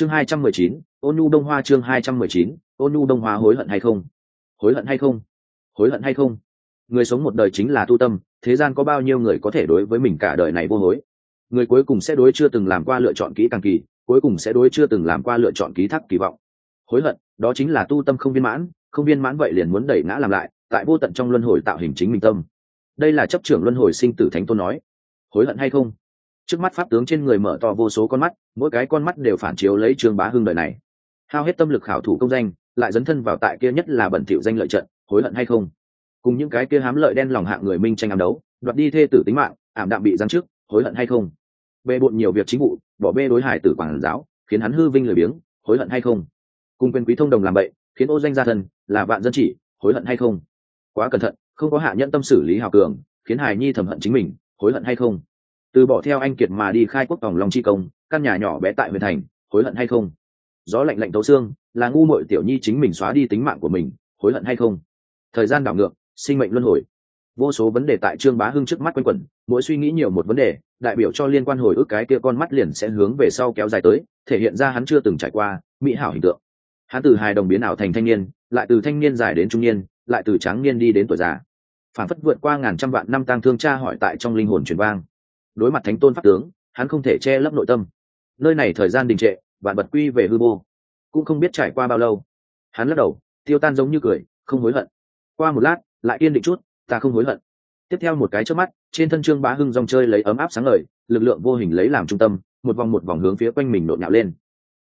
chương hai trăm mười chín, ôn nhu đông hoa chương hai trăm mười chín, ôn nhu đông hoa hối hận hay không? Hối hận hay không? Hối hận hay không? Người sống một đời chính là tu tâm, thế gian có bao nhiêu người có thể đối với mình cả đời này vô hối? Người cuối cùng sẽ đối chưa từng làm qua lựa chọn kỹ càng kỳ, cuối cùng sẽ đối chưa từng làm qua lựa chọn ký thác kỳ vọng. Hối hận, đó chính là tu tâm không viên mãn, không viên mãn vậy liền muốn đẩy ngã làm lại, tại vô tận trong luân hồi tạo hình chính mình tâm. Đây là chấp trưởng luân hồi sinh tử thánh tôn nói. Hối hận hay không? Trước mắt pháp tướng trên người mở to vô số con mắt, mỗi cái con mắt đều phản chiếu lấy trương bá hưng đời này. Hao hết tâm lực khảo thủ công danh, lại dấn thân vào tại kia nhất là bẩn thỉu danh lợi trận, hối hận hay không? Cùng những cái kia hám lợi đen lòng hạng người minh tranh ám đấu, đoạt đi thê tử tính mạng, ảm đạm bị giáng trước hối hận hay không? Bê bộn nhiều việc chính vụ, bỏ bê đối hải tử quảng giáo, khiến hắn hư vinh lười biếng, hối hận hay không? Cùng quyền quý thông đồng làm bậy, khiến ô danh gia thân là vạn dân chỉ, hối hận hay không? Quá cẩn thận, không có hạ nhân tâm xử lý hào cường, khiến hài nhi thầm hận chính mình, hối hận hay không? Từ bỏ theo anh kiệt mà đi khai quốc tòng long chi công, căn nhà nhỏ bé tại huyện thành, hối hận hay không? Gió lạnh lạnh tấu xương, là ngu mội tiểu nhi chính mình xóa đi tính mạng của mình, hối hận hay không? Thời gian đảo ngược, sinh mệnh luân hồi. Vô số vấn đề tại trương bá hưng trước mắt quanh quẩn, mỗi suy nghĩ nhiều một vấn đề, đại biểu cho liên quan hồi ức cái kia con mắt liền sẽ hướng về sau kéo dài tới, thể hiện ra hắn chưa từng trải qua, mỹ hảo hình tượng. Hắn từ hài đồng biến ảo thành thanh niên, lại từ thanh niên dài đến trung niên, lại từ tráng niên đi đến tuổi già. Phản phất vượt qua ngàn trăm vạn năm tang thương cha hỏi tại trong linh hồn truyền vang đối mặt thánh tôn pháp tướng, hắn không thể che lấp nội tâm. Nơi này thời gian đình trệ, vạn bật quy về hư vô. Cũng không biết trải qua bao lâu. Hắn lắc đầu, tiêu tan giống như cười, không hối hận. Qua một lát, lại yên định chút, ta không hối hận. Tiếp theo một cái trước mắt, trên thân trương bá hưng dòng chơi lấy ấm áp sáng lời lực lượng vô hình lấy làm trung tâm, một vòng một vòng hướng phía quanh mình nộn nhạo lên.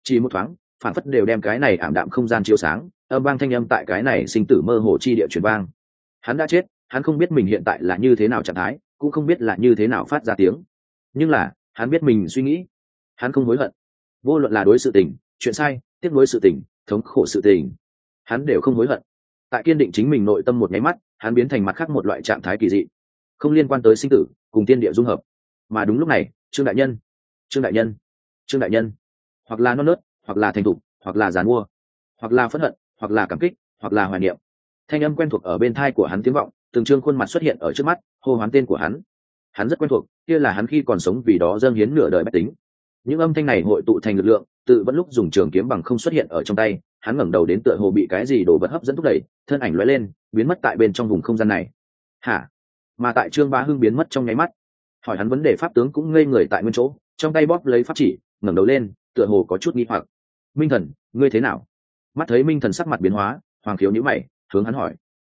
Chỉ một thoáng, phản phất đều đem cái này ảm đạm không gian chiếu sáng, âm vang thanh âm tại cái này sinh tử mơ hồ chi địa truyền vang. Hắn đã chết, hắn không biết mình hiện tại là như thế nào trạng thái cũng không biết là như thế nào phát ra tiếng. Nhưng là, hắn biết mình suy nghĩ. Hắn không hối hận. Vô luận là đối sự tình, chuyện sai, tiếc nuối sự tình, thống khổ sự tình, hắn đều không hối hận. Tại kiên định chính mình nội tâm một nháy mắt, hắn biến thành mặt khác một loại trạng thái kỳ dị. Không liên quan tới sinh tử, cùng tiên địa dung hợp. Mà đúng lúc này, trương đại nhân, trương đại nhân, trương đại nhân. Hoặc là non nớt, hoặc là thành thục, hoặc là giàn mua. Hoặc là phẫn hận, hoặc là cảm kích, hoặc là hoài niệm. Thanh âm quen thuộc ở bên thai của hắn tiếng vọng từng trương khuôn mặt xuất hiện ở trước mắt, hô hoán tên của hắn. Hắn rất quen thuộc, kia là hắn khi còn sống vì đó dâng hiến nửa đời bách tính. Những âm thanh này hội tụ thành lực lượng, tự vẫn lúc dùng trường kiếm bằng không xuất hiện ở trong tay, hắn ngẩng đầu đến tựa hồ bị cái gì đổ vật hấp dẫn thúc đẩy, thân ảnh lóe lên, biến mất tại bên trong vùng không gian này. Hả? Mà tại trương bá hưng biến mất trong nháy mắt. Hỏi hắn vấn đề pháp tướng cũng ngây người tại nguyên chỗ, trong tay bóp lấy pháp chỉ, ngẩng đầu lên, tựa hồ có chút nghi hoặc. Minh thần, ngươi thế nào? Mắt thấy minh thần sắc mặt biến hóa, hoàng khiếu nhữ mày, hướng hắn hỏi.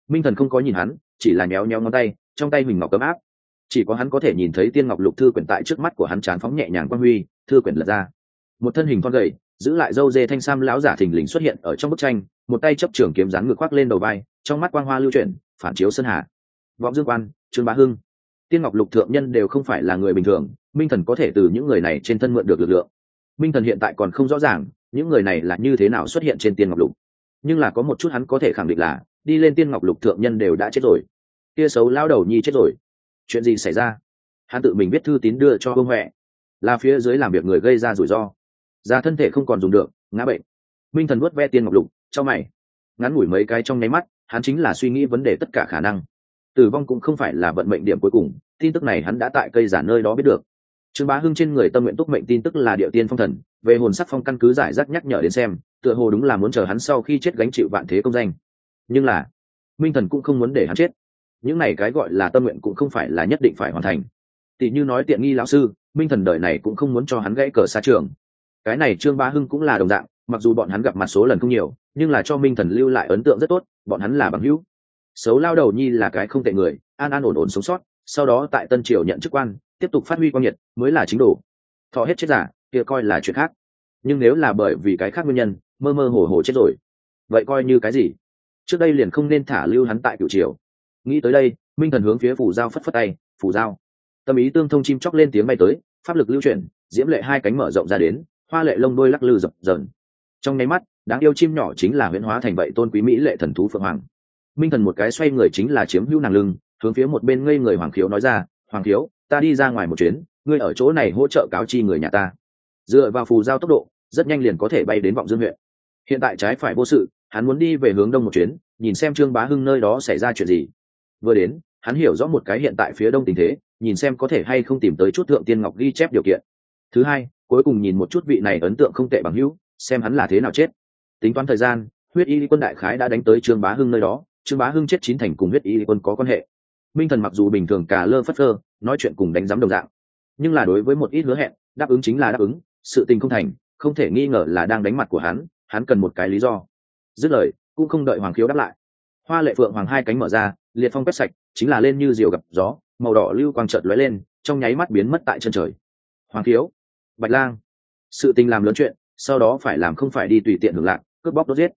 Minh thần không có nhìn hắn chỉ là nhéo nhéo ngón tay, trong tay mình ngọc cấm áp. Chỉ có hắn có thể nhìn thấy tiên ngọc lục thư quyển tại trước mắt của hắn chán phóng nhẹ nhàng quang huy, thư quyển lật ra. Một thân hình con gầy, giữ lại dâu dê thanh sam lão giả thình lình xuất hiện ở trong bức tranh, một tay chấp trường kiếm rán ngược khoác lên đầu vai, trong mắt quang hoa lưu chuyển, phản chiếu sơn hà. Vọng dương quan, trương bá hưng. Tiên ngọc lục thượng nhân đều không phải là người bình thường, minh thần có thể từ những người này trên thân mượn được lực lượng. Minh thần hiện tại còn không rõ ràng, những người này là như thế nào xuất hiện trên tiên ngọc lục. Nhưng là có một chút hắn có thể khẳng định là đi lên tiên ngọc lục thượng nhân đều đã chết rồi. Kia xấu lao đầu nhi chết rồi. Chuyện gì xảy ra? Hắn tự mình viết thư tín đưa cho vương huệ. Là phía dưới làm việc người gây ra rủi ro. Da thân thể không còn dùng được, ngã bệnh. Minh thần vuốt ve tiên ngọc lục, cho mày. Ngắn ngủi mấy cái trong nháy mắt, hắn chính là suy nghĩ vấn đề tất cả khả năng. Tử vong cũng không phải là vận mệnh điểm cuối cùng, tin tức này hắn đã tại cây giả nơi đó biết được. Trương bá hưng trên người tâm nguyện túc mệnh tin tức là địa tiên phong thần, về hồn sắc phong căn cứ giải rác nhắc nhở đến xem, tựa hồ đúng là muốn chờ hắn sau khi chết gánh chịu vạn thế công danh nhưng là, minh thần cũng không muốn để hắn chết. Những này cái gọi là tâm nguyện cũng không phải là nhất định phải hoàn thành. Tỷ như nói tiện nghi lão sư, minh thần đời này cũng không muốn cho hắn gãy cờ xa trường. Cái này trương bá hưng cũng là đồng dạng, mặc dù bọn hắn gặp mặt số lần không nhiều, nhưng là cho minh thần lưu lại ấn tượng rất tốt, bọn hắn là bằng hữu. Xấu lao đầu nhi là cái không tệ người, an an ổn ổn sống sót, sau đó tại tân triều nhận chức quan, tiếp tục phát huy quang nhiệt, mới là chính đủ thọ hết chết giả, kia coi là chuyện khác. Nhưng nếu là bởi vì cái khác nguyên nhân, mơ mơ hồ hồ chết rồi, vậy coi như cái gì? Trước đây liền không nên thả lưu hắn tại cựu triều. Nghĩ tới đây, minh thần hướng phía phủ giao phất phất tay, phủ giao. Tâm ý tương thông chim chóc lên tiếng bay tới, pháp lực lưu chuyển, diễm lệ hai cánh mở rộng ra đến, hoa lệ lông đôi lắc lư dập dờn trong nháy mắt, đáng yêu chim nhỏ chính là huyễn hóa thành vậy tôn quý mỹ lệ thần thú phượng hoàng. Minh thần một cái xoay người chính là chiếm hữu nàng lưng, hướng phía một bên ngây người hoàng khiếu nói ra, hoàng khiếu, ta đi ra ngoài một chuyến, ngươi ở chỗ này hỗ trợ cáo chi người nhà ta. Dựa vào phù giao tốc độ, rất nhanh liền có thể bay đến vọng dương huyện. Hiện tại trái phải vô sự hắn muốn đi về hướng đông một chuyến, nhìn xem trương bá hưng nơi đó xảy ra chuyện gì. Vừa đến, hắn hiểu rõ một cái hiện tại phía đông tình thế, nhìn xem có thể hay không tìm tới chút thượng tiên ngọc ghi chép điều kiện. Thứ hai, cuối cùng nhìn một chút vị này ấn tượng không tệ bằng hữu, xem hắn là thế nào chết. Tính toán thời gian, huyết y quân đại khái đã đánh tới trương bá hưng nơi đó, trương bá hưng chết chín thành cùng huyết y quân có quan hệ. Minh thần mặc dù bình thường cả lơ phất lơ nói chuyện cùng đánh giám đồng dạng, nhưng là đối với một ít hứa hẹn, đáp ứng chính là đáp ứng, sự tình không thành, không thể nghi ngờ là đang đánh mặt của hắn hắn cần một cái lý do dứt lời, cũng không đợi hoàng khiếu đáp lại. Hoa lệ phượng hoàng hai cánh mở ra, liệt phong quét sạch, chính là lên như diều gặp gió, màu đỏ lưu quang trợt lóe lên, trong nháy mắt biến mất tại chân trời. Hoàng khiếu, bạch lang, sự tình làm lớn chuyện, sau đó phải làm không phải đi tùy tiện hưởng lạc, cướp bóc đốt giết,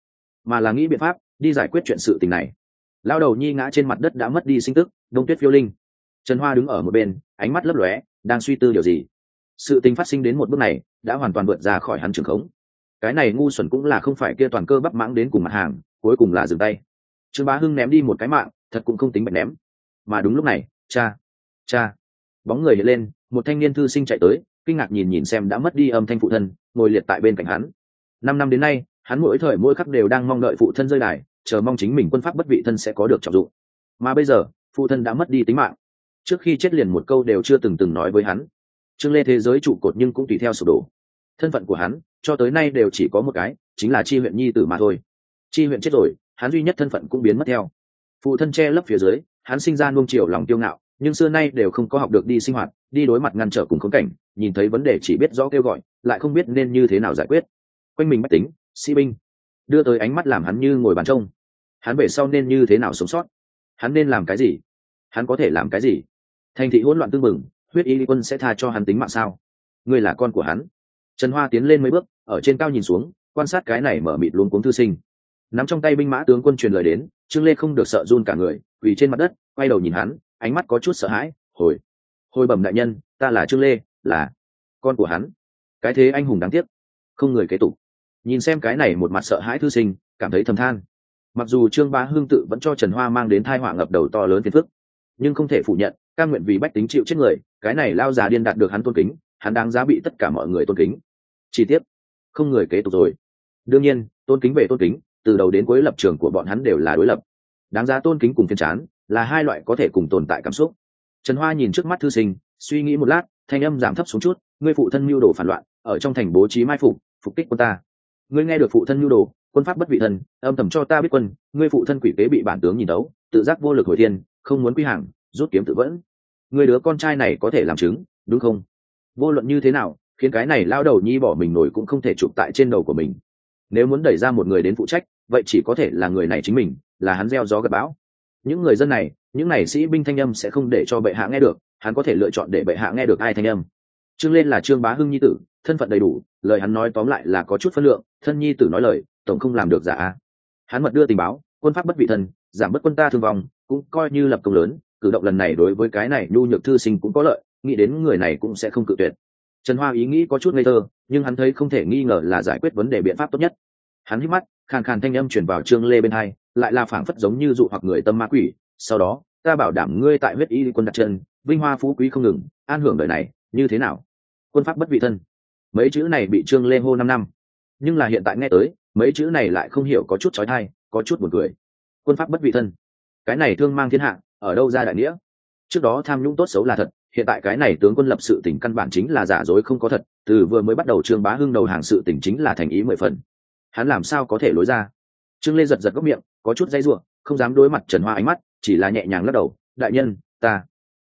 mà là nghĩ biện pháp đi giải quyết chuyện sự tình này. Lao đầu nhi ngã trên mặt đất đã mất đi sinh tức, đông tuyết phiêu linh. Trần hoa đứng ở một bên, ánh mắt lấp lóe, đang suy tư điều gì. Sự tình phát sinh đến một bước này, đã hoàn toàn vượt ra khỏi hắn trường khống cái này ngu xuẩn cũng là không phải kia toàn cơ bắp mãng đến cùng mặt hàng, cuối cùng là dừng tay. Trương bá hưng ném đi một cái mạng, thật cũng không tính bạch ném. Mà đúng lúc này, cha cha, bóng người hiện lên, một thanh niên thư sinh chạy tới, kinh ngạc nhìn nhìn xem đã mất đi âm thanh phụ thân, ngồi liệt tại bên cạnh hắn. Năm năm đến nay, hắn mỗi thời mỗi khắc đều đang mong đợi phụ thân rơi đài, chờ mong chính mình quân pháp bất vị thân sẽ có được trọng dụng. Mà bây giờ, phụ thân đã mất đi tính mạng. Trước khi chết liền một câu đều chưa từng từng nói với hắn. Trương lê thế giới trụ cột nhưng cũng tùy theo sụp đổ. Thân phận của hắn cho tới nay đều chỉ có một cái, chính là chi huyện nhi tử mà thôi. Chi huyện chết rồi, hắn duy nhất thân phận cũng biến mất theo. Phụ thân che lấp phía dưới, hắn sinh ra nuông chiều lòng tiêu ngạo, nhưng xưa nay đều không có học được đi sinh hoạt, đi đối mặt ngăn trở cùng khống cảnh, nhìn thấy vấn đề chỉ biết rõ kêu gọi, lại không biết nên như thế nào giải quyết. Quanh mình mách tính, sĩ binh, đưa tới ánh mắt làm hắn như ngồi bàn trông. Hắn về sau nên như thế nào sống sót? Hắn nên làm cái gì? Hắn có thể làm cái gì? Thành thị hỗn loạn tương mừng huyết y quân sẽ tha cho hắn tính mạng sao? Ngươi là con của hắn trần hoa tiến lên mấy bước, ở trên cao nhìn xuống, quan sát cái này mở mịt luống cuống thư sinh. Nắm trong tay binh mã tướng quân truyền lời đến, trương lê không được sợ run cả người vì trên mặt đất, quay đầu nhìn hắn, ánh mắt có chút sợ hãi, hồi hồi bẩm đại nhân, ta là trương lê, là con của hắn. Cái thế anh hùng đáng tiếc, không người kế tục. Nhìn xem cái này một mặt sợ hãi thư sinh, cảm thấy thầm than. Mặc dù trương bá hương tự vẫn cho trần hoa mang đến thai họa ngập đầu to lớn phiền phức, nhưng không thể phủ nhận, ca nguyện vì bách tính chịu chết người, cái này lao già điên đạt được hắn tôn kính, hắn đáng giá bị tất cả mọi người tôn kính chi tiết không người kế tục rồi. Đương nhiên, tôn kính về tôn kính, từ đầu đến cuối lập trường của bọn hắn đều là đối lập. Đáng giá tôn kính cùng phiên chán là hai loại có thể cùng tồn tại cảm xúc. Trần hoa nhìn trước mắt thư sinh, suy nghĩ một lát, thanh âm giảm thấp xuống chút, ngươi phụ thân mưu đồ phản loạn, ở trong thành bố trí mai phục phục kích quân ta. Ngươi nghe được phụ thân mưu đồ, quân pháp bất vị thân âm thầm cho ta biết quân, ngươi phụ thân quỷ kế bị bản tướng nhìn đấu, tự giác vô lực hồi thiên, không muốn quy hàng, rút kiếm tự vẫn. Người đứa con trai này có thể làm chứng, đúng không? Vô luận như thế nào khiến cái này lao đầu nhi bỏ mình nổi cũng không thể chụp tại trên đầu của mình. Nếu muốn đẩy ra một người đến phụ trách, vậy chỉ có thể là người này chính mình, là hắn gieo gió gặp bão. Những người dân này, những này sĩ binh thanh âm sẽ không để cho bệ hạ nghe được, hắn có thể lựa chọn để bệ hạ nghe được ai thanh âm. Trương lên là trương bá hưng nhi tử, thân phận đầy đủ, lời hắn nói tóm lại là có chút phân lượng, thân nhi tử nói lời, tổng không làm được giả. Hắn mật đưa tình báo, quân pháp bất vị thân giảm bất quân ta thương vong, cũng coi như lập công lớn, cử động lần này đối với cái này nhu nhược thư sinh cũng có lợi, nghĩ đến người này cũng sẽ không cự tuyệt trần hoa ý nghĩ có chút ngây thơ, nhưng hắn thấy không thể nghi ngờ là giải quyết vấn đề biện pháp tốt nhất. Hắn hít mắt, khàn khàn thanh âm chuyển vào trương lê bên hai, lại là phảng phất giống như dụ hoặc người tâm ma quỷ. Sau đó, ta bảo đảm ngươi tại huyết y quân đặt chân, vinh hoa phú quý không ngừng, an hưởng đời này, như thế nào? Quân pháp bất vị thân. Mấy chữ này bị trương lê hô năm năm. Nhưng là hiện tại nghe tới, mấy chữ này lại không hiểu có chút trói thai có chút buồn cười. Quân pháp bất vị thân. Cái này thương mang thiên hạ, ở đâu ra đại nghĩa? Trước đó tham nhũng tốt xấu là thật hiện tại cái này tướng quân lập sự tỉnh căn bản chính là giả dối không có thật, từ vừa mới bắt đầu trương bá hưng đầu hàng sự tỉnh chính là thành ý mười phần. Hắn làm sao có thể lối ra? Trương lê giật giật góc miệng, có chút dây ruộng, không dám đối mặt trần hoa ánh mắt, chỉ là nhẹ nhàng lắc đầu, đại nhân, ta,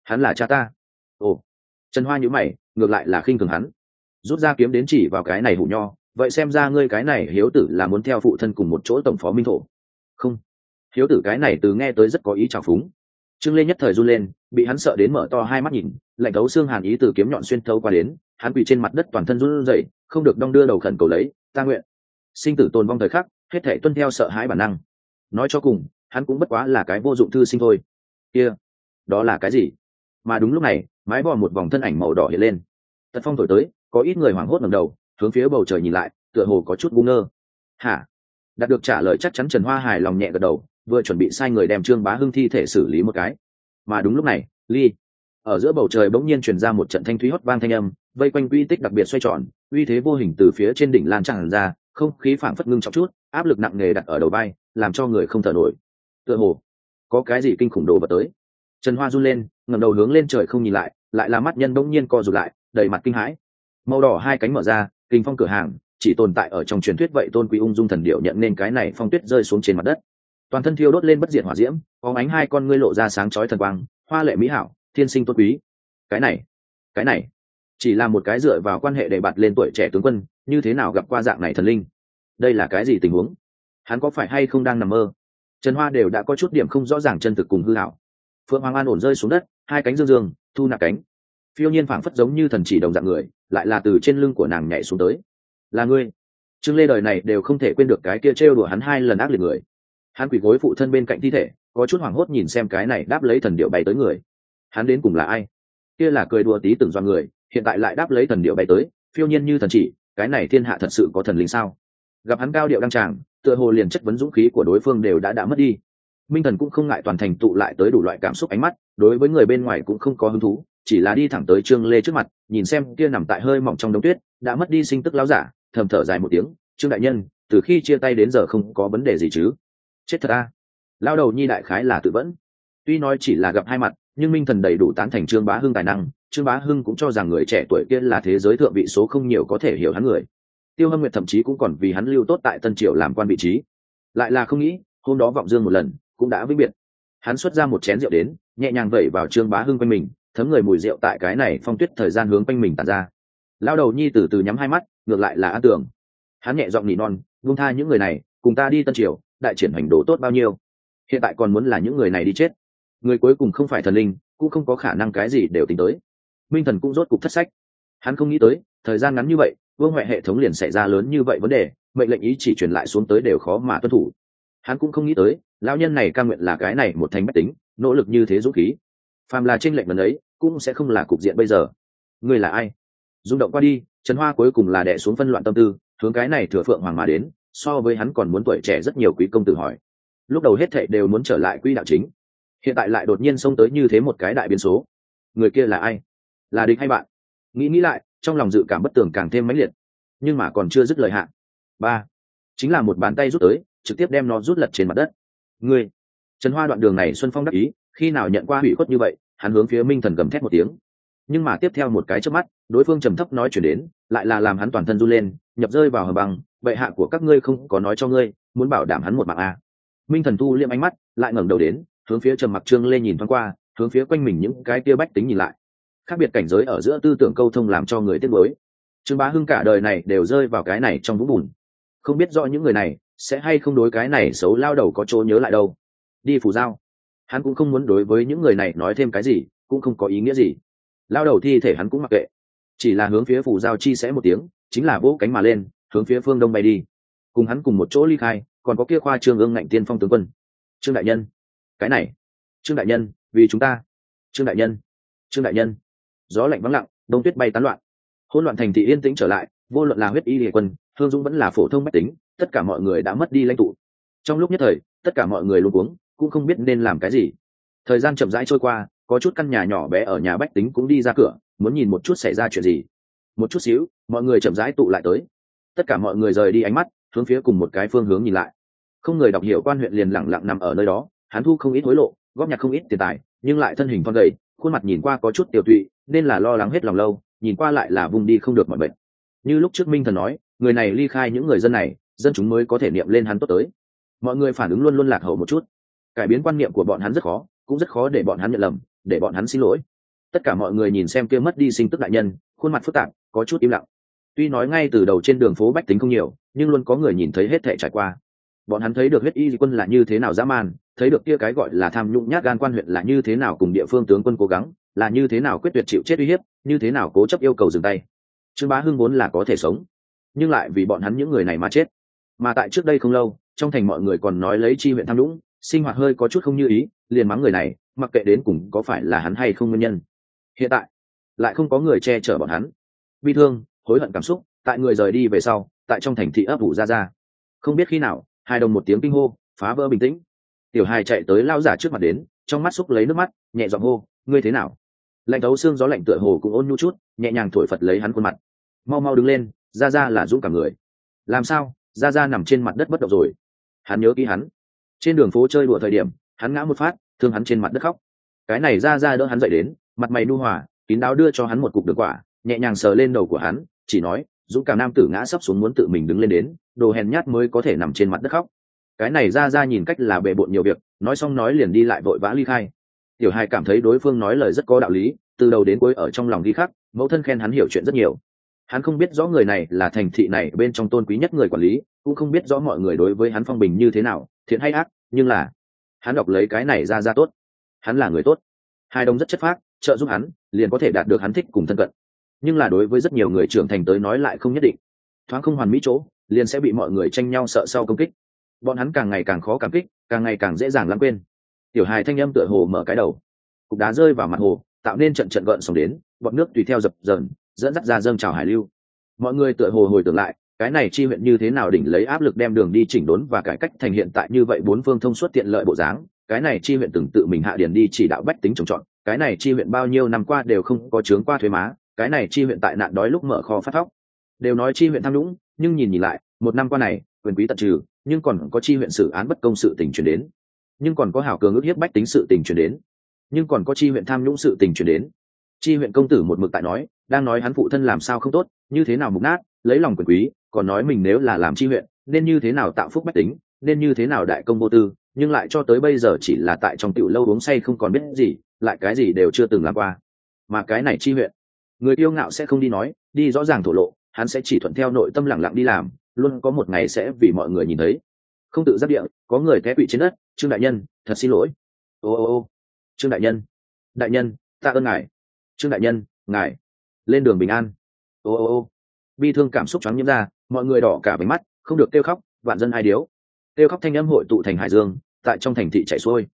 hắn là cha ta. Ồ. Trần hoa nhữ mày, ngược lại là khinh thường hắn. Rút ra kiếm đến chỉ vào cái này hủ nho, vậy xem ra ngươi cái này hiếu tử là muốn theo phụ thân cùng một chỗ tổng phó minh thổ. Không. Hiếu tử cái này từ nghe tới rất có ý trào phúng trương lê nhất thời run lên, bị hắn sợ đến mở to hai mắt nhìn, lạnh thấu xương hàn ý từ kiếm nhọn xuyên thấu qua đến, hắn quỳ trên mặt đất toàn thân run rẩy, không được đong đưa đầu khẩn cầu lấy, ta nguyện. Sinh tử tồn vong thời khắc, hết thể tuân theo sợ hãi bản năng. Nói cho cùng, hắn cũng bất quá là cái vô dụng thư sinh thôi. Kia, đó là cái gì? Mà đúng lúc này, mái vò một vòng thân ảnh màu đỏ hiện lên. Tật phong thổi tới, có ít người hoảng hốt ngầm đầu, hướng phía bầu trời nhìn lại, tựa hồ có chút bu ngơ. Hả? Đạt được trả lời chắc chắn trần hoa hài lòng nhẹ gật đầu vừa chuẩn bị sai người đem trương bá hưng thi thể xử lý một cái. Mà đúng lúc này, ly, ở giữa bầu trời bỗng nhiên truyền ra một trận thanh thúy hót vang thanh âm, vây quanh quy tích đặc biệt xoay tròn, uy thế vô hình từ phía trên đỉnh lan tràn ra, không khí phảng phất ngưng trọng chút, áp lực nặng nề đặt ở đầu vai, làm cho người không thở nổi. Tựa hồ, có cái gì kinh khủng đồ vật tới. Trần hoa run lên, ngẩng đầu hướng lên trời không nhìn lại lại là mắt nhân bỗng nhiên co rụt lại, đầy mặt kinh hãi. Màu đỏ hai cánh mở ra, kinh phong cửa hàng, chỉ tồn tại ở trong truyền thuyết vậy tôn quý ung dung thần điệu nhận nên cái này phong tuyết rơi xuống trên mặt đất toàn thân thiêu đốt lên bất diệt hỏa diễm, có ánh hai con ngươi lộ ra sáng chói thần quang, hoa lệ mỹ hảo, thiên sinh tốt quý. Cái này cái này, chỉ là một cái dựa vào quan hệ để bạt lên tuổi trẻ tướng quân, như thế nào gặp qua dạng này thần linh? Đây là cái gì tình huống? Hắn có phải hay không đang nằm mơ? Trần hoa đều đã có chút điểm không rõ ràng chân thực cùng hư hảo. Phượng hoàng an ổn rơi xuống đất, hai cánh dương dương, thu nạp cánh. Phiêu nhiên phảng phất giống như thần chỉ đồng dạng người, lại là từ trên lưng của nàng nhảy xuống tới. Là ngươi. Trương lê đời này đều không thể quên được cái kia trêu đùa hắn hai lần ác liệt người hắn quỳ gối phụ thân bên cạnh thi thể, có chút hoảng hốt nhìn xem cái này đáp lấy thần điệu bay tới người. Hắn đến cùng là ai? Kia là cười đùa tí từng do người, hiện tại lại đáp lấy thần điệu bay tới, phiêu nhiên như thần chỉ, cái này thiên hạ thật sự có thần linh sao? Gặp hắn cao điệu đăng tràng, tựa hồ liền chất vấn dũng khí của đối phương đều đã đã mất đi. Minh thần cũng không ngại toàn thành tụ lại tới đủ loại cảm xúc ánh mắt, đối với người bên ngoài cũng không có hứng thú, chỉ là đi thẳng tới trương lê trước mặt, nhìn xem kia nằm tại hơi mỏng trong đống tuyết, đã mất đi sinh tức láo giả, thầm thở dài một tiếng, trương đại nhân, từ khi chia tay đến giờ không có vấn đề gì chứ? Chết thật a. Lao đầu nhi đại khái là tự vẫn. Tuy nói chỉ là gặp hai mặt, nhưng minh thần đầy đủ tán thành trương bá hưng tài năng, trương bá hưng cũng cho rằng người trẻ tuổi kia là thế giới thượng vị số không nhiều có thể hiểu hắn người. Tiêu hâm nguyệt thậm chí cũng còn vì hắn lưu tốt tại tân triều làm quan vị trí. Lại là không nghĩ, hôm đó vọng dương một lần, cũng đã vĩnh biệt. Hắn xuất ra một chén rượu đến, nhẹ nhàng vẩy vào trương bá hưng quanh mình, thấm người mùi rượu tại cái này phong tuyết thời gian hướng quanh mình tàn ra. Lao đầu nhi từ từ nhắm hai mắt, ngược lại là an tưởng. Hắn nhẹ giọng nỉ non vung tha những người này, cùng ta đi tân triều đại triển hành đồ tốt bao nhiêu. Hiện tại còn muốn là những người này đi chết. Người cuối cùng không phải thần linh, cũng không có khả năng cái gì đều tính tới. Minh thần cũng rốt cục thất sách. Hắn không nghĩ tới, thời gian ngắn như vậy, vương huệ hệ thống liền xảy ra lớn như vậy vấn đề, mệnh lệnh ý chỉ truyền lại xuống tới đều khó mà tuân thủ. Hắn cũng không nghĩ tới, lão nhân này ca nguyện là cái này một thành bách tính, nỗ lực như thế dũng khí. Phàm là tranh lệnh lần ấy, cũng sẽ không là cục diện bây giờ. Người là ai? Rung động qua đi, trần hoa cuối cùng là đẻ xuống phân loạn tâm tư, hướng cái này thừa phượng hoàng mà đến so với hắn còn muốn tuổi trẻ rất nhiều quý công tử hỏi. Lúc đầu hết thệ đều muốn trở lại quỹ đạo chính. Hiện tại lại đột nhiên xông tới như thế một cái đại biến số. Người kia là ai? Là địch hay bạn? Nghĩ nghĩ lại, trong lòng dự cảm bất tường càng thêm mãnh liệt. Nhưng mà còn chưa dứt lời hạn ba. Chính là một bàn tay rút tới, trực tiếp đem nó rút lật trên mặt đất. Ngươi. Trần hoa đoạn đường này xuân phong đắc ý, khi nào nhận qua hủy khuất như vậy, hắn hướng phía minh thần gầm thét một tiếng nhưng mà tiếp theo một cái trước mắt, đối phương trầm thấp nói chuyển đến, lại là làm hắn toàn thân run lên, nhập rơi vào hờ băng, bệ hạ của các ngươi không có nói cho ngươi, muốn bảo đảm hắn một mạng a à. minh thần thu liêm ánh mắt, lại ngẩng đầu đến, hướng phía trầm mặc trương lê nhìn thoáng qua, hướng phía quanh mình những cái tia bách tính nhìn lại. Khác biệt cảnh giới ở giữa tư tưởng câu thông làm cho người tiếc mới trương bá hưng cả đời này đều rơi vào cái này trong vũng bùn. Không biết rõ những người này sẽ hay không đối cái này xấu lao đầu có chỗ nhớ lại đâu. Đi phủ giao. Hắn cũng không muốn đối với những người này nói thêm cái gì, cũng không có ý nghĩa gì lao đầu thi thể hắn cũng mặc kệ. Chỉ là hướng phía phủ giao chi sẽ một tiếng, chính là vỗ cánh mà lên, hướng phía phương đông bay đi. Cùng hắn cùng một chỗ ly khai, còn có kia khoa trương ương ngạnh tiên phong tướng quân. Trương đại nhân. Cái này. Trương đại nhân, vì chúng ta. Trương đại nhân. Trương đại nhân. Gió lạnh vắng lặng, đông tuyết bay tán loạn. Hỗn loạn thành thị yên tĩnh trở lại, vô luận là huyết y địa quân hương dũng vẫn là phổ thông mách tính, tất cả mọi người đã mất đi lãnh tụ. Trong lúc nhất thời, tất cả mọi người luôn cuống, cũng không biết nên làm cái gì. Thời gian chậm rãi trôi qua có chút căn nhà nhỏ bé ở nhà bách tính cũng đi ra cửa, muốn nhìn một chút xảy ra chuyện gì. Một chút xíu, mọi người chậm rãi tụ lại tới. Tất cả mọi người rời đi ánh mắt, hướng phía cùng một cái phương hướng nhìn lại. Không người đọc hiểu quan huyện liền lẳng lặng nằm ở nơi đó, hắn thu không ít hối lộ, góp nhặt không ít tiền tài, nhưng lại thân hình con gầy, khuôn mặt nhìn qua có chút tiểu tụy, nên là lo lắng hết lòng lâu, nhìn qua lại là vùng đi không được mọi bệnh như lúc trước minh thần nói, người này ly khai những người dân này, dân chúng mới có thể niệm lên hắn tốt tới. Mọi người phản ứng luôn luôn lạc hậu một chút. Cải biến quan niệm của bọn hắn rất khó, cũng rất khó để bọn hắn nhận lầm để bọn hắn xin lỗi. Tất cả mọi người nhìn xem kia mất đi sinh tức đại nhân, khuôn mặt phức tạp, có chút im lặng. Tuy nói ngay từ đầu trên đường phố bách tính không nhiều, nhưng luôn có người nhìn thấy hết thể trải qua. Bọn hắn thấy được huyết y quân là như thế nào dã man, thấy được kia cái gọi là tham nhũng nhát gan quan huyện là như thế nào cùng địa phương tướng quân cố gắng, là như thế nào quyết tuyệt chịu chết uy hiếp, như thế nào cố chấp yêu cầu dừng tay. Trương bá hưng vốn là có thể sống, nhưng lại vì bọn hắn những người này mà chết. Mà tại trước đây không lâu, trong thành mọi người còn nói lấy chi huyện tham nhũng, sinh hoạt hơi có chút không như ý, liền mắng người này mặc kệ đến cùng có phải là hắn hay không nguyên nhân. Hiện tại, lại không có người che chở bọn hắn. Bi thương, hối hận cảm xúc, tại người rời đi về sau, tại trong thành thị ấp ủ ra ra. Không biết khi nào, hai đồng một tiếng kinh hô, phá vỡ bình tĩnh. Tiểu hai chạy tới lao giả trước mặt đến, trong mắt xúc lấy nước mắt, nhẹ giọng hô, ngươi thế nào? Lạnh thấu xương gió lạnh tựa hồ cũng ôn nhu chút, nhẹ nhàng thổi phật lấy hắn khuôn mặt. Mau mau đứng lên, ra ra là dũng cả người. Làm sao? Ra ra nằm trên mặt đất bất động rồi. Hắn nhớ ký hắn. Trên đường phố chơi đùa thời điểm, hắn ngã một phát thương hắn trên mặt đất khóc. Cái này ra ra đỡ hắn dậy đến, mặt mày nu hòa, kín đáo đưa cho hắn một cục đường quả, nhẹ nhàng sờ lên đầu của hắn, chỉ nói, dũng cảm nam tử ngã sắp xuống muốn tự mình đứng lên đến, đồ hèn nhát mới có thể nằm trên mặt đất khóc. Cái này ra ra nhìn cách là bề bộn nhiều việc, nói xong nói liền đi lại vội vã ly khai. Tiểu hai cảm thấy đối phương nói lời rất có đạo lý, từ đầu đến cuối ở trong lòng ghi khắc, mẫu thân khen hắn hiểu chuyện rất nhiều. Hắn không biết rõ người này là thành thị này bên trong tôn quý nhất người quản lý, cũng không biết rõ mọi người đối với hắn phong bình như thế nào, thiện hay ác, nhưng là hắn đọc lấy cái này ra ra tốt. Hắn là người tốt. Hai đồng rất chất phác, trợ giúp hắn, liền có thể đạt được hắn thích cùng thân cận. Nhưng là đối với rất nhiều người trưởng thành tới nói lại không nhất định. Thoáng không hoàn mỹ chỗ, liền sẽ bị mọi người tranh nhau sợ sau công kích. Bọn hắn càng ngày càng khó cảm kích, càng ngày càng dễ dàng lãng quên. Tiểu hài thanh âm tựa hồ mở cái đầu. Cục đá rơi vào mặt hồ, tạo nên trận trận gợn sóng đến, bọn nước tùy theo dập dờn, dẫn dắt ra dâng trào hải lưu. Mọi người tựa hồ hồi tưởng lại cái này chi huyện như thế nào đỉnh lấy áp lực đem đường đi chỉnh đốn và cải cách thành hiện tại như vậy bốn phương thông suốt tiện lợi bộ dáng, cái này chi huyện từng tự mình hạ điền đi chỉ đạo bách tính trồng trọt, cái này chi huyện bao nhiêu năm qua đều không có chướng qua thuế má, cái này chi huyện tại nạn đói lúc mở kho phát thóc. Đều nói chi huyện tham nhũng, nhưng nhìn nhìn lại, một năm qua này, quyền quý tận trừ, nhưng còn có chi huyện xử án bất công sự tình chuyển đến. Nhưng còn có hảo cường ước hiếp bách tính sự tình chuyển đến. Nhưng còn có chi huyện tham nhũng sự tình chuyển đến. Chi huyện công tử một mực tại nói đang nói hắn phụ thân làm sao không tốt, như thế nào mục nát, lấy lòng quyền quý, còn nói mình nếu là làm chi huyện, nên như thế nào tạo phúc bách tính, nên như thế nào đại công vô tư, nhưng lại cho tới bây giờ chỉ là tại trong tiểu lâu uống say không còn biết gì, lại cái gì đều chưa từng làm qua. Mà cái này chi huyện, người yêu ngạo sẽ không đi nói, đi rõ ràng thổ lộ, hắn sẽ chỉ thuận theo nội tâm lẳng lặng đi làm, luôn có một ngày sẽ vì mọi người nhìn thấy. Không tự giác địa, có người té quỵ trên đất, trương đại nhân, thật xin lỗi. Ô ô ô, trương đại nhân đại nhân, tạ ơn ngài. Trương đại nhân, ngài lên đường bình an. Ô ô ô. Bi thương cảm xúc choáng nhiễm ra, mọi người đỏ cả bánh mắt, không được kêu khóc, vạn dân ai điếu. Kêu khóc thanh âm hội tụ thành hải dương, tại trong thành thị chạy xuôi.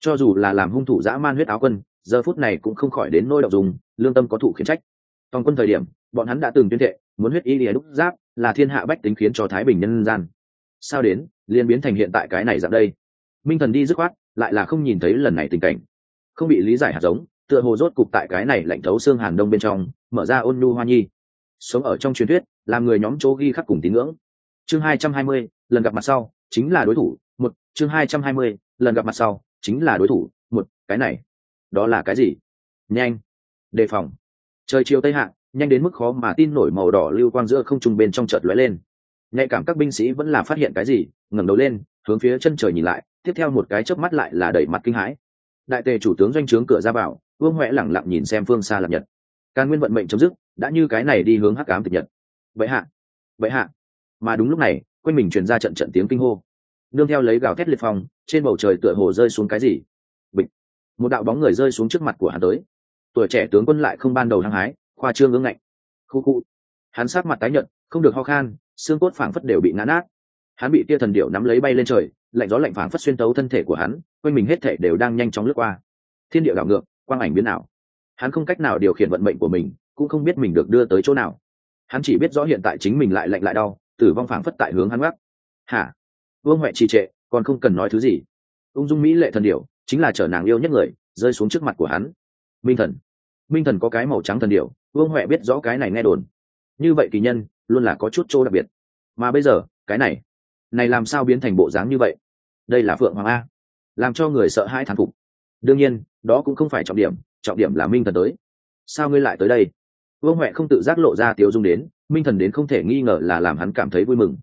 Cho dù là làm hung thủ dã man huyết áo quân, giờ phút này cũng không khỏi đến nôi độc dùng, lương tâm có thủ khiến trách. Toàn quân thời điểm, bọn hắn đã từng tuyên thệ, muốn huyết y lìa đúc giáp, là thiên hạ bách tính khiến cho thái bình nhân gian. Sao đến liên biến thành hiện tại cái này dạng đây? Minh thần đi dứt khoát, lại là không nhìn thấy lần này tình cảnh. Không bị lý giải hạt giống, tựa hồ rốt cục tại cái này lạnh thấu xương hàn đông bên trong mở ra ôn nhu hoa nhi. Sống ở trong truyền thuyết, làm người nhóm chỗ ghi khắc cùng tín ngưỡng. Chương hai trăm hai mươi, lần gặp mặt sau, chính là đối thủ. Một, chương hai trăm hai mươi, lần gặp mặt sau, chính là đối thủ. Một, cái này, đó là cái gì? Nhanh, đề phòng. Trời chiều tây hạ, nhanh đến mức khó mà tin nổi màu đỏ lưu quang giữa không trung bên trong chợt lóe lên. Nhạy cảm các binh sĩ vẫn là phát hiện cái gì, ngẩng đầu lên, hướng phía chân trời nhìn lại, tiếp theo một cái chớp mắt lại là đẩy mặt kinh hãi. Đại tề chủ tướng doanh trướng cửa ra bảo vương huệ lẳng lặng nhìn xem phương xa lập nhật càn nguyên vận mệnh chấm dứt, đã như cái này đi hướng hắc ám tịch nhật. Vậy hạ vậy hạ. Mà đúng lúc này, quanh mình truyền ra trận trận tiếng kinh hô. Nương theo lấy gào thét liệt phong, trên bầu trời tựa hồ rơi xuống cái gì. Bịch. Một đạo bóng người rơi xuống trước mặt của hắn tới. Tuổi trẻ tướng quân lại không ban đầu hăng hái, khoa trương ngưỡng ngạnh. Khu khu. Hắn sát mặt tái nhợt, không được ho khan, xương cốt phảng phất đều bị ngã nát. Hắn bị tia thần điệu nắm lấy bay lên trời, lạnh gió lạnh phảng phất xuyên tấu thân thể của hắn, quanh mình hết thể đều đang nhanh chóng lướt qua. Thiên địa đảo ngược, quang ảnh biến ảo hắn không cách nào điều khiển vận mệnh của mình, cũng không biết mình được đưa tới chỗ nào. Hắn chỉ biết rõ hiện tại chính mình lại lạnh lại đau, tử vong phảng phất tại hướng hắn gác. Hả? Vương huệ trì trệ, còn không cần nói thứ gì. Ung dung mỹ lệ thần điệu chính là chở nàng yêu nhất người, rơi xuống trước mặt của hắn. Minh thần. Minh thần có cái màu trắng thần điệu vương huệ biết rõ cái này nghe đồn. Như vậy kỳ nhân, luôn là có chút chỗ đặc biệt. Mà bây giờ, cái này này làm sao biến thành bộ dáng như vậy? Đây là phượng hoàng a. Làm cho người sợ hãi thán phục. Đương nhiên, đó cũng không phải trọng điểm trọng điểm là minh thần tới. Sao ngươi lại tới đây? Vương huệ không tự giác lộ ra tiếu dung đến, minh thần đến không thể nghi ngờ là làm hắn cảm thấy vui mừng.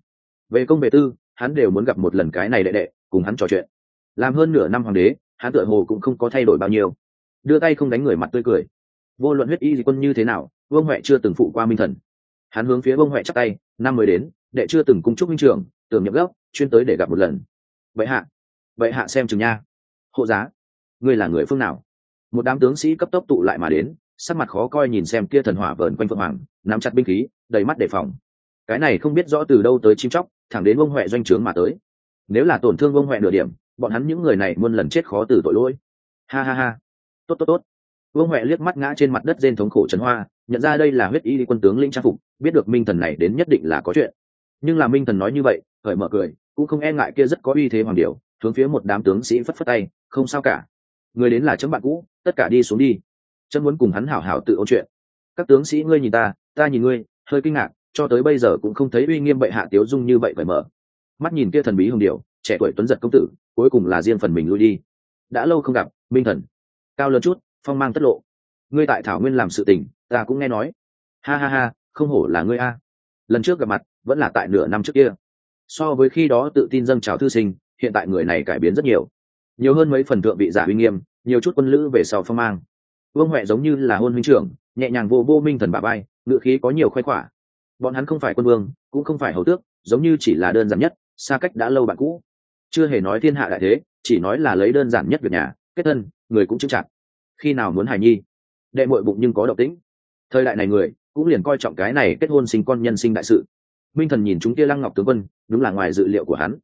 Về công về tư, hắn đều muốn gặp một lần cái này đệ đệ, cùng hắn trò chuyện. Làm hơn nửa năm hoàng đế, hắn tựa hồ cũng không có thay đổi bao nhiêu. Đưa tay không đánh người mặt tươi cười. Vô luận huyết y gì quân như thế nào, vương huệ chưa từng phụ qua minh thần. Hắn hướng phía vương huệ chắc tay, năm mới đến, đệ chưa từng cung chúc minh trưởng tưởng nhập gốc, chuyên tới để gặp một lần. Vậy hạ vậy hạ xem chừng nha. Hộ giá, ngươi là người phương nào? Một đám tướng sĩ cấp tốc tụ lại mà đến, sắc mặt khó coi nhìn xem kia thần hỏa vờn quanh phượng hoàng, nắm chặt binh khí, đầy mắt đề phòng. Cái này không biết rõ từ đâu tới chim chóc, thẳng đến ông huệ doanh trướng mà tới. Nếu là tổn thương ông huệ nửa điểm, bọn hắn những người này muôn lần chết khó từ tội lỗi. Ha ha ha. Tốt tốt tốt. Vương huệ liếc mắt ngã trên mặt đất rên thống khổ trấn hoa, nhận ra đây là huyết y quân tướng linh trang phục, biết được minh thần này đến nhất định là có chuyện. Nhưng là minh thần nói như vậy khởi mở cười, cũng không e ngại kia rất có uy thế hoàng điều hướng phía một đám tướng sĩ phất phất tay, không sao cả người đến là chấm bạn cũ, tất cả đi xuống đi. Chấm muốn cùng hắn hảo hảo tự ôn chuyện. Các tướng sĩ ngươi nhìn ta ta nhìn ngươi, hơi kinh ngạc, cho tới bây giờ cũng không thấy uy nghiêm bệ hạ tiếu dung như vậy phải mở. Mắt nhìn kia thần bí hồng điều trẻ tuổi tuấn giật công tử, cuối cùng là riêng phần mình lui đi. Đã lâu không gặp, minh thần. Cao lớn chút, phong mang tất lộ. Ngươi tại thảo nguyên làm sự tình, ta cũng nghe nói. Ha ha ha, không hổ là ngươi a. Lần trước gặp mặt, vẫn là tại nửa năm trước kia. So với khi đó tự tin dâng trào thư sinh, hiện tại người này cải biến rất nhiều nhiều hơn mấy phần thượng vị giả uy nghiêm, nhiều chút quân lữ về sau phong mang. Vương huệ giống như là hôn minh trưởng, nhẹ nhàng vô vô minh thần bà bay ngự khí có nhiều khoái khỏa bọn hắn không phải quân vương, cũng không phải hầu tước, giống như chỉ là đơn giản nhất, xa cách đã lâu bạn cũ. Chưa hề nói thiên hạ đại thế, chỉ nói là lấy đơn giản nhất việc nhà, kết thân, người cũng chững chặt khi nào muốn hài nhi? Đệ mội bụng nhưng có động tĩnh. Thời đại này người, cũng liền coi trọng cái này kết hôn sinh con nhân sinh đại sự. Minh thần nhìn chúng kia lăng ngọc tướng quân, đúng là ngoài dự liệu của hắn.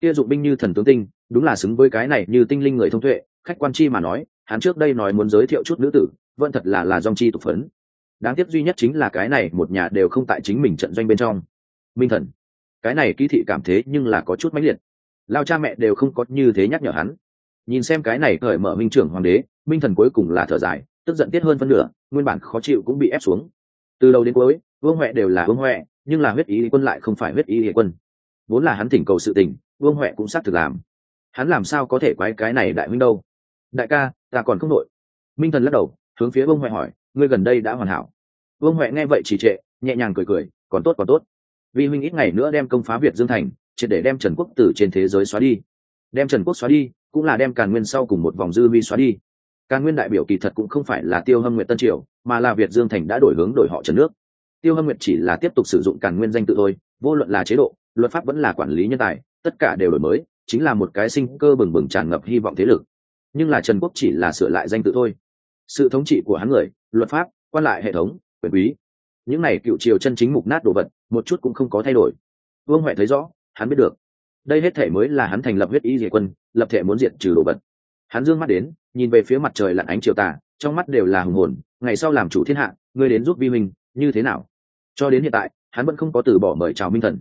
Kia dụng binh như thần tướng tinh đúng là xứng với cái này như tinh linh người thông tuệ, khách quan chi mà nói, hắn trước đây nói muốn giới thiệu chút nữ tử, vẫn thật là là dòng chi tục phấn. Đáng tiếc duy nhất chính là cái này một nhà đều không tại chính mình trận doanh bên trong. Minh thần, cái này ký thị cảm thế nhưng là có chút mãnh liệt. Lao cha mẹ đều không có như thế nhắc nhở hắn. Nhìn xem cái này cởi mở minh trưởng hoàng đế, minh thần cuối cùng là thở dài, tức giận tiết hơn phân nửa, nguyên bản khó chịu cũng bị ép xuống. Từ đầu đến cuối, vương huệ đều là vương huệ, nhưng là huyết ý quân lại không phải huyết ý địa quân. Vốn là hắn thỉnh cầu sự tình, vương huệ cũng xác thực làm hắn làm sao có thể quái cái này đại huynh đâu? Đại ca, ta còn không nội minh thần lắc đầu, hướng phía vương huệ hỏi, ngươi gần đây đã hoàn hảo. Vương huệ nghe vậy chỉ trệ, nhẹ nhàng cười cười, còn tốt còn tốt. Vì huynh ít ngày nữa đem công phá việt dương thành chỉ để đem trần quốc tử trên thế giới xóa đi. Đem trần quốc xóa đi, cũng là đem càn nguyên sau cùng một vòng dư vi xóa đi. Càn nguyên đại biểu kỳ thật cũng không phải là tiêu hâm nguyện tân triều, mà là việt dương thành đã đổi hướng đổi họ trần nước. Tiêu hâm nguyện chỉ là tiếp tục sử dụng càn nguyên danh tự thôi, vô luận là chế độ, luật pháp vẫn là quản lý nhân tài, tất cả đều đổi mới chính là một cái sinh cơ bừng bừng tràn ngập hy vọng thế lực. Nhưng là trần quốc chỉ là sửa lại danh tự thôi. Sự thống trị của hắn người, luật pháp, quan lại hệ thống, quyền quý. Những này cựu triều chân chính mục nát đồ vật, một chút cũng không có thay đổi. Vương huệ thấy rõ, hắn biết được. Đây hết thể mới là hắn thành lập huyết y diệt quân, lập thể muốn diệt trừ đồ vật. Hắn dương mắt đến, nhìn về phía mặt trời lặn ánh chiều tà, trong mắt đều là hùng hồn, ngày sau làm chủ thiên hạ, ngươi đến giúp vi minh, như thế nào? Cho đến hiện tại, hắn vẫn không có từ bỏ mời chào minh thần.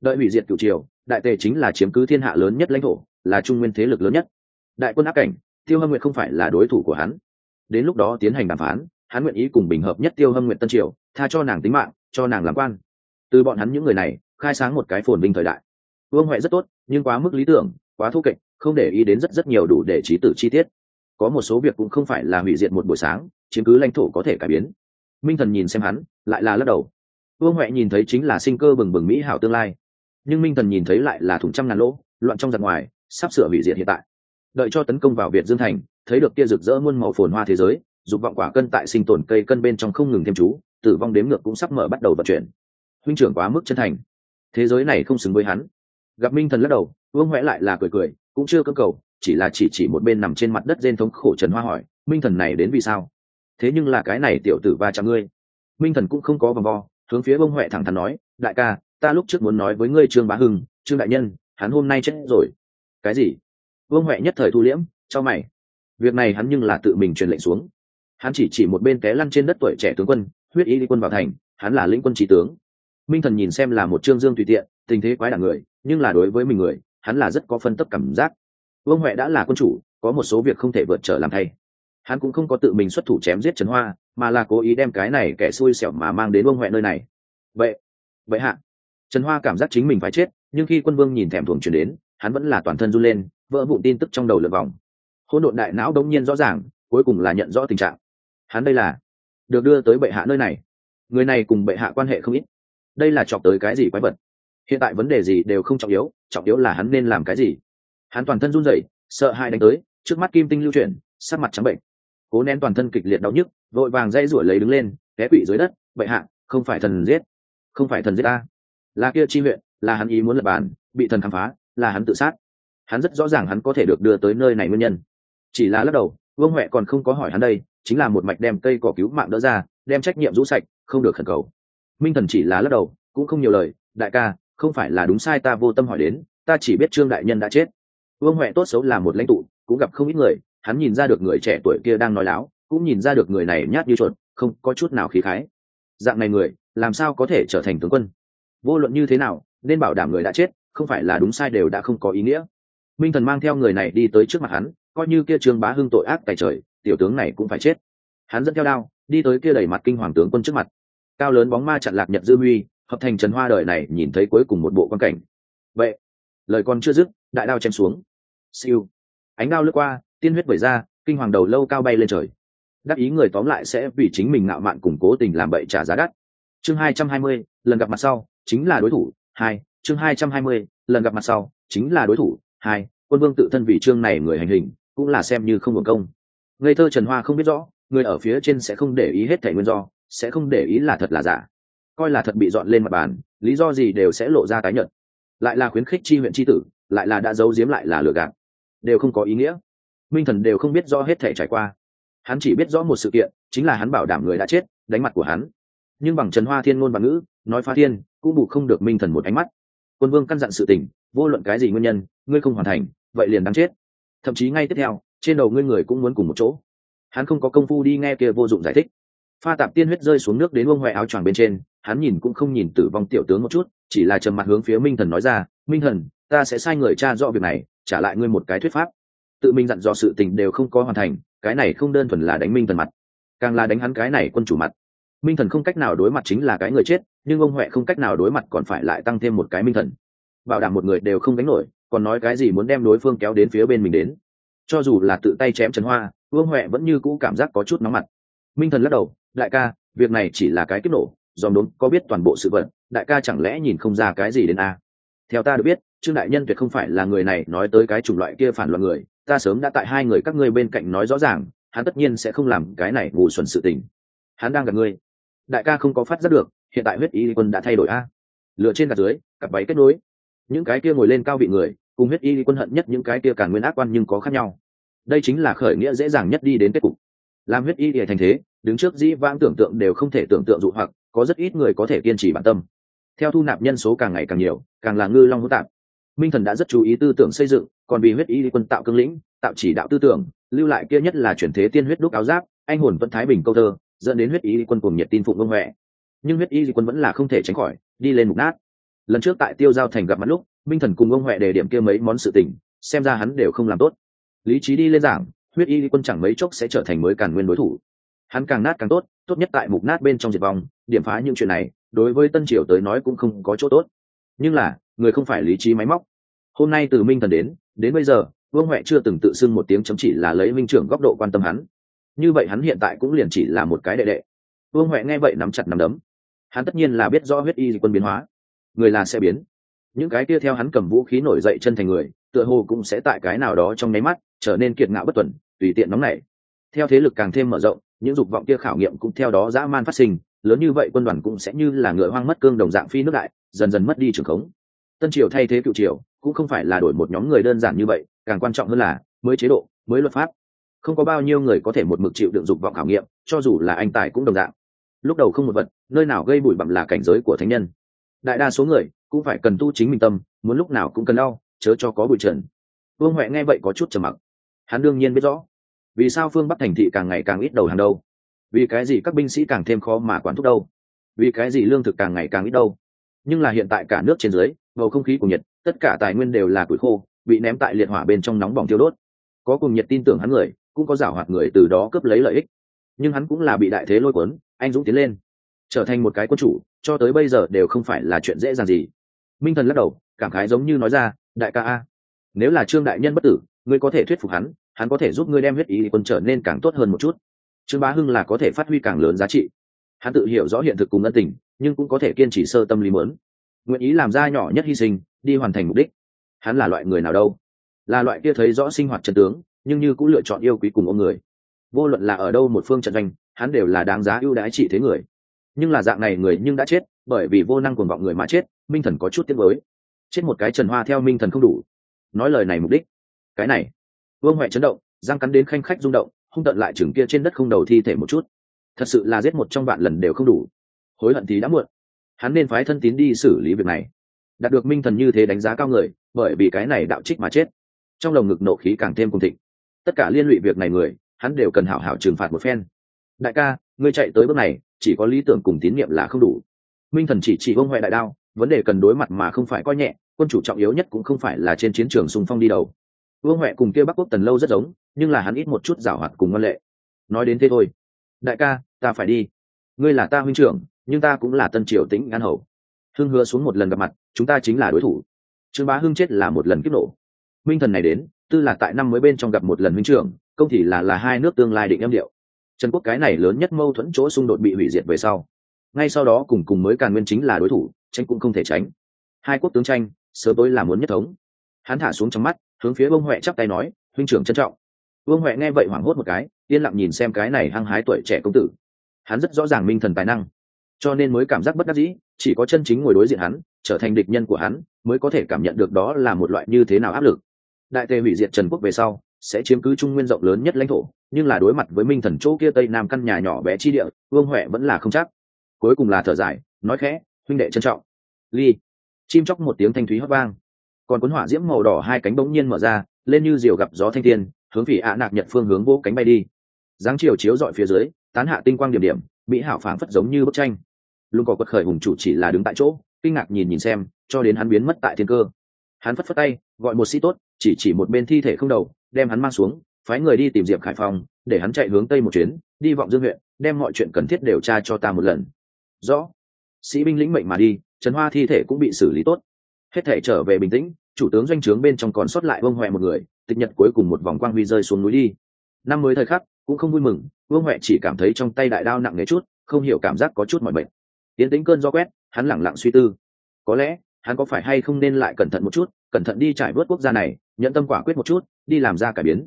Đợi hủy diệt cựu triều đại tề chính là chiếm cứ thiên hạ lớn nhất lãnh thổ, là trung nguyên thế lực lớn nhất. Đại quân áp cảnh, tiêu hâm nguyện không phải là đối thủ của hắn. Đến lúc đó tiến hành đàm phán, hắn nguyện ý cùng bình hợp nhất tiêu hâm nguyện tân triều, tha cho nàng tính mạng, cho nàng làm quan. Từ bọn hắn những người này, khai sáng một cái phồn vinh thời đại. Vương huệ rất tốt, nhưng quá mức lý tưởng, quá thô kệch, không để ý đến rất rất nhiều đủ để trí tử chi tiết. Có một số việc cũng không phải là hủy diệt một buổi sáng, chiếm cứ lãnh thổ có thể cải biến. Minh thần nhìn xem hắn, lại là lắc đầu. Vương huệ nhìn thấy chính là sinh cơ bừng bừng mỹ hảo tương lai nhưng minh thần nhìn thấy lại là thủng trăm ngàn lỗ, loạn trong giặc ngoài, sắp sửa hủy diệt hiện tại. Đợi cho tấn công vào việt dương thành, thấy được kia rực rỡ muôn màu phồn hoa thế giới, dục vọng quả cân tại sinh tồn cây cân bên trong không ngừng thêm chú, tử vong đếm ngược cũng sắp mở bắt đầu vận chuyển. Huynh trưởng quá mức chân thành. Thế giới này không xứng với hắn. Gặp minh thần lắc đầu, vương huệ lại là cười cười, cũng chưa cơ cầu, chỉ là chỉ chỉ một bên nằm trên mặt đất rên thống khổ trần hoa hỏi, minh thần này đến vì sao? Thế nhưng là cái này tiểu tử va chạm ngươi. Minh thần cũng không có vòng vo, hướng phía vương huệ thẳng thắn nói, đại ca ta lúc trước muốn nói với ngươi trương bá hưng, trương đại nhân, hắn hôm nay chết rồi. Cái gì? Vương huệ nhất thời thu liễm, cho mày. Việc này hắn nhưng là tự mình truyền lệnh xuống. Hắn chỉ chỉ một bên té lăn trên đất tuổi trẻ tướng quân, huyết ý đi quân vào thành, hắn là lĩnh quân trí tướng. Minh thần nhìn xem là một trương dương tùy tiện, tình thế quái đảng người, nhưng là đối với mình người, hắn là rất có phân tấp cảm giác. Vương huệ đã là quân chủ, có một số việc không thể vượt trở làm thay. Hắn cũng không có tự mình xuất thủ chém giết trần hoa, mà là cố ý đem cái này kẻ xui xẻo mà mang đến vương huệ nơi này. Vậy vậy hạ trần hoa cảm giác chính mình phải chết, nhưng khi quân vương nhìn thèm thuồng chuyển đến, hắn vẫn là toàn thân run lên, vỡ vụn tin tức trong đầu lượt vòng. Hỗn độn đại não đông nhiên rõ ràng, cuối cùng là nhận rõ tình trạng. Hắn đây là được đưa tới bệ hạ nơi này. Người này cùng bệ hạ quan hệ không ít. Đây là chọc tới cái gì quái vật? Hiện tại vấn đề gì đều không trọng yếu trọng yếu là hắn nên làm cái gì. Hắn toàn thân run rẩy, sợ hãi đánh tới, trước mắt kim tinh lưu chuyển, sắc mặt trắng bệnh. Cố nén toàn thân kịch liệt đau nhức, vội vàng dây rủi lấy đứng lên, té quỵ dưới đất, bệ hạ, không phải thần giết, không phải thần giết ta là kia chi huyện, là hắn ý muốn lập bàn, bị thần khám phá, là hắn tự sát. Hắn rất rõ ràng hắn có thể được đưa tới nơi này nguyên nhân. Chỉ là lắc đầu, vương huệ còn không có hỏi hắn đây, chính là một mạch đem cây cỏ cứu mạng đỡ ra, đem trách nhiệm rũ sạch, không được khẩn cầu. Minh thần chỉ là lắc đầu, cũng không nhiều lời, đại ca, không phải là đúng sai ta vô tâm hỏi đến, ta chỉ biết trương đại nhân đã chết. Vương huệ tốt xấu là một lãnh tụ, cũng gặp không ít người, hắn nhìn ra được người trẻ tuổi kia đang nói láo, cũng nhìn ra được người này nhát như chuột, không có chút nào khí khái. Dạng này người, làm sao có thể trở thành tướng quân? Vô luận như thế nào, nên bảo đảm người đã chết, không phải là đúng sai đều đã không có ý nghĩa. Minh thần mang theo người này đi tới trước mặt hắn, coi như kia trương bá hưng tội ác tài trời, tiểu tướng này cũng phải chết. Hắn dẫn theo đao, đi tới kia đẩy mặt kinh hoàng tướng quân trước mặt. Cao lớn bóng ma chặn lạc nhật dư huy, hợp thành trần hoa đời này nhìn thấy cuối cùng một bộ quan cảnh. Vậy, lời còn chưa dứt, đại đao chém xuống. Siêu. Ánh đao lướt qua, tiên huyết vẩy ra, kinh hoàng đầu lâu cao bay lên trời. Đắc ý người tóm lại sẽ vì chính mình ngạo mạn cùng cố tình làm bậy trả giá đắt. Chương hai trăm hai mươi, lần gặp mặt sau chính là đối thủ, hai, chương hai trăm hai mươi, lần gặp mặt sau, chính là đối thủ, hai, quân vương tự thân vì chương này người hành hình, cũng là xem như không hưởng công. Ngây thơ trần hoa không biết rõ, người ở phía trên sẽ không để ý hết thẻ nguyên do, sẽ không để ý là thật là giả. Coi là thật bị dọn lên mặt bàn, lý do gì đều sẽ lộ ra tái nhận lại là khuyến khích chi huyện chi tử, lại là đã giấu giếm lại là lừa gạt. Đều không có ý nghĩa. Minh thần đều không biết do hết thể trải qua. Hắn chỉ biết rõ một sự kiện, chính là hắn bảo đảm người đã chết, đánh mặt của hắn. Nhưng bằng trần hoa thiên ngôn và ngữ, nói phá thiên cũng bù không được minh thần một ánh mắt. Quân vương căn dặn sự tình, vô luận cái gì nguyên nhân, ngươi không hoàn thành, vậy liền đáng chết. Thậm chí ngay tiếp theo, trên đầu ngươi người cũng muốn cùng một chỗ. Hắn không có công phu đi nghe kia vô dụng giải thích. Pha tạp tiên huyết rơi xuống nước đến ông huệ áo choàng bên trên, hắn nhìn cũng không nhìn tử vong tiểu tướng một chút, chỉ là trầm mặt hướng phía minh thần nói ra, minh thần, ta sẽ sai người cha rõ việc này, trả lại ngươi một cái thuyết pháp. Tự mình dặn dò sự tình đều không có hoàn thành, cái này không đơn thuần là đánh minh thần mặt, càng là đánh hắn cái này quân chủ mặt minh thần không cách nào đối mặt chính là cái người chết, nhưng ông huệ không cách nào đối mặt còn phải lại tăng thêm một cái minh thần. Bảo đảm một người đều không đánh nổi, còn nói cái gì muốn đem đối phương kéo đến phía bên mình đến. Cho dù là tự tay chém trần hoa vương huệ vẫn như cũ cảm giác có chút nóng mặt. Minh thần lắc đầu, đại ca, việc này chỉ là cái kích nổ, dòm đốn, có biết toàn bộ sự vật, đại ca chẳng lẽ nhìn không ra cái gì đến a? Theo ta được biết, trương đại nhân tuyệt không phải là người này, nói tới cái chủng loại kia phản loạn người, ta sớm đã tại hai người các ngươi bên cạnh nói rõ ràng, hắn tất nhiên sẽ không làm cái này ngủ xuẩn sự tình. Hắn đang gặp ngươi đại ca không có phát giác được, hiện tại huyết y quân đã thay đổi a. Lựa trên gạt dưới, cặp váy kết nối. Những cái kia ngồi lên cao vị người, cùng huyết y quân hận nhất những cái kia càng nguyên ác quan nhưng có khác nhau. Đây chính là khởi nghĩa dễ dàng nhất đi đến kết cục. Làm huyết y địa thành thế, đứng trước dĩ vãng tưởng tượng đều không thể tưởng tượng dụ hoặc, có rất ít người có thể kiên trì bản tâm. Theo thu nạp nhân số càng ngày càng nhiều, càng là ngư long hữu tạp. Minh thần đã rất chú ý tư tưởng xây dựng, còn vì huyết y quân tạo cương lĩnh, tạo chỉ đạo tư tưởng, lưu lại kia nhất là chuyển thế tiên huyết đúc áo giáp, anh hồn vẫn thái bình câu thơ dẫn đến huyết y quân cùng nhiệt tin phụng vương huệ. Nhưng huyết y quân vẫn là không thể tránh khỏi, đi lên mục nát. Lần trước tại tiêu giao thành gặp mặt lúc minh thần cùng ông huệ đề điểm kia mấy món sự tình, xem ra hắn đều không làm tốt. Lý trí đi lên giảng, huyết y quân chẳng mấy chốc sẽ trở thành mới càn nguyên đối thủ. Hắn càng nát càng tốt tốt nhất tại mục nát bên trong diệt vong, điểm phá những chuyện này, đối với tân triều tới nói cũng không có chỗ tốt. Nhưng là, người không phải lý trí máy móc. Hôm nay từ minh thần đến đến bây giờ vương huệ chưa từng tự xưng một tiếng chấm chỉ là lấy minh trưởng góc độ quan tâm hắn như vậy hắn hiện tại cũng liền chỉ là một cái đệ đệ. Vương huệ nghe vậy nắm chặt nắm đấm. Hắn tất nhiên là biết rõ huyết y quân biến hóa. Người là sẽ biến. Những cái kia theo hắn cầm vũ khí nổi dậy chân thành người, tựa hồ cũng sẽ tại cái nào đó trong nháy mắt trở nên kiệt ngạo bất tuần, tùy tiện nóng nảy. Theo thế lực càng thêm mở rộng, những dục vọng kia khảo nghiệm cũng theo đó dã man phát sinh, lớn như vậy quân đoàn cũng sẽ như là ngựa hoang mất cương đồng dạng phi nước đại, dần dần mất đi trường khống. Tân triều thay thế cựu triều, cũng không phải là đổi một nhóm người đơn giản như vậy, càng quan trọng hơn là, mới chế độ, mới luật pháp không có bao nhiêu người có thể một mực chịu đựng dục vọng khảo nghiệm, cho dù là anh tài cũng đồng dạng. Lúc đầu không một vật, nơi nào gây bụi bặm là cảnh giới của thánh nhân. Đại đa số người cũng phải cần tu chính mình tâm, muốn lúc nào cũng cần đau, chớ cho có bụi trần. Vương huệ nghe vậy có chút trầm mặc. Hắn đương nhiên biết rõ, vì sao phương bắc thành thị càng ngày càng ít đầu hàng đâu. Vì cái gì các binh sĩ càng thêm khó mà quản thúc đâu. Vì cái gì lương thực càng ngày càng ít đâu. Nhưng là hiện tại cả nước trên dưới, bầu không khí của nhiệt tất cả tài nguyên đều là củi khô, bị ném tại liệt hỏa bên trong nóng bỏng tiêu đốt. Có cùng nhiệt tin tưởng hắn người cũng có giảo hoạt người từ đó cướp lấy lợi ích. Nhưng hắn cũng là bị đại thế lôi cuốn, anh dũng tiến lên, trở thành một cái quân chủ, cho tới bây giờ đều không phải là chuyện dễ dàng gì. Minh thần lắc đầu, cảm khái giống như nói ra, đại ca a, nếu là trương đại nhân bất tử, ngươi có thể thuyết phục hắn hắn có thể giúp ngươi đem huyết ý quân trở nên càng tốt hơn một chút. Trương bá hưng là có thể phát huy càng lớn giá trị. Hắn tự hiểu rõ hiện thực cùng ân tình, nhưng cũng có thể kiên trì sơ tâm lý mớn nguyện ý làm ra nhỏ nhất hy sinh, đi hoàn thành mục đích. Hắn là loại người nào đâu? Là loại kia thấy rõ sinh hoạt chân tướng nhưng như cũng lựa chọn yêu quý cùng ông người. Vô luận là ở đâu một phương trận doanh, hắn đều là đáng giá ưu đãi trị thế người. Nhưng là dạng này người nhưng đã chết, bởi vì vô năng cuồng vọng người mà chết, minh thần có chút tiếc với chết một cái trần hoa theo minh thần không đủ. Nói lời này mục đích. Cái này. Vương huệ chấn động, răng cắn đến khanh khách rung động, hung tận lại chừng kia trên đất không đầu thi thể một chút. Thật sự là giết một trong bạn lần đều không đủ. Hối hận thì đã muộn. Hắn nên phái thân tín đi xử lý việc này. Đạt được minh thần như thế đánh giá cao người, bởi vì cái này đạo trích mà chết. Trong lồng ngực nộ khí càng thêm cùng thịnh tất cả liên lụy việc này người, hắn đều cần hảo hảo trừng phạt một phen. Đại ca, ngươi chạy tới bước này, chỉ có lý tưởng cùng tín nhiệm là không đủ. Minh thần chỉ chỉ ông huệ đại đao, vấn đề cần đối mặt mà không phải coi nhẹ, quân chủ trọng yếu nhất cũng không phải là trên chiến trường xung phong đi đầu. Vương huệ cùng kia bắc quốc tần lâu rất giống, nhưng là hắn ít một chút giảo hoạt cùng ngân lệ. Nói đến thế thôi. Đại ca, ta phải đi. Ngươi là ta huynh trưởng, nhưng ta cũng là tân triều tĩnh an hầu. Hưng hứa xuống một lần gặp mặt, chúng ta chính là đối thủ. Trương bá hưng chết là một lần kích nổ. Minh thần này đến tư là tại năm mới bên trong gặp một lần huynh trưởng, công thì là là hai nước tương lai định âm điệu. Trần quốc cái này lớn nhất mâu thuẫn chỗ xung đột bị hủy diệt về sau. Ngay sau đó cùng cùng mới càn nguyên chính là đối thủ, tranh cũng không thể tránh. Hai quốc tướng tranh, sớm tối là muốn nhất thống. Hắn thả xuống trong mắt, hướng phía vương huệ chắp tay nói, huynh trưởng trân trọng. Vương huệ nghe vậy hoảng hốt một cái, yên lặng nhìn xem cái này hăng hái tuổi trẻ công tử. Hắn rất rõ ràng minh thần tài năng, cho nên mới cảm giác bất đắc dĩ, chỉ có chân chính ngồi đối diện hắn, trở thành địch nhân của hắn, mới có thể cảm nhận được đó là một loại như thế nào áp lực đại tề hủy diệt trần quốc về sau, sẽ chiếm cứ trung nguyên rộng lớn nhất lãnh thổ, nhưng là đối mặt với minh thần chỗ kia tây nam căn nhà nhỏ bé chi địa, vương huệ vẫn là không chắc. Cuối cùng là thở dài, nói khẽ, huynh đệ trân trọng. Ly, chim chóc một tiếng thanh thúy hót vang. Còn cuốn hỏa diễm màu đỏ hai cánh bỗng nhiên mở ra, lên như diều gặp gió thanh tiên, hướng vị ạ nạc nhật phương hướng vỗ cánh bay đi. Dáng chiều chiếu dọi phía dưới, tán hạ tinh quang điểm điểm mỹ hảo phảng phất giống như bức tranh. Luôn có quật khởi hùng chủ chỉ là đứng tại chỗ, kinh ngạc nhìn nhìn xem, cho đến hắn biến mất tại thiên cơ. Hắn phất phất tay, gọi một sĩ tốt chỉ chỉ một bên thi thể không đầu, đem hắn mang xuống, phái người đi tìm diệp khải phong, để hắn chạy hướng tây một chuyến, đi vọng dương huyện, đem mọi chuyện cần thiết điều tra cho ta một lần. Rõ. Sĩ binh lĩnh mệnh mà đi, trần hoa thi thể cũng bị xử lý tốt. Hết thể trở về bình tĩnh, chủ tướng doanh trướng bên trong còn sót lại vương huệ một người, tịch nhật cuối cùng một vòng quang huy rơi xuống núi đi. Năm mới thời khắc, cũng không vui mừng, vương huệ chỉ cảm thấy trong tay đại đao nặng nề chút, không hiểu cảm giác có chút mọi bệnh tiến tính cơn do quét, hắn lẳng lặng suy tư. Có lẽ, hắn có phải hay không nên lại cẩn thận một chút cẩn thận đi trải vớt quốc gia này nhận tâm quả quyết một chút, đi làm ra cải biến.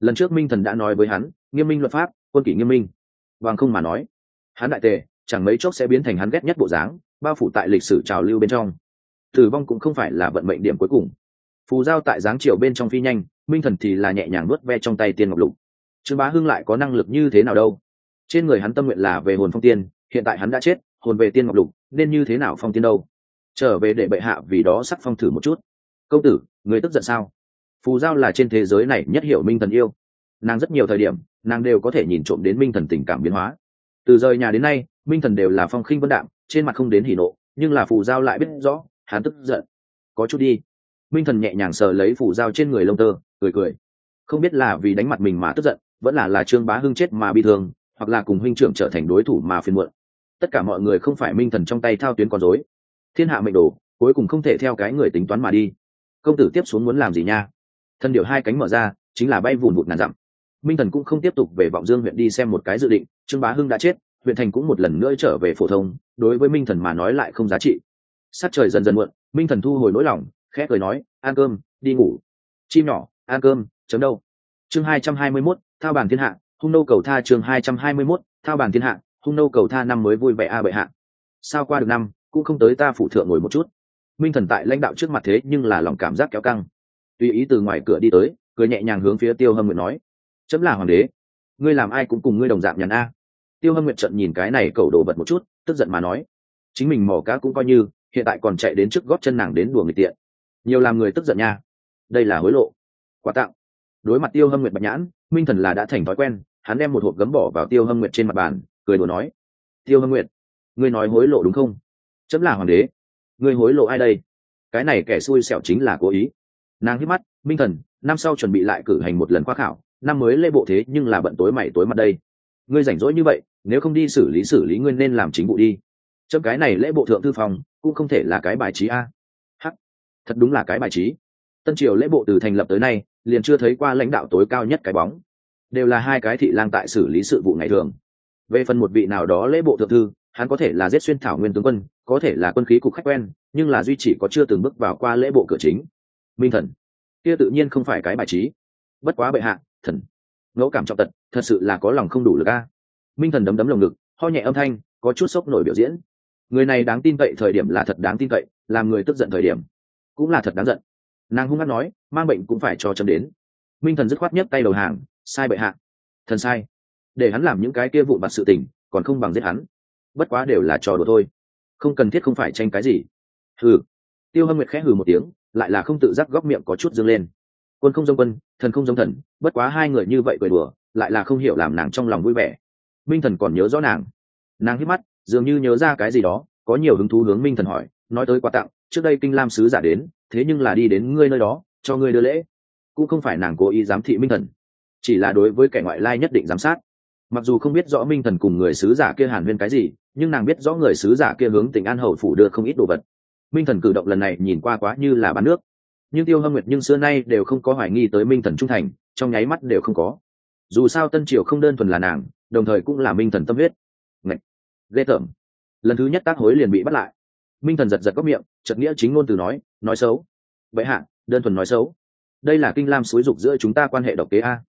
Lần trước minh thần đã nói với hắn, nghiêm minh luật pháp, quân kỷ nghiêm minh. Vàng không mà nói. Hắn đại tề, chẳng mấy chốc sẽ biến thành hắn ghét nhất bộ dáng, bao phủ tại lịch sử trào lưu bên trong. Tử vong cũng không phải là vận mệnh điểm cuối cùng. Phù giao tại dáng chiều bên trong phi nhanh, minh thần thì là nhẹ nhàng nuốt ve trong tay tiên ngọc lục. Trương bá hưng lại có năng lực như thế nào đâu? Trên người hắn tâm nguyện là về hồn phong tiên, hiện tại hắn đã chết, hồn về tiên ngọc lục, nên như thế nào phong tiên đâu? Trở về để bệ hạ vì đó sắc phong thử một chút công tử, người tức giận sao? Phù giao là trên thế giới này nhất hiểu minh thần yêu. Nàng rất nhiều thời điểm, nàng đều có thể nhìn trộm đến minh thần tình cảm biến hóa. Từ rời nhà đến nay, minh thần đều là phong khinh vân đạm, trên mặt không đến hỉ nộ, nhưng là phù giao lại biết rõ, hắn tức giận. Có chút đi. Minh thần nhẹ nhàng sờ lấy phù giao trên người lông tơ, cười cười. Không biết là vì đánh mặt mình mà tức giận, vẫn là là trương bá hưng chết mà bị thương, hoặc là cùng huynh trưởng trở thành đối thủ mà phiền muộn. Tất cả mọi người không phải minh thần trong tay thao tuyến con dối thiên hạ mệnh đồ, cuối cùng không thể theo cái người tính toán mà đi công tử tiếp xuống muốn làm gì nha? Thân điệu hai cánh mở ra, chính là bay vùn vụt ngàn dặm. Minh thần cũng không tiếp tục về vọng dương huyện đi xem một cái dự định, trương bá hưng đã chết, huyện thành cũng một lần nữa trở về phổ thông, đối với minh thần mà nói lại không giá trị. Sát trời dần dần muộn, minh thần thu hồi nỗi lòng, khẽ cười nói, ăn cơm, đi ngủ. Chim nhỏ, ăn cơm, chấm đâu? Chương hai trăm hai mươi mốt, thao bàn thiên hạ, hung nô cầu tha chương hai trăm hai mươi mốt, thao bàn thiên hạ, hung nô cầu tha năm mới vui vẻ a bệ hạ. Sao qua được năm, cũng không tới ta phụ thượng ngồi một chút minh thần tại lãnh đạo trước mặt thế nhưng là lòng cảm giác kéo căng. Tùy ý từ ngoài cửa đi tới, cười nhẹ nhàng hướng phía tiêu hâm nguyện nói, chấm là hoàng đế, ngươi làm ai cũng cùng ngươi đồng dạng nhàn a. Tiêu hâm nguyện trận nhìn cái này cầu đồ vật một chút, tức giận mà nói, chính mình mỏ cá cũng coi như, hiện tại còn chạy đến trước góp chân nàng đến đùa người tiện. Nhiều làm người tức giận nha. Đây là hối lộ. Quà tặng. Đối mặt tiêu hâm nguyệt bạch nhãn, minh thần là đã thành thói quen, hắn đem một hộp gấm bỏ vào tiêu hâm nguyệt trên mặt bàn, cười đùa nói, tiêu hâm nguyệt, ngươi nói hối lộ đúng không? Chấm là hoàng đế ngươi hối lộ ai đây? Cái này kẻ xui xẻo chính là cố ý. Nàng hít mắt, minh thần, năm sau chuẩn bị lại cử hành một lần khoa khảo, năm mới lễ bộ thế nhưng là bận tối mày tối mặt đây. Ngươi rảnh rỗi như vậy, nếu không đi xử lý xử lý ngươi nên làm chính vụ đi. Chấm cái này lễ bộ thượng thư phòng, cũng không thể là cái bài trí a. Hắc, thật đúng là cái bài trí. Tân triều lễ bộ từ thành lập tới nay, liền chưa thấy qua lãnh đạo tối cao nhất cái bóng. Đều là hai cái thị lang tại xử lý sự vụ ngày thường. Về phần một vị nào đó lễ bộ thượng thư hắn có thể là giết xuyên thảo nguyên tướng quân, có thể là quân khí cục khách quen, nhưng là duy chỉ có chưa từng bước vào qua lễ bộ cửa chính. Minh thần, kia tự nhiên không phải cái bài trí. Bất quá bệ hạ, thần, ngẫu cảm trọng tật, thật sự là có lòng không đủ lực a. Minh thần đấm đấm lồng ngực, ho nhẹ âm thanh, có chút sốc nổi biểu diễn. Người này đáng tin cậy thời điểm là thật đáng tin cậy, làm người tức giận thời điểm cũng là thật đáng giận. Nàng hung hát nói, mang bệnh cũng phải cho chấm đến. Minh thần dứt khoát nhất tay đầu hàng, sai bệ hạ. Thần sai. Để hắn làm những cái kia vụ mặt sự tình, còn không bằng giết hắn bất quá đều là trò đùa thôi. Không cần thiết không phải tranh cái gì. Hừ. Tiêu hâm nguyệt khẽ hừ một tiếng, lại là không tự giác góc miệng có chút dâng lên. Quân không giống quân, thần không giống thần, bất quá hai người như vậy cười đùa, lại là không hiểu làm nàng trong lòng vui vẻ. Minh thần còn nhớ rõ nàng. Nàng hít mắt, dường như nhớ ra cái gì đó, có nhiều hứng thú hướng minh thần hỏi, nói tới quà tặng, trước đây kinh lam sứ giả đến, thế nhưng là đi đến ngươi nơi đó, cho ngươi đưa lễ. Cũng không phải nàng cố ý giám thị minh thần, chỉ là đối với kẻ ngoại lai nhất định giám sát mặc dù không biết rõ minh thần cùng người sứ giả kia hàn huyên cái gì, nhưng nàng biết rõ người sứ giả kia hướng tỉnh an hầu phủ đưa không ít đồ vật. Minh thần cử động lần này nhìn qua quá như là bán nước. Nhưng tiêu hâm nguyệt nhưng xưa nay đều không có hoài nghi tới minh thần trung thành, trong nháy mắt đều không có. Dù sao tân triều không đơn thuần là nàng, đồng thời cũng là minh thần tâm huyết. Ngậy! ghê tởm. Lần thứ nhất tác hối liền bị bắt lại. Minh thần giật giật góc miệng, chợt nghĩa chính ngôn từ nói nói xấu. Vậy hạ, đơn thuần nói xấu. Đây là kinh lam xúi dục giữa chúng ta quan hệ độc kế a.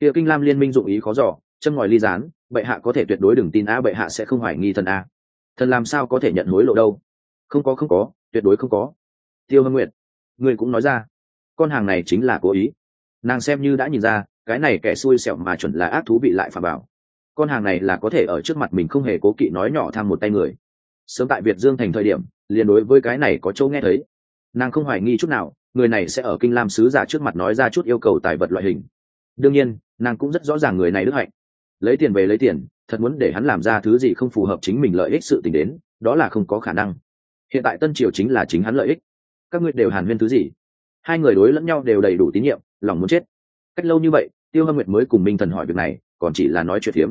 Kia kinh lam liên minh dụng ý khó giỏ châm ngòi ly gián, bệ hạ có thể tuyệt đối đừng tin a bệ hạ sẽ không hoài nghi thần a thần làm sao có thể nhận hối lộ đâu? Không có không có, tuyệt đối không có. Tiêu hâm nguyệt người cũng nói ra. Con hàng này chính là cố ý. Nàng xem như đã nhìn ra, cái này kẻ xui xẻo mà chuẩn là ác thú vị lại phà bảo. Con hàng này là có thể ở trước mặt mình không hề cố kỵ nói nhỏ tham một tay người. Sớm tại việt dương thành thời điểm, liền đối với cái này có chỗ nghe thấy. Nàng không hoài nghi chút nào, người này sẽ ở kinh lam sứ giả trước mặt nói ra chút yêu cầu tài vật loại hình. Đương nhiên, nàng cũng rất rõ ràng người này đức hạnh lấy tiền về lấy tiền thật muốn để hắn làm ra thứ gì không phù hợp chính mình lợi ích sự t ì n h đến đó là không có khả năng. Hiện tại tân triều chính là chính hắn lợi ích. Các ngươi đều hàn huyên thứ gì? Hai người đối lẫn nhau đều đầy đủ tín nhiệm lòng muốn chết. Cách lâu như vậy tiêu hâm nguyệt mới cùng minh thần hỏi việc này còn chỉ là nói chuyện phiếm.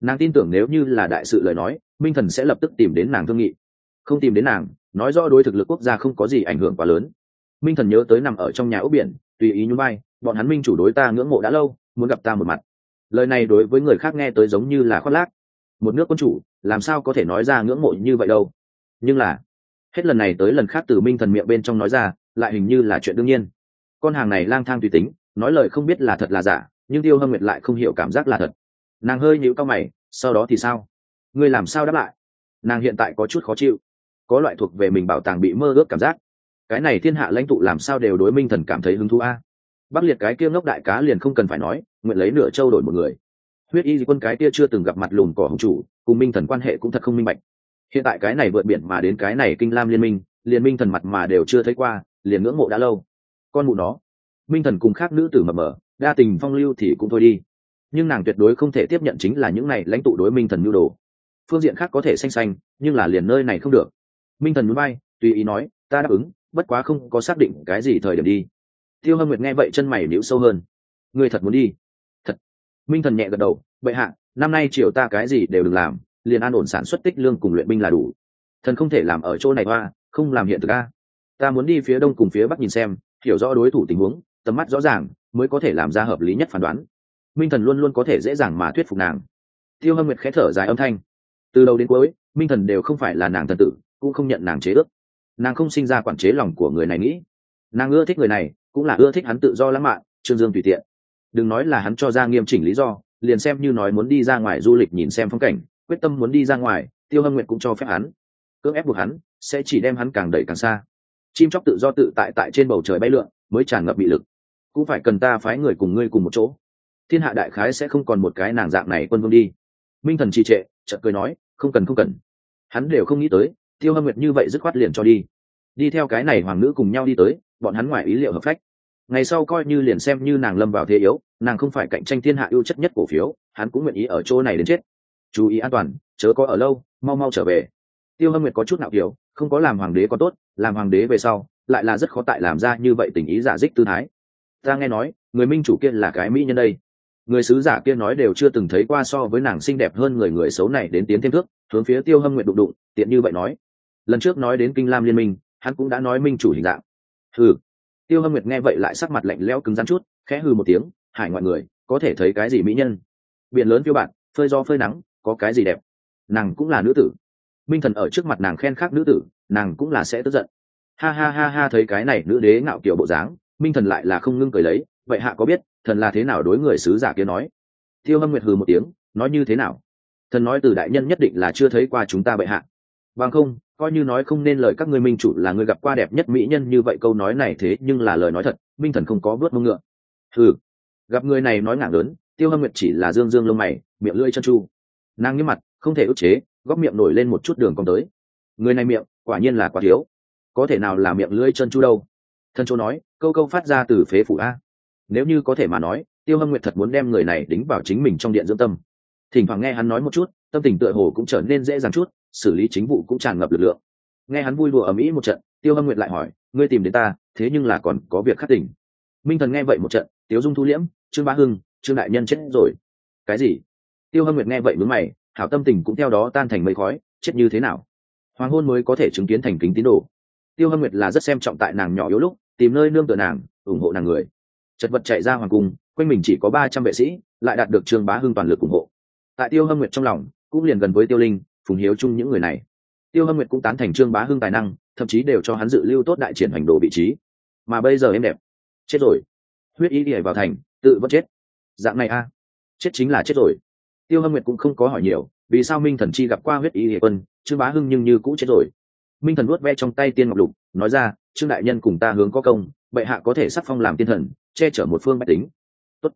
Nàng tin tưởng nếu như là đại sự lời nói minh thần sẽ lập tức tìm đến nàng thương nghị. Không tìm đến nàng nói rõ đối thực lực quốc gia không có gì ảnh hưởng quá lớn. Minh thần nhớ tới nằm ở trong nhà ốc biển tùy ý nhún bay, bọn hắn minh chủ đối ta ngưỡng mộ đã lâu muốn gặp ta một mặt lời này đối với người khác nghe tới giống như là khoác lác. Một nước quân chủ, làm sao có thể nói ra ngưỡng mộ như vậy đâu? Nhưng là, hết lần này tới lần khác từ minh thần miệng bên trong nói ra, lại hình như là chuyện đương nhiên. Con hàng này lang thang tùy tính, nói lời không biết là thật là giả, nhưng tiêu hâm nguyệt lại không hiểu cảm giác là thật. Nàng hơi nhíu cao mày, sau đó thì sao? Ngươi làm sao đáp lại? Nàng hiện tại có chút khó chịu. Có loại thuộc về mình bảo tàng bị mơ ước cảm giác. Cái này thiên hạ lãnh tụ làm sao đều đối minh thần cảm thấy hứng thú a? Bắc liệt cái kia ngốc đại cá liền không cần phải nói, nguyện lấy nửa châu đổi một người. Huyết y quân cái kia chưa từng gặp mặt lùm cỏ hồng chủ, cùng minh thần quan hệ cũng thật không minh bạch. Hiện tại cái này vượt biển mà đến cái này kinh lam liên minh, liền minh thần mặt mà đều chưa thấy qua, liền ngưỡng mộ đã lâu. Con mụ nó. Minh thần cùng khác nữ tử mập mờ, đa tình phong lưu thì cũng thôi đi. Nhưng nàng tuyệt đối không thể tiếp nhận chính là những này lãnh tụ đối minh thần nhu đồ. Phương diện khác có thể xanh xanh, nhưng là liền nơi này không được. Minh thần muốn bay tùy ý nói, ta đáp ứng, bất quá không có xác định cái gì thời điểm đi tiêu hâm nguyệt nghe vậy chân mày níu sâu hơn. Ngươi thật muốn đi? Thật. Minh thần nhẹ gật đầu, Bệ hạ, năm nay triều ta cái gì đều đừng làm, liền an ổn sản xuất tích lương cùng luyện binh là đủ. Thần không thể làm ở chỗ này hoa, không làm hiện thực a. Ta muốn đi phía đông cùng phía bắc nhìn xem, hiểu rõ đối thủ tình huống, tầm mắt rõ ràng, mới có thể làm ra hợp lý nhất phán đoán. Minh thần luôn luôn có thể dễ dàng mà thuyết phục nàng. Tiêu hâm nguyệt khẽ thở dài âm thanh. Từ đầu đến cuối, minh thần đều không phải là nàng thần tử, cũng không nhận nàng chế ước. Nàng không sinh ra quản chế lòng của người này nghĩ. Nàng ưa thích người này cũng là ưa thích hắn tự do lãng mạn, trương dương tùy tiện. Đừng nói là hắn cho ra nghiêm chỉnh lý do, liền xem như nói muốn đi ra ngoài du lịch nhìn xem phong cảnh, quyết tâm muốn đi ra ngoài, tiêu hâm nguyện cũng cho phép hắn. Cưỡng ép buộc hắn, sẽ chỉ đem hắn càng đẩy càng xa. Chim chóc tự do tự tại tại trên bầu trời bay lượn, mới tràn ngập bị lực. Cũng phải cần ta phái người cùng ngươi cùng một chỗ. Thiên hạ đại khái sẽ không còn một cái nàng dạng này quân vương đi. Minh thần trì trệ, chợt cười nói, không cần không cần. Hắn đều không nghĩ tới, tiêu hâm nguyệt như vậy dứt khoát liền cho đi. Đi theo cái này hoàng nữ cùng nhau đi tới, bọn hắn ngoài ý liệu hợp phách ngày sau coi như liền xem như nàng lâm vào thế yếu, nàng không phải cạnh tranh thiên hạ ưu chất nhất cổ phiếu, hắn cũng nguyện ý ở chỗ này đến chết. Chú ý an toàn, chớ có ở lâu, mau mau trở về. Tiêu hâm nguyệt có chút nào kiểu không có làm hoàng đế có tốt, làm hoàng đế về sau, lại là rất khó tại làm ra như vậy tình ý giả dích tư thái. Ta nghe nói, người minh chủ kia là cái mỹ nhân đây. Người sứ giả kia nói đều chưa từng thấy qua so với nàng xinh đẹp hơn người người xấu này đến tiến thêm thước, hướng phía tiêu hâm nguyệt đụng đụng, tiện như vậy nói. Lần trước nói đến kinh lam liên minh, hắn cũng đã nói minh chủ hình dạng. Ừ tiêu hâm nguyệt nghe vậy lại sắc mặt lạnh lẽo cứng rắn chút, khẽ hừ một tiếng, hải ngoại người, có thể thấy cái gì mỹ nhân? Biển lớn phiêu bạn phơi do phơi nắng, có cái gì đẹp? Nàng cũng là nữ tử. Minh thần ở trước mặt nàng khen khác nữ tử, nàng cũng là sẽ tức giận. Ha ha ha ha, thấy cái này nữ đế ngạo kiểu bộ dáng, minh thần lại là không ngưng cười lấy, vậy hạ có biết, thần là thế nào đối người sứ giả kia nói? Tiêu hâm nguyệt hừ một tiếng, nói như thế nào? Thần nói từ đại nhân nhất định là chưa thấy qua chúng ta bệ hạ. Bằng không coi như nói không nên lời các ngươi minh chủ là người gặp qua đẹp nhất mỹ nhân như vậy câu nói này thế nhưng là lời nói thật, minh thần không có vớt mông ngựa. Ừ gặp người này nói ngảng lớn, tiêu hâm nguyệt chỉ là dương dương lông mày, miệng lưỡi chân chu nàng như mặt, không thể ức chế, góc miệng nổi lên một chút đường cong tới. Người này miệng, quả nhiên là quá thiếu. Có thể nào là miệng lưỡi chân chu đâu? Thân châu nói, câu câu phát ra từ phế phủ a. Nếu như có thể mà nói, tiêu hâm nguyệt thật muốn đem người này đính vào chính mình trong điện dưỡng tâm. Thỉnh thoảng nghe hắn nói một chút, tâm tình tựa hồ cũng trở nên dễ dàng chút xử lý chính vụ cũng tràn ngập lực lượng. Nghe hắn vui đùa ở mỹ một trận, tiêu hâm nguyệt lại hỏi, ngươi tìm đến ta, thế nhưng là còn có việc khắc tỉnh minh thần nghe vậy một trận, tiếu dung thu liễm, trương bá hưng, trương đại nhân chết rồi. Cái gì? Tiêu hâm nguyệt nghe vậy mướn mày, hảo tâm tình cũng theo đó tan thành mây khói, chết như thế nào? Hoàng hôn mới có thể chứng kiến thành kính tín đồ. Tiêu hâm nguyệt là rất xem trọng tại nàng nhỏ yếu lúc, tìm nơi nương tựa nàng, ủng hộ nàng người. Chật vật chạy ra hoàng cung, quanh mình chỉ có ba trăm vệ sĩ, lại đạt được trương bá hưng toàn lực ủng hộ. Tại tiêu hâm nguyệt trong lòng, cũng liền gần với tiêu linh phùng hiếu chung những người này. Tiêu hâm nguyệt cũng tán thành trương bá hưng tài năng, thậm chí đều cho hắn dự lưu tốt đại triển hành đồ vị trí. Mà bây giờ em đẹp. Chết rồi. Huyết y ỉa vào thành, tự vẫn chết. Dạng này a. Chết chính là chết rồi. Tiêu hâm nguyệt cũng không có hỏi nhiều, vì sao minh thần chi gặp qua huyết y ỉa quân, trương bá hưng nhưng như cũ chết rồi. Minh thần vuốt ve trong tay tiên ngọc lục, nói ra, trương đại nhân cùng ta hướng có công, bệ hạ có thể sắc phong làm tiên thần, che chở một phương bách tính. Tốt.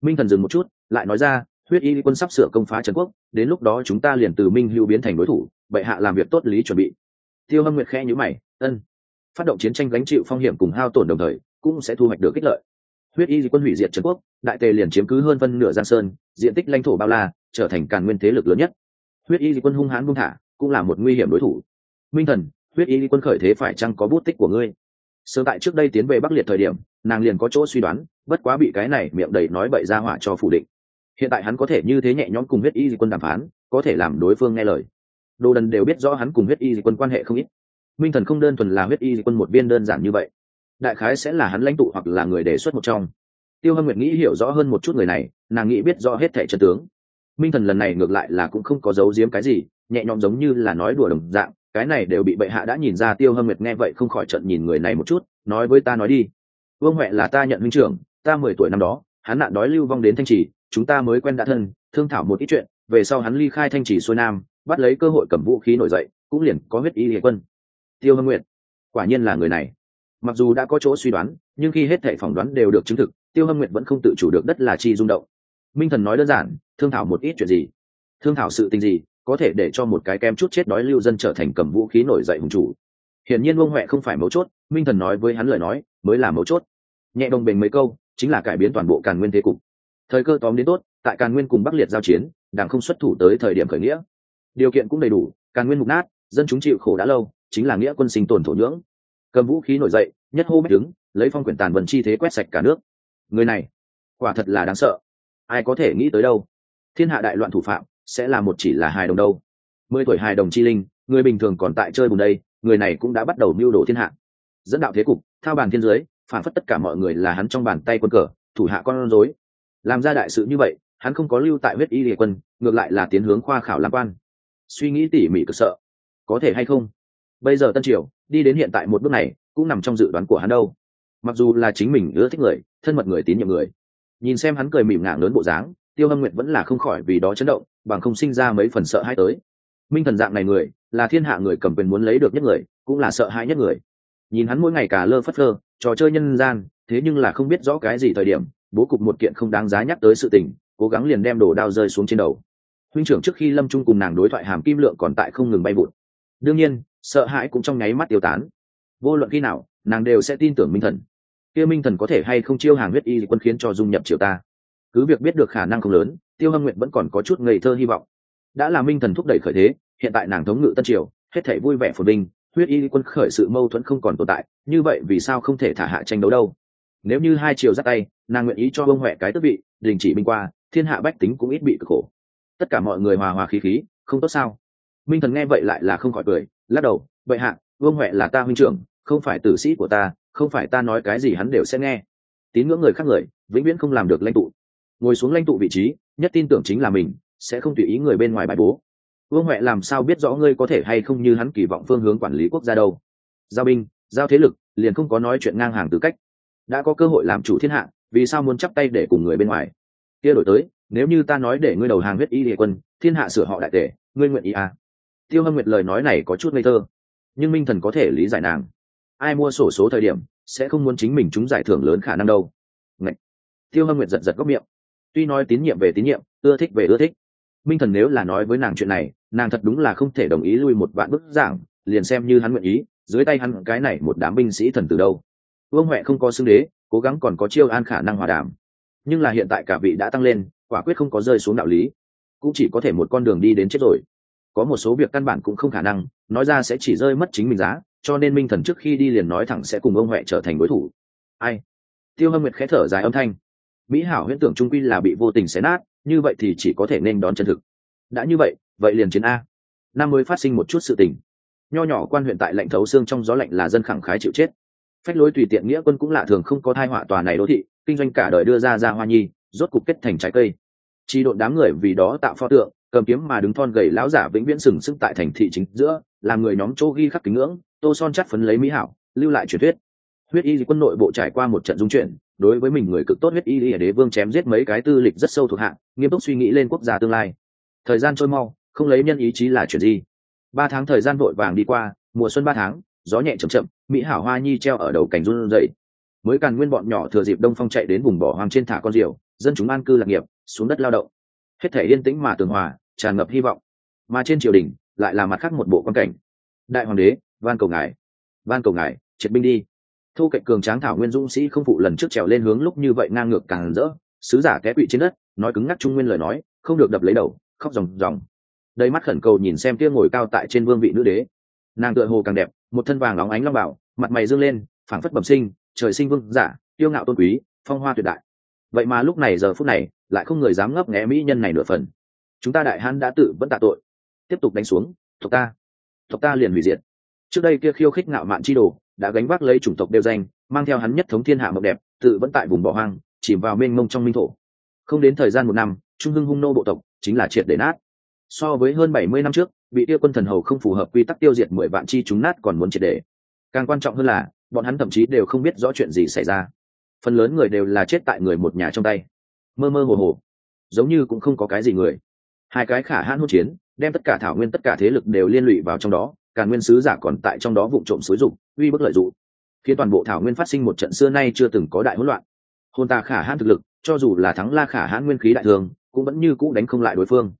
minh thần dừng một chút, lại nói ra huyết y quân sắp sửa công phá trần quốc, đến lúc đó chúng ta liền từ minh hữu biến thành đối thủ, bệ hạ làm việc tốt lý chuẩn bị. Tiêu hâm nguyệt khẽ nhữ mày, ân. Phát động chiến tranh gánh chịu phong hiểm cùng hao tổn đồng thời, cũng sẽ thu hoạch được kích lợi. Huyết y quân hủy diệt trần quốc, đại tề liền chiếm cứ hơn phân nửa giang sơn, diện tích lãnh thổ bao la, trở thành càn nguyên thế lực lớn nhất. Huyết y quân hung hãn buông thả, cũng là một nguy hiểm đối thủ. Minh thần, huyết y quân khởi thế phải chăng có bút tích của ngươi? Sớm tại trước đây tiến về bắc liệt thời điểm, nàng liền có chỗ suy đoán, bất quá bị cái này miệng đầy nói bậy ra hỏa cho phủ định hiện tại hắn có thể như thế nhẹ nhõm cùng huyết y quân đàm phán, có thể làm đối phương nghe lời. Đồ đần đều biết rõ hắn cùng huyết y quân quan hệ không ít. Minh thần không đơn thuần là huyết y quân một viên đơn giản như vậy. Đại khái sẽ là hắn lãnh tụ hoặc là người đề xuất một trong. Tiêu hâm nguyệt nghĩ hiểu rõ hơn một chút người này, nàng nghĩ biết rõ hết thẻ chân tướng. Minh thần lần này ngược lại là cũng không có giấu giếm cái gì, nhẹ nhõm giống như là nói đùa đồng dạng, cái này đều bị bệ hạ đã nhìn ra tiêu hâm nguyệt nghe vậy không khỏi trận nhìn người này một chút, nói với ta nói đi. Vương huệ là ta nhận huynh trưởng, ta mười tuổi năm đó, hắn nạn đói lưu vong đến thanh trì chúng ta mới quen đã thân, thương thảo một ít chuyện, về sau hắn ly khai thanh trì xuôi nam, bắt lấy cơ hội cầm vũ khí nổi dậy, cũng liền có huyết y hệ quân. Tiêu hâm nguyệt, quả nhiên là người này. Mặc dù đã có chỗ suy đoán, nhưng khi hết thệ phỏng đoán đều được chứng thực, tiêu hâm nguyệt vẫn không tự chủ được đất là chi rung động. Minh thần nói đơn giản, thương thảo một ít chuyện gì? Thương thảo sự tình gì, có thể để cho một cái kem chút chết đói lưu dân trở thành cầm vũ khí nổi dậy hùng chủ. Hiển nhiên ông huệ không phải mấu chốt, minh thần nói với hắn lời nói, mới là mấu chốt. Nhẹ đồng bình mấy câu, chính là cải biến toàn bộ càn nguyên thế cục thời cơ tóm đến tốt, tại càn nguyên cùng bắc liệt giao chiến, đảng không xuất thủ tới thời điểm khởi nghĩa. Điều kiện cũng đầy đủ, càn nguyên mục nát, dân chúng chịu khổ đã lâu, chính là nghĩa quân sinh tồn thổ nhưỡng. Cầm vũ khí nổi dậy, nhất hô bách đứng, lấy phong quyển tàn vần chi thế quét sạch cả nước. Người này, quả thật là đáng sợ. Ai có thể nghĩ tới đâu? Thiên hạ đại loạn thủ phạm, sẽ là một chỉ là hài đồng đâu. Mười tuổi hài đồng chi linh, người bình thường còn tại chơi bùn đây, người này cũng đã bắt đầu mưu đồ thiên hạ. Dẫn đạo thế cục, thao bàn thiên giới phản phất tất cả mọi người là hắn trong bàn tay quân cờ, thủ hạ con rối làm ra đại sự như vậy, hắn không có lưu tại huyết y địa quân, ngược lại là tiến hướng khoa khảo làm quan. Suy nghĩ tỉ mỉ cực sợ. Có thể hay không? Bây giờ tân triều, đi đến hiện tại một bước này, cũng nằm trong dự đoán của hắn đâu. Mặc dù là chính mình ưa thích người, thân mật người tín nhiệm người. Nhìn xem hắn cười mỉm ngả lớn bộ dáng, tiêu hâm nguyện vẫn là không khỏi vì đó chấn động, bằng không sinh ra mấy phần sợ hãi tới. Minh thần dạng này người, là thiên hạ người cầm quyền muốn lấy được nhất người, cũng là sợ hãi nhất người. Nhìn hắn mỗi ngày cả lơ phất lơ, trò chơi nhân gian, thế nhưng là không biết rõ cái gì thời điểm bố cục một kiện không đáng giá nhắc tới sự tình, cố gắng liền đem đồ đao rơi xuống trên đầu. Huynh trưởng trước khi lâm trung cùng nàng đối thoại hàm kim lượng còn tại không ngừng bay vụt. Đương nhiên, sợ hãi cũng trong nháy mắt tiêu tán. Vô luận khi nào, nàng đều sẽ tin tưởng minh thần. Kia minh thần có thể hay không chiêu hàng huyết y quân khiến cho dung nhập triều ta? Cứ việc biết được khả năng không lớn, tiêu hâm nguyện vẫn còn có chút ngây thơ hy vọng. Đã là minh thần thúc đẩy khởi thế, hiện tại nàng thống ngự tân triều, hết thể vui vẻ phồn vinh, huyết y quân khởi sự mâu thuẫn không còn tồn tại, như vậy vì sao không thể thả hạ tranh đấu đâu? Nếu như hai triều dắt tay, nàng nguyện ý cho bông huệ cái tước vị, đình chỉ binh qua, thiên hạ bách tính cũng ít bị cực khổ. Tất cả mọi người hòa hòa khí khí, không tốt sao? Minh thần nghe vậy lại là không khỏi cười, lắc đầu vậy hạ vương huệ là ta huynh trưởng, không phải tử sĩ của ta, không phải ta nói cái gì hắn đều sẽ nghe. Tín ngưỡng người khác người, vĩnh viễn không làm được lãnh tụ. Ngồi xuống lãnh tụ vị trí, nhất tin tưởng chính là mình, sẽ không tùy ý người bên ngoài bài bố. Vương huệ, làm sao biết rõ ngươi có thể hay không như hắn kỳ vọng phương hướng quản lý quốc gia đâu? Giao binh, giao thế lực, liền không có nói chuyện ngang hàng tư cách đã có cơ hội làm chủ thiên hạ, vì sao muốn chắp tay để cùng người bên ngoài? Kia đổi tới, nếu như ta nói để ngươi đầu hàng huyết y địa quân, thiên hạ sửa họ đại tể, ngươi nguyện ý à? Tiêu hâm nguyệt lời nói này có chút ngây thơ, nhưng minh thần có thể lý giải nàng. Ai mua sổ số thời điểm, sẽ không muốn chính mình chúng giải thưởng lớn khả năng đâu. Ngậy. tiêu hâm nguyệt giật giật góc miệng. Tuy nói tín nhiệm về tín nhiệm, ưa thích về ưa thích. Minh thần nếu là nói với nàng chuyện này, nàng thật đúng là không thể đồng ý lui một vạn bức giảng, liền xem như hắn nguyện ý, dưới tay hắn cái này một đám binh sĩ thần từ đâu vương huệ không có xưng đế, cố gắng còn có chiêu an khả năng hòa đàm. Nhưng là hiện tại cả vị đã tăng lên, quả quyết không có rơi xuống đạo lý. Cũng chỉ có thể một con đường đi đến chết rồi. Có một số việc căn bản cũng không khả năng, nói ra sẽ chỉ rơi mất chính mình giá, cho nên minh thần trước khi đi liền nói thẳng sẽ cùng ông huệ trở thành đối thủ. Ai? Tiêu hâm nguyệt khẽ thở dài âm thanh. Mỹ hảo huyễn tưởng trung quy là bị vô tình xé nát, như vậy thì chỉ có thể nên đón chân thực. Đã như vậy vậy liền chiến a. Năm mới phát sinh một chút sự tình. Nho nhỏ quan huyện tại lạnh thấu xương trong gió lạnh là dân khẳng khái chịu chết phách lối tùy tiện nghĩa quân cũng lạ thường không có thai họa tòa này đô thị, kinh doanh cả đời đưa ra ra hoa nhi, rốt cục kết thành trái cây. Chi độn đám người vì đó tạo pho tượng, cầm kiếm mà đứng thon gầy lão giả vĩnh viễn sừng sững tại thành thị chính giữa, làm người nhóm chỗ ghi khắc kính ngưỡng, tô son chắt phấn lấy mỹ hảo, lưu lại truyền thuyết. Huyết y quân nội bộ trải qua một trận dung chuyển, đối với mình người cực tốt huyết y ở đế vương chém giết mấy cái tư lịch rất sâu thuộc hạng nghiêm túc suy nghĩ lên quốc gia tương lai. Thời gian trôi mau, không lấy nhân ý chí là chuyện gì? Ba tháng thời gian vội vàng đi qua, mùa xuân ba tháng gió nhẹ chậm chậm, mỹ hảo hoa nhi treo ở đầu cành run dậy mới càn nguyên bọn nhỏ thừa dịp đông phong chạy đến vùng bỏ hoang trên thả con rượu dân chúng an cư lạc nghiệp, xuống đất lao động. Hết thể yên tĩnh mà tường hòa, tràn ngập hy vọng. Mà trên triều đình, lại là mặt khác một bộ quan cảnh. Đại hoàng đế, van cầu ngài, van cầu ngài, triệt binh đi. Thu cạnh cường tráng thảo nguyên dũng sĩ không phụ lần trước trèo lên hướng lúc như vậy ngang ngược càng rỡ, sứ giả té quỵ trên đất, nói cứng ngắc trung nguyên lời nói, không được đập lấy đầu, khóc ròng ròng. Đầy mắt khẩn cầu nhìn xem kia ngồi cao tại trên vương vị nữ đế nàng tựa hồ càng đẹp, một thân vàng óng ánh long bảo, mặt mày dương lên, phảng phất bẩm sinh, trời sinh vương giả tiêu ngạo tôn quý, phong hoa tuyệt đại. Vậy mà lúc này giờ phút này, lại không người dám ngấp nghé mỹ nhân này nửa phần. Chúng ta đại hán đã tự vẫn tạ tội. Tiếp tục đánh xuống thuộc ta. Thuộc ta liền hủy diệt. Trước đây kia khiêu khích ngạo mạn chi đồ, đã gánh vác lấy chủng tộc đều danh, mang theo hắn nhất thống thiên hạ mộng đẹp, tự vẫn tại vùng bỏ hoang, chìm vào mênh mông trong minh thổ. Không đến thời gian một năm, trung hưng hung nô bộ tộc, chính là triệt để nát. So với hơn bảy mươi năm trước bị tiêu quân thần hầu không phù hợp quy tắc tiêu diệt mười vạn chi chúng nát còn muốn triệt để. Càng quan trọng hơn là, bọn hắn thậm chí đều không biết rõ chuyện gì xảy ra. Phần lớn người đều là chết tại người một nhà trong tay. Mơ mơ hồ hồ. Giống như cũng không có cái gì người. Hai cái khả hãn hỗn chiến, đem tất cả thảo nguyên tất cả thế lực đều liên lụy vào trong đó, cả nguyên sứ giả còn tại trong đó vụ trộm xúi dục, uy bức lợi dụng. Khiến toàn bộ thảo nguyên phát sinh một trận xưa nay chưa từng có đại hỗn loạn hôn ta khả hãn thực lực, cho dù là thắng la khả hãn nguyên khí đại thường, cũng vẫn như cũ đánh không lại đối phương.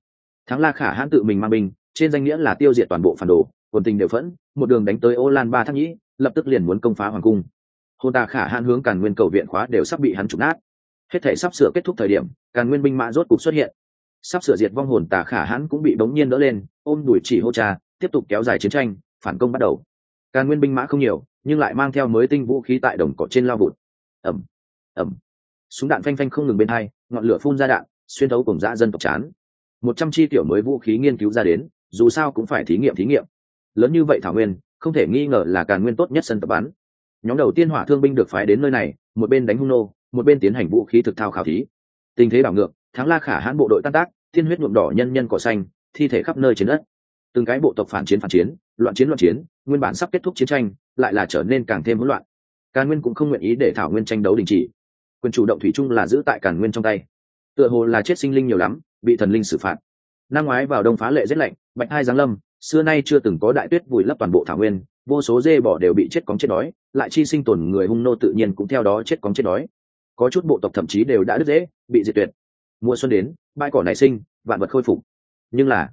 Thắng la khả hãn tự mình mang binh trên danh nghĩa là tiêu diệt toàn bộ phản đồ, quần tình đều phẫn, một đường đánh tới ô lan ba thác nhĩ, lập tức liền muốn công phá hoàng cung. Hôn ta khả hãn hướng càn nguyên cầu viện khóa đều sắp bị hắn trục nát. Hết thể sắp sửa kết thúc thời điểm, càn nguyên binh mã rốt cục xuất hiện. Sắp sửa diệt vong hồn tà khả hãn cũng bị đống nhiên đỡ lên, ôm đuổi chỉ hô trà tiếp tục kéo dài chiến tranh, phản công bắt đầu. Càn nguyên binh mã không nhiều, nhưng lại mang theo mới tinh vũ khí tại đồng cỏ trên lao vụt. Ẩm ẩm súng đạn phanh phanh không ngừng bên hai, ngọn lửa phun ra đạn, xuyên thấu cùng dã dân tộc chán. Một trăm chi tiểu mới vũ khí nghiên cứu ra đến dù sao cũng phải thí nghiệm thí nghiệm. Lớn như vậy thảo nguyên, không thể nghi ngờ là càn nguyên tốt nhất sân tập bắn. Nhóm đầu tiên hỏa thương binh được phái đến nơi này, một bên đánh hung nô, một bên tiến hành vũ khí thực thao khảo thí. Tình thế đảo ngược, thắng la khả hãn bộ đội tan tác, thiên huyết nhuộm đỏ nhân nhân cỏ xanh, thi thể khắp nơi trên đất. Từng cái bộ tộc phản chiến phản chiến, loạn chiến loạn chiến, nguyên bản sắp kết thúc chiến tranh, lại là trở nên càng thêm hỗn loạn. Càn nguyên cũng không nguyện ý để thảo nguyên tranh đấu đình chỉ. Quyền chủ động thủy chung là giữ tại càn nguyên trong tay. Tựa hồ là chết sinh linh nhiều lắm, bị thần linh xử phạt. Năm ngoái vào đông phá lệ rét lạnh bạch hai giáng lâm, xưa nay chưa từng có đại tuyết vùi lấp toàn bộ thảo nguyên, vô số dê bỏ đều bị chết cóng chết đói, lại chi sinh tồn người hung nô tự nhiên cũng theo đó chết cóng chết đói. Có chút bộ tộc thậm chí đều đã đứt dễ bị diệt tuyệt. Mùa xuân đến, bãi cỏ nảy sinh, vạn vật khôi phục. Nhưng là,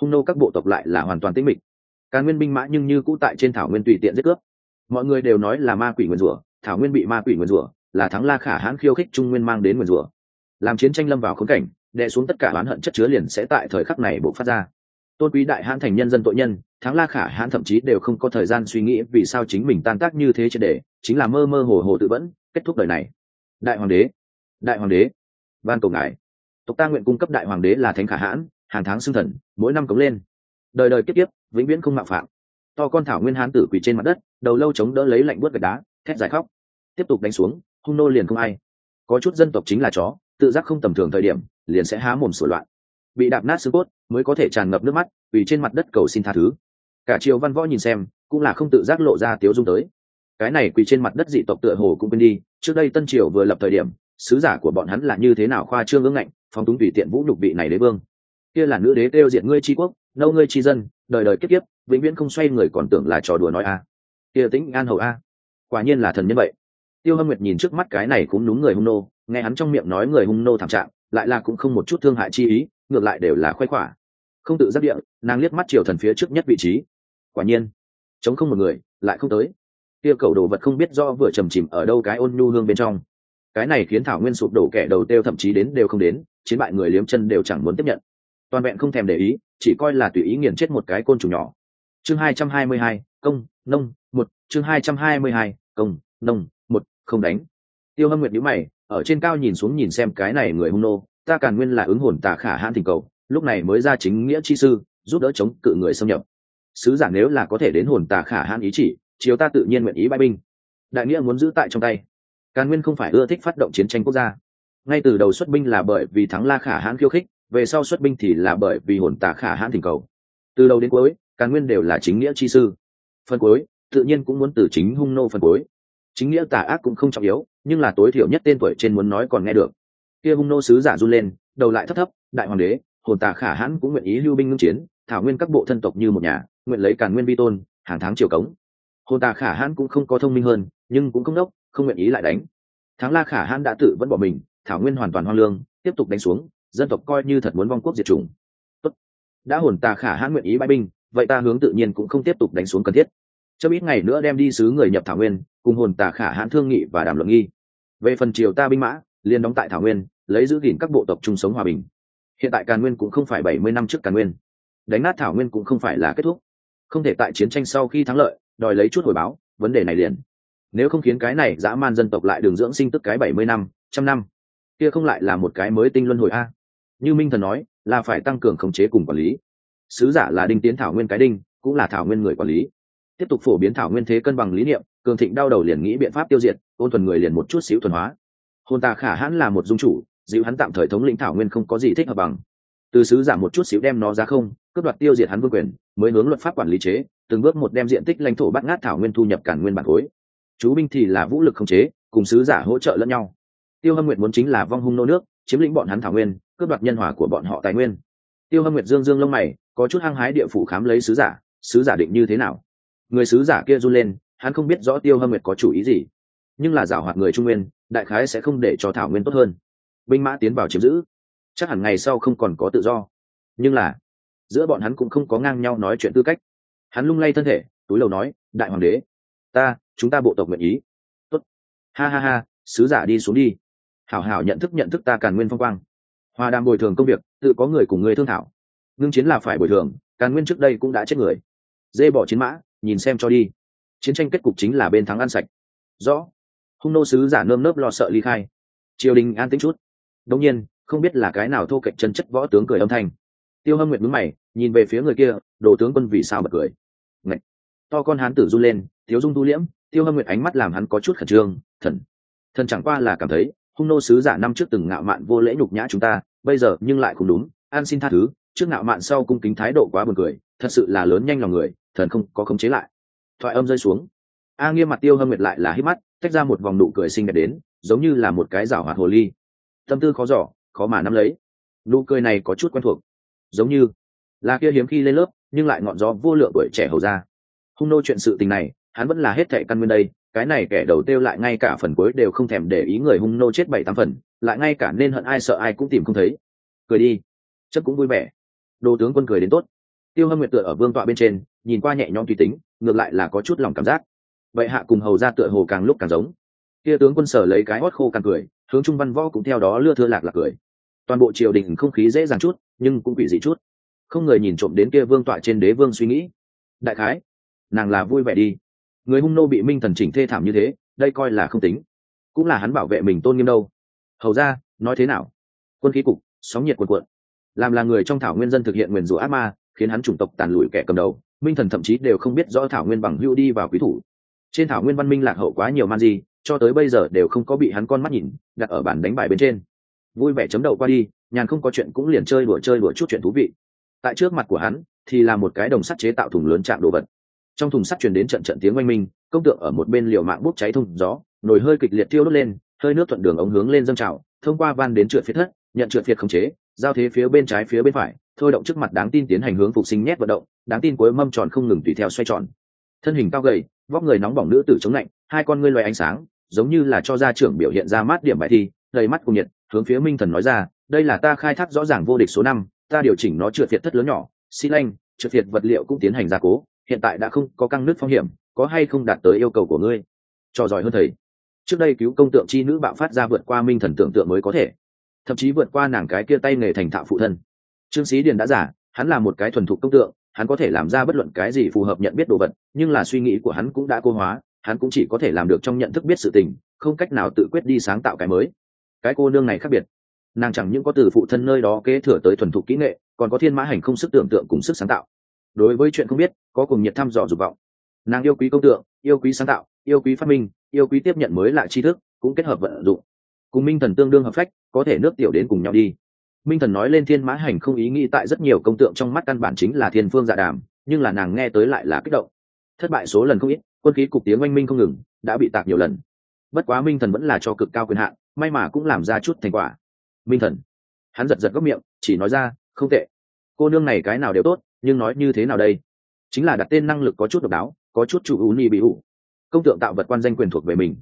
hung nô các bộ tộc lại là hoàn toàn tĩnh mịch. Càng nguyên binh mã nhưng như cũ tại trên thảo nguyên tùy tiện giết cướp. Mọi người đều nói là ma quỷ nguyên rủa, thảo nguyên bị ma quỷ nguyên rủa, là thắng la khả hãn khiêu khích trung nguyên mang đến nguyên rủa. Làm chiến tranh lâm vào khốn cảnh, đè xuống tất cả oán hận chất chứa liền sẽ tại thời khắc này bộc phát ra tôn quý đại hãn thành nhân dân tội nhân, thắng la khả hãn thậm chí đều không có thời gian suy nghĩ vì sao chính mình tan tác như thế cho để, chính là mơ mơ hồ hồ tự vẫn, kết thúc đời này. Đại hoàng đế, đại hoàng đế, van cầu ngài tộc ta nguyện cung cấp đại hoàng đế là thánh khả hãn, hàng tháng xưng thần, mỗi năm cống lên. Đời đời kiếp kiếp, vĩnh viễn không mạo phạm. To con thảo nguyên hán tử quỳ trên mặt đất, đầu lâu chống đỡ lấy lạnh buốt gạch đá, thét dài khóc. Tiếp tục đánh xuống, hung nô liền không ai. Có chút dân tộc chính là chó, tự giác không tầm thường thời điểm, liền sẽ há mồm sửa loạn bị đạp nát xương cốt mới có thể tràn ngập nước mắt, vì trên mặt đất cầu xin tha thứ. Cả triều văn võ nhìn xem, cũng là không tự giác lộ ra tiếu dung tới. Cái này quỳ trên mặt đất dị tộc tựa hồ cũng quên đi, trước đây tân triều vừa lập thời điểm, sứ giả của bọn hắn là như thế nào khoa trương ngưỡng ngạnh phóng túng tùy tiện vũ nhục vị này đế vương. Kia là nữ đế kêu diện ngươi tri quốc, nâu ngươi tri dân, đời đời kiếp kiếp, vĩnh viễn không xoay người còn tưởng là trò đùa nói a. Kia tĩnh an hầu a. Quả nhiên là thần nhân vậy. Tiêu hâm nguyệt nhìn trước mắt cái này cũng đúng người hung nô, nghe hắn trong miệng nói người hung nô thảm trạng, lại là cũng không một chút thương hại chi ý ngược lại đều là khoái khỏa không tự giác địa, nàng liếc mắt triều thần phía trước nhất vị trí. Quả nhiên chống không một người, lại không tới. Kia cầu đồ vật không biết do vừa trầm chìm ở đâu cái ôn nhu hương bên trong. Cái này khiến thảo nguyên sụp đổ kẻ đầu têu thậm chí đến đều không đến, chiến bại người liếm chân đều chẳng muốn tiếp nhận. Toàn vẹn không thèm để ý, chỉ coi là tùy ý nghiền chết một cái côn trùng nhỏ. Chương hai trăm hai mươi hai, công, nông, một. Chương hai trăm hai mươi hai, công, nông, một, không đánh. Tiêu hâm nguyệt nhíu mày, ở trên cao nhìn xuống nhìn xem cái này người hung nô ta càn nguyên là ứng hồn tà khả hãn thỉnh cầu, lúc này mới ra chính nghĩa chi sư, giúp đỡ chống cự người xâm nhập. Sứ giả nếu là có thể đến hồn tà khả hãn ý chỉ, chiếu ta tự nhiên nguyện ý bãi binh. Đại nghĩa muốn giữ tại trong tay. Càn nguyên không phải ưa thích phát động chiến tranh quốc gia. Ngay từ đầu xuất binh là bởi vì thắng la khả hãn khiêu khích, về sau xuất binh thì là bởi vì hồn tà khả hãn thỉnh cầu. Từ đầu đến cuối, càn nguyên đều là chính nghĩa chi sư. Phần cuối, tự nhiên cũng muốn từ chính hung nô phần cuối. Chính nghĩa tà ác cũng không trọng yếu, nhưng là tối thiểu nhất tên tuổi trên muốn nói còn nghe được kia hung nô sứ giả run lên, đầu lại thấp thấp, đại hoàng đế, hồn tà khả hãn cũng nguyện ý lưu binh ngưng chiến, thảo nguyên các bộ thân tộc như một nhà, nguyện lấy càn nguyên vi tôn, hàng tháng triều cống. Hồn tà khả hãn cũng không có thông minh hơn, nhưng cũng không đốc, không nguyện ý lại đánh. Thắng la khả hãn đã tự vẫn bỏ mình, thảo nguyên hoàn toàn hoang lương, tiếp tục đánh xuống, dân tộc coi như thật muốn vong quốc diệt chủng. Tốt. đã hồn tà khả hãn nguyện ý bãi binh, vậy ta hướng tự nhiên cũng không tiếp tục đánh xuống cần thiết. Cho ít ngày nữa đem đi sứ người nhập thảo nguyên, cùng hồn tà khả hãn thương nghị và đàm luận nghi. Về phần triều ta binh mã liên đóng tại thảo nguyên, lấy giữ gìn các bộ tộc chung sống hòa bình. Hiện tại càn nguyên cũng không phải bảy mươi năm trước càn nguyên. Đánh nát thảo nguyên cũng không phải là kết thúc. Không thể tại chiến tranh sau khi thắng lợi, đòi lấy chút hồi báo, vấn đề này liền. Nếu không khiến cái này dã man dân tộc lại đường dưỡng sinh tức cái bảy mươi năm, trăm năm, kia không lại là một cái mới tinh luân hồi a. Như minh thần nói, là phải tăng cường khống chế cùng quản lý. Sứ giả là đinh tiến thảo nguyên cái đinh, cũng là thảo nguyên người quản lý. Tiếp tục phổ biến thảo nguyên thế cân bằng lý niệm, cường thịnh đau đầu liền nghĩ biện pháp tiêu diệt, ôn thuần người liền một chút xíu thuần hóa hồn tà khả hãn là một dung chủ, dịu hắn tạm thời thống lĩnh thảo nguyên không có gì thích hợp bằng. Từ sứ giả một chút xíu đem nó ra không, cướp đoạt tiêu diệt hắn vương quyền, mới hướng luật pháp quản lý chế, từng bước một đem diện tích lãnh thổ bắt ngát thảo nguyên thu nhập cản nguyên bản khối chú binh thì là vũ lực khống chế, cùng sứ giả hỗ trợ lẫn nhau. Tiêu hâm nguyệt muốn chính là vong hung nô nước, chiếm lĩnh bọn hắn thảo nguyên, cướp đoạt nhân hòa của bọn họ tài nguyên. Tiêu hâm nguyệt dương dương lông mày, có chút hăng hái địa phủ khám lấy sứ giả sứ giả định như thế nào? Người sứ giả kia run lên, hắn không biết rõ tiêu hâm nguyệt có chủ ý gì nhưng là giảo hoạt người trung nguyên, đại khái sẽ không để cho thảo nguyên tốt hơn. Binh mã tiến vào chiếm giữ, chắc hẳn ngày sau không còn có tự do. Nhưng là, giữa bọn hắn cũng không có ngang nhau nói chuyện tư cách. Hắn lung lay thân thể, túi lầu nói, đại hoàng đế, ta, chúng ta bộ tộc nguyện ý. Tốt. ha ha ha, sứ giả đi xuống đi. Hảo hảo nhận thức nhận thức ta càn nguyên phong quang. Hòa đàm bồi thường công việc, tự có người cùng người thương thảo. Ngưng chiến là phải bồi thường, càn nguyên trước đây cũng đã chết người. Dê bỏ chiến mã, nhìn xem cho đi. Chiến tranh kết cục chính là bên thắng ăn sạch. Rõ hung nô sứ giả nơm nớp lo sợ ly khai. Triều đình an tính chút. Đông nhiên không biết là cái nào thô cạnh chân chất võ tướng cười âm thanh. Tiêu hâm nguyệt mướn mày nhìn về phía người kia đồ tướng quân vì sao bật cười. Ngạch, to con hán tử run lên thiếu dung tu liễm tiêu hâm nguyệt ánh mắt làm hắn có chút khẩn trương thần! Thần chẳng qua là cảm thấy hung nô sứ giả năm trước từng ngạo mạn vô lễ nhục nhã chúng ta bây giờ nhưng lại không đúng an xin tha thứ trước ngạo mạn sau cung kính thái độ quá buồn cười thật sự là lớn nhanh lòng người thần không có khống chế lại. Thoại âm rơi xuống a nghiêm mặt tiêu hâm nguyệt lại là hít mắt, tách ra một vòng nụ cười xinh đẹp đến, giống như là một cái rảo hoạt hồ ly. Tâm tư khó giỏ khó mà nắm lấy. Nụ cười này có chút quen thuộc. Giống như là kia hiếm khi lên lớp, nhưng lại ngọn gió vô lượng tuổi trẻ hầu ra. Hung nô chuyện sự tình này, hắn vẫn là hết thệ căn nguyên đây, cái này kẻ đầu tiêu lại ngay cả phần cuối đều không thèm để ý người hung nô chết bảy tám phần, lại ngay cả nên hận ai sợ ai cũng tìm không thấy. Cười đi. Chất cũng vui vẻ. Đồ tướng quân cười đến tốt. Tiêu hâm nguyệt tựa ở vương tọa bên trên, nhìn qua nhẹ nhõm tùy tính, ngược lại là có chút lòng cảm giác vậy hạ cùng hầu ra tựa hồ càng lúc càng giống. Kia tướng quân sở lấy cái hót khô càng cười, hướng trung văn võ cũng theo đó lưa thưa lạc lạc cười. Toàn bộ triều đình không khí dễ dàng chút, nhưng cũng quỷ dị chút. Không người nhìn trộm đến kia vương tọa trên đế vương suy nghĩ. Đại khái, nàng là vui vẻ đi. Người hung nô bị minh thần chỉnh thê thảm như thế, đây coi là không tính. Cũng là hắn bảo vệ mình tôn nghiêm đâu. Hầu ra nói thế nào? Quân khí cục, sóng nhiệt quần quận làm là người trong thảo nguyên dân thực hiện nguyền rủa ác ma, khiến hắn chủng tộc tàn lụi kẻ cầm đầu. Minh thần thậm chí đều không biết rõ thảo nguyên bằng hữu đi vào quý thủ trên thảo nguyên văn minh lạc hậu quá nhiều man di, cho tới bây giờ đều không có bị hắn con mắt nhìn, đặt ở bản đánh bài bên trên. Vui vẻ chấm đầu qua đi, nhàn không có chuyện cũng liền chơi đùa chơi đùa chút chuyện thú vị. Tại trước mặt của hắn, thì là một cái đồng sắt chế tạo thùng lớn chạm đồ vật. Trong thùng sắt truyền đến trận trận tiếng oanh minh, công tượng ở một bên liều mạng bốc cháy thùng gió, nồi hơi kịch liệt tiêu đốt lên, hơi nước thuận đường ống hướng lên dâng trào, thông qua van đến trượt phía thất, nhận trượt phiệt khống chế, giao thế phía bên trái phía bên phải, thôi động trước mặt đáng tin tiến hành hướng phục sinh nhét vận động, đáng tin cuối mâm tròn không ngừng tùy theo xoay tròn. Thân hình cao gầy vóc người nóng bỏng nữ tử chống lạnh, hai con ngươi loay ánh sáng, giống như là cho gia trưởng biểu hiện ra mát điểm bài thi, đầy mắt cùng nhiệt, hướng phía minh thần nói ra, đây là ta khai thác rõ ràng vô địch số năm, ta điều chỉnh nó trượt thiệt thất lớn nhỏ, xi lanh, trượt thiệt vật liệu cũng tiến hành gia cố, hiện tại đã không có căng nước phong hiểm, có hay không đạt tới yêu cầu của ngươi? Trò giỏi hơn thầy. Trước đây cứu công tượng chi nữ bạo phát ra vượt qua minh thần tưởng tượng mới có thể. Thậm chí vượt qua nàng cái kia tay nghề thành thạo phụ thân. Trương sĩ điền đã giả, hắn là một cái thuần thục công tượng hắn có thể làm ra bất luận cái gì phù hợp nhận biết đồ vật, nhưng là suy nghĩ của hắn cũng đã cô hóa, hắn cũng chỉ có thể làm được trong nhận thức biết sự tình, không cách nào tự quyết đi sáng tạo cái mới. Cái cô nương này khác biệt. Nàng chẳng những có từ phụ thân nơi đó kế thừa tới thuần thục kỹ nghệ, còn có thiên mã hành không sức tưởng tượng cùng sức sáng tạo. Đối với chuyện không biết, có cùng nhiệt thăm dò dục vọng. Nàng yêu quý công tượng, yêu quý sáng tạo, yêu quý phát minh, yêu quý tiếp nhận mới lại tri thức, cũng kết hợp vận dụng. Cùng minh thần tương đương hợp phách, có thể nước tiểu đến cùng nhau đi minh thần nói lên thiên mã hành không ý nghĩ tại rất nhiều công tượng trong mắt căn bản chính là thiên phương dạ đàm, nhưng là nàng nghe tới lại là kích động. Thất bại số lần không ít, quân khí cục tiếng oanh minh không ngừng, đã bị tạc nhiều lần. Bất quá minh thần vẫn là cho cực cao quyền hạn, may mà cũng làm ra chút thành quả. Minh thần, hắn giật giật góc miệng, chỉ nói ra, không tệ. Cô nương này cái nào đều tốt, nhưng nói như thế nào đây? Chính là đặt tên năng lực có chút độc đáo, có chút chủ ú ni bị ủ. Công tượng tạo vật quan danh quyền thuộc về mình.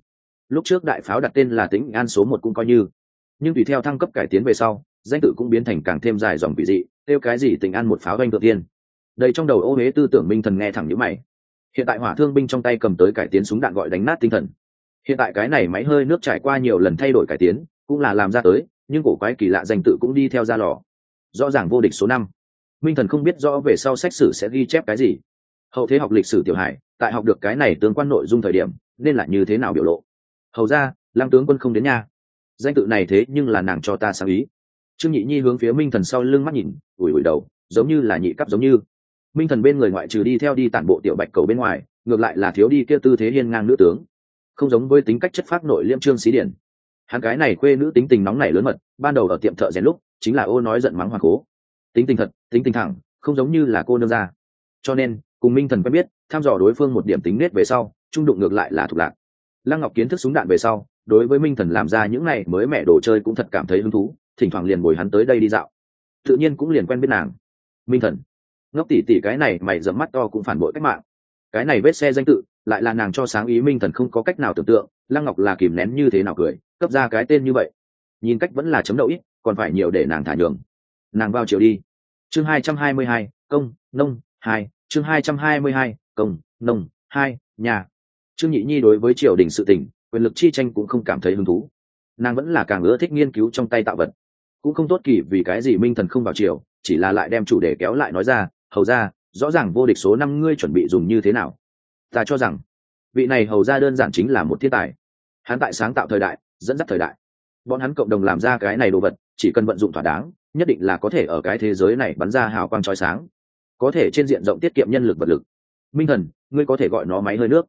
Lúc trước đại pháo đặt tên là tính an số một cũng coi như. Nhưng tùy theo thăng cấp cải tiến về sau danh tự cũng biến thành càng thêm dài dòng vị dị, kêu cái gì tình an một pháo doanh thượng tiên. Đây trong đầu ô huế tư tưởng minh thần nghe thẳng nhữ mày. Hiện tại hỏa thương binh trong tay cầm tới cải tiến súng đạn gọi đánh nát tinh thần. Hiện tại cái này máy hơi nước trải qua nhiều lần thay đổi cải tiến, cũng là làm ra tới, nhưng cổ quái kỳ lạ danh tự cũng đi theo ra lò. Rõ ràng vô địch số năm. Minh thần không biết rõ về sau sách sử sẽ ghi chép cái gì. Hậu thế học lịch sử tiểu hải, tại học được cái này tương quan nội dung thời điểm, nên là như thế nào biểu lộ? Hầu ra, lăng tướng quân không đến nha danh tự này thế nhưng là nàng cho ta sáng ý trương nhị nhi hướng phía minh thần sau lưng mắt nhìn, ủi ủi đầu, giống như là nhị cấp giống như. Minh thần bên người ngoại trừ đi theo đi tản bộ tiểu bạch cầu bên ngoài, ngược lại là thiếu đi kia tư thế hiên ngang nữ tướng. Không giống với tính cách chất phác nội liêm trương xí điển. Hắn cái này quê nữ tính tình nóng nảy lớn mật, ban đầu ở tiệm thợ rèn lúc, chính là ô nói giận mắng hoàng cố. Tính tình thật, tính tình thẳng, không giống như là cô nương gia. Cho nên, cùng minh thần quen biết, thăm dò đối phương một điểm tính nết về sau, trung đụng ngược lại là thuộc lạc. Lăng ngọc kiến thức súng đạn về sau, đối với minh thần làm ra những này mới mẹ đồ chơi cũng thật cảm thấy hứng thú thỉnh thoảng liền bồi hắn tới đây đi dạo. Tự nhiên cũng liền quen biết nàng. Minh thần. Ngốc tỷ tỷ cái này mày dẫm mắt to cũng phản bội cách mạng. Cái này vết xe danh tự, lại là nàng cho sáng ý minh thần không có cách nào tưởng tượng, lăng ngọc là kìm nén như thế nào cười, cấp ra cái tên như vậy. Nhìn cách vẫn là chấm đậu ít, còn phải nhiều để nàng thả nhường. Nàng vào chiều đi. Chương hai trăm hai mươi hai, công, nông, hai. Chương hai trăm hai mươi hai, công, nông, hai, nhà. Trương nhị nhi đối với triều đình sự tỉnh quyền lực chi tranh cũng không cảm thấy hứng thú. Nàng vẫn là càng ưa thích nghiên cứu trong tay tạo vật cũng không tốt kỳ vì cái gì minh thần không vào chiều chỉ là lại đem chủ đề kéo lại nói ra, hầu ra rõ ràng vô địch số năm ngươi chuẩn bị dùng như thế nào? Ta cho rằng, vị này hầu ra đơn giản chính là một thiên tài. Hắn tại sáng tạo thời đại, dẫn dắt thời đại. Bọn hắn cộng đồng làm ra cái này đồ vật, chỉ cần vận dụng thỏa đáng, nhất định là có thể ở cái thế giới này bắn ra hào quang trói sáng. Có thể trên diện rộng tiết kiệm nhân lực vật lực. Minh thần, ngươi có thể gọi nó máy hơi nước.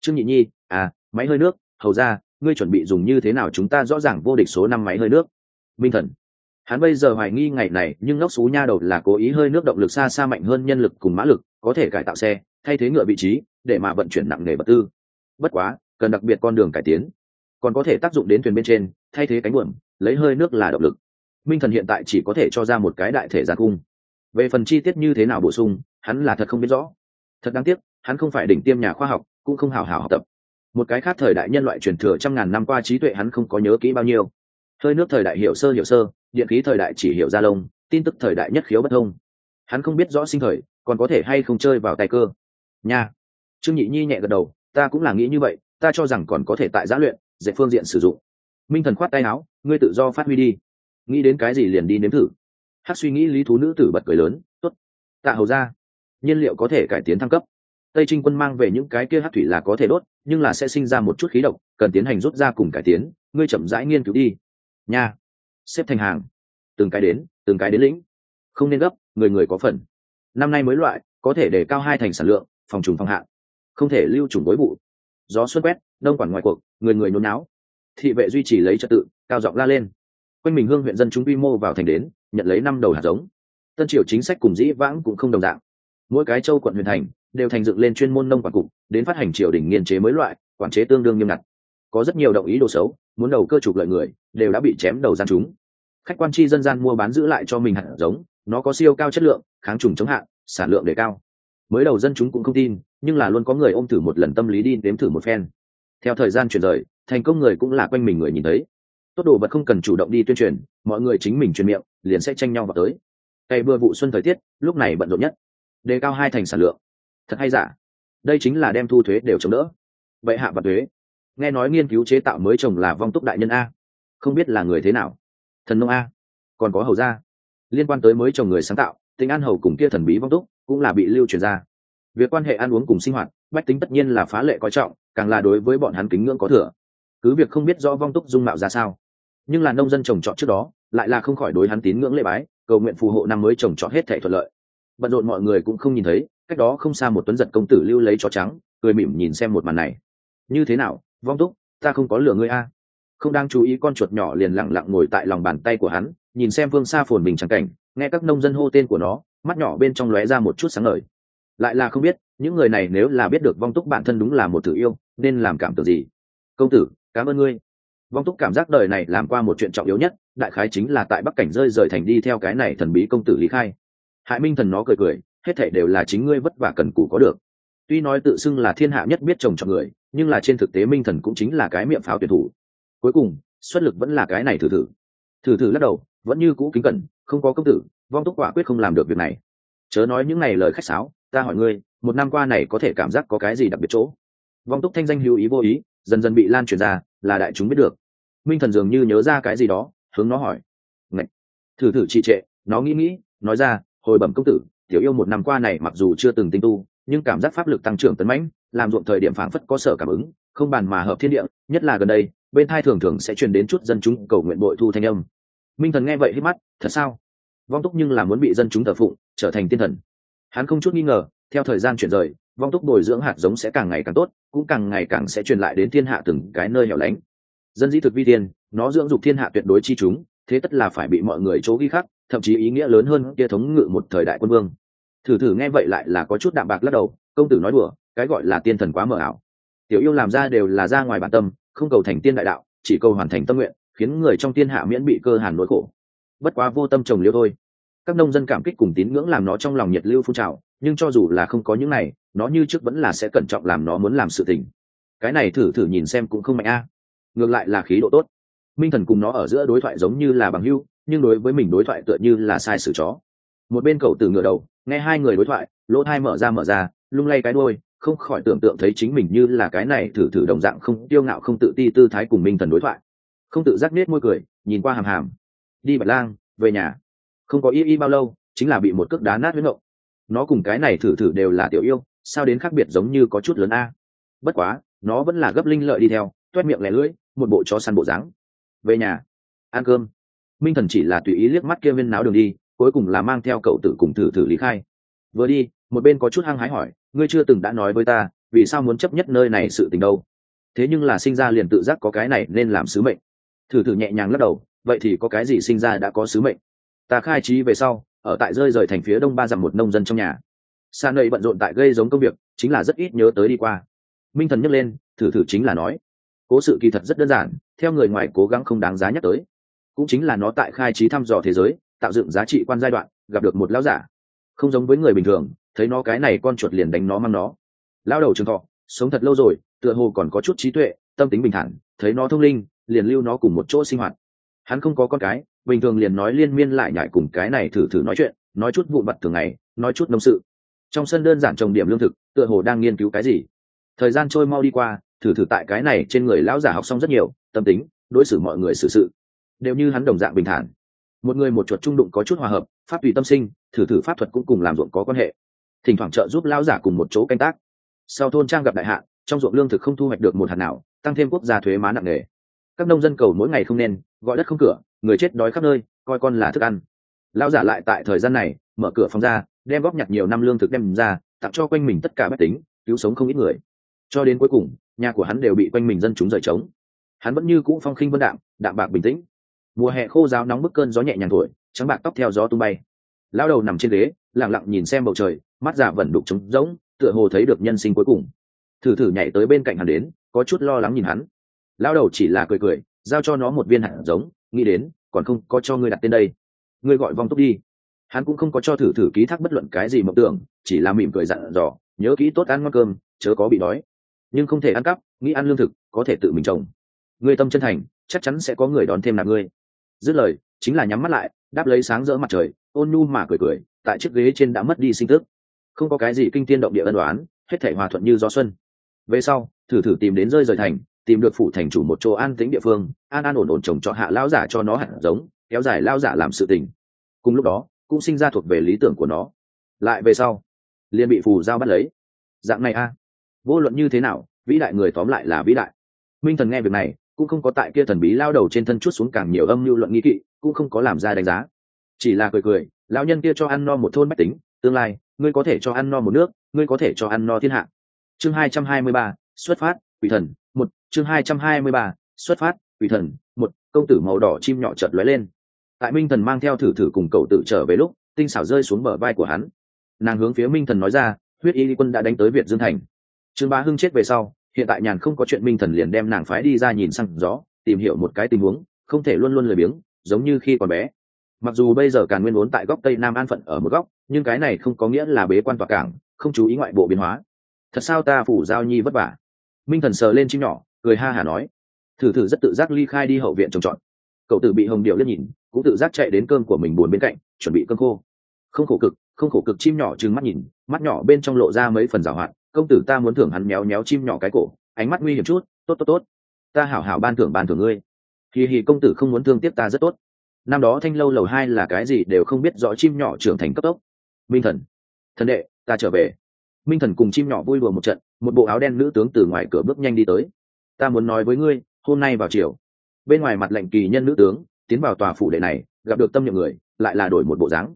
Trương nhị nhi à máy hơi nước, hầu ra ngươi chuẩn bị dùng như thế nào chúng ta rõ ràng vô địch số năm máy hơi nước. Minh thần hắn bây giờ hoài nghi ngày này, nhưng ngóc xú nha đầu là cố ý hơi nước động lực xa xa mạnh hơn nhân lực cùng mã lực, có thể cải tạo xe, thay thế ngựa vị trí, để mà vận chuyển nặng nghề vật tư. Bất quá, cần đặc biệt con đường cải tiến. Còn có thể tác dụng đến thuyền bên trên, thay thế cánh buồm, lấy hơi nước là động lực. Minh thần hiện tại chỉ có thể cho ra một cái đại thể giàn cung. Về phần chi tiết như thế nào bổ sung, hắn là thật không biết rõ. Thật đáng tiếc, hắn không phải đỉnh tiêm nhà khoa học, cũng không hào hào học tập. Một cái khác thời đại nhân loại truyền thừa trăm ngàn năm qua trí tuệ hắn không có nhớ kỹ bao nhiêu hơi nước thời đại hiểu sơ hiểu sơ, điện khí thời đại chỉ hiểu ra lông, tin tức thời đại nhất khiếu bất thông. Hắn không biết rõ sinh thời, còn có thể hay không chơi vào tay cơ. Nha. Trương nhị nhi nhẹ gật đầu, ta cũng là nghĩ như vậy, ta cho rằng còn có thể tại giã luyện, dạy phương diện sử dụng. Minh thần khoát tay áo, ngươi tự do phát huy đi. Nghĩ đến cái gì liền đi nếm thử. Hát suy nghĩ lý thú nữ tử bật cười lớn t ố t tạ hầu ra nhiên liệu có thể cải tiến thăng cấp. Tây trinh quân mang về những cái kia hát thủy là có thể đốt, nhưng là sẽ sinh ra một chút khí độc, cần tiến hành rút ra cùng cải tiến, ngươi chậm rãi nghiên cứu đi nha. Xếp thành hàng. Từng cái đến, từng cái đến lĩnh. Không nên gấp, người người có phần. Năm nay mới loại, có thể để cao hai thành sản lượng, phòng trùng phòng hạn. Không thể lưu trùng bối vụ gió xuân quét nông quản ngoài cuộc, người người nôn náo thị vệ duy trì lấy trật tự, cao giọng la lên. Quanh mình hương huyện dân chúng quy mô vào thành đến, nhận lấy năm đầu hạt giống. Tân triều chính sách cùng dĩ vãng cũng không đồng dạng. Mỗi cái châu quận huyện thành, đều thành dựng lên chuyên môn nông quản cục, đến phát hành triều đình nghiên chế mới loại, quản chế tương đương nghiêm ngặt có rất nhiều động ý đồ xấu, muốn đầu cơ trục lợi người, đều đã bị chém đầu gian chúng. Khách quan chi dân gian mua bán giữ lại cho mình hạt giống, nó có siêu cao chất lượng, kháng trùng chống hạn, sản lượng đề cao. Mới đầu dân chúng cũng không tin, nhưng là luôn có người ôm thử một lần tâm lý đi đếm thử một phen. Theo thời gian chuyển rời, thành công người cũng là quanh mình người nhìn thấy. Tốt đồ vật không cần chủ động đi tuyên truyền, mọi người chính mình truyền miệng, liền sẽ tranh nhau vào tới. Cây bưa vụ xuân thời tiết, lúc này bận rộn nhất. Đề cao hai thành sản lượng. Thật hay giả? Đây chính là đem thu thuế đều chống đỡ. Vậy hạ và thuế nghe nói nghiên cứu chế tạo mới trồng là vong túc đại nhân a. Không biết là người thế nào? Thần nông a. Còn có hầu gia. Liên quan tới mới trồng người sáng tạo tính an hầu cùng kia thần bí vong túc cũng là bị lưu truyền ra. Việc quan hệ ăn uống cùng sinh hoạt, bách tính tất nhiên là phá lệ coi trọng, càng là đối với bọn hắn kính ngưỡng có thừa. Cứ việc không biết rõ vong túc dung mạo ra sao, nhưng là nông dân trồng trọt trước đó, lại là không khỏi đối hắn tín ngưỡng lễ bái, cầu nguyện phù hộ năm mới trồng trọt hết thể thuận lợi. Bận rộn mọi người cũng không nhìn thấy, cách đó không xa một tuấn giật công tử lưu lấy chó trắng, cười mỉm nhìn xem một màn này. Như thế nào vong túc ta không có lửa ngươi a. Không đang chú ý, con chuột nhỏ liền lặng lặng ngồi tại lòng bàn tay của hắn, nhìn xem phương xa phồn bình trắng cảnh, nghe các nông dân hô tên của nó, mắt nhỏ bên trong lóe ra một chút sáng ngời. Lại là không biết, những người này nếu là biết được vong túc bản thân đúng là một thử yêu, nên làm cảm tưởng gì? Công tử, cảm ơn ngươi. Vong túc cảm giác đời này làm qua một chuyện trọng yếu nhất, đại khái chính là tại bắc cảnh rơi rời thành đi theo cái này thần bí công tử lý khai. Hại minh thần nó cười cười, hết thảy đều là chính ngươi vất vả cần cù có được tuy nói tự xưng là thiên hạ nhất biết chồng chọn người, nhưng là trên thực tế minh thần cũng chính là cái miệng pháo tuyển thủ. Cuối cùng, xuất lực vẫn là cái này thử thử. Thử thử lắc đầu, vẫn như cũ kính cẩn, không có công tử, vong túc quả quyết không làm được việc này. Chớ nói những này lời khách sáo, ta hỏi ngươi, một năm qua này có thể cảm giác có cái gì đặc biệt chỗ? Vong túc thanh danh hữu ý vô ý, dần dần bị lan truyền ra, là đại chúng biết được. Minh thần dường như nhớ ra cái gì đó, hướng nó hỏi. Ngậy! thử thử trì trệ, nó nghĩ nghĩ, nói ra, hồi bẩm công tử, tiểu yêu một năm qua này mặc dù chưa từng tinh tu nhưng cảm giác pháp lực tăng trưởng tấn mãnh, làm ruộng thời điểm phảng phất có sở cảm ứng, không bàn mà hợp thiên địa, nhất là gần đây, bên thai thường thường sẽ truyền đến chút dân chúng cầu nguyện bội thu thanh âm. Minh thần nghe vậy hít mắt, thật sao? Vong túc nhưng là muốn bị dân chúng thờ phụng, trở thành tiên thần. Hắn không chút nghi ngờ, theo thời gian chuyển rời, vong túc bồi dưỡng hạt giống sẽ càng ngày càng tốt, cũng càng ngày càng sẽ truyền lại đến thiên hạ từng cái nơi hẻo lánh. Dân dĩ thực vi tiên nó dưỡng dục thiên hạ tuyệt đối chi chúng, thế tất là phải bị mọi người chỗ ghi khắc, thậm chí ý nghĩa lớn hơn kia thống ngự một thời đại quân vương thử thử nghe vậy lại là có chút đạm bạc lắc đầu, công tử nói đùa, cái gọi là tiên thần quá mờ ảo. Tiểu yêu làm ra đều là ra ngoài bản tâm, không cầu thành tiên đại đạo, chỉ cầu hoàn thành tâm nguyện, khiến người trong tiên hạ miễn bị cơ hàn nỗi khổ. Bất quá vô tâm trồng liêu thôi. Các nông dân cảm kích cùng tín ngưỡng làm nó trong lòng nhiệt lưu phun trào, nhưng cho dù là không có những này, nó như trước vẫn là sẽ cẩn trọng làm nó muốn làm sự tình. Cái này thử thử nhìn xem cũng không mạnh a. Ngược lại là khí độ tốt. Minh thần cùng nó ở giữa đối thoại giống như là bằng hưu nhưng đối với mình đối thoại tựa như là sai sử chó. Một bên cậu từ ngựa đầu nghe hai người đối thoại, lỗ thai mở ra mở ra, lung lay cái đôi không khỏi tưởng tượng thấy chính mình như là cái này thử thử đồng dạng không tiêu ngạo không tự ti tư thái cùng minh thần đối thoại. Không tự giác nết môi cười, nhìn qua hàm hàm. Đi bạch lang, về nhà. Không có y y bao lâu, chính là bị một cước đá nát huyết ngộ nó cùng cái này thử thử đều là tiểu yêu, sao đến khác biệt giống như có chút lớn a? Bất quá, nó vẫn là gấp linh lợi đi theo, toét miệng lẻ lưỡi, một bộ chó săn bộ dáng. Về nhà. Ăn cơm. Minh thần chỉ là tùy ý liếc mắt kia viên náo đường đi cuối cùng là mang theo cậu tử cùng thử thử lý khai. Vừa đi, một bên có chút hăng hái hỏi, ngươi chưa từng đã nói với ta, vì sao muốn chấp nhất nơi này sự tình đâu? Thế nhưng là sinh ra liền tự giác có cái này nên làm sứ mệnh. Thử thử nhẹ nhàng lắc đầu, vậy thì có cái gì sinh ra đã có sứ mệnh? Ta khai trí về sau, ở tại rơi rời thành phía đông ba dặm một nông dân trong nhà. Sa nơi bận rộn tại gây giống công việc, chính là rất ít nhớ tới đi qua. Minh thần nhấc lên, thử thử chính là nói, cố sự kỳ thật rất đơn giản, theo người ngoài cố gắng không đáng giá nhắc tới. Cũng chính là nó tại khai trí thăm dò thế giới tạo dựng giá trị quan giai đoạn, gặp được một lão giả. Không giống với người bình thường, thấy nó cái này con chuột liền đánh nó mang nó. Lao đầu trường thọ, sống thật lâu rồi, tựa hồ còn có chút trí tuệ, tâm tính bình thản, thấy nó thông linh, liền lưu nó cùng một chỗ sinh hoạt. Hắn không có con cái, bình thường liền nói liên miên lại nhải cùng cái này thử thử nói chuyện, nói chút vụn vặt thường ngày, nói chút nông sự. Trong sân đơn giản trồng điểm lương thực, tựa hồ đang nghiên cứu cái gì. Thời gian trôi mau đi qua, thử thử tại cái này trên người lão giả học xong rất nhiều, tâm tính, đối xử mọi người xử sự. Đều như hắn đồng dạng bình thản một người một chuột trung đụng có chút hòa hợp, pháp tùy tâm sinh, thử thử pháp thuật cũng cùng làm ruộng có quan hệ. Thỉnh thoảng trợ giúp lão giả cùng một chỗ canh tác. Sau thôn trang gặp đại hạn, trong ruộng lương thực không thu hoạch được một hạt nào, tăng thêm quốc gia thuế má nặng nề. Các nông dân cầu mỗi ngày không nên, gọi đất không cửa, người chết đói khắp nơi, coi con là thức ăn. Lão giả lại tại thời gian này, mở cửa phòng ra, đem góp nhặt nhiều năm lương thực đem ra, tặng cho quanh mình tất cả bách tính, cứu sống không ít người. Cho đến cuối cùng, nhà của hắn đều bị quanh mình dân chúng rời trống. Hắn vẫn như cũ phong khinh vân đạm đạm bạc bình tĩnh mùa hè khô giáo nóng bức cơn gió nhẹ nhàng thổi, trắng bạc tóc theo gió tung bay. Lao đầu nằm trên ghế lẳng lặng nhìn xem bầu trời, mắt giả vẩn đục trống rỗng, tựa hồ thấy được nhân sinh cuối cùng. Thử thử nhảy tới bên cạnh hắn đến, có chút lo lắng nhìn hắn. Lao đầu chỉ là cười cười, giao cho nó một viên hạt giống, nghĩ đến, còn không có cho ngươi đặt tên đây. Ngươi gọi vong túc đi. Hắn cũng không có cho thử thử ký thác bất luận cái gì mộng tưởng, chỉ là mỉm cười dặn dò, nhớ kỹ tốt ăn ngon cơm, chớ có bị đói. Nhưng không thể ăn cắp, nghĩ ăn lương thực, có thể tự mình trồng. Ngươi tâm chân thành, chắc chắn sẽ có người đón thêm nạp ngươi dứt lời, chính là nhắm mắt lại, đáp lấy sáng rỡ mặt trời, ôn nhu mà cười cười, tại chiếc ghế trên đã mất đi sinh tức. Không có cái gì kinh tiên động địa ân đoán hết thể hòa thuận như gió xuân. Về sau, thử thử tìm đến rơi rời thành, tìm được phủ thành chủ một chỗ an tĩnh địa phương, an an ổn ổn trồng cho hạ lao giả cho nó hạt giống, kéo dài lao giả làm sự tình. Cùng lúc đó, cũng sinh ra thuộc về lý tưởng của nó. Lại về sau, liền bị phù giao bắt lấy. Dạng này a. Vô luận như thế nào, vĩ đại người tóm lại là vĩ đại. Minh thần nghe việc này cũng không có tại kia thần bí lao đầu trên thân chút xuống càng nhiều âm mưu luận nghi kỵ, cũng không có làm ra đánh giá. Chỉ là cười cười, lão nhân kia cho ăn no một thôn bách tính, tương lai, ngươi có thể cho ăn no một nước, ngươi có thể cho ăn no thiên hạ. Chương hai trăm hai mươi ba, xuất phát, quỷ thần, một, chương hai trăm hai mươi ba, xuất phát, quỷ thần, một, công tử màu đỏ chim nhỏ chợt lóe lên. Tại minh thần mang theo thử thử cùng cậu tự trở về lúc, tinh xảo rơi xuống bờ vai của hắn. Nàng hướng phía minh thần nói ra, huyết y quân đã đánh tới việt dương thành. Trương bá hưng chết về sau hiện tại nhàn không có chuyện minh thần liền đem nàng phái đi ra nhìn sang gió, tìm hiểu một cái tình huống, không thể luôn luôn lười biếng, giống như khi còn bé. Mặc dù bây giờ càn nguyên vốn tại góc tây nam an phận ở một góc, nhưng cái này không có nghĩa là bế quan tòa cảng, không chú ý ngoại bộ biến hóa. Thật sao ta phủ giao nhi vất vả? Minh thần sờ lên chim nhỏ, cười ha hả nói. Thử thử rất tự giác ly khai đi hậu viện trồng trọt. Cậu tử bị hồng điệu liếc nhìn, cũng tự giác chạy đến cơm của mình buồn bên cạnh, chuẩn bị cơm khô. Không khổ cực, không khổ cực chim nhỏ trừng mắt nhìn, mắt nhỏ bên trong lộ ra mấy phần rào hoạt công tử ta muốn thưởng hắn méo méo chim nhỏ cái cổ, ánh mắt nguy hiểm chút, tốt tốt tốt. Ta hảo hảo ban thưởng ban thưởng ngươi. Kỳ hì công tử không muốn thương tiếp ta rất tốt. Năm đó thanh lâu lầu hai là cái gì đều không biết rõ chim nhỏ trưởng thành cấp tốc. Minh thần. Thần đệ, ta trở về. Minh thần cùng chim nhỏ vui đùa một trận, một bộ áo đen nữ tướng từ ngoài cửa bước nhanh đi tới. Ta muốn nói với ngươi, hôm nay vào chiều, bên ngoài mặt lệnh kỳ nhân nữ tướng, tiến vào tòa phủ đệ này, gặp được tâm nhiệm người, lại là đổi một bộ dáng.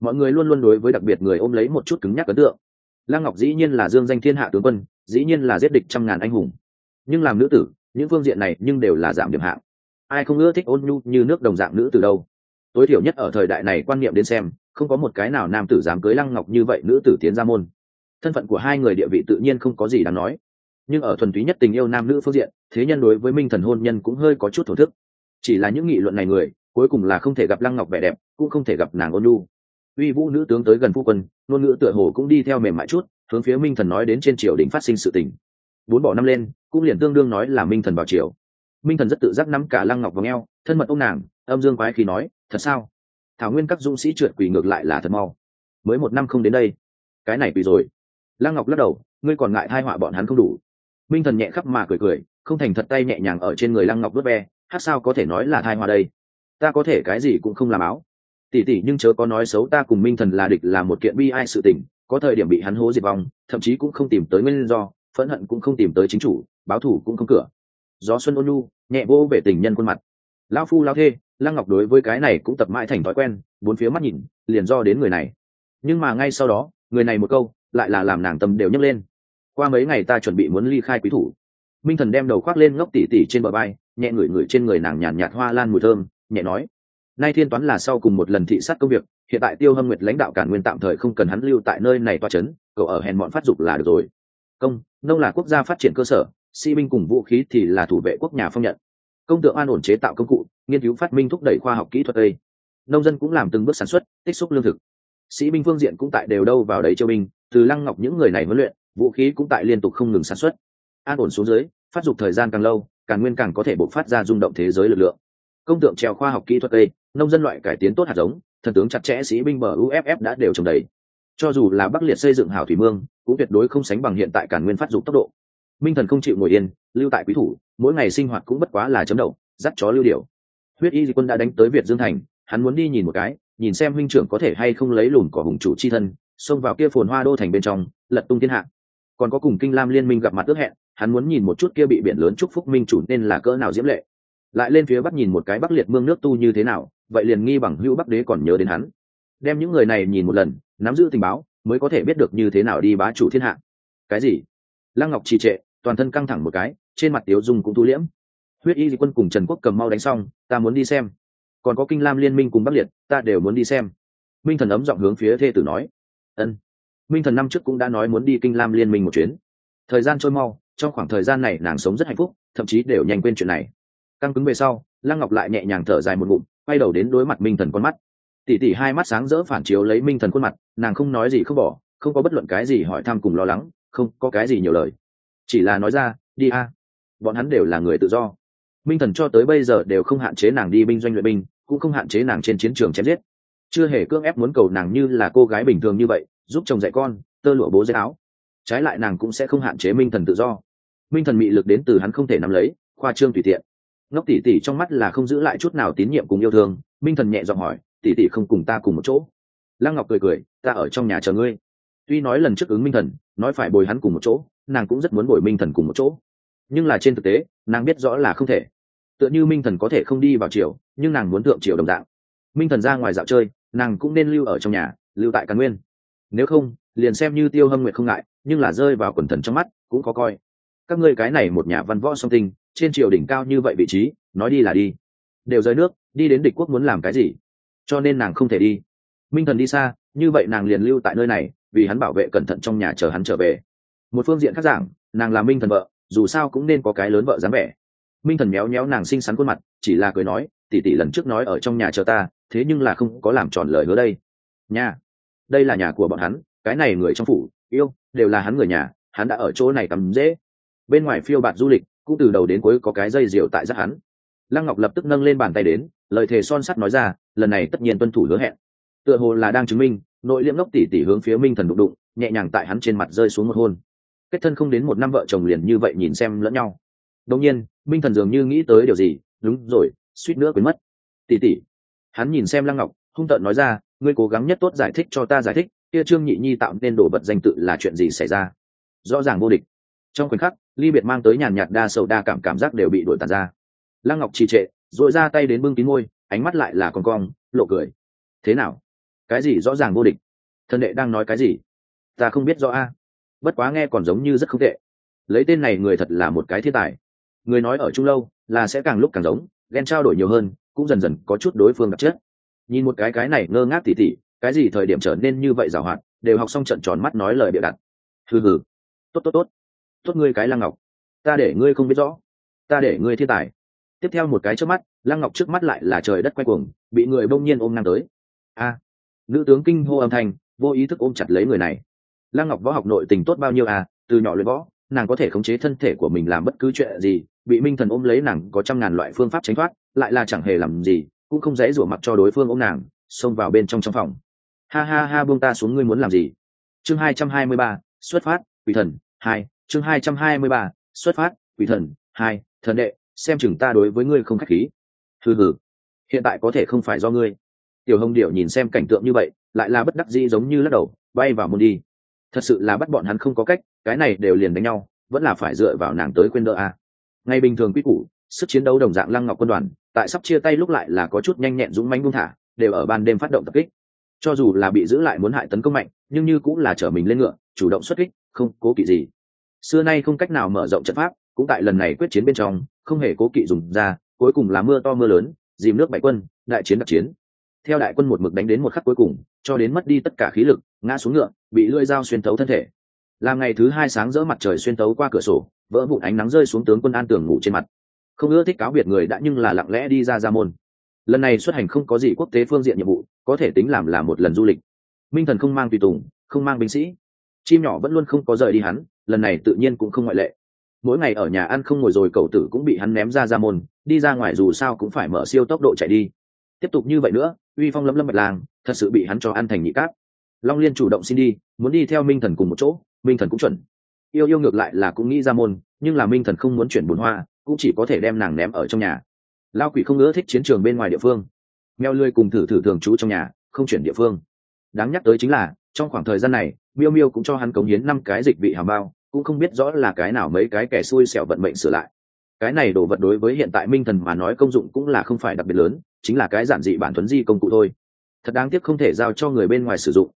Mọi người luôn luôn đối với đặc biệt người ôm lấy một chút cứng nhắc ấn tượng lăng ngọc dĩ nhiên là dương danh thiên hạ tướng quân, dĩ nhiên là giết địch trăm ngàn anh hùng. Nhưng làm nữ tử, những phương diện này nhưng đều là giảm điểm hạng. Ai không ưa thích ôn nhu như nước đồng dạng nữ từ đâu? Tối thiểu nhất ở thời đại này quan niệm đến xem, không có một cái nào nam tử dám cưới lăng ngọc như vậy nữ tử tiến ra môn. Thân phận của hai người địa vị tự nhiên không có gì đáng nói. Nhưng ở thuần túy nhất tình yêu nam nữ phương diện, thế nhân đối với minh thần hôn nhân cũng hơi có chút thổ thức. Chỉ là những nghị luận này người, cuối cùng là không thể gặp lăng ngọc vẻ đẹp, cũng không thể gặp nàng ôn nhu uy vũ nữ tướng tới gần phu quân, ngôn ngữ tựa hồ cũng đi theo mềm mại chút, hướng phía minh thần nói đến trên triều đình phát sinh sự tình. Bốn bỏ năm lên, cũng liền tương đương nói là minh thần vào triều. Minh thần rất tự giác nắm cả lăng ngọc vào ngheo, thân mật ông nàng, âm dương quái khi nói, thật sao? Thảo nguyên các dũng sĩ trượt quỳ ngược lại là thật mau. Mới một năm không đến đây. Cái này quỳ rồi. Lăng ngọc lắc đầu, ngươi còn ngại thai họa bọn hắn không đủ. Minh thần nhẹ khắp mà cười cười, không thành thật tay nhẹ nhàng ở trên người lăng ngọc đốt ve, hát sao có thể nói là thai họa đây? Ta có thể cái gì cũng không làm áo tỷ tỷ nhưng chớ có nói xấu ta cùng minh thần là địch là một kiện bi ai sự tình, có thời điểm bị hắn hố diệt vong, thậm chí cũng không tìm tới nguyên do, phẫn hận cũng không tìm tới chính chủ, báo thủ cũng không cửa. Gió xuân ôn nhu, nhẹ vô về tình nhân khuôn mặt. Lao phu lao thê, lăng ngọc đối với cái này cũng tập mãi thành thói quen, bốn phía mắt nhìn, liền do đến người này. Nhưng mà ngay sau đó, người này một câu, lại là làm nàng tâm đều nhấc lên. Qua mấy ngày ta chuẩn bị muốn ly khai quý thủ. Minh thần đem đầu khoác lên ngốc tỉ tỉ trên bờ bay nhẹ ngửi ngửi trên người nàng nhàn nhạt hoa lan mùi thơm, nhẹ nói nay thiên toán là sau cùng một lần thị sát công việc, hiện tại tiêu hâm nguyệt lãnh đạo cản nguyên tạm thời không cần hắn lưu tại nơi này toa c h ấ n cậu ở hèn bọn phát dục là được rồi. Công, nông là quốc gia phát triển cơ sở, sĩ binh cùng vũ khí thì là thủ vệ quốc nhà phong nhận. Công tượng an ổn chế tạo công cụ, nghiên cứu phát minh thúc đẩy khoa học kỹ thuật đây. Nông dân cũng làm từng bước sản xuất, tích xúc lương thực. Sĩ binh phương diện cũng tại đều đâu vào đấy châu binh, từ lăng ngọc những người này huấn luyện, vũ khí cũng tại liên tục không ngừng sản xuất. An ổn xuống dưới, phát dục thời gian càng lâu càng nguyên càng có thể bộc phát ra rung động thế giới lực lượng công tượng treo khoa học kỹ thuật cây nông dân loại cải tiến tốt hạt giống, thần tướng chặt chẽ sĩ binh bờ uff đã đều trồng đầy. Cho dù là bắc liệt xây dựng hào thủy mương, cũng tuyệt đối không sánh bằng hiện tại cản nguyên phát dục tốc độ. Minh thần không chịu ngồi yên, lưu tại quý thủ, mỗi ngày sinh hoạt cũng bất quá là chấm đậu dắt chó lưu điều huyết y di quân đã đánh tới việt dương thành, hắn muốn đi nhìn một cái, nhìn xem huynh trưởng có thể hay không lấy lùn của hùng chủ chi thân, xông vào kia phồn hoa đô thành bên trong, lật tung thiên hạ. Còn có cùng kinh lam liên minh gặp mặt ước hẹn, hắn muốn nhìn một chút kia bị biển lớn chúc phúc minh chủ nên là cỡ nào diễm lệ lại lên phía bắc nhìn một cái bắc liệt mương nước tu như thế nào, vậy liền nghi bằng hữu bắc đế còn nhớ đến hắn. Đem những người này nhìn một lần, nắm giữ tình báo, mới có thể biết được như thế nào đi bá chủ thiên hạ. Cái gì? Lăng ngọc trì trệ, toàn thân căng thẳng một cái, trên mặt tiếu dung cũng thu liễm. Huyết y di quân cùng trần quốc cầm mau đánh xong, ta muốn đi xem. Còn có kinh lam liên minh cùng bắc liệt, ta đều muốn đi xem. Minh thần ấm giọng hướng phía thê tử nói. Ân. Minh thần năm trước cũng đã nói muốn đi kinh lam liên minh một chuyến. Thời gian trôi mau, trong khoảng thời gian này nàng sống rất hạnh phúc, thậm chí đều nhanh quên chuyện này căng cứng về sau, lăng ngọc lại nhẹ nhàng thở dài một ngụm, quay đầu đến đối mặt minh thần con mắt. Tỉ tỉ hai mắt sáng rỡ phản chiếu lấy minh thần khuôn mặt, nàng không nói gì không bỏ, không có bất luận cái gì hỏi thăm cùng lo lắng, không có cái gì nhiều lời. Chỉ là nói ra, đi a. Bọn hắn đều là người tự do. Minh thần cho tới bây giờ đều không hạn chế nàng đi binh doanh luyện binh, cũng không hạn chế nàng trên chiến trường chém giết. Chưa hề cưỡng ép muốn cầu nàng như là cô gái bình thường như vậy, giúp chồng dạy con, tơ lụa bố dây áo. Trái lại nàng cũng sẽ không hạn chế minh thần tự do. Minh thần mị lực đến từ hắn không thể nắm lấy, khoa trương tùy tiện ngốc tỷ tỷ trong mắt là không giữ lại chút nào tín nhiệm cùng yêu thương, minh thần nhẹ giọng hỏi, tỷ tỷ không cùng ta cùng một chỗ? Lăng ngọc cười cười, ta ở trong nhà chờ ngươi. Tuy nói lần trước ứng minh thần, nói phải bồi hắn cùng một chỗ, nàng cũng rất muốn bồi minh thần cùng một chỗ. Nhưng là trên thực tế, nàng biết rõ là không thể. Tựa như minh thần có thể không đi vào chiều nhưng nàng muốn thượng chiều đồng dạng. Minh thần ra ngoài dạo chơi, nàng cũng nên lưu ở trong nhà, lưu tại căn nguyên. Nếu không, liền xem như tiêu hâm nguyệt không ngại, nhưng là rơi vào quần thần trong mắt, cũng có coi. Các ngươi cái này một nhà văn võ song tinh trên triều đỉnh cao như vậy vị trí, nói đi là đi. Đều rơi nước, đi đến địch quốc muốn làm cái gì? Cho nên nàng không thể đi. Minh thần đi xa, như vậy nàng liền lưu tại nơi này, vì hắn bảo vệ cẩn thận trong nhà chờ hắn trở về. Một phương diện khác giảng, nàng là minh thần vợ, dù sao cũng nên có cái lớn vợ dám vẻ. Minh thần méo méo nàng xinh xắn khuôn mặt, chỉ là cười nói tỉ tỉ lần trước nói ở trong nhà chờ ta, thế nhưng là không có làm tròn lời hứa đây. Nhà đây là nhà của bọn hắn, cái này người trong phủ, yêu, đều là hắn người nhà, hắn đã ở chỗ này tắm dễ bên ngoài phiêu bạt du lịch cũng từ đầu đến cuối có cái dây diều tại giác hắn. Lăng ngọc lập tức nâng lên bàn tay đến, lời thề son sắt nói ra, lần này tất nhiên tuân thủ hứa hẹn. Tựa hồ là đang chứng minh, nội liễm ngốc tỉ tỉ hướng phía minh thần đụng đụng, nhẹ nhàng tại hắn trên mặt rơi xuống một hôn. Kết thân không đến một năm vợ chồng liền như vậy nhìn xem lẫn nhau. Đông nhiên, minh thần dường như nghĩ tới điều gì, đúng rồi, suýt nữa quên mất. Tỉ tỉ hắn nhìn xem lăng ngọc, hung tợn nói ra, ngươi cố gắng nhất tốt giải thích cho ta giải thích, kia trương nhị nhi tạo nên đồ vật danh tự là chuyện gì xảy ra? Rõ ràng vô địch trong khoảnh khắc, ly biệt mang tới nhàn nhạt đa sầu đa cảm cảm giác đều bị đuổi tàn ra. Lăng ngọc trì trệ dội ra tay đến bưng kín môi, ánh mắt lại là con cong, lộ cười. Thế nào? Cái gì rõ ràng vô địch? Thần đệ đang nói cái gì? Ta không biết rõ a. Bất quá nghe còn giống như rất không tệ. Lấy tên này người thật là một cái thiên tài. Người nói ở chung lâu, là sẽ càng lúc càng giống, ghen trao đổi nhiều hơn, cũng dần dần có chút đối phương đặc chất. Nhìn một cái cái này ngơ ngác tỉ tỉ, cái gì thời điểm trở nên như vậy giảo hoạt, đều học xong trận tròn mắt nói lời bịa đặt. Hừ hừ. Tốt tốt tốt tốt ngươi cái lăng ngọc. Ta để ngươi không biết rõ. Ta để ngươi thiên tài. Tiếp theo một cái trước mắt, lăng ngọc trước mắt lại là trời đất quay cuồng, bị người bỗng nhiên ôm ngang tới. A! Nữ tướng kinh hô âm thanh, vô ý thức ôm chặt lấy người này. Lăng ngọc võ học nội tình tốt bao nhiêu à? Từ nhỏ luyện võ, nàng có thể khống chế thân thể của mình làm bất cứ chuyện gì, bị minh thần ôm lấy nàng có trăm ngàn loại phương pháp tránh thoát, lại là chẳng hề làm gì, cũng không dễ rủa mặc cho đối phương ôm nàng, xông vào bên trong trong phòng. Ha ha ha, buông ta xuống, ngươi muốn làm gì? Chương hai trăm hai mươi ba, xuất phát, quỷ thần, hai chương hai trăm hai mươi ba, xuất phát, quỷ thần, hai, thần đệ, xem chừng ta đối với ngươi không khách khí. Hừ hừ, hiện tại có thể không phải do ngươi. Tiểu hồng điệu nhìn xem cảnh tượng như vậy, lại là bất đắc dĩ giống như lắc đầu, bay vào môn đi. Thật sự là bắt bọn hắn không có cách, cái này đều liền đánh nhau, vẫn là phải dựa vào nàng tới quên đỡ a à. bình thường quy củ, sức chiến đấu đồng dạng lăng ngọc quân đoàn, tại sắp chia tay lúc lại là có chút nhanh nhẹn dũng manh buông thả, đều ở ban đêm phát động tập kích. Cho dù là bị giữ lại muốn hại tấn công mạnh, nhưng như cũng là chở mình lên ngựa, chủ động xuất kích, không cố kỵ gì xưa nay không cách nào mở rộng trận pháp, cũng tại lần này quyết chiến bên trong, không hề cố kỵ dùng ra, cuối cùng là mưa to mưa lớn, dìm nước bảy quân, đại chiến đặc chiến. Theo đại quân một mực đánh đến một khắc cuối cùng, cho đến mất đi tất cả khí lực, ngã xuống ngựa, bị lưỡi dao xuyên thấu thân thể. Làm ngày thứ hai sáng rỡ mặt trời xuyên thấu qua cửa sổ, vỡ vụn ánh nắng rơi xuống tướng quân an tường ngủ trên mặt. Không ưa thích cáo biệt người đã nhưng là lặng lẽ đi ra ra môn. Lần này xuất hành không có gì quốc tế phương diện nhiệm vụ, có thể tính làm là một lần du lịch. Minh thần không mang tùy tùng, không mang binh sĩ. Chim nhỏ vẫn luôn không có rời đi hắn lần này tự nhiên cũng không ngoại lệ. Mỗi ngày ở nhà ăn không ngồi rồi, cậu tử cũng bị hắn ném ra ra môn, đi ra ngoài dù sao cũng phải mở siêu tốc độ chạy đi. Tiếp tục như vậy nữa, uy phong lâm lâm bạch làng, thật sự bị hắn cho ăn thành nhị cát. Long liên chủ động xin đi, muốn đi theo minh thần cùng một chỗ, minh thần cũng chuẩn. Yêu yêu ngược lại là cũng nghĩ ra môn, nhưng là minh thần không muốn chuyển bùn hoa, cũng chỉ có thể đem nàng ném ở trong nhà. Lao quỷ không ngỡ thích chiến trường bên ngoài địa phương. Mèo lươi cùng thử thử thường trú trong nhà, không chuyển địa phương. Đáng nhắc tới chính là, trong khoảng thời gian này, miêu miêu cũng cho hắn cống hiến năm cái dịch vị hàm bao cũng không biết rõ là cái nào mấy cái kẻ xui xẻo vận mệnh sửa lại. Cái này đồ vật đối với hiện tại minh thần mà nói công dụng cũng là không phải đặc biệt lớn, chính là cái giản dị bản thuấn di công cụ thôi. Thật đáng tiếc không thể giao cho người bên ngoài sử dụng.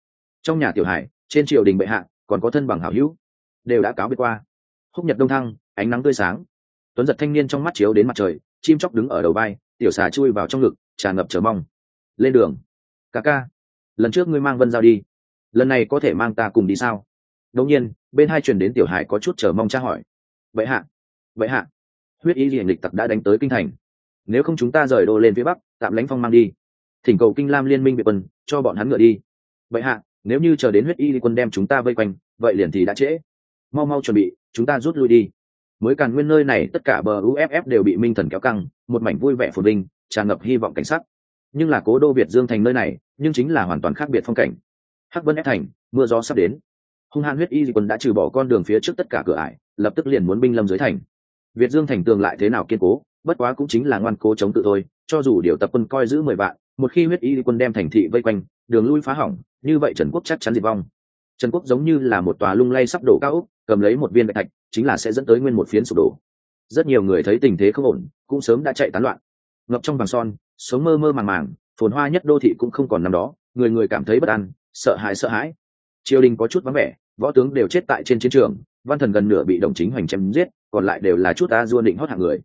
Trong nhà tiểu hải, trên triều đình bệ hạ, còn có thân bằng hảo hữu, đều đã cáo biệt qua. Húc nhật đông thăng, ánh nắng tươi sáng. Tuấn giật thanh niên trong mắt chiếu đến mặt trời, chim chóc đứng ở đầu vai, tiểu xà chui vào trong ngực, tràn ngập chờ mong. Lên đường. Ca ca, lần trước ngươi mang vân giao đi. Lần này có thể mang ta cùng đi sao? Đột nhiên, bên hai truyền đến tiểu hải có chút chờ mong tra hỏi. Vậy hạ vậy hạ. Huyết y liền lịch tặc đã đánh tới kinh thành. Nếu không chúng ta rời đô lên phía bắc, tạm lánh phong mang đi. Thỉnh cầu kinh lam liên minh bị quân, cho bọn hắn ngựa đi. Vậy hạ, nếu như chờ đến huyết y quân đem chúng ta vây quanh, vậy liền thì đã trễ. Mau mau chuẩn bị, chúng ta rút lui đi. Mới càn nguyên nơi này, tất cả bờ uff đều bị minh thần kéo căng, một mảnh vui vẻ phồn vinh, tràn ngập hy vọng cảnh sắc. Nhưng là cố đô việt dương thành nơi này, nhưng chính là hoàn toàn khác biệt phong cảnh. Hắc vân ép thành, mưa gió sắp đến hung hãn huyết y quân đã trừ bỏ con đường phía trước tất cả cửa ải, lập tức liền muốn binh lâm dưới thành. Việt dương thành tường lại thế nào kiên cố, bất quá cũng chính là ngoan cố chống tự thôi, cho dù điều tập quân coi giữ mười vạn, một khi huyết y quân đem thành thị vây quanh, đường lui phá hỏng, như vậy trần quốc chắc chắn diệt vong. Trần quốc giống như là một tòa lung lay sắp đổ cao úc cầm lấy một viên bạch thạch, chính là sẽ dẫn tới nguyên một phiến sụp đổ. Rất nhiều người thấy tình thế không ổn, cũng sớm đã chạy tán loạn. Ngập trong vàng son, sống mơ mơ màng màng, phồn hoa nhất đô thị cũng không còn nằm đó, người người cảm thấy bất an, sợ hãi sợ hãi triều đình có chút vắng vẻ, võ tướng đều chết tại trên chiến trường, văn thần gần nửa bị đồng chính hoành chém giết, còn lại đều là chút ta duôn định hót hạng người.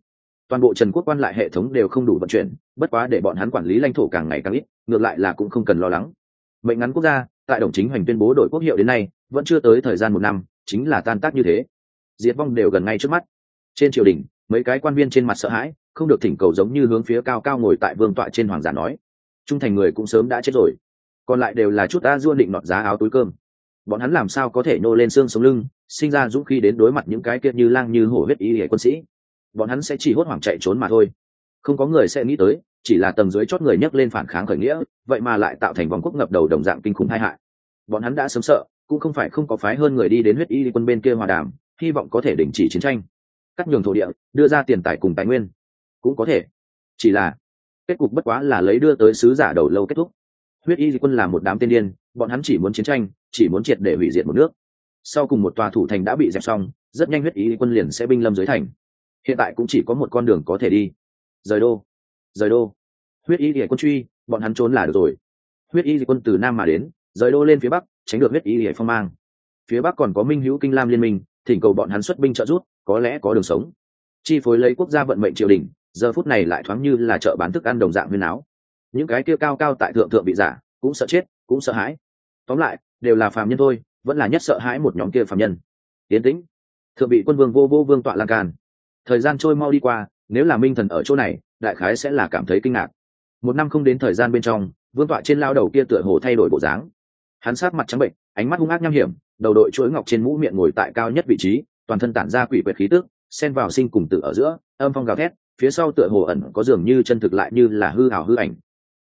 Toàn bộ trần quốc quan lại hệ thống đều không đủ vận chuyển, bất quá để bọn hắn quản lý lãnh thổ càng ngày càng ít, ngược lại là cũng không cần lo lắng. Mệnh ngắn quốc gia, tại đồng chính hoành tuyên bố đổi quốc hiệu đến nay, vẫn chưa tới thời gian một năm, chính là tan tác như thế. Diệt vong đều gần ngay trước mắt. Trên triều đình, mấy cái quan viên trên mặt sợ hãi, không được thỉnh cầu giống như hướng phía cao cao ngồi tại vương tọa trên hoàng giả nói. Trung thành người cũng sớm đã chết rồi. Còn lại đều là chút ta duôn định nọt giá áo túi cơm bọn hắn làm sao có thể nô lên xương sống lưng, sinh ra dũng khí đến đối mặt những cái kia như lang như hổ huyết ý hệ quân sĩ. Bọn hắn sẽ chỉ hốt hoảng chạy trốn mà thôi. Không có người sẽ nghĩ tới, chỉ là tầng dưới chót người nhấc lên phản kháng khởi nghĩa, vậy mà lại tạo thành vòng quốc ngập đầu đồng dạng kinh khủng tai hại. Bọn hắn đã sớm sợ, cũng không phải không có phái hơn người đi đến huyết y quân bên kia hòa đàm, hy vọng có thể đình chỉ chiến tranh. Cắt nhường thổ địa, đưa ra tiền tài cùng tài nguyên. Cũng có thể. Chỉ là, kết cục bất quá là lấy đưa tới sứ giả đầu lâu kết thúc. Huyết y quân là một đám tiên điên, bọn hắn chỉ muốn chiến tranh chỉ muốn triệt để hủy diệt một nước. Sau cùng một tòa thủ thành đã bị dẹp xong rất nhanh huyết ý quân liền sẽ binh lâm dưới thành. Hiện tại cũng chỉ có một con đường có thể đi. Rời đô. Rời đô. Huyết ý địa quân truy bọn hắn trốn là được rồi. Huyết ý địa quân từ nam mà đến rời đô lên phía bắc tránh được huyết ý địa phong mang. Phía bắc còn có minh hữu kinh lam liên minh thỉnh cầu bọn hắn xuất binh trợ giúp, có lẽ có đường sống. Chi phối lấy quốc gia vận mệnh triều đình giờ phút này lại thoáng như là chợ bán thức ăn đồng dạng huyên áo những cái kia cao cao tại thượng thượng bị giả cũng sợ chết cũng sợ hãi. Tóm lại đều là phàm nhân thôi, vẫn là nhất sợ hãi một nhóm kia phàm nhân. Tiến tĩnh. Thượng bị quân vương vô vô vương tọa lan can. Thời gian trôi mau đi qua, nếu là minh thần ở chỗ này, đại khái sẽ là cảm thấy kinh ngạc. Một năm không đến thời gian bên trong, vương tọa trên lao đầu kia tựa hồ thay đổi bộ dáng. Hắn sát mặt trắng bệnh, ánh mắt hung ác nham hiểm, đầu đội chuỗi ngọc trên mũ miệng ngồi tại cao nhất vị trí, toàn thân tản ra quỷ quyệt khí tức, xen vào sinh cùng tự ở giữa, âm phong gào thét, phía sau tựa hồ ẩn có dường như chân thực lại như là hư hào hư ảnh.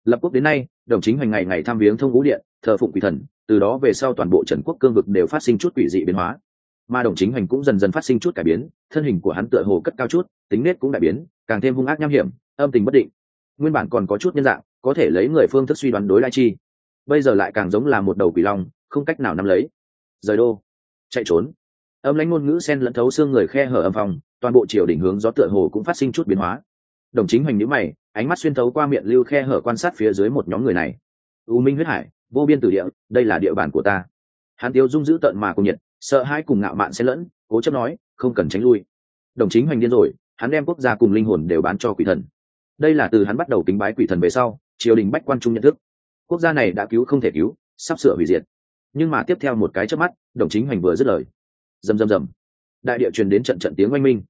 Lập quốc đến nay, đồng chính hoành ngày ngày tham viếng thông ngũ điện, thờ phụng quỷ thần từ đó về sau toàn bộ trần quốc cương vực đều phát sinh chút quỷ dị biến hóa. Mà đồng chính hành cũng dần dần phát sinh chút cải biến, thân hình của hắn tựa hồ cất cao chút, tính nết cũng đại biến, càng thêm hung ác nham hiểm, âm tình bất định. Nguyên bản còn có chút nhân dạng, có thể lấy người phương thức suy đoán đối lai chi. Bây giờ lại càng giống là một đầu quỷ long, không cách nào nắm lấy. Rời đô. Chạy trốn. Âm lãnh ngôn ngữ sen lẫn thấu xương người khe hở âm phòng toàn bộ triều đỉnh hướng gió tựa hồ cũng phát sinh chút biến hóa. Đồng chính hoành nhữ mày, ánh mắt xuyên thấu qua miệng lưu khe hở quan sát phía dưới một nhóm người này. U minh huyết hải vô biên tử địa, đây là địa bàn của ta. Hắn tiêu dung giữ tận mà cùng nhiệt, sợ hai cùng ngạo mạn xen lẫn, cố chấp nói, không cần tránh lui. Đồng chính hoành điên rồi, hắn đem quốc gia cùng linh hồn đều bán cho quỷ thần. Đây là từ hắn bắt đầu kính bái quỷ thần về sau, triều đình bách quan trung nhận thức. Quốc gia này đã cứu không thể cứu, sắp sửa hủy diệt. Nhưng mà tiếp theo một cái trước mắt, đồng chính hoành vừa dứt lời. Rầm rầm rầm. Đại địa truyền đến trận trận tiếng oanh minh.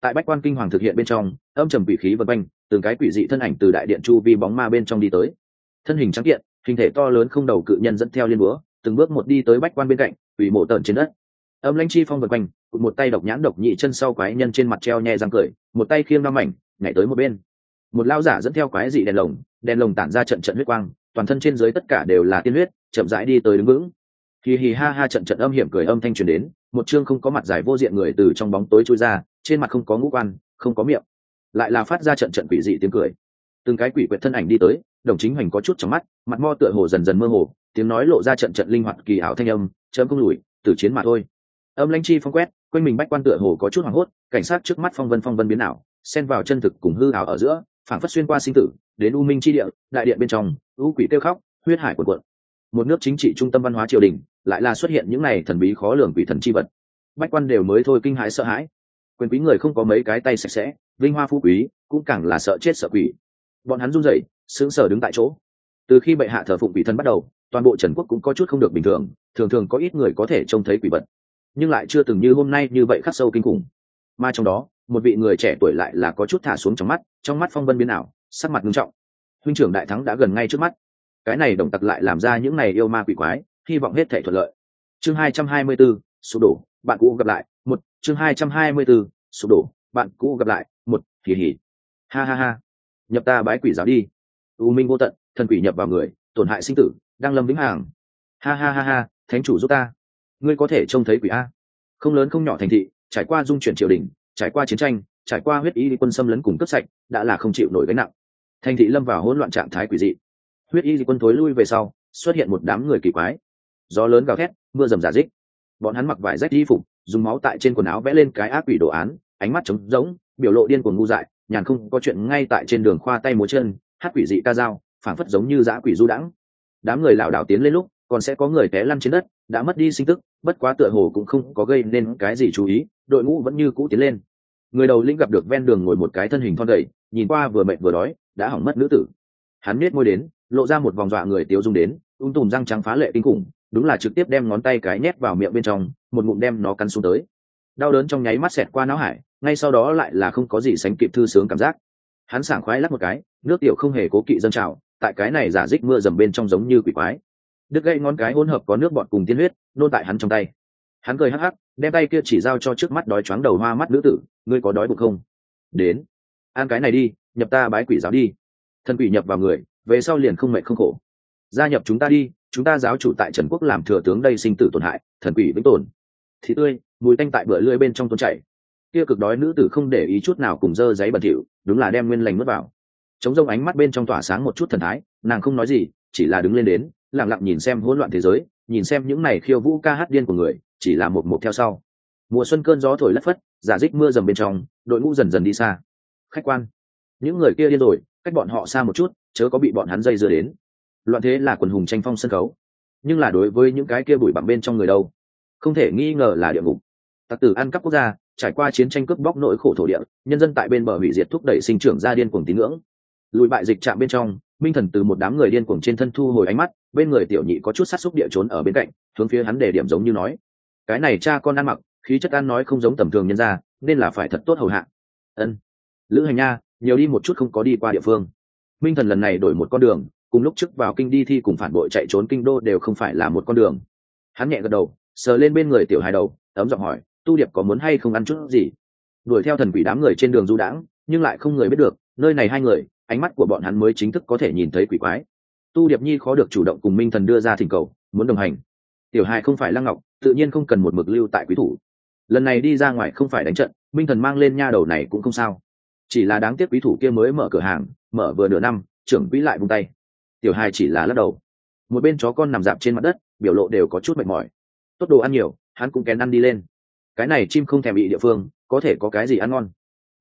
Tại bách quan kinh hoàng thực hiện bên trong, âm trầm quỷ khí vân quanh, từng cái quỷ dị thân ảnh từ đại điện chu vi bóng ma bên trong đi tới. Thân hình trắng kiện hình thể to lớn không đầu cự nhân dẫn theo liên búa, từng bước một đi tới bách quan bên cạnh quỷ mộ tợn trên đất. Âm lãnh chi phong vật quanh một tay độc nhãn độc nhị chân sau quái nhân trên mặt treo nhẹ răng cười, một tay khiêng năm mảnh, nhảy tới một bên. Một lao giả dẫn theo quái dị đèn lồng đèn lồng tản ra trận trận huyết quang, toàn thân trên dưới tất cả đều là tiên huyết, chậm rãi đi tới đứng vững. Hì hì ha ha trận trận âm hiểm cười âm thanh truyền đến, một chương không có mặt dài vô diện người từ trong bóng tối trôi ra, trên mặt không có ngũ quan, không có miệng. Lại là phát ra trận trận quỷ dị tiếng cười. Từng cái quỷ quyệt thân ảnh đi tới đồng chính hoành có chút trong mắt, mặt mo tựa hồ dần dần mơ hồ, tiếng nói lộ ra trận trận linh hoạt kỳ ảo thanh âm, chớm không lùi, tử chiến mà thôi. Âm lãnh chi phong quét, quanh mình bách quan tựa hồ có chút hoảng hốt, cảnh sát trước mắt phong vân phong vân biến ảo, xen vào chân thực cùng hư ảo ở giữa, phảng phất xuyên qua sinh tử, đến u minh chi địa, đại điện bên trong, u quỷ kêu khóc, huyết hải cuộn cuộn. Một nước chính trị trung tâm văn hóa triều đình, lại là xuất hiện những này thần bí khó lường quỷ thần chi vật. Bách quan đều mới thôi kinh hãi sợ hãi. Quyền quý người không có mấy cái tay sạch sẽ, vinh hoa phú quý, cũng càng là sợ chết sợ quỷ. Bọn hắn run rẩy sững sờ đứng tại chỗ. Từ khi bệ hạ thờ phụng quỷ thần bắt đầu toàn bộ trần quốc cũng có chút không được bình thường thường thường có ít người có thể trông thấy quỷ vật. Nhưng lại chưa từng như hôm nay như vậy khắc sâu kinh khủng. Mà trong đó một vị người trẻ tuổi lại là có chút thả xuống trong mắt trong mắt phong vân biến ảo sắc mặt nghiêm trọng. Huynh trưởng đại thắng đã gần ngay trước mắt. Cái này động tặc lại làm ra những này yêu ma quỷ quái hy vọng hết thể thuận lợi. Chương hai trăm hai mươi 224, sụp đổ bạn cũ gặp lại một chương hai trăm hai mươi 224, sụp đổ bạn cũ gặp lại một kỳ hỉ ha ha ha. Nhập ta bái quỷ giáo đi u minh vô tận, thần quỷ nhập vào người, tổn hại sinh tử, đang lâm vĩnh hàng ha ha ha ha, thánh chủ giúp ta. Ngươi có thể trông thấy quỷ a. Không lớn không nhỏ thành thị, trải qua dung chuyển triều đình, trải qua chiến tranh, trải qua huyết ý quân xâm lấn cùng cướp sạch, đã là không chịu nổi gánh nặng. Thành thị lâm vào hỗn loạn trạng thái quỷ dị. Huyết y quân thối lui về sau, xuất hiện một đám người kỳ quái. Gió lớn gào thét, mưa rầm giả dích bọn hắn mặc vải rách y phục, dùng máu tại trên quần áo vẽ lên cái ác quỷ đồ án, ánh mắt trống rỗng, biểu lộ điên cuồng ngu dại, nhàn không có chuyện ngay tại trên đường khoa tay múa chân hát quỷ dị ca dao, phảng phất giống như giã quỷ du đãng. Đám người lảo đảo tiến lên lúc, còn sẽ có người té lăn trên đất, đã mất đi sinh tức, bất quá tựa hồ cũng không có gây nên cái gì chú ý, đội ngũ vẫn như cũ tiến lên. Người đầu lĩnh gặp được ven đường ngồi một cái thân hình thon gầy, nhìn qua vừa mệt vừa đói, đã hỏng mất nữ tử. Hắn miết môi đến, lộ ra một vòng dọa người tiêu dung đến, ung tùm răng trắng phá lệ kinh khủng, đúng là trực tiếp đem ngón tay cái nhét vào miệng bên trong, một ngụm đem nó cắn xuống tới. Đau đớn trong nháy mắt xẹt qua não hải, ngay sau đó lại là không có gì sánh kịp thư sướng cảm giác. Hắn sảng khoái lắc một cái nước tiểu không hề cố kỵ dâng trào, tại cái này giả dích mưa dầm bên trong giống như quỷ quái. Đứt gãy ngón cái hỗn hợp có nước bọt cùng tiên huyết, nôn tại hắn trong tay. Hắn cười hắc hắc, đem tay kia chỉ giao cho trước mắt đói choáng đầu hoa mắt nữ tử, ngươi có đói bụng không? Đến. Ăn cái này đi, nhập ta bái quỷ giáo đi. Thần quỷ nhập vào người, về sau liền không mệt không khổ. Gia nhập chúng ta đi, chúng ta giáo chủ tại trần quốc làm thừa tướng đây sinh tử tổn hại, thần quỷ vĩnh tồn. Thì tươi, mùi tanh tại bữa lưỡi bên trong tôn chảy. Kia cực đói nữ tử không để ý chút nào cùng dơ giấy bẩn thỉu, đúng là đem nguyên lành mất vào chống rông ánh mắt bên trong tỏa sáng một chút thần thái, nàng không nói gì, chỉ là đứng lên đến, lặng lặng nhìn xem hỗn loạn thế giới, nhìn xem những này khiêu vũ ca hát điên của người, chỉ là một một theo sau. Mùa xuân cơn gió thổi lất phất, giả dích mưa dầm bên trong, đội ngũ dần dần đi xa. Khách quan. Những người kia điên rồi, cách bọn họ xa một chút, chớ có bị bọn hắn dây dưa đến. Loạn thế là quần hùng tranh phong sân khấu. Nhưng là đối với những cái kia bụi bặm bên trong người đâu? Không thể nghi ngờ là địa ngục. Tặc tử ăn cắp quốc gia, trải qua chiến tranh cướp bóc nỗi khổ thổ địa, nhân dân tại bên bờ hủy diệt thúc đẩy sinh trưởng ra điên cuồng tín ngưỡng lùi bại dịch trạm bên trong, minh thần từ một đám người điên cuồng trên thân thu hồi ánh mắt, bên người tiểu nhị có chút sát xúc địa trốn ở bên cạnh, hướng phía hắn để điểm giống như nói. Cái này cha con ăn mặc, khí chất ăn nói không giống tầm thường nhân ra nên là phải thật tốt hầu hạ. Ân. Lữ hành nha, nhiều đi một chút không có đi qua địa phương. Minh thần lần này đổi một con đường, cùng lúc trước vào kinh đi thi cùng phản bội chạy trốn kinh đô đều không phải là một con đường. Hắn nhẹ gật đầu, sờ lên bên người tiểu hài đầu, ấm giọng hỏi, tu điệp có muốn hay không ăn chút gì? Đuổi theo thần quỷ đám người trên đường du đãng, nhưng lại không người biết được nơi này hai người, ánh mắt của bọn hắn mới chính thức có thể nhìn thấy quỷ quái. Tu điệp nhi khó được chủ động cùng minh thần đưa ra thỉnh cầu, muốn đồng hành. Tiểu hài không phải lăng ngọc, tự nhiên không cần một mực lưu tại quý thủ. Lần này đi ra ngoài không phải đánh trận, minh thần mang lên nha đầu này cũng không sao. Chỉ là đáng tiếc quý thủ kia mới mở cửa hàng, mở vừa nửa năm, trưởng quỹ lại vung tay. Tiểu hài chỉ là lắc đầu. Một bên chó con nằm dạp trên mặt đất, biểu lộ đều có chút mệt mỏi. Tốt đồ ăn nhiều, hắn cũng kén ăn đi lên. Cái này chim không thèm bị địa phương, có thể có cái gì ăn ngon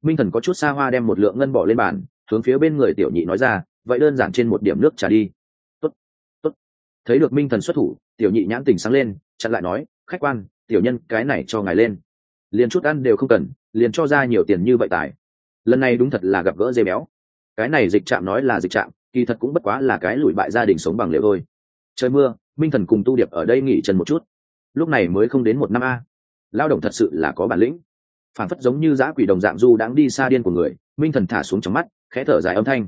minh thần có chút xa hoa đem một lượng ngân bỏ lên bàn hướng phía bên người tiểu nhị nói ra vậy đơn giản trên một điểm nước trả đi. Tốt, tốt. thấy được minh thần xuất thủ tiểu nhị nhãn tình sáng lên chặn lại nói khách quan tiểu nhân cái này cho ngài lên. Liền chút ăn đều không cần liền cho ra nhiều tiền như vậy tài. Lần này đúng thật là gặp gỡ dê béo. Cái này dịch trạm nói là dịch trạm kỳ thật cũng bất quá là cái lụi bại gia đình sống bằng liệu thôi. Trời mưa minh thần cùng tu điệp ở đây nghỉ chân một chút. Lúc này mới không đến một năm a. Lao động thật sự là có bản lĩnh phản phất giống như giã quỷ đồng dạng du đáng đi xa điên của người, minh thần thả xuống trong mắt, khẽ thở dài âm thanh.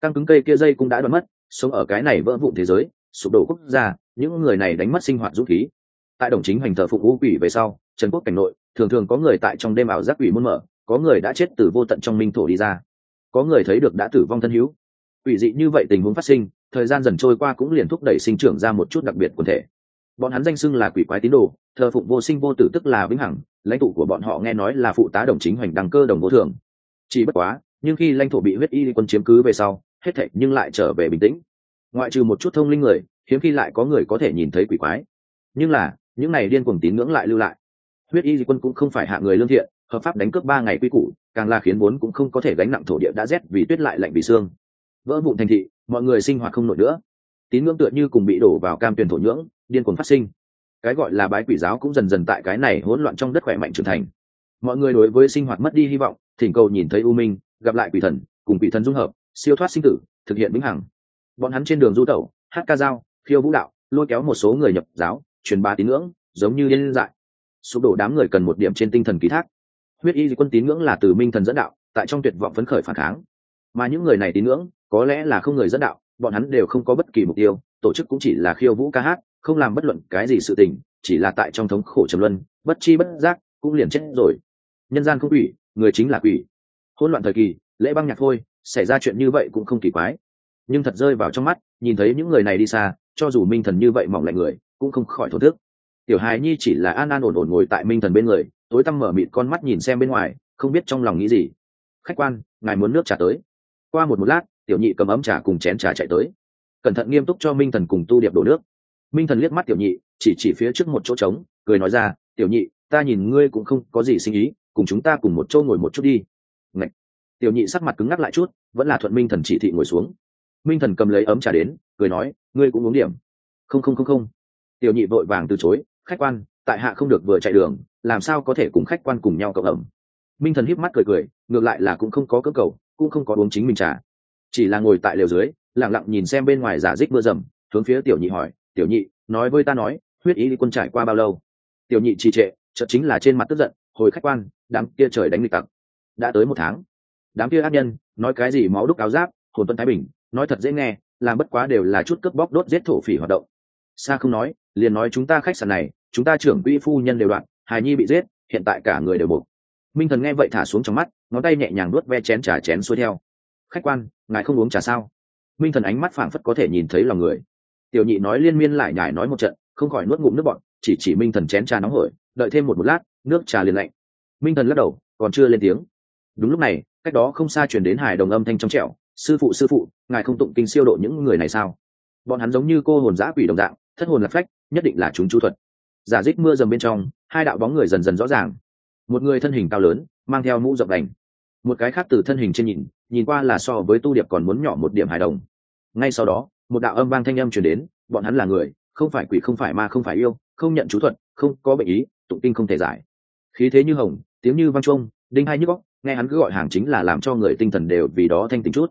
Căng cứng cây kia dây cũng đã đoán mất, sống ở cái này vỡ vụn thế giới, sụp đổ quốc gia, những người này đánh mất sinh hoạt dũng khí. Tại đồng chính hành thờ phục vũ quỷ về sau, trần quốc cảnh nội, thường thường có người tại trong đêm ảo giác quỷ muôn mở, có người đã chết từ vô tận trong minh thổ đi ra. Có người thấy được đã tử vong thân hữu. Quỷ dị như vậy tình huống phát sinh, thời gian dần trôi qua cũng liền thúc đẩy sinh trưởng ra một chút đặc biệt quần thể. Bọn hắn danh xưng là quỷ quái tín đồ, thờ phụng vô sinh vô tử tức là vĩnh hằng lãnh tụ của bọn họ nghe nói là phụ tá đồng chính hoành đăng cơ đồng vô thường. Chỉ bất quá, nhưng khi lãnh thổ bị huyết y quân chiếm cứ về sau, hết thệ nhưng lại trở về bình tĩnh. Ngoại trừ một chút thông linh người, hiếm khi lại có người có thể nhìn thấy quỷ quái. Nhưng là, những này điên cuồng tín ngưỡng lại lưu lại. Huyết y quân cũng không phải hạ người lương thiện, hợp pháp đánh cướp ba ngày quy củ, càng là khiến vốn cũng không có thể gánh nặng thổ địa đã rét vì tuyết lại lạnh vì xương. Vỡ vụn thành thị, mọi người sinh hoạt không nổi nữa. Tín ngưỡng tựa như cùng bị đổ vào cam tuyển thổ nhưỡng, điên cuồng phát sinh cái gọi là bái quỷ giáo cũng dần dần tại cái này hỗn loạn trong đất khỏe mạnh trưởng thành. Mọi người đối với sinh hoạt mất đi hy vọng, thỉnh cầu nhìn thấy u minh, gặp lại quỷ thần, cùng quỷ thần dung hợp, siêu thoát sinh tử, thực hiện vĩnh hằng. Bọn hắn trên đường du tẩu, hát ca dao, khiêu vũ đạo, lôi kéo một số người nhập giáo, truyền bá tín ngưỡng, giống như liên dại. Sụp đổ đám người cần một điểm trên tinh thần ký thác. Huyết y quân tín ngưỡng là từ minh thần dẫn đạo, tại trong tuyệt vọng phấn khởi phản kháng. Mà những người này tín ngưỡng, có lẽ là không người dẫn đạo, bọn hắn đều không có bất kỳ mục tiêu, tổ chức cũng chỉ là khiêu vũ ca hát không làm bất luận cái gì sự tình, chỉ là tại trong thống khổ trầm luân, bất chi bất giác cũng liền chết rồi. Nhân gian không quỷ, người chính là quỷ. Hỗn loạn thời kỳ, lễ băng nhạc thôi, xảy ra chuyện như vậy cũng không kỳ quái. Nhưng thật rơi vào trong mắt, nhìn thấy những người này đi xa, cho dù minh thần như vậy mỏng lạnh người, cũng không khỏi thổ thức. Tiểu hài nhi chỉ là an an ổn ổn ngồi tại minh thần bên người, tối tăm mở mịt con mắt nhìn xem bên ngoài, không biết trong lòng nghĩ gì. Khách quan, ngài muốn nước trà tới. Qua một một lát, tiểu nhị cầm ấm trà cùng chén trà chạy tới. Cẩn thận nghiêm túc cho minh thần cùng tu điệp đổ nước minh thần liếc mắt tiểu nhị, chỉ chỉ phía trước một chỗ trống, cười nói ra, tiểu nhị, ta nhìn ngươi cũng không có gì sinh ý, cùng chúng ta cùng một chỗ ngồi một chút đi. Ngậy! tiểu nhị sắc mặt cứng ngắc lại chút, vẫn là thuận minh thần chỉ thị ngồi xuống. Minh thần cầm lấy ấm trà đến, cười nói, ngươi cũng uống điểm. Không không không không. Tiểu nhị vội vàng từ chối, khách quan, tại hạ không được vừa chạy đường, làm sao có thể cùng khách quan cùng nhau cộng ẩm? Minh thần híp mắt cười cười, ngược lại là cũng không có cơ cầu, cũng không có uống chính mình trà. Chỉ là ngồi tại lều dưới, lặng lặng nhìn xem bên ngoài giả dích mưa rầm, hướng phía tiểu nhị hỏi tiểu nhị, nói với ta nói, huyết ý quân trải qua bao lâu? Tiểu nhị trì trệ, chợt chính là trên mặt tức giận, hồi khách quan, đám kia trời đánh lịch tặc. Đã tới một tháng. Đám kia ác nhân, nói cái gì máu đúc áo giáp, hồn tuân thái bình, nói thật dễ nghe, làm bất quá đều là chút cướp bóc đốt giết thổ phỉ hoạt động. Xa không nói, liền nói chúng ta khách sạn này, chúng ta trưởng quỹ phu nhân đều đoạn, hài nhi bị giết, hiện tại cả người đều buộc. Minh thần nghe vậy thả xuống trong mắt, ngón tay nhẹ nhàng nuốt ve chén trà chén xuôi theo. Khách quan, ngài không uống trà sao? Minh thần ánh mắt phảng phất có thể nhìn thấy lòng người tiểu nhị nói liên miên lại nhải nói một trận, không khỏi nuốt ngụm nước bọn chỉ chỉ minh thần chén trà nóng hổi, đợi thêm một một lát, nước trà liền lạnh. Minh thần lắc đầu, còn chưa lên tiếng. Đúng lúc này, cách đó không xa chuyển đến Hải đồng âm thanh trong trẻo, sư phụ sư phụ, ngài không tụng kinh siêu độ những người này sao? Bọn hắn giống như cô hồn giã quỷ đồng dạng, thất hồn lạc phách, nhất định là chúng chú thuật. Giả dích mưa dầm bên trong, hai đạo bóng người dần dần rõ ràng. Một người thân hình cao lớn, mang theo mũ rộng đành. Một cái khác từ thân hình trên nhìn nhìn qua là so với tu điệp còn muốn nhỏ một điểm hài đồng. Ngay sau đó một đạo âm vang thanh âm truyền đến, bọn hắn là người, không phải quỷ, không phải ma, không phải yêu, không nhận chú thuật, không có bệnh ý, tụng kinh không thể giải. Khí thế như hồng, tiếng như vang trung đinh hai nhức góc nghe hắn cứ gọi hàng chính là làm cho người tinh thần đều vì đó thanh tính chút.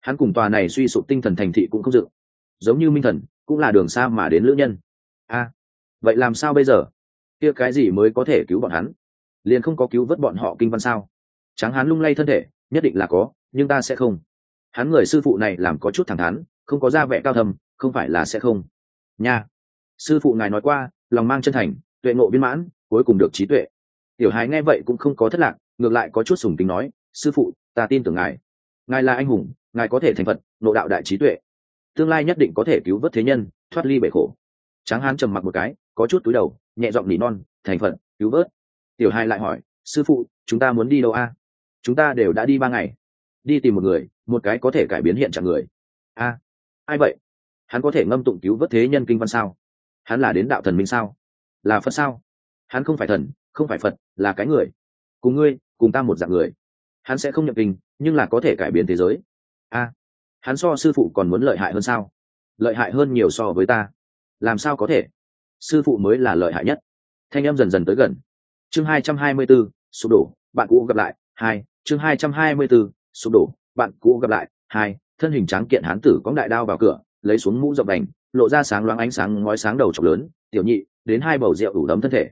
Hắn cùng tòa này suy sụp tinh thần thành thị cũng không dự. Giống như minh thần, cũng là đường xa mà đến lữ nhân. A, vậy làm sao bây giờ? Kia cái gì mới có thể cứu bọn hắn? Liền không có cứu vớt bọn họ kinh văn sao? Tráng hắn lung lay thân thể, nhất định là có, nhưng ta sẽ không. Hắn người sư phụ này làm có chút thẳng thắn không có ra vẻ cao thầm không phải là sẽ không. Nha. Sư phụ ngài nói qua, lòng mang chân thành, tuệ ngộ viên mãn, cuối cùng được trí tuệ. Tiểu hài nghe vậy cũng không có thất lạc, ngược lại có chút sùng tính nói, sư phụ, ta tin tưởng ngài. Ngài là anh hùng, ngài có thể thành phật nộ đạo đại trí tuệ. Tương lai nhất định có thể cứu vớt thế nhân, thoát ly bể khổ. Tráng hán trầm mặc một cái, có chút túi đầu, nhẹ giọng nỉ non, thành phật, cứu vớt. Tiểu hai lại hỏi, sư phụ, chúng ta muốn đi đâu a? Chúng ta đều đã đi ba ngày. Đi tìm một người, một cái có thể cải biến hiện trạng người. A ai vậy? Hắn có thể ngâm tụng cứu vớt thế nhân kinh văn sao? Hắn là đến đạo thần minh sao? Là phật sao? Hắn không phải thần, không phải phật, là cái người. Cùng ngươi, cùng ta một dạng người. Hắn sẽ không nhập kinh, nhưng là có thể cải biến thế giới. A, hắn so sư phụ còn muốn lợi hại hơn sao? Lợi hại hơn nhiều so với ta. Làm sao có thể? Sư phụ mới là lợi hại nhất. Thanh em dần dần tới gần. Chương hai trăm hai mươi bốn sụp đổ, bạn cũ gặp lại, hai. Chương hai trăm hai mươi bốn sụp đổ, bạn cũ gặp lại, hai thân hình tráng kiện hán tử cóng đại đao vào cửa, lấy xuống mũ rộng đành, lộ ra sáng loáng ánh sáng, ngói sáng đầu chọc lớn, tiểu nhị, đến hai bầu rượu đủ đấm thân thể.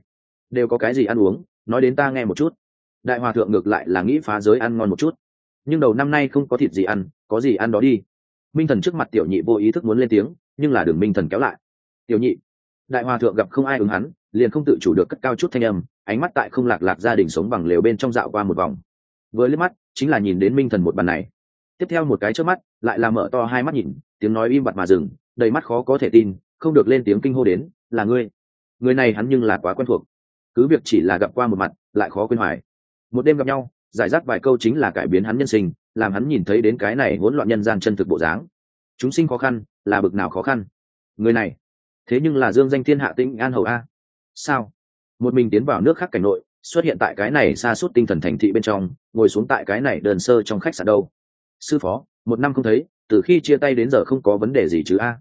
Đều có cái gì ăn uống, nói đến ta nghe một chút. Đại hòa thượng ngược lại là nghĩ phá giới ăn ngon một chút. Nhưng đầu năm nay không có thịt gì ăn, có gì ăn đó đi. Minh thần trước mặt tiểu nhị vô ý thức muốn lên tiếng, nhưng là đường minh thần kéo lại. Tiểu nhị. Đại hòa thượng gặp không ai ứng hắn, liền không tự chủ được cất cao chút thanh âm, ánh mắt tại không lạc lạc gia đình sống bằng lều bên trong dạo qua một vòng. Với liếc mắt, chính là nhìn đến minh thần một bàn này tiếp theo một cái trước mắt, lại là mở to hai mắt nhìn, tiếng nói im bặt mà dừng, đầy mắt khó có thể tin, không được lên tiếng kinh hô đến, là ngươi. Người này hắn nhưng là quá quen thuộc. Cứ việc chỉ là gặp qua một mặt, lại khó quên hoài. Một đêm gặp nhau, giải rác vài câu chính là cải biến hắn nhân sinh, làm hắn nhìn thấy đến cái này hỗn loạn nhân gian chân thực bộ dáng. Chúng sinh khó khăn, là bực nào khó khăn? Người này, thế nhưng là dương danh thiên hạ tĩnh an hầu a. Sao? Một mình tiến vào nước khác cảnh nội, xuất hiện tại cái này xa suốt tinh thần thành thị bên trong, ngồi xuống tại cái này đơn sơ trong khách sạn đâu? Sư phó, một năm không thấy, từ khi chia tay đến giờ không có vấn đề gì chứ a.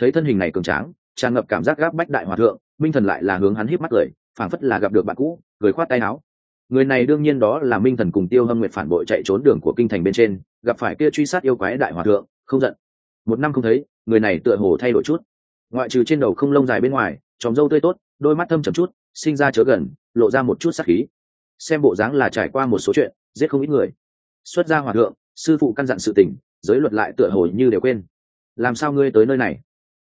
Thấy thân hình này cường tráng, tràn ngập cảm giác gáp bách đại hòa thượng, minh thần lại là hướng hắn híp mắt cười, phảng phất là gặp được bạn cũ, cười khoát tay áo. Người này đương nhiên đó là minh thần cùng tiêu hâm nguyệt phản bội chạy trốn đường của kinh thành bên trên, gặp phải kia truy sát yêu quái đại hòa thượng, không giận. Một năm không thấy, người này tựa hồ thay đổi chút. Ngoại trừ trên đầu không lông dài bên ngoài, tròm râu tươi tốt, đôi mắt thâm trầm chút, sinh ra chớ gần, lộ ra một chút sắc khí. Xem bộ dáng là trải qua một số chuyện, giết không ít người. Xuất gia hòa thượng sư phụ căn dặn sự tình, giới luật lại tựa hồ như đều quên. Làm sao ngươi tới nơi này?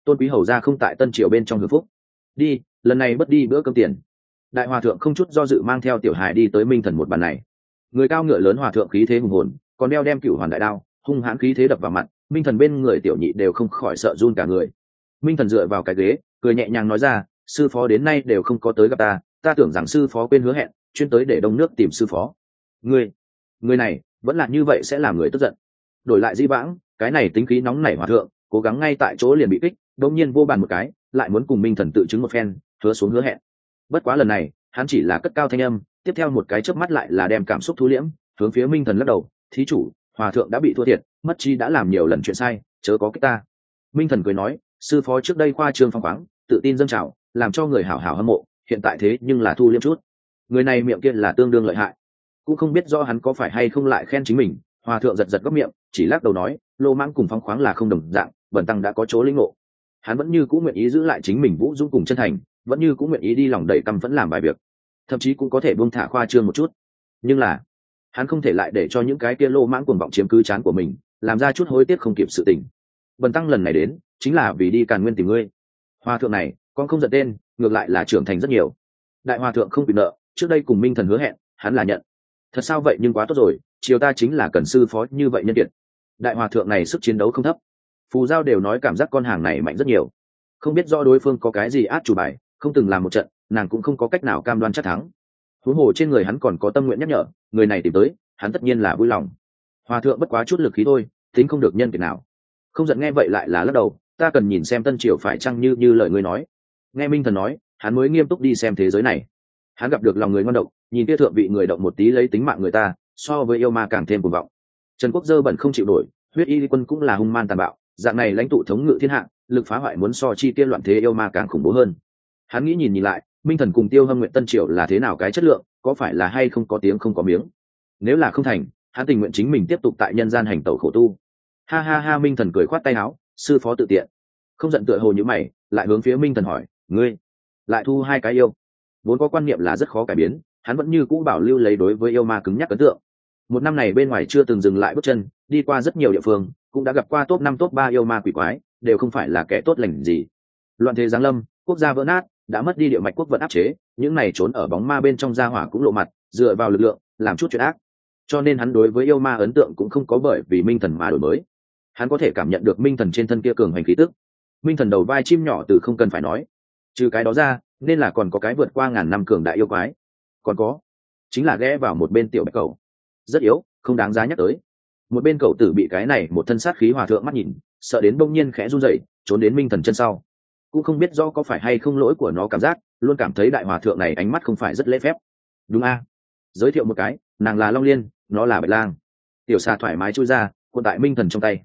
Tôn quý hầu ra không tại tân triều bên trong hưởng phúc. Đi, lần này bất đi bữa cơm tiền. Đại hòa thượng không chút do dự mang theo tiểu hải đi tới minh thần một bàn này. Người cao ngựa lớn hòa thượng khí thế hùng hồn, còn đeo đem cựu hoàn đại đao, hung hãn khí thế đập vào mặt, minh thần bên người tiểu nhị đều không khỏi sợ run cả người. Minh thần dựa vào cái ghế, cười nhẹ nhàng nói ra, sư phó đến nay đều không có tới gặp ta ta tưởng rằng sư phó quên hứa hẹn, chuyên tới để đông nước tìm sư phó. Người người này vẫn là như vậy sẽ làm người tức giận. Đổi lại di vãng, cái này tính khí nóng nảy hòa thượng, cố gắng ngay tại chỗ liền bị kích đông nhiên vô bàn một cái, lại muốn cùng minh thần tự chứng một phen, hứa xuống hứa hẹn. Bất quá lần này, hắn chỉ là cất cao thanh âm, tiếp theo một cái chớp mắt lại là đem cảm xúc thu liễm, hướng phía minh thần lắc đầu, thí chủ, hòa thượng đã bị thua thiệt, mất chi đã làm nhiều lần chuyện sai, chớ có cách ta. Minh thần cười nói, sư phó trước đây khoa trương phong khoáng, tự tin dâng trào, làm cho người hảo hảo hâm mộ, hiện tại thế nhưng là thu liễm chút. Người này miệng kia là tương đương lợi hại cũng không biết do hắn có phải hay không lại khen chính mình, hòa thượng giật giật góc miệng, chỉ lắc đầu nói, lô mãng cùng phóng khoáng là không đồng dạng, bần tăng đã có chỗ linh ngộ. Hắn vẫn như cũng nguyện ý giữ lại chính mình vũ dũng cùng chân thành, vẫn như cũng nguyện ý đi lòng đầy căm vẫn làm bài việc, thậm chí cũng có thể buông thả khoa trương một chút. Nhưng là, hắn không thể lại để cho những cái kia lô mãng cuồng vọng chiếm cứ chán của mình, làm ra chút hối tiếc không kịp sự tình. Bần tăng lần này đến, chính là vì đi càn nguyên tìm ngươi. Hòa thượng này, con không giật tên, ngược lại là trưởng thành rất nhiều. Đại hòa thượng không bị nợ, trước đây cùng minh thần hứa hẹn, hắn là nhận thật sao vậy nhưng quá tốt rồi chiều ta chính là cần sư phó như vậy nhân kiệt đại hòa thượng này sức chiến đấu không thấp. Phù giao đều nói cảm giác con hàng này mạnh rất nhiều. Không biết do đối phương có cái gì át chủ bài, không từng làm một trận, nàng cũng không có cách nào cam đoan chắc thắng. Huống hồ trên người hắn còn có tâm nguyện nhắc nhở, người này tìm tới, hắn tất nhiên là vui lòng. Hòa thượng bất quá chút lực khí thôi, tính không được nhân kiệt nào. Không giận nghe vậy lại là lắc đầu, ta cần nhìn xem tân triều phải chăng như như lời ngươi nói. Nghe minh thần nói, hắn mới nghiêm túc đi xem thế giới này hắn gặp được lòng người ngon động nhìn kia thượng vị người động một tí lấy tính mạng người ta, so với yêu ma càng thêm cuồng vọng. Trần quốc dơ bẩn không chịu nổi, huyết y quân cũng là hung man tàn bạo, dạng này lãnh tụ thống ngự thiên hạ, lực phá hoại muốn so chi tiêu loạn thế yêu ma càng khủng bố hơn. Hắn nghĩ nhìn nhìn lại, minh thần cùng tiêu hâm nguyện tân triều là thế nào cái chất lượng, có phải là hay không có tiếng không có miếng? Nếu là không thành, hắn tình nguyện chính mình tiếp tục tại nhân gian hành tẩu khổ tu. Ha ha ha, minh thần cười khoát tay áo, sư phó tự tiện. Không giận tựa hồ như mày, lại hướng phía minh thần hỏi, ngươi lại thu hai cái yêu? Vốn có quan niệm là rất khó cải biến, hắn vẫn như cũ bảo lưu lấy đối với yêu ma cứng nhắc ấn tượng. Một năm này bên ngoài chưa từng dừng lại bước chân, đi qua rất nhiều địa phương, cũng đã gặp qua top năm, top ba yêu ma quỷ quái, đều không phải là kẻ tốt lành gì. Loạn thế giáng lâm, quốc gia vỡ nát, đã mất đi địa mạch quốc vận áp chế, những này trốn ở bóng ma bên trong gia hỏa cũng lộ mặt, dựa vào lực lượng, làm chút chuyện ác. Cho nên hắn đối với yêu ma ấn tượng cũng không có bởi vì minh thần mà đổi mới. Hắn có thể cảm nhận được minh thần trên thân kia cường hành khí tức. Minh thần đầu vai chim nhỏ từ không cần phải nói trừ cái đó ra, nên là còn có cái vượt qua ngàn năm cường đại yêu quái. Còn có, chính là ghé vào một bên tiểu bạch cầu. Rất yếu, không đáng giá nhắc tới. Một bên cầu tử bị cái này một thân sát khí hòa thượng mắt nhìn, sợ đến bỗng nhiên khẽ run rẩy, trốn đến minh thần chân sau. Cũng không biết do có phải hay không lỗi của nó cảm giác, luôn cảm thấy đại hòa thượng này ánh mắt không phải rất lễ phép. Đúng a. Giới thiệu một cái, nàng là long liên, nó là bạch lang. Tiểu xà thoải mái chui ra, cuộn tại minh thần trong tay.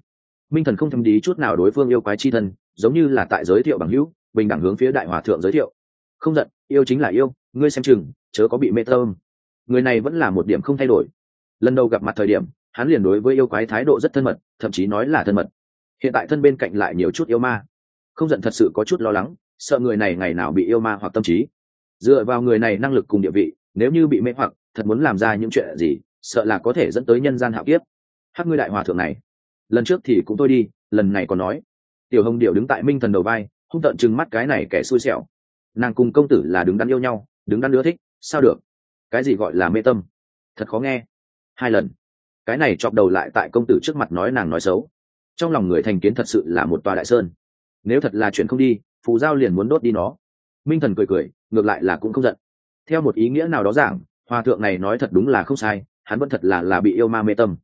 Minh thần không thầm đí chút nào đối phương yêu quái chi thân, giống như là tại giới thiệu bằng hữu bình đẳng hướng phía đại hòa thượng giới thiệu. Không giận, yêu chính là yêu, ngươi xem chừng, chớ có bị mê thơm người này vẫn là một điểm không thay đổi. Lần đầu gặp mặt thời điểm, hắn liền đối với yêu quái thái độ rất thân mật, thậm chí nói là thân mật. Hiện tại thân bên cạnh lại nhiều chút yêu ma. Không giận thật sự có chút lo lắng, sợ người này ngày nào bị yêu ma hoặc tâm trí. Dựa vào người này năng lực cùng địa vị, nếu như bị mê hoặc, thật muốn làm ra những chuyện gì, sợ là có thể dẫn tới nhân gian hạo kiếp. Hắc ngươi đại hòa thượng này. Lần trước thì cũng tôi đi, lần này còn nói. Tiểu hồng điệu đứng tại minh thần đầu vai hung tận chừng mắt cái này kẻ xui xẻo. Nàng cùng công tử là đứng đắn yêu nhau, đứng đắn ưa thích, sao được? Cái gì gọi là mê tâm? Thật khó nghe. Hai lần. Cái này chọc đầu lại tại công tử trước mặt nói nàng nói xấu. Trong lòng người thành kiến thật sự là một tòa đại sơn. Nếu thật là chuyện không đi, phù giao liền muốn đốt đi nó. Minh thần cười cười, ngược lại là cũng không giận. Theo một ý nghĩa nào đó giảng hòa thượng này nói thật đúng là không sai, hắn vẫn thật là là bị yêu ma mê tâm.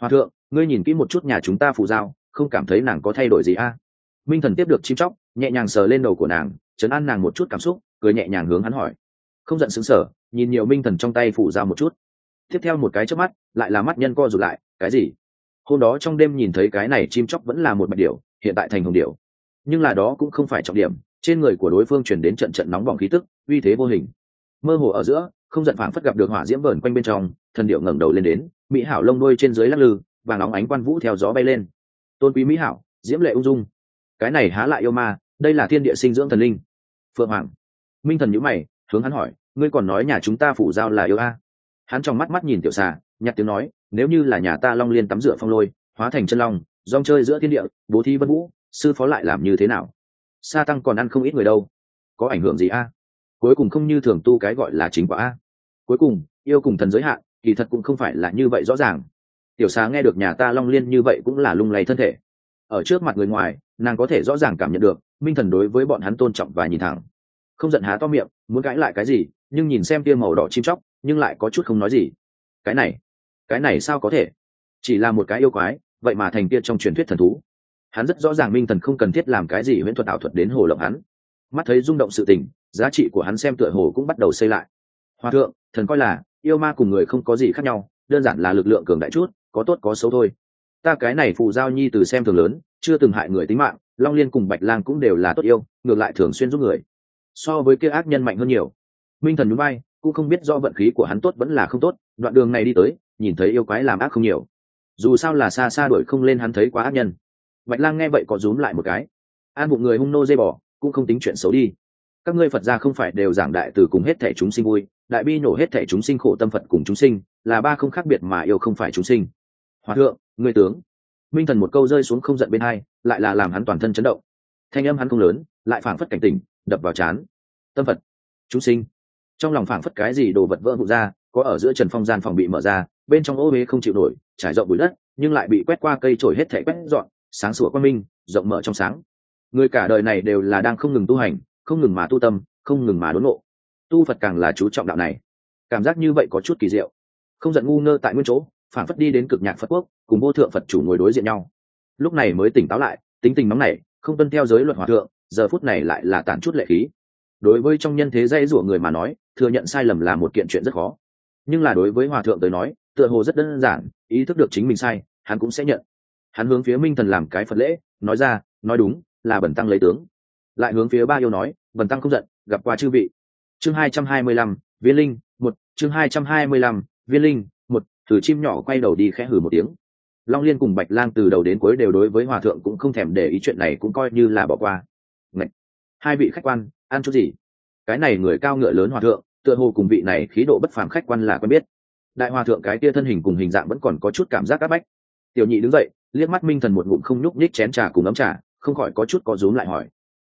Hòa thượng, ngươi nhìn kỹ một chút nhà chúng ta phù giao, không cảm thấy nàng có thay đổi gì a? À? minh thần tiếp được chim chóc nhẹ nhàng sờ lên đầu của nàng, chấn an nàng một chút cảm xúc, cười nhẹ nhàng hướng hắn hỏi. Không giận xứng sở nhìn nhiều minh thần trong tay phủ ra một chút. Tiếp theo một cái trước mắt, lại là mắt nhân co rụt lại, cái gì? Hôm đó trong đêm nhìn thấy cái này chim chóc vẫn là một bạch điệu hiện tại thành hồng điệu nhưng là đó cũng không phải trọng điểm, trên người của đối phương chuyển đến trận trận nóng bỏng khí tức, uy thế vô hình. Mơ hồ ở giữa, không giận phảng phất gặp được hỏa diễm vờn quanh bên trong, thần điệu ngẩng đầu lên đến, mỹ hảo lông đôi trên dưới lắc lư và nóng ánh quan vũ theo gió bay lên. Tôn quý mỹ hảo, diễm lệ ung dung. Cái này há lại yêu ma đây là thiên địa sinh dưỡng thần linh. Phượng hoàng. Minh thần nhữ mày, hướng hắn hỏi, ngươi còn nói nhà chúng ta phủ giao là yêu a? Hắn trong mắt mắt nhìn tiểu xà, nhặt tiếng nói, nếu như là nhà ta long liên tắm rửa phong lôi, hóa thành chân long dòng chơi giữa thiên địa, bố thi vân vũ, sư phó lại làm như thế nào? Sa tăng còn ăn không ít người đâu. Có ảnh hưởng gì a? Cuối cùng không như thường tu cái gọi là chính quả a. Cuối cùng, yêu cùng thần giới hạn kỳ thật cũng không phải là như vậy rõ ràng. Tiểu xà nghe được nhà ta long liên như vậy cũng là lung lay thân thể. Ở trước mặt người ngoài, nàng có thể rõ ràng cảm nhận được minh thần đối với bọn hắn tôn trọng và nhìn thẳng. Không giận há to miệng, muốn cãi lại cái gì, nhưng nhìn xem tia màu đỏ chim chóc, nhưng lại có chút không nói gì. Cái này cái này sao có thể? Chỉ là một cái yêu quái, vậy mà thành tia trong truyền thuyết thần thú. Hắn rất rõ ràng minh thần không cần thiết làm cái gì huyễn thuật ảo thuật đến hồ lộng hắn. Mắt thấy rung động sự tình, giá trị của hắn xem tựa hồ cũng bắt đầu xây lại. Hòa thượng, thần coi là, yêu ma cùng người không có gì khác nhau, đơn giản là lực lượng cường đại chút, có tốt có xấu thôi. Ta cái này phù giao nhi từ xem thường lớn chưa từng hại người tính mạng, long liên cùng bạch lang cũng đều là tốt yêu, ngược lại thường xuyên giúp người. So với kia ác nhân mạnh hơn nhiều. Minh thần núi bay cũng không biết do vận khí của hắn tốt vẫn là không tốt, đoạn đường này đi tới, nhìn thấy yêu quái làm ác không nhiều. Dù sao là xa xa đuổi không lên hắn thấy quá ác nhân. Bạch lang nghe vậy có rúm lại một cái. An bụng người hung nô dây bỏ cũng không tính chuyện xấu đi. Các ngươi phật gia không phải đều giảng đại từ cùng hết thể chúng sinh vui, đại bi nổ hết thể chúng sinh khổ tâm phật cùng chúng sinh, là ba không khác biệt mà yêu không phải chúng sinh. Hòa thượng người tướng minh thần một câu rơi xuống không giận bên hai, lại là làm hắn toàn thân chấn động. Thanh âm hắn không lớn, lại phảng phất cảnh tỉnh, đập vào chán. Tâm phật, chúng sinh. Trong lòng phảng phất cái gì đồ vật vỡ vụn ra, có ở giữa trần phong gian phòng bị mở ra, bên trong ô huế không chịu nổi, trải rộng bụi đất, nhưng lại bị quét qua cây trổi hết thể quét dọn, sáng sủa quang minh, rộng mở trong sáng. Người cả đời này đều là đang không ngừng tu hành, không ngừng mà tu tâm, không ngừng mà đốn ngộ. Tu phật càng là chú trọng đạo này. Cảm giác như vậy có chút kỳ diệu. Không giận ngu ngơ tại nguyên chỗ phản phất đi đến cực nhạc phật quốc cùng vô thượng phật chủ ngồi đối diện nhau. Lúc này mới tỉnh táo lại, tính tình nóng này không tuân theo giới luật hòa thượng, giờ phút này lại là tản chút lệ khí. Đối với trong nhân thế dây rủa người mà nói, thừa nhận sai lầm là một kiện chuyện rất khó. Nhưng là đối với hòa thượng tới nói, tựa hồ rất đơn giản, ý thức được chính mình sai, hắn cũng sẽ nhận. Hắn hướng phía minh thần làm cái phật lễ, nói ra, nói đúng, là bẩn tăng lấy tướng. Lại hướng phía ba yêu nói, bẩn tăng không giận, gặp qua chư vị. Chương hai trăm hai mươi lăm, viên linh, một, chương hai trăm hai mươi lăm, viên linh, một, thử chim nhỏ quay đầu đi khẽ hử một tiếng long liên cùng bạch lang từ đầu đến cuối đều đối với hòa thượng cũng không thèm để ý chuyện này cũng coi như là bỏ qua. Ngậy! hai vị khách quan, ăn chút gì? Cái này người cao ngựa lớn hòa thượng, tựa hồ cùng vị này khí độ bất phàm khách quan là quen biết. Đại hòa thượng cái kia thân hình cùng hình dạng vẫn còn có chút cảm giác áp bách. Tiểu nhị đứng dậy, liếc mắt minh thần một ngụm không nhúc nhích chén trà cùng ấm trà, không khỏi có chút có rúm lại hỏi.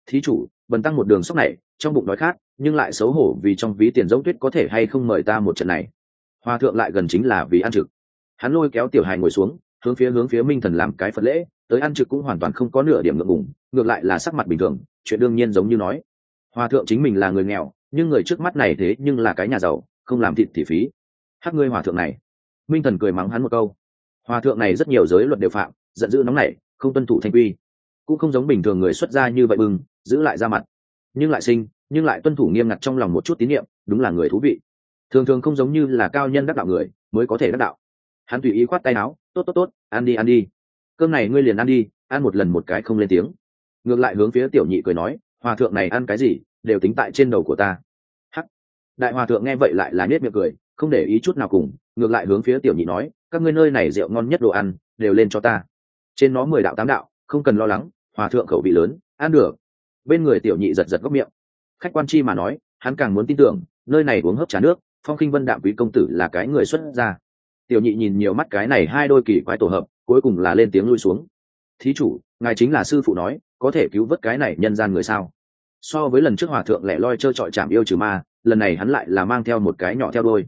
Thí chủ, bần tăng một đường sốc này, trong bụng đói khát, nhưng lại xấu hổ vì trong ví tiền giống tuyết có thể hay không mời ta một trận này? Hòa thượng lại gần chính là vì ăn trực. Hắn lôi kéo tiểu hài ngồi xuống hướng phía hướng phía minh thần làm cái phật lễ, tới ăn trực cũng hoàn toàn không có nửa điểm ngượng ngùng, ngược lại là sắc mặt bình thường, chuyện đương nhiên giống như nói. Hòa thượng chính mình là người nghèo, nhưng người trước mắt này thế nhưng là cái nhà giàu, không làm thịt thì phí. Hắc ngươi hòa thượng này. Minh thần cười mắng hắn một câu. Hòa thượng này rất nhiều giới luật đều phạm, giận dữ nóng nảy, không tuân thủ thanh quy. Cũng không giống bình thường người xuất gia như vậy bừng, giữ lại ra mặt. Nhưng lại sinh, nhưng lại tuân thủ nghiêm ngặt trong lòng một chút tín nhiệm đúng là người thú vị. Thường thường không giống như là cao nhân đắc đạo người, mới có thể đắc đạo hắn tùy ý khoát tay áo, tốt tốt tốt, ăn đi ăn đi. Cơm này ngươi liền ăn đi, ăn một lần một cái không lên tiếng. Ngược lại hướng phía tiểu nhị cười nói, hòa thượng này ăn cái gì, đều tính tại trên đầu của ta. Hắc. Đại hòa thượng nghe vậy lại là nết miệng cười, không để ý chút nào cùng, ngược lại hướng phía tiểu nhị nói, các ngươi nơi này rượu ngon nhất đồ ăn, đều lên cho ta. Trên nó mười đạo tám đạo, không cần lo lắng, hòa thượng khẩu vị lớn, ăn được. Bên người tiểu nhị giật giật góc miệng. Khách quan chi mà nói, hắn càng muốn tin tưởng, nơi này uống hớp trà nước, phong khinh vân đạm quý công tử là cái người xuất gia tiểu nhị nhìn nhiều mắt cái này hai đôi kỳ quái tổ hợp, cuối cùng là lên tiếng lui xuống. Thí chủ, ngài chính là sư phụ nói, có thể cứu vớt cái này nhân gian người sao? So với lần trước hòa thượng lẻ loi trơ trọi chạm yêu trừ ma, lần này hắn lại là mang theo một cái nhỏ theo đôi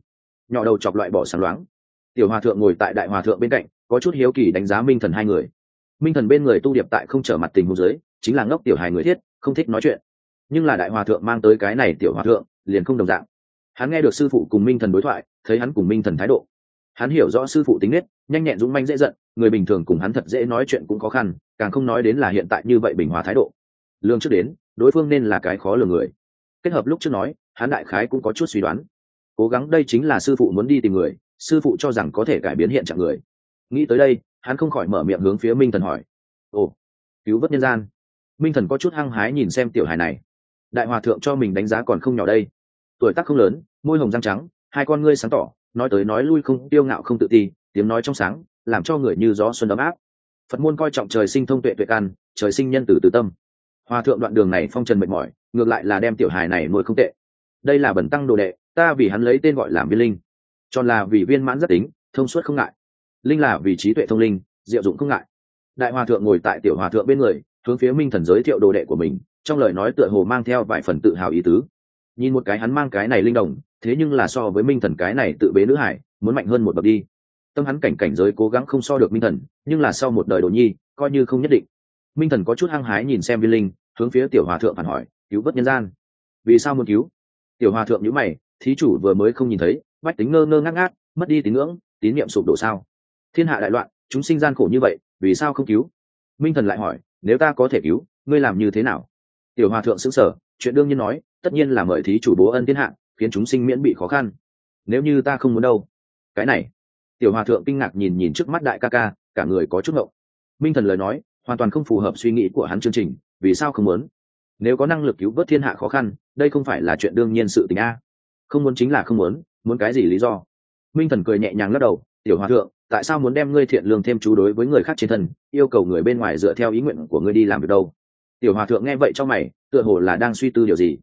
nhỏ đầu chọc loại bỏ sáng loáng. Tiểu hòa thượng ngồi tại đại hòa thượng bên cạnh, có chút hiếu kỳ đánh giá minh thần hai người. Minh thần bên người tu điệp tại không trở mặt tình hồ dưới, chính là ngốc tiểu hài người thiết, không thích nói chuyện. Nhưng là đại hòa thượng mang tới cái này tiểu hòa thượng, liền không đồng dạng. Hắn nghe được sư phụ cùng minh thần đối thoại, thấy hắn cùng minh thần thái độ hắn hiểu rõ sư phụ tính nết, nhanh nhẹn dũng manh dễ giận, người bình thường cùng hắn thật dễ nói chuyện cũng khó khăn, càng không nói đến là hiện tại như vậy bình hòa thái độ. Lương trước đến, đối phương nên là cái khó lường người. Kết hợp lúc trước nói, hắn đại khái cũng có chút suy đoán. Cố gắng đây chính là sư phụ muốn đi tìm người, sư phụ cho rằng có thể cải biến hiện trạng người. Nghĩ tới đây, hắn không khỏi mở miệng hướng phía minh thần hỏi. Ồ, cứu vớt nhân gian. Minh thần có chút hăng hái nhìn xem tiểu hài này. Đại hòa thượng cho mình đánh giá còn không nhỏ đây. Tuổi tác không lớn, môi hồng răng trắng, hai con ngươi sáng tỏ nói tới nói lui không tiêu ngạo không tự ti, tiếng nói trong sáng, làm cho người như gió xuân ấm áp. Phật môn coi trọng trời sinh thông tuệ tuệ can trời sinh nhân tử từ tâm. Hòa thượng đoạn đường này phong trần mệt mỏi, ngược lại là đem tiểu hài này nuôi không tệ. Đây là bẩn tăng đồ đệ, ta vì hắn lấy tên gọi là viên linh. Tròn là vì viên mãn rất tính, thông suốt không ngại. Linh là vì trí tuệ thông linh, diệu dụng không ngại. Đại hòa thượng ngồi tại tiểu hòa thượng bên người, hướng phía minh thần giới thiệu đồ đệ của mình, trong lời nói tựa hồ mang theo vài phần tự hào ý tứ nhìn một cái hắn mang cái này linh đồng, thế nhưng là so với minh thần cái này tự bế nữ hải, muốn mạnh hơn một bậc đi. Tâm hắn cảnh cảnh giới cố gắng không so được minh thần, nhưng là sau một đời đồ nhi, coi như không nhất định. Minh thần có chút hăng hái nhìn xem viên linh, hướng phía tiểu hòa thượng phản hỏi, cứu vớt nhân gian. Vì sao muốn cứu? Tiểu hòa thượng nhữ mày, thí chủ vừa mới không nhìn thấy, bách tính ngơ ngơ ngác ngác, mất đi tín ngưỡng, tín niệm sụp đổ sao? Thiên hạ đại loạn, chúng sinh gian khổ như vậy, vì sao không cứu? Minh thần lại hỏi, nếu ta có thể cứu, ngươi làm như thế nào? Tiểu hòa thượng xứng sở chuyện đương nhiên nói tất nhiên là mời thí chủ bố ân thiên hạ, khiến chúng sinh miễn bị khó khăn. Nếu như ta không muốn đâu. Cái này, tiểu hòa thượng kinh ngạc nhìn nhìn trước mắt đại ca ca, cả người có chút ngậu minh thần lời nói, hoàn toàn không phù hợp suy nghĩ của hắn chương trình, vì sao không muốn? Nếu có năng lực cứu vớt thiên hạ khó khăn, đây không phải là chuyện đương nhiên sự tình a. Không muốn chính là không muốn muốn cái gì lý do? Minh thần cười nhẹ nhàng lắc đầu, tiểu hòa thượng, tại sao muốn đem ngươi thiện lương thêm chú đối với người khác trên thân, yêu cầu người bên ngoài dựa theo ý nguyện của ngươi đi làm việc đâu? Tiểu hòa thượng nghe vậy cho mày, tựa hồ là đang suy tư điều gì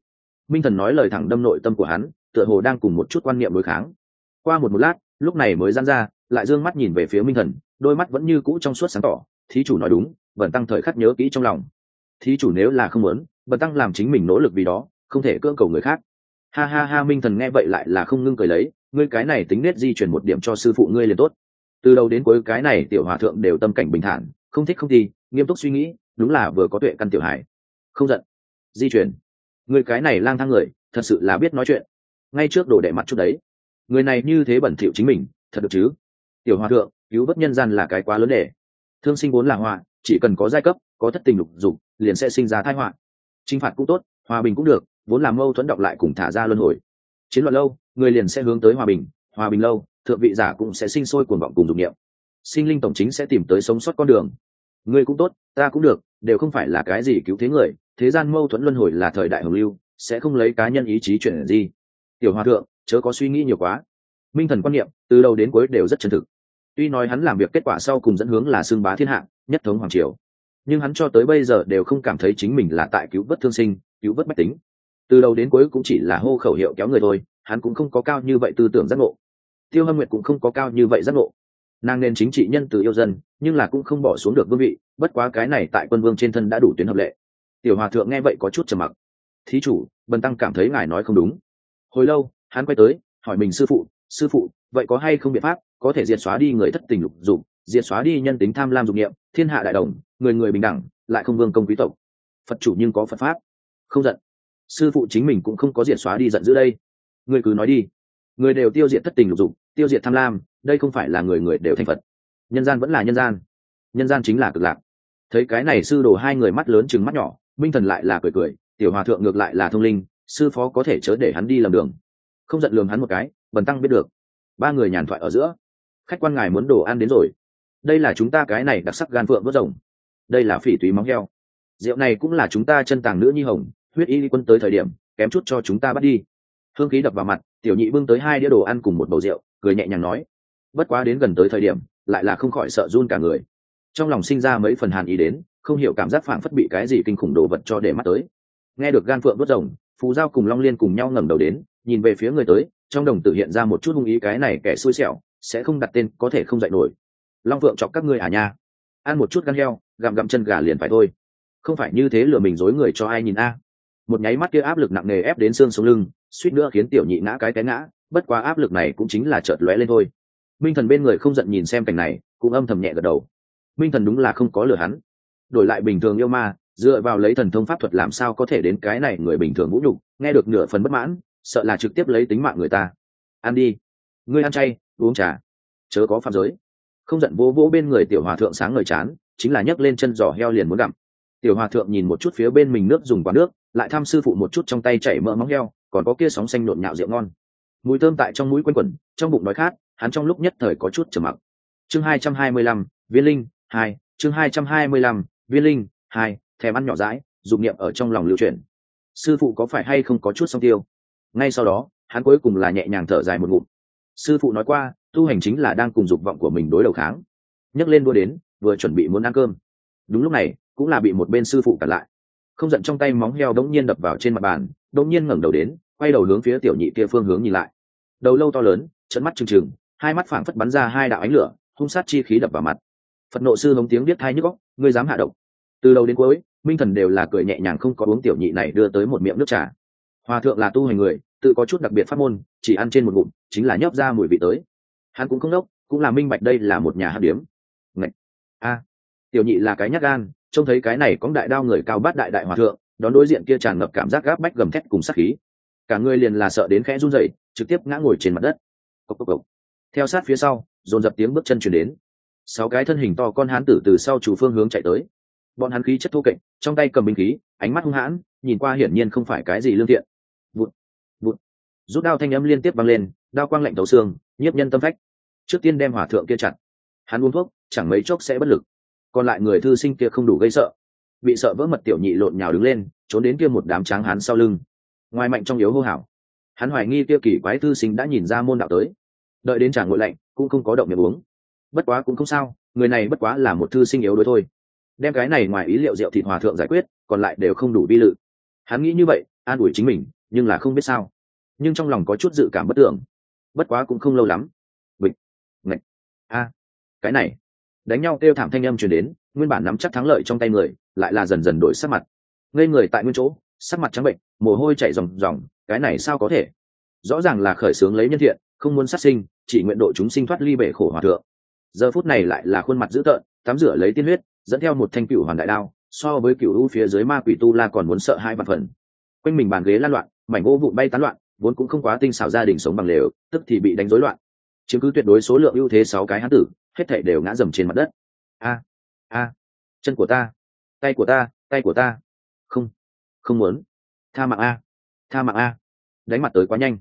minh thần nói lời thẳng đâm nội tâm của hắn, tựa hồ đang cùng một chút quan niệm đối kháng. Qua một một lát, lúc này mới dán ra, lại d ư ơ n g mắt nhìn về phía minh thần, đôi mắt vẫn như cũ trong suốt sáng tỏ, thí chủ nói đúng, bần tăng thời khắc nhớ kỹ trong lòng. Thí chủ nếu là không muốn, bần tăng làm chính mình nỗ lực vì đó, không thể cưỡng cầu người khác. Ha ha ha, minh thần nghe vậy lại là không ngưng cười lấy, ngươi cái này tính nết di chuyển một điểm cho sư phụ ngươi liền tốt. Từ đầu đến cuối cái này tiểu hòa thượng đều tâm cảnh bình thản, không thích không thi, nghiêm túc suy nghĩ, đúng là vừa có tuệ căn tiểu hải không giận. Di chuyển người cái này lang thang người, thật sự là biết nói chuyện. Ngay trước đổ đệ mặt chút đấy. Người này như thế bẩn thỉu chính mình, thật được chứ? Tiểu hòa thượng, cứu vớt nhân gian là cái quá lớn để thương sinh vốn là họa, chỉ cần có giai cấp, có thất tình lục dục, liền sẽ sinh ra thái họa. Chinh phạt cũng tốt, hòa bình cũng được, vốn là mâu thuẫn đọc lại cùng thả ra luân hồi. Chiến loạn lâu, người liền sẽ hướng tới hòa bình hòa bình lâu, thượng vị giả cũng sẽ sinh sôi cuồng vọng cùng dục niệm. Sinh linh tổng chính sẽ tìm tới sống sót con đường. Người cũng tốt, ta cũng được, đều không phải là cái gì cứu thế người thế gian mâu thuẫn luân hồi là thời đại hồng lưu, sẽ không lấy cá nhân ý chí chuyển gì tiểu hòa thượng, chớ có suy nghĩ nhiều quá. Minh thần quan niệm, từ đầu đến cuối đều rất chân thực. Tuy nói hắn làm việc kết quả sau cùng dẫn hướng là xương bá thiên hạ, nhất thống hoàng triều, nhưng hắn cho tới bây giờ đều không cảm thấy chính mình là tại cứu vớt thương sinh, cứu vớt bách tính. Từ đầu đến cuối cũng chỉ là hô khẩu hiệu kéo người thôi, hắn cũng không có cao như vậy tư tưởng giác ngộ. Tiêu hâm nguyệt cũng không có cao như vậy giác ngộ. Nàng nên chính trị nhân từ yêu dân, nhưng là cũng không bỏ xuống được vương vị, bất quá cái này tại quân vương trên thân đã đủ tuyến hợp lệ tiểu hòa thượng nghe vậy có chút trầm mặc. Thí chủ bần tăng cảm thấy ngài nói không đúng. Hồi lâu hắn quay tới hỏi mình sư phụ sư phụ vậy có hay không biện pháp có thể diệt xóa đi người thất tình lục dụng, diệt xóa đi nhân tính tham lam dục nghiệm thiên hạ đại đồng người người bình đẳng lại không vương công quý tộc? Phật chủ nhưng có phật pháp. Không giận. Sư phụ chính mình cũng không có diệt xóa đi giận giữ đây. Người cứ nói đi. Người đều tiêu diệt thất tình lục dụng, tiêu diệt tham lam đây không phải là người người đều thành phật. Nhân gian vẫn là nhân gian nhân gian chính là cực lạc. Thấy cái này sư đồ hai người mắt lớn chừng mắt nhỏ minh thần lại là cười cười, tiểu hòa thượng ngược lại là thông linh, sư phó có thể chớ để hắn đi lầm đường. Không giận lường hắn một cái, bần tăng biết được. Ba người nhàn thoại ở giữa. Khách quan ngài muốn đồ ăn đến rồi. Đây là chúng ta cái này đặc sắc gan phượng vớt rồng. Đây là phỉ túy móng heo. Rượu này cũng là chúng ta chân tàng nữ nhi hồng, huyết y quân tới thời điểm, kém chút cho chúng ta bắt đi. Hương khí đập vào mặt, tiểu nhị bưng tới hai đĩa đồ ăn cùng một bầu rượu, cười nhẹ nhàng nói. Bất quá đến gần tới thời điểm, lại là không khỏi sợ run cả người. Trong lòng sinh ra mấy phần hàn ý đến không hiểu cảm giác phảng phất bị cái gì kinh khủng đồ vật cho để mắt tới. Nghe được gan phượng đốt rồng phù giao cùng long liên cùng nhau ngẩng đầu đến, nhìn về phía người tới, trong đồng tử hiện ra một chút hung ý cái này kẻ xui xẻo, sẽ không đặt tên, có thể không dạy nổi. Long phượng chọc các ngươi à nha. Ăn một chút gan heo, gặm gặm chân gà liền phải thôi. Không phải như thế lừa mình dối người cho ai nhìn a. Một nháy mắt kia áp lực nặng nề ép đến xương sống lưng, suýt nữa khiến tiểu nhị ngã cái té ngã, bất quá áp lực này cũng chính là chợt lóe lên thôi. Minh thần bên người không giận nhìn xem cảnh này, cũng âm thầm nhẹ gật đầu. Minh thần đúng là không có lừa hắn đổi lại bình thường yêu ma, dựa vào lấy thần thông pháp thuật làm sao có thể đến cái này người bình thường vũ nhục, nghe được nửa phần bất mãn, sợ là trực tiếp lấy tính mạng người ta. Ăn đi. Ngươi ăn chay, uống trà. Chớ có phạm giới. Không giận vỗ vỗ bên người tiểu hòa thượng sáng ngời chán, chính là nhấc lên chân giò heo liền muốn gặm. Tiểu hòa thượng nhìn một chút phía bên mình nước dùng quán nước, lại thăm sư phụ một chút trong tay chảy mỡ móng heo, còn có kia sóng xanh nộn nhạo rượu ngon. Mùi thơm tại trong mũi quanh quẩn, trong bụng đói khát, hắn trong lúc nhất thời có chút trầm mặc. Chương hai trăm hai mươi lăm, viên linh, hai, chương hai trăm hai mươi lăm viên linh, hai, thèm ăn nhỏ rãi dụng niệm ở trong lòng lưu truyền. Sư phụ có phải hay không có chút song tiêu? Ngay sau đó, hắn cuối cùng là nhẹ nhàng thở dài một ngụm. Sư phụ nói qua, tu hành chính là đang cùng dục vọng của mình đối đầu kháng. Nhấc lên đua đến, vừa chuẩn bị muốn ăn cơm. Đúng lúc này, cũng là bị một bên sư phụ cản lại. Không giận trong tay móng heo đống nhiên đập vào trên mặt bàn, đống nhiên ngẩng đầu đến, quay đầu hướng phía tiểu nhị kia phương hướng nhìn lại. Đầu lâu to lớn trận mắt trừng trừng, hai mắt phảng phất bắn ra hai đạo ánh lửa, hung sát chi khí đập vào mặt. Phật nộ sư hống tiếng biết thai nhức góc ngươi dám hạ độc. Từ đầu đến cuối, minh thần đều là cười nhẹ nhàng không có uống tiểu nhị này đưa tới một miệng nước trà. Hòa thượng là tu hành người, tự có chút đặc biệt pháp môn, chỉ ăn trên một ngụm, chính là nhấp ra mùi vị tới. Hắn cũng không đốc, cũng là minh bạch đây là một nhà hát điếm. Ngậy! a. Tiểu nhị là cái nhát gan, trông thấy cái này có đại đao người cao bát đại đại hòa thượng, đón đối diện kia tràn ngập cảm giác gáp bách gầm thét cùng sát khí. Cả người liền là sợ đến khẽ run rẩy, trực tiếp ngã ngồi trên mặt đất. Cốc cốc cốc. theo sát phía sau, dồn dập tiếng bước chân chuyển đến sáu cái thân hình to con hán tử từ sau chủ phương hướng chạy tới. Bọn hắn khí chất thô kệch, trong tay cầm binh khí, ánh mắt hung hãn, nhìn qua hiển nhiên không phải cái gì lương thiện. Vụt vụt. Rút đao thanh âm liên tiếp vang lên, đao quang lạnh thấu xương, nhiếp nhân tâm phách. Trước tiên đem hỏa thượng kia chặt. Hắn uống thuốc, chẳng mấy chốc sẽ bất lực. Còn lại người thư sinh kia không đủ gây sợ. Bị sợ vỡ mật tiểu nhị lộn nhào đứng lên, trốn đến kia một đám tráng hán sau lưng. Ngoài mạnh trong yếu hô hào. Hắn hoài nghi kia kỳ quái thư sinh đã nhìn ra môn đạo tới. Đợi đến trả ngội lạnh, cũng không có động miệng uống bất quá cũng không sao, người này bất quá là một thư sinh yếu đuối thôi. Đem cái này ngoài ý liệu rượu thịt hòa thượng giải quyết, còn lại đều không đủ vi lự. Hắn nghĩ như vậy, an ủi chính mình, nhưng là không biết sao. Nhưng trong lòng có chút dự cảm bất tưởng. Bất quá cũng không lâu lắm. Bịch, ngạch, a. Cái này, đánh nhau kêu thảm thanh âm truyền đến, nguyên bản nắm chắc thắng lợi trong tay người, lại là dần dần đổi sắc mặt. Ngây người tại nguyên chỗ, sắc mặt trắng bệnh, mồ hôi chảy ròng ròng, cái này sao có thể? Rõ ràng là khởi sướng lấy nhân thiện, không muốn sát sinh, chỉ nguyện độ chúng sinh thoát ly bể khổ hòa thượng giờ phút này lại là khuôn mặt dữ tợn, tắm rửa lấy tiên huyết, dẫn theo một thanh cựu hoàn đại đao, so với cựu u phía dưới ma quỷ tu la còn muốn sợ hai vạn phần. Quanh mình bàn ghế lan loạn, mảnh gỗ vụn bay tán loạn, vốn cũng không quá tinh xảo gia đình sống bằng lều, tức thì bị đánh rối loạn. Chiếm cứ tuyệt đối số lượng ưu thế sáu cái hán tử, hết thảy đều ngã dầm trên mặt đất. A a, chân của ta, tay của ta, tay của ta. Không không muốn. Tha mạng a, tha mạng a. Đánh mặt tới quá nhanh.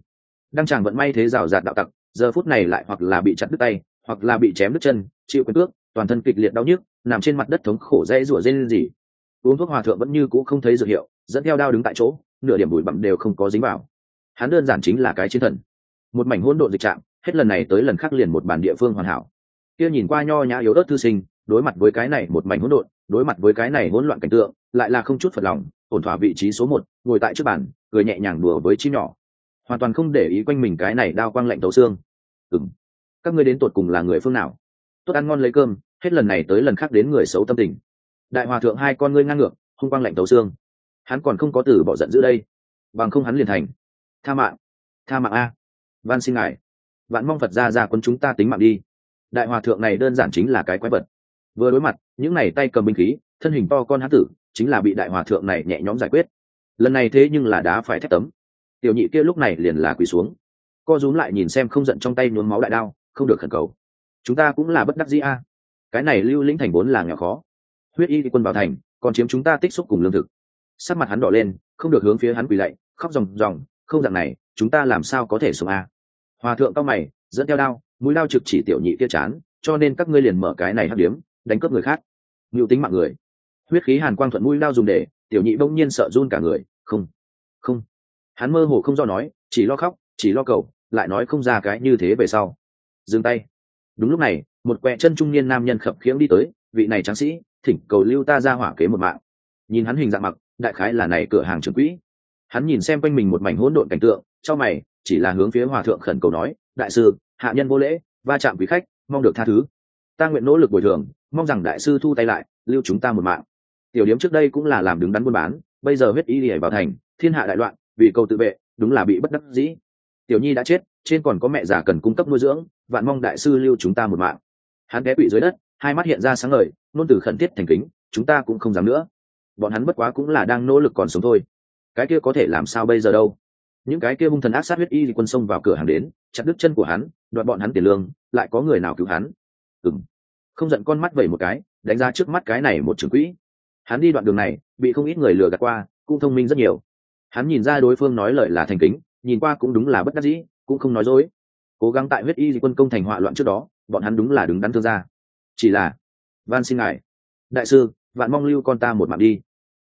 Đăng chàng vận may thế rào rạt đạo tặc, giờ phút này lại hoặc là bị chặt đứt tay hoặc là bị chém đứt chân, chịu quyền cước, toàn thân kịch liệt đau nhức, nằm trên mặt đất thống khổ dễ rủa rên gì uống thuốc hòa thượng vẫn như cũ không thấy dược hiệu, dẫn theo đao đứng tại chỗ, nửa điểm bụi bặm đều không có dính vào. Hắn đơn giản chính là cái chiến thần. Một mảnh hỗn độn dịch trạng, hết lần này tới lần khác liền một bản địa phương hoàn hảo. Kia nhìn qua nho nhã yếu ớt thư sinh, đối mặt với cái này một mảnh hỗn độn, đối mặt với cái này hỗn loạn cảnh tượng, lại là không chút phật lòng, ổn thỏa vị trí số một, ngồi tại trước bàn, cười nhẹ nhàng đùa với chim nhỏ. Hoàn toàn không để ý quanh mình cái này đao quang lạnh tấu xương. Ừng các ngươi đến tột cùng là người phương nào? Tốt ăn ngon lấy cơm, hết lần này tới lần khác đến người xấu tâm tình. Đại hòa thượng hai con ngươi ngang ngược, hung quang lạnh tấu xương. Hắn còn không có từ bỏ giận giữ đây. Bằng không hắn liền thành. Tha mạng. Tha mạng a. Van xin ngài. Vạn mong phật ra ra quân chúng ta tính mạng đi. Đại hòa thượng này đơn giản chính là cái quái vật. Vừa đối mặt, những này tay cầm binh khí, thân hình to con hán tử, chính là bị đại hòa thượng này nhẹ nhõm giải quyết. Lần này thế nhưng là đá phải thép tấm. Tiểu nhị kia lúc này liền là quỳ xuống. Co rúm lại nhìn xem không giận trong tay nhuốm máu đại đao không được khẩn cầu. Chúng ta cũng là bất đắc dĩ a. Cái này lưu lĩnh thành vốn là nghèo khó. Huyết y quân vào thành, còn chiếm chúng ta tích xúc cùng lương thực. Sắc mặt hắn đỏ lên, không được hướng phía hắn quỳ lạy, khóc ròng ròng, không dạng này, chúng ta làm sao có thể sống a? Hòa thượng cao mày, dẫn theo đao, mũi đao trực chỉ tiểu nhị kia chán, cho nên các ngươi liền mở cái này hấp điếm, đánh cướp người khác. Ngưu tính mạng người. Huyết khí hàn quang thuận mũi đao dùng để, tiểu nhị bỗng nhiên sợ run cả người, không không. Hắn mơ hồ không do nói, chỉ lo khóc, chỉ lo cầu, lại nói không ra cái như thế về sau dừng tay. Đúng lúc này, một quẹ chân trung niên nam nhân khập khiễng đi tới, vị này tráng sĩ, thỉnh cầu lưu ta ra hỏa kế một mạng. Nhìn hắn hình dạng mặc, đại khái là này cửa hàng trưởng quỹ. Hắn nhìn xem quanh mình một mảnh hỗn độn cảnh tượng cho mày, chỉ là hướng phía hòa thượng khẩn cầu nói, đại sư, hạ nhân vô lễ, va chạm quý khách, mong được tha thứ. Ta nguyện nỗ lực bồi thường, mong rằng đại sư thu tay lại, lưu chúng ta một mạng. Tiểu điếm trước đây cũng là làm đứng đắn buôn bán, bây giờ huyết y lìa vào thành, thiên hạ đại loạn, vì cầu tự vệ, đúng là bị bất đắc dĩ. Tiểu nhi đã chết trên còn có mẹ già cần cung cấp nuôi dưỡng, vạn mong đại sư lưu chúng ta một mạng. Hắn ghé quỵ dưới đất, hai mắt hiện ra sáng ngời nôn từ khẩn thiết thành kính, chúng ta cũng không dám nữa. Bọn hắn bất quá cũng là đang nỗ lực còn sống thôi. Cái kia có thể làm sao bây giờ đâu? Những cái kia hung thần ác sát huyết y quân xông vào cửa hàng đến, chặt đứt chân của hắn, đoạt bọn hắn tiền lương, lại có người nào cứu hắn? Ừng không giận con mắt vẩy một cái, đánh ra trước mắt cái này một trường quỹ. Hắn đi đoạn đường này, bị không ít người lừa gạt qua, cũng thông minh rất nhiều. Hắn nhìn ra đối phương nói lời là thành kính, nhìn qua cũng đúng là bất đắc dĩ cũng không nói dối. Cố gắng tại huyết y quân công thành họa loạn trước đó, bọn hắn đúng là đứng đắn thương gia. chỉ là, van xin ngài. Đại sư, vạn mong lưu con ta một mạng đi.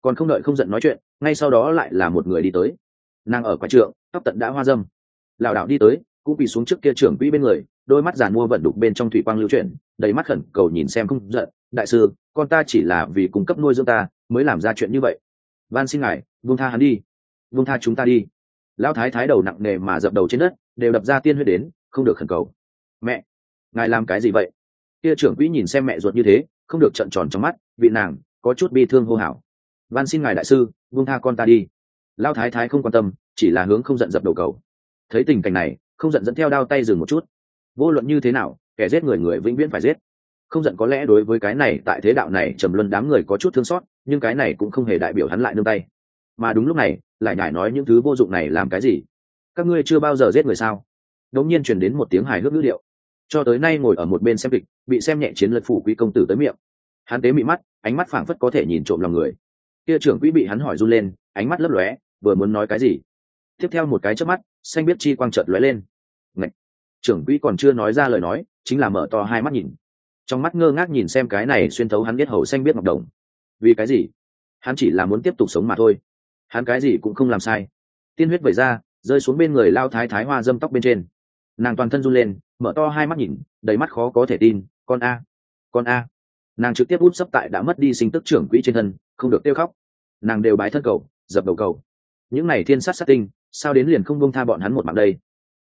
Còn không đợi không giận nói chuyện, ngay sau đó lại là một người đi tới. Nàng ở quái trượng, tóc tận đã hoa dâm. Lảo đảo đi tới, cũng bị xuống trước kia trưởng quỹ bên người, đôi mắt giàn mua vận đục bên trong thủy quang lưu chuyển, đầy mắt khẩn cầu nhìn xem không giận. Đại sư, con ta chỉ là vì cung cấp nuôi dưỡng ta, mới làm ra chuyện như vậy. Van xin ngài, buông tha hắn đi. Buông tha chúng ta đi lão thái thái đầu nặng nề mà dập đầu trên đất, đều đập ra tiên huyết đến, không được khẩn cầu. Mẹ, ngài làm cái gì vậy? Kia trưởng quỹ nhìn xem mẹ ruột như thế, không được trận tròn trong mắt, vị nàng, có chút bi thương hô hào. Van xin ngài đại sư, buông tha con ta đi. Lao thái thái không quan tâm, chỉ là hướng không giận dập đầu cầu. Thấy tình cảnh này, không giận dẫn theo đao tay dừng một chút. Vô luận như thế nào, kẻ giết người người vĩnh viễn phải giết. Không giận có lẽ đối với cái này, tại thế đạo này trầm luân đám người có chút thương xót, nhưng cái này cũng không hề đại biểu hắn lại nương tay. Mà đúng lúc này lại nhải nói những thứ vô dụng này làm cái gì? Các ngươi chưa bao giờ giết người sao? Đống nhiên truyền đến một tiếng hài hước ngữ điệu. Cho tới nay ngồi ở một bên xem kịch, bị xem nhẹ chiến lật phủ quý công tử tới miệng. Hắn tế mị mắt, ánh mắt phảng phất có thể nhìn trộm lòng người. Kia trưởng quỹ bị hắn hỏi run lên, ánh mắt lấp lóe, vừa muốn nói cái gì? Tiếp theo một cái chớp mắt, xanh biết chi quang chợt lóe lên. Ngạch! trưởng quỹ còn chưa nói ra lời nói, chính là mở to hai mắt nhìn. Trong mắt ngơ ngác nhìn xem cái này xuyên thấu hắn biết hầu xanh biết ngọc đồng. Vì cái gì? Hắn chỉ là muốn tiếp tục sống mà thôi hắn cái gì cũng không làm sai. Tiên huyết vẩy ra, rơi xuống bên người lao thái thái hoa dâm tóc bên trên. Nàng toàn thân run lên, mở to hai mắt nhìn, đầy mắt khó có thể tin, con a con a. Nàng trực tiếp út sấp tại đã mất đi sinh tức trưởng quỹ trên thân, không được tiêu khóc. Nàng đều bái thân cầu, dập đầu cầu. Những này thiên sát sát tinh, sao đến liền không bông tha bọn hắn một mạng đây?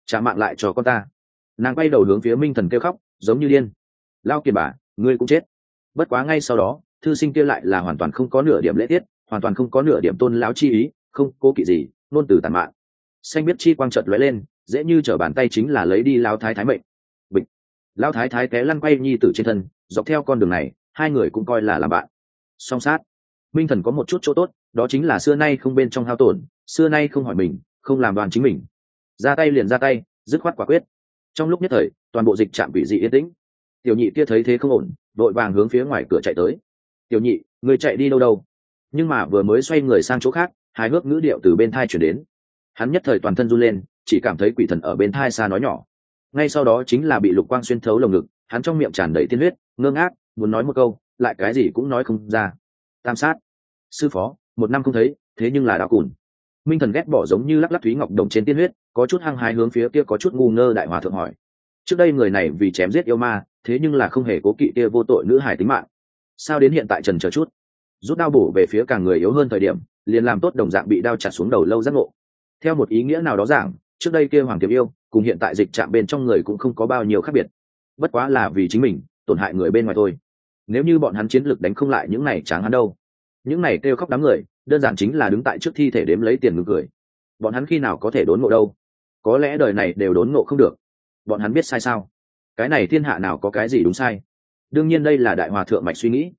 Trả mạng lại cho con ta. Nàng quay đầu hướng phía minh thần kêu khóc, giống như điên. Lao kiệt bà, ngươi cũng chết. Bất quá ngay sau đó, thư sinh kia lại là hoàn toàn không có nửa điểm lễ tiết hoàn toàn không có nửa điểm tôn lão chi ý, không cố kỵ gì, nôn từ tàn mạng. Xanh biết chi quang chợt lóe lên, dễ như t bàn tay chính là lấy đi lao thái thái mệnh. Bịch. Lao thái thái té lăn quay nhi tử trên thân, dọc theo con đường này, hai người cũng coi là làm bạn. Song sát. Minh thần có một chút chỗ tốt, đó chính là xưa nay không bên trong hao tổn, xưa nay không hỏi mình, không làm đoàn chính mình. Ra tay liền ra tay, dứt khoát quả quyết. Trong lúc nhất thời, toàn bộ dịch trạm bị dị yên tĩnh. Tiểu nhị kia thấy thế không ổn đội vàng hướng phía ngoài cửa chạy tới. Tiểu nhị, người chạy đi đâu đâu? Nhưng mà vừa mới xoay người sang chỗ khác hài hước ngữ điệu từ bên thai chuyển đến. Hắn nhất thời toàn thân run lên, chỉ cảm thấy quỷ thần ở bên thai xa nói nhỏ. Ngay sau đó chính là bị lục quang xuyên thấu lồng ngực, hắn trong miệng tràn đầy tiên huyết, ngơ ngác, muốn nói một câu, lại cái gì cũng nói không ra. Tam sát. Sư phó, một năm không thấy, thế nhưng là đã cùn. Minh thần ghét bỏ giống như lắc lắc thúy ngọc đồng trên tiên huyết, có chút hăng hái hướng phía kia có chút ngu ngơ đại hòa thượng hỏi. Trước đây người này vì chém giết yêu ma, thế nhưng là không hề cố kỵ kia vô tội nữ hải tính mạng. Sao đến hiện tại trần chờ chút? Rút đao bổ về phía càng người yếu hơn thời điểm, liền làm tốt đồng dạng bị đao chặt xuống đầu lâu giác ngộ. Theo một ý nghĩa nào đó giảng, trước đây kia hoàng tiệp yêu, cùng hiện tại dịch chạm bên trong người cũng không có bao nhiêu khác biệt. Bất quá là vì chính mình, tổn hại người bên ngoài thôi. Nếu như bọn hắn chiến lược đánh không lại những này tráng hắn đâu. Những này kêu khóc đám người, đơn giản chính là đứng tại trước thi thể đếm lấy tiền ngừng cười. Bọn hắn khi nào có thể đốn ngộ đâu? Có lẽ đời này đều đốn ngộ không được. Bọn hắn biết sai sao? Cái này thiên hạ nào có cái gì đúng sai? Đương nhiên đây là đại hòa thượng mạch suy nghĩ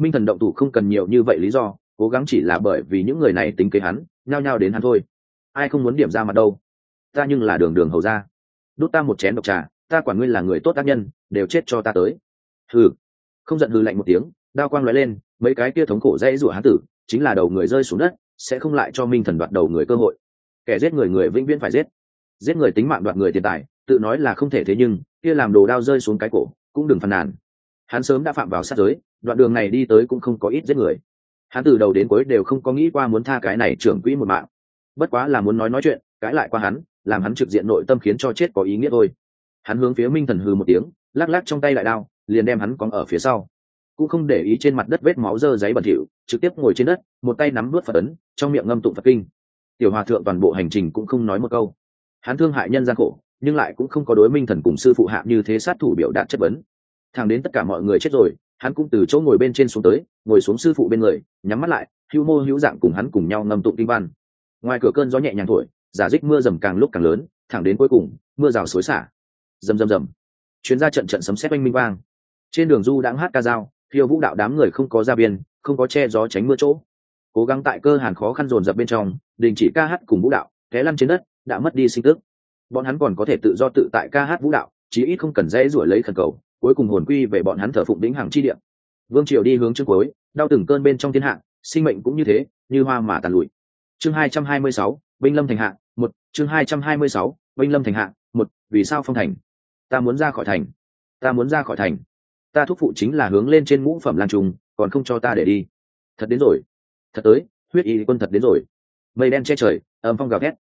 minh thần động thủ không cần nhiều như vậy lý do, cố gắng chỉ là bởi vì những người này tính kế hắn, nhao nhao đến hắn thôi. Ai không muốn điểm ra mặt đâu. Ta nhưng là đường đường hầu ra đút ta một chén độc trà, ta quản nguyên là người tốt tác nhân, đều chết cho ta tới. Hừ. Không giận hừ lạnh một tiếng, đao quang lóe lên, mấy cái kia thống khổ dãy rủa hán tử, chính là đầu người rơi xuống đất, sẽ không lại cho minh thần đoạt đầu người cơ hội. Kẻ giết người người vĩnh viễn phải giết. Giết người tính mạng đoạt người tiền tài, tự nói là không thể thế nhưng, kia làm đồ đao rơi xuống cái cổ, cũng đừng phàn nàn hắn sớm đã phạm vào sát giới, đoạn đường này đi tới cũng không có ít giết người. Hắn từ đầu đến cuối đều không có nghĩ qua muốn tha cái này trưởng quỹ một mạng. Bất quá là muốn nói nói chuyện, cãi lại qua hắn, làm hắn trực diện nội tâm khiến cho chết có ý nghĩa thôi. Hắn hướng phía minh thần hư một tiếng, lắc lắc trong tay lại đao, liền đem hắn cóng ở phía sau. Cũng không để ý trên mặt đất vết máu dơ giấy bẩn thỉu, trực tiếp ngồi trên đất, một tay nắm vớt phật ấn, trong miệng ngâm tụng phật kinh. Tiểu hòa thượng toàn bộ hành trình cũng không nói một câu. Hắn thương hại nhân gian khổ, nhưng lại cũng không có đối minh thần cùng sư phụ hạ như thế sát thủ biểu đạt chất vấn thẳng đến tất cả mọi người chết rồi, hắn cũng từ chỗ ngồi bên trên xuống tới, ngồi xuống sư phụ bên người, nhắm mắt lại hữu mô hữu dạng cùng hắn cùng nhau ngâm tụng kinh văn. Ngoài cửa cơn gió nhẹ nhàng thổi, giả dích mưa dầm càng lúc càng lớn, thẳng đến cuối cùng, mưa rào xối xả. Rầm rầm rầm. Chuyến ra trận trận sấm sét oanh minh vang. Trên đường du đãng hát ca dao, phiêu vũ đạo đám người không có ra biên không có che gió tránh mưa chỗ. Cố gắng tại cơ hàn khó khăn dồn dập bên trong, đình chỉ ca hát cùng vũ đạo, té lăn trên đất, đã mất đi sinh tức. Bọn hắn còn có thể tự do tự tại ca hát vũ đạo, chí ít không cần dễ ruổi lấy khẩn cầu cuối cùng hồn quy về bọn hắn thờ phụng đỉnh hàng chi địa. Vương triều đi hướng trước cuối, đau từng cơn bên trong thiên hạ, sinh mệnh cũng như thế, như hoa mà tàn lụi. Chương hai trăm hai mươi sáu, binh lâm thành hạ, một, chương hai trăm hai mươi sáu, binh lâm thành hạ, một, vì sao phong thành? Ta muốn ra khỏi thành. Ta muốn ra khỏi thành. Ta thúc phụ chính là hướng lên trên ngũ phẩm lan trùng, còn không cho ta để đi. Thật đến rồi. Thật tới, huyết y quân thật đến rồi. Mây đen che trời, âm phong gào thét.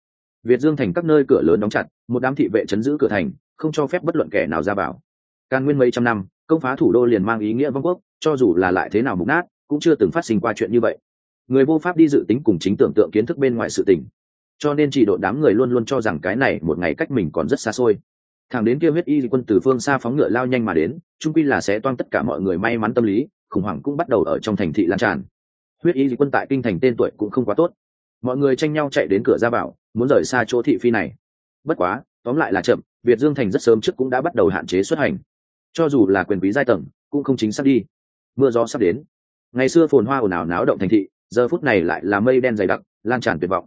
Việt dương thành các nơi cửa lớn đóng chặt, một đám thị vệ chấn giữ cửa thành, không cho phép bất luận kẻ nào ra vào can nguyên mấy trăm năm, công phá thủ đô liền mang ý nghĩa vong quốc, cho dù là lại thế nào mục nát, cũng chưa từng phát sinh qua chuyện như vậy. Người vô pháp đi dự tính cùng chính tưởng tượng kiến thức bên ngoài sự tình. Cho nên chỉ độ đám người luôn luôn cho rằng cái này một ngày cách mình còn rất xa xôi. Thằng đến kia huyết y quân từ phương xa phóng ngựa lao nhanh mà đến trung quy là sẽ toan tất cả mọi người may mắn tâm lý, khủng hoảng cũng bắt đầu ở trong thành thị lan tràn. Huyết y quân tại kinh thành tên tuổi cũng không quá tốt. Mọi người tranh nhau chạy đến cửa ra bảo muốn rời xa chỗ thị phi này. Bất quá, tóm lại là chậm, việt dương thành rất sớm trước cũng đã bắt đầu hạn chế xuất hành cho dù là quyền quý giai tầng, cũng không chính xác đi. Mưa gió sắp đến. Ngày xưa phồn hoa ồn ào náo động thành thị, giờ phút này lại là mây đen dày đặc, lan tràn tuyệt vọng.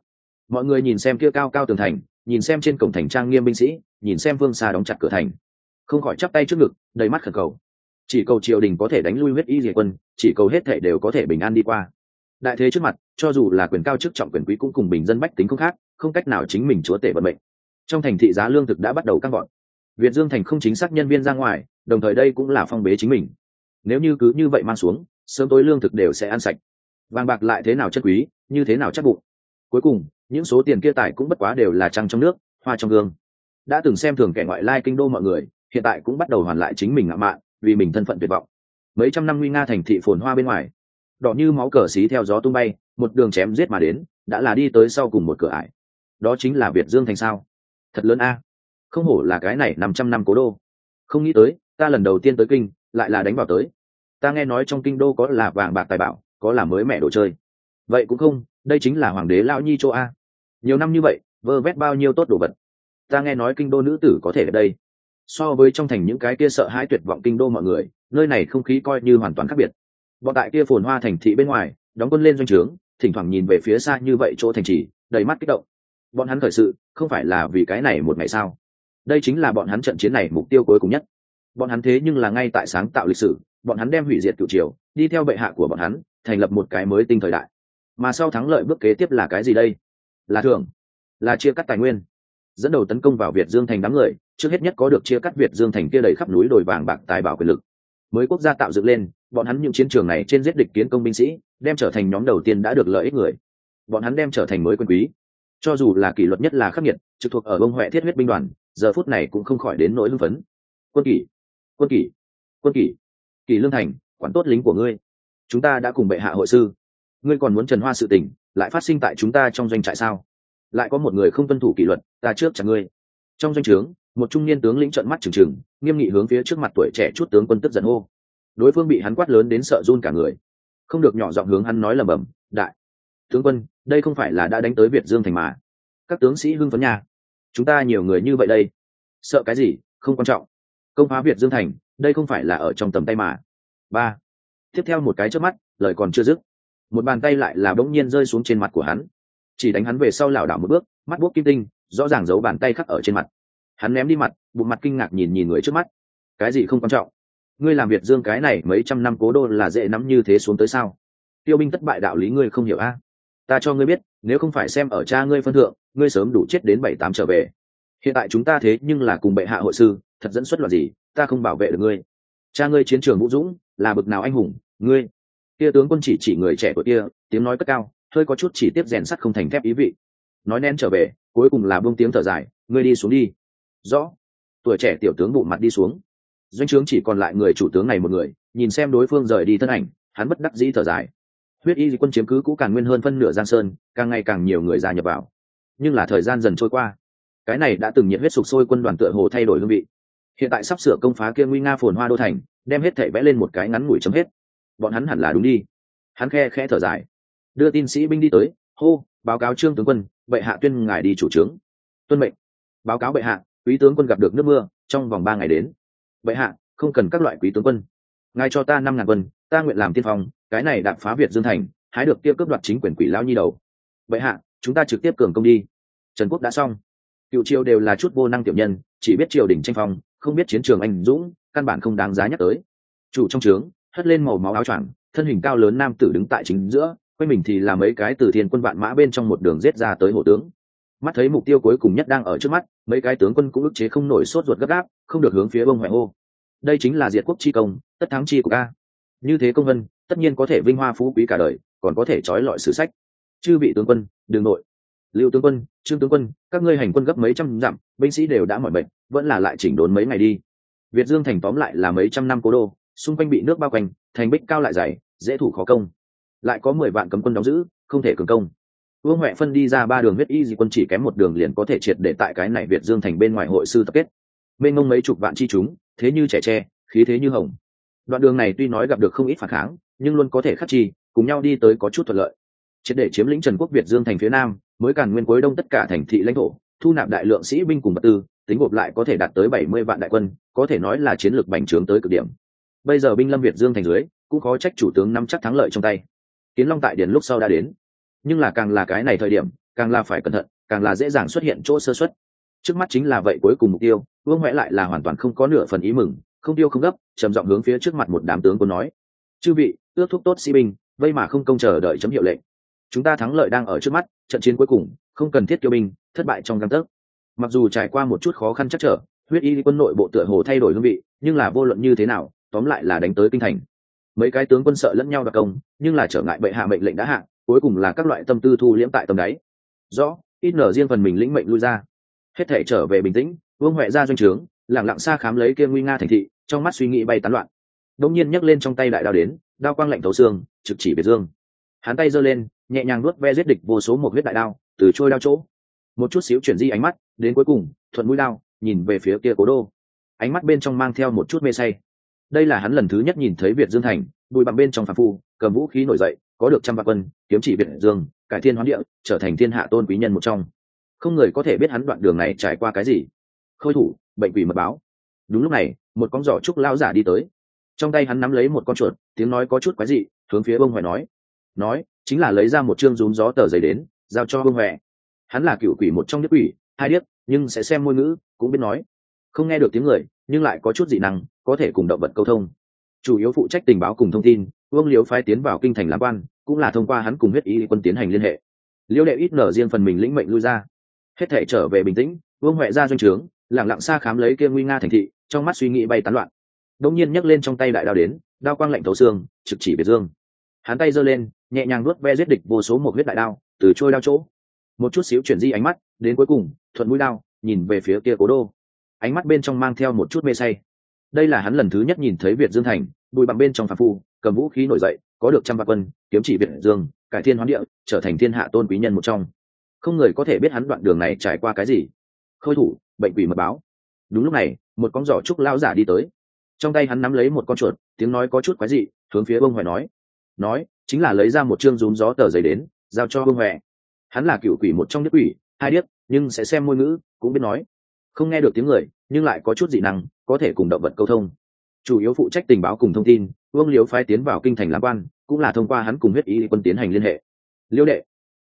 Mọi người nhìn xem kia cao cao tường thành, nhìn xem trên cổng thành trang nghiêm binh sĩ, nhìn xem vương xa đóng chặt cửa thành. Không khỏi chắp tay trước ngực, đầy mắt khẩn cầu. Chỉ cầu triều đình có thể đánh lui huyết y diệt quân, chỉ cầu hết thể đều có thể bình an đi qua. Đại thế trước mặt, cho dù là quyền cao chức trọng quyền quý cũng cùng bình dân bách tính không khác, không cách nào chính mình chúa tể vận mệnh. Trong thành thị giá lương thực đã bắt đầu căng gọn. Việt dương thành không chính xác nhân viên ra ngoài đồng thời đây cũng là phong bế chính mình. Nếu như cứ như vậy mang xuống, sớm tối lương thực đều sẽ ăn sạch. Vàng bạc lại thế nào chất quý, như thế nào chắc bụng. Cuối cùng, những số tiền kia tải cũng bất quá đều là trăng trong nước, hoa trong gương. Đã từng xem thường kẻ ngoại lai kinh đô mọi người, hiện tại cũng bắt đầu hoàn lại chính mình ngạo mạn, vì mình thân phận tuyệt vọng. Mấy trăm năm nguy nga thành thị phồn hoa bên ngoài, đỏ như máu cờ xí theo gió tung bay, một đường chém giết mà đến, đã là đi tới sau cùng một cửa ải. Đó chính là việt dương thành sao? Thật lớn a. Không hổ là cái này năm trăm năm cố đô. Không nghĩ tới ta lần đầu tiên tới kinh, lại là đánh vào tới. Ta nghe nói trong kinh đô có là vàng bạc tài bảo, có là mới mẹ đồ chơi. Vậy cũng không, đây chính là hoàng đế lao nhi chỗ a. Nhiều năm như vậy, vơ vét bao nhiêu tốt đồ vật. Ta nghe nói kinh đô nữ tử có thể ở đây. So với trong thành những cái kia sợ hãi tuyệt vọng kinh đô mọi người, nơi này không khí coi như hoàn toàn khác biệt. Bọn tại kia phồn hoa thành thị bên ngoài, đóng quân lên doanh trướng, thỉnh thoảng nhìn về phía xa như vậy chỗ thành trì, đầy mắt kích động. Bọn hắn khởi sự, không phải là vì cái này một ngày sao? Đây chính là bọn hắn trận chiến này mục tiêu cuối cùng nhất bọn hắn thế nhưng là ngay tại sáng tạo lịch sử, bọn hắn đem hủy diệt cựu triều, đi theo bệ hạ của bọn hắn, thành lập một cái mới tinh thời đại. Mà sau thắng lợi bước kế tiếp là cái gì đây? Là thưởng, là chia cắt tài nguyên. Dẫn đầu tấn công vào việt dương thành đám người, trước hết nhất có được chia cắt việt dương thành kia đầy khắp núi đồi vàng bạc tài bảo quyền lực. Mới quốc gia tạo dựng lên, bọn hắn những chiến trường này trên giết địch kiến công binh sĩ, đem trở thành nhóm đầu tiên đã được lợi ích người. Bọn hắn đem trở thành mới quân quý. Cho dù là kỷ luật nhất là khắc nghiệt, trực thuộc ở bông huệ thiết huyết binh đoàn, giờ phút này cũng không khỏi đến nỗi hưng phấn. Quân kỷ quân kỷ quân kỷ kỷ lương thành, quản tốt lính của ngươi. Chúng ta đã cùng bệ hạ hội sư. Ngươi còn muốn trần hoa sự tình, lại phát sinh tại chúng ta trong doanh trại sao? Lại có một người không tuân thủ kỷ luật, ta trước chẳng ngươi. Trong doanh trướng, một trung niên tướng lĩnh trợn mắt trừng trừng, nghiêm nghị hướng phía trước mặt tuổi trẻ chút tướng quân tức giận hô. Đối phương bị hắn quát lớn đến sợ run cả người. Không được nhỏ giọng hướng hắn nói lầm bầm đại tướng quân, đây không phải là đã đánh tới việt dương thành mà. Các tướng sĩ hưng phấn nha. Chúng ta nhiều người như vậy đây. Sợ cái gì, không quan trọng công phá việt dương thành, đây không phải là ở trong tầm tay mà. Ba. Tiếp theo một cái trước mắt, lời còn chưa dứt. Một bàn tay lại là bỗng nhiên rơi xuống trên mặt của hắn. Chỉ đánh hắn về sau lảo đảo một bước, mắt buốc kim tinh, rõ ràng giấu bàn tay khắc ở trên mặt. Hắn ném đi mặt, bụng mặt kinh ngạc nhìn nhìn người trước mắt. Cái gì không quan trọng? Ngươi làm việt dương cái này mấy trăm năm cố đô là dễ nắm như thế xuống tới sao? Tiêu binh thất bại đạo lý ngươi không hiểu a? Ta cho ngươi biết, nếu không phải xem ở cha ngươi phân thượng, ngươi sớm đủ chết đến bảy tám trở về hiện tại chúng ta thế nhưng là cùng bệ hạ hội sư, thật dẫn xuất loạt gì, ta không bảo vệ được ngươi. Cha ngươi chiến trường vũ dũng, là bực nào anh hùng, ngươi. Kia tướng quân chỉ chỉ người trẻ tuổi kia, tiếng nói cất cao, hơi có chút chỉ tiếp rèn sắt không thành thép ý vị. Nói nén trở về, cuối cùng là buông tiếng thở dài, ngươi đi xuống đi. Rõ. Tuổi trẻ tiểu tướng bụng mặt đi xuống. Doanh trướng chỉ còn lại người chủ tướng này một người, nhìn xem đối phương rời đi thân ảnh, hắn bất đắc dĩ thở dài. Huyết y quân chiếm cứ cũ càng nguyên hơn phân nửa giang sơn, càng ngày càng nhiều người gia nhập vào. Nhưng là thời gian dần trôi qua cái này đã từng nhiệt huyết sục sôi quân đoàn tựa hồ thay đổi hương vị. Hiện tại sắp sửa công phá kia nguy nga phồn hoa đô thành, đem hết thể vẽ lên một cái ngắn ngủi chấm hết. Bọn hắn hẳn là đúng đi. Hắn khe khe thở dài. Đưa tin sĩ binh đi tới, hô, báo cáo trương tướng quân, bệ hạ tuyên ngài đi chủ trướng. Tuân mệnh. Báo cáo bệ hạ, quý tướng quân gặp được nước mưa, trong vòng ba ngày đến. Bệ hạ, không cần các loại quý tướng quân. Ngài cho ta năm ngàn quân, ta nguyện làm tiên phong, cái này đạp phá việt dương thành, hái được tiêu cướp đoạt chính quyền quỷ lao nhi đầu. Bệ hạ, chúng ta trực tiếp cường công đi. Trần quốc đã xong cựu triều đều là chút vô năng tiểu nhân, chỉ biết triều đình tranh phong, không biết chiến trường anh dũng, căn bản không đáng giá nhắc tới. Chủ trong trướng, hất lên màu máu áo choàng, thân hình cao lớn nam tử đứng tại chính giữa, quanh mình thì là mấy cái từ thiên quân vạn mã bên trong một đường rết ra tới hộ tướng. Mắt thấy mục tiêu cuối cùng nhất đang ở trước mắt, mấy cái tướng quân cũng ức chế không nổi sốt ruột gấp gáp, không được hướng phía bông hoài hô. Đây chính là diệt quốc chi công, tất thắng chi của ca như thế công vân, tất nhiên có thể vinh hoa phú quý cả đời, còn có thể trói lọi sử sách. Chư vị tướng quân đường nội lưu tướng quân, trương tướng quân, các ngươi hành quân gấp mấy trăm dặm, binh sĩ đều đã mỏi bệnh vẫn là lại chỉnh đốn mấy ngày đi. Việt dương thành tóm lại là mấy trăm năm cố đô, xung quanh bị nước bao quanh, thành bích cao lại dày, dễ thủ khó công. Lại có mười vạn cấm quân đóng giữ, không thể cường công. Vương huệ phân đi ra ba đường huyết y di quân chỉ kém một đường liền có thể triệt để tại cái này việt dương thành bên ngoài hội sư tập kết. Bên mông mấy chục vạn chi chúng, thế như trẻ tre, khí thế như hồng. Đoạn đường này tuy nói gặp được không ít phản kháng, nhưng luôn có thể khắc chi, cùng nhau đi tới có chút thuận lợi. Triệt để chiếm lĩnh trần quốc việt dương thành phía nam mới càn nguyên cuối đông tất cả thành thị lãnh thổ, thu nạp đại lượng sĩ binh cùng vật tư, tính gộp lại có thể đạt tới bảy mươi vạn đại quân, có thể nói là chiến lược bành trướng tới cực điểm. Bây giờ binh lâm việt dương thành dưới, cũng có trách chủ tướng nắm chắc thắng lợi trong tay. Kiến long tại điển lúc sau đã đến. Nhưng là càng là cái này thời điểm, càng là phải cẩn thận, càng là dễ dàng xuất hiện chỗ sơ xuất trước mắt chính là vậy cuối cùng mục tiêu, vương huệ lại là hoàn toàn không có nửa phần ý mừng, không tiêu không gấp, trầm giọng hướng phía trước mặt một đám tướng quân nói. Chư vị, ước thúc tốt sĩ binh, vây mà không công chờ đợi chấm hiệu lệnh chúng ta thắng lợi đang ở trước mắt, trận chiến cuối cùng, không cần thiết kêu binh, thất bại trong găng tấc. Mặc dù trải qua một chút khó khăn chắc trở, huyết y quân nội bộ tựa hồ thay đổi hương vị, nhưng là vô luận như thế nào, tóm lại là đánh tới kinh thành. Mấy cái tướng quân sợ lẫn nhau đặc công, nhưng là trở ngại bệ hạ mệnh lệnh đã hạ, cuối cùng là các loại tâm tư thu liễm tại tầm đáy. Rõ, ít nở riêng phần mình lĩnh mệnh lui ra. Hết thể trở về bình tĩnh, vương huệ ra doanh trướng lẳng lặng xa khám lấy kia nguy nga thành thị, trong mắt suy nghĩ bay tán loạn. Đông nhiên nhấc lên trong tay đại đao đến, đao quang lạnh thấu xương, trực chỉ biệt dương hắn tay giơ lên, nhẹ nhàng nuốt ve giết địch vô số một huyết đại đao, từ trôi đao chỗ. Một chút xíu chuyển di ánh mắt, đến cuối cùng, thuận mũi đao, nhìn về phía kia cố đô. Ánh mắt bên trong mang theo một chút mê say. Đây là hắn lần thứ nhất nhìn thấy việt dương thành, bụi bặm bên trong phàm phu, cầm vũ khí nổi dậy, có được trăm vạn quân, kiếm chỉ việt dương, cải thiên hoán địa, trở thành thiên hạ tôn quý nhân một trong. Không người có thể biết hắn đoạn đường này trải qua cái gì. Khôi thủ, bệnh quỷ mật báo. Đúng lúc này, một con giỏ trúc lao giả đi tới. Trong tay hắn nắm lấy một con chuột, tiếng nói có chút quái dị, hướng phía bông hoài nói nói, chính là lấy ra một chương rúm gió tờ giấy đến, giao cho vương huệ. Hắn là cựu quỷ một trong nhất quỷ, hai điếc, nhưng sẽ xem ngôn ngữ, cũng biết nói. Không nghe được tiếng người, nhưng lại có chút dị năng, có thể cùng động vật câu thông. Chủ yếu phụ trách tình báo cùng thông tin, vương liễu phái tiến vào kinh thành làm quan, cũng là thông qua hắn cùng huyết ý quân tiến hành liên hệ. Liễu đệ ít nở riêng phần mình lĩnh mệnh lui ra. Hết thể trở về bình tĩnh, vương huệ ra doanh trướng lẳng lặng xa khám lấy kia nguy nga thành thị, trong mắt suy nghĩ bay tán loạn. Đông nhiên nhấc lên trong tay đại đao đến, đao quang lạnh thấu xương, trực chỉ biệt dương hắn tay giơ lên, nhẹ nhàng nuốt ve giết địch vô số một huyết đại đao, từ trôi đao chỗ. Một chút xíu chuyển di ánh mắt, đến cuối cùng, thuận mũi đao, nhìn về phía kia cố đô. Ánh mắt bên trong mang theo một chút mê say. Đây là hắn lần thứ nhất nhìn thấy việt dương thành, bụi bằng bên trong phàm phu, cầm vũ khí nổi dậy, có được trăm vạn quân, kiếm chỉ việt dương, cải thiên hoán địa, trở thành thiên hạ tôn quý nhân một trong. Không người có thể biết hắn đoạn đường này trải qua cái gì. Khôi thủ, bệnh quỷ mật báo. Đúng lúc này, một con giỏ trúc lao giả đi tới. Trong tay hắn nắm lấy một con chuột, tiếng nói có chút quái dị, hướng phía bông hoài nói nói, chính là lấy ra một chương rúm gió tờ giấy đến, giao cho vương huệ. Hắn là cựu quỷ một trong nhất quỷ, hai điếc, nhưng sẽ xem ngôn ngữ, cũng biết nói. Không nghe được tiếng người, nhưng lại có chút dị năng, có thể cùng động vật câu thông. Chủ yếu phụ trách tình báo cùng thông tin, vương liếu phái tiến vào kinh thành làm quan, cũng là thông qua hắn cùng huyết ý quân tiến hành liên hệ. Liêu đệ,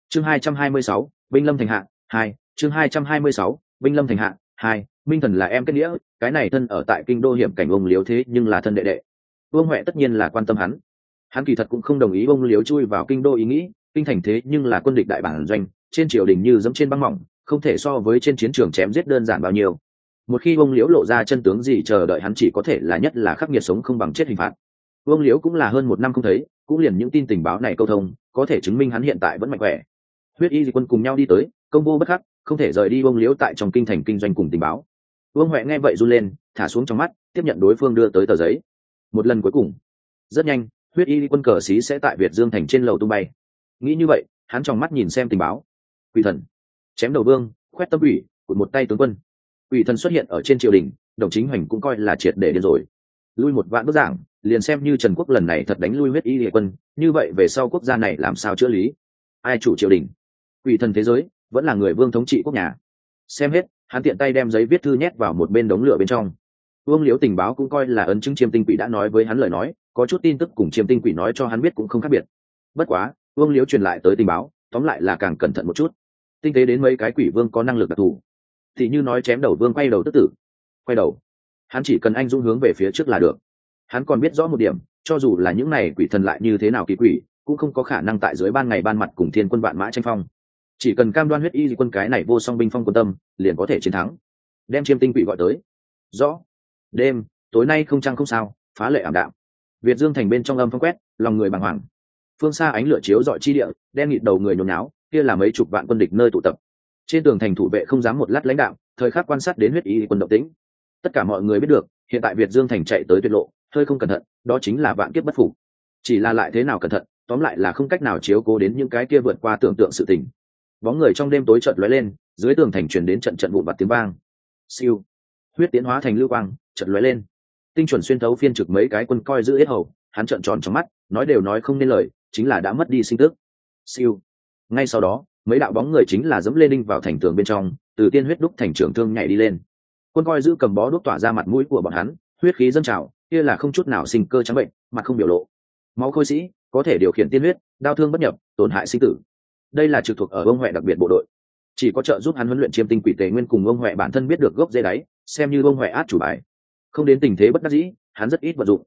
chương hai trăm hai mươi sáu binh lâm thành hạ, hai, chương hai trăm hai mươi sáu binh lâm thành hạ, hai, minh thần là em kết nghĩa, cái này thân ở tại kinh đô hiểm cảnh ông liếu thế nhưng là thân đệ đệ. Vương huệ tất nhiên là quan tâm hắn hắn kỳ thật cũng không đồng ý bông liếu chui vào kinh đô ý nghĩ, kinh thành thế nhưng là quân địch đại bản doanh, trên triều đình như dẫm trên băng mỏng, không thể so với trên chiến trường chém giết đơn giản bao nhiêu. Một khi bông liễu lộ ra chân tướng gì chờ đợi hắn chỉ có thể là nhất là khắc nghiệt sống không bằng chết hình phạt. Vương liễu cũng là hơn một năm không thấy, cũng liền những tin tình báo này câu thông, có thể chứng minh hắn hiện tại vẫn mạnh khỏe. Huyết y dị quân cùng nhau đi tới, công vô bất khắc, không thể rời đi vương liễu tại trong kinh thành kinh doanh cùng tình báo. Vương huệ nghe vậy run lên, thả xuống trong mắt, tiếp nhận đối phương đưa tới tờ giấy. Một lần cuối cùng. Rất nhanh huyết y quân cờ Sĩ sẽ tại việt dương thành trên lầu tung bay. Nghĩ như vậy, hắn trong mắt nhìn xem tình báo. Quỷ thần. Chém đầu vương, khoét tâm ủy của một tay tướng quân. Quỷ thần xuất hiện ở trên triều đình, đồng chính hoành cũng coi là triệt để điên rồi. Lui một vạn bức giảng, liền xem như trần quốc lần này thật đánh lui huyết y địa quân, như vậy về sau quốc gia này làm sao chữa lý? Ai chủ triều đình? Quỷ thần thế giới, vẫn là người vương thống trị quốc nhà. Xem hết, hắn tiện tay đem giấy viết thư nhét vào một bên đống lửa bên trong vương liễu tình báo cũng coi là ấn chứng chiêm tinh quỷ đã nói với hắn lời nói, có chút tin tức cùng chiêm tinh quỷ nói cho hắn biết cũng không khác biệt. Bất quá, vương liễu truyền lại tới tình báo, tóm lại là càng cẩn thận một chút. Tinh tế đến mấy cái quỷ vương có năng lực đặc thù. Thì như nói chém đầu vương quay đầu tức tử. Quay đầu. Hắn chỉ cần anh dũng hướng về phía trước là được. Hắn còn biết rõ một điểm, cho dù là những này quỷ thần lại như thế nào kỳ quỷ, cũng không có khả năng tại dưới ban ngày ban mặt cùng thiên quân vạn mã tranh phong. Chỉ cần cam đoan huyết y quân cái này vô song binh phong quân tâm, liền có thể chiến thắng. Đem chiêm tinh quỷ gọi tới. Rõ đêm, tối nay không trăng không sao, phá lệ ảm đạm. Việt dương thành bên trong âm phong quét, lòng người bàng hoàng. Phương xa ánh lửa chiếu dọi chi địa, đen nghịt đầu người nhồi náo kia là mấy chục vạn quân địch nơi tụ tập. Trên tường thành thủ vệ không dám một lát lãnh đạo, thời khắc quan sát đến huyết y quân động tĩnh. Tất cả mọi người biết được, hiện tại việt dương thành chạy tới tuyệt lộ, hơi không cẩn thận, đó chính là vạn kiếp bất phục. Chỉ là lại thế nào cẩn thận, tóm lại là không cách nào chiếu cố đến những cái kia vượt qua tưởng tượng sự tình. Bóng người trong đêm tối trận lóe lên, dưới tường thành truyền đến trận trận vụn vặt tiếng vang. Siêu huyết tiến hóa thành lưu quang trận lóe lên. Tinh chuẩn xuyên thấu phiên trực mấy cái quân coi giữ hết hầu, hắn trợn tròn trong mắt, nói đều nói không nên lời, chính là đã mất đi sinh tức. Siêu. Ngay sau đó, mấy đạo bóng người chính là dẫm lên đinh vào thành tường bên trong, từ tiên huyết đúc thành trưởng thương nhảy đi lên. Quân coi giữ cầm bó đúc tỏa ra mặt mũi của bọn hắn, huyết khí dâng trào, kia là không chút nào sinh cơ trắng bệnh, mặt không biểu lộ. Máu khôi sĩ, có thể điều khiển tiên huyết, đau thương bất nhập, tổn hại sinh tử. Đây là trực thuộc ở ông huệ đặc biệt bộ đội chỉ có trợ giúp hắn huấn luyện chiêm tinh quỷ tề nguyên cùng ông huệ bản thân biết được gốc dây đáy, xem như ông huệ át chủ bài. Không đến tình thế bất đắc dĩ, hắn rất ít vận dụng.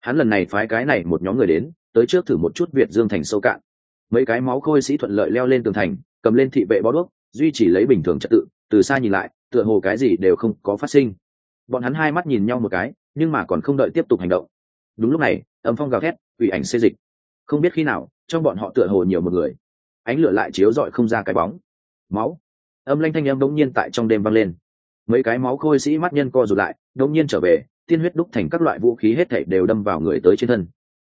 Hắn lần này phái cái này một nhóm người đến, tới trước thử một chút việt dương thành sâu cạn. Mấy cái máu khôi sĩ thuận lợi leo lên tường thành, cầm lên thị vệ bó đuốc, duy chỉ lấy bình thường trật tự, từ xa nhìn lại, tựa hồ cái gì đều không có phát sinh. Bọn hắn hai mắt nhìn nhau một cái, nhưng mà còn không đợi tiếp tục hành động. Đúng lúc này, âm phong gào thét ủy ảnh xê dịch. Không biết khi nào, trong bọn họ tựa hồ nhiều một người. Ánh lửa lại chiếu rọi không ra cái bóng máu. Âm lanh thanh âm đống nhiên tại trong đêm vang lên. Mấy cái máu khôi sĩ mắt nhân co rụt lại, đống nhiên trở về, tiên huyết đúc thành các loại vũ khí hết thảy đều đâm vào người tới trên thân.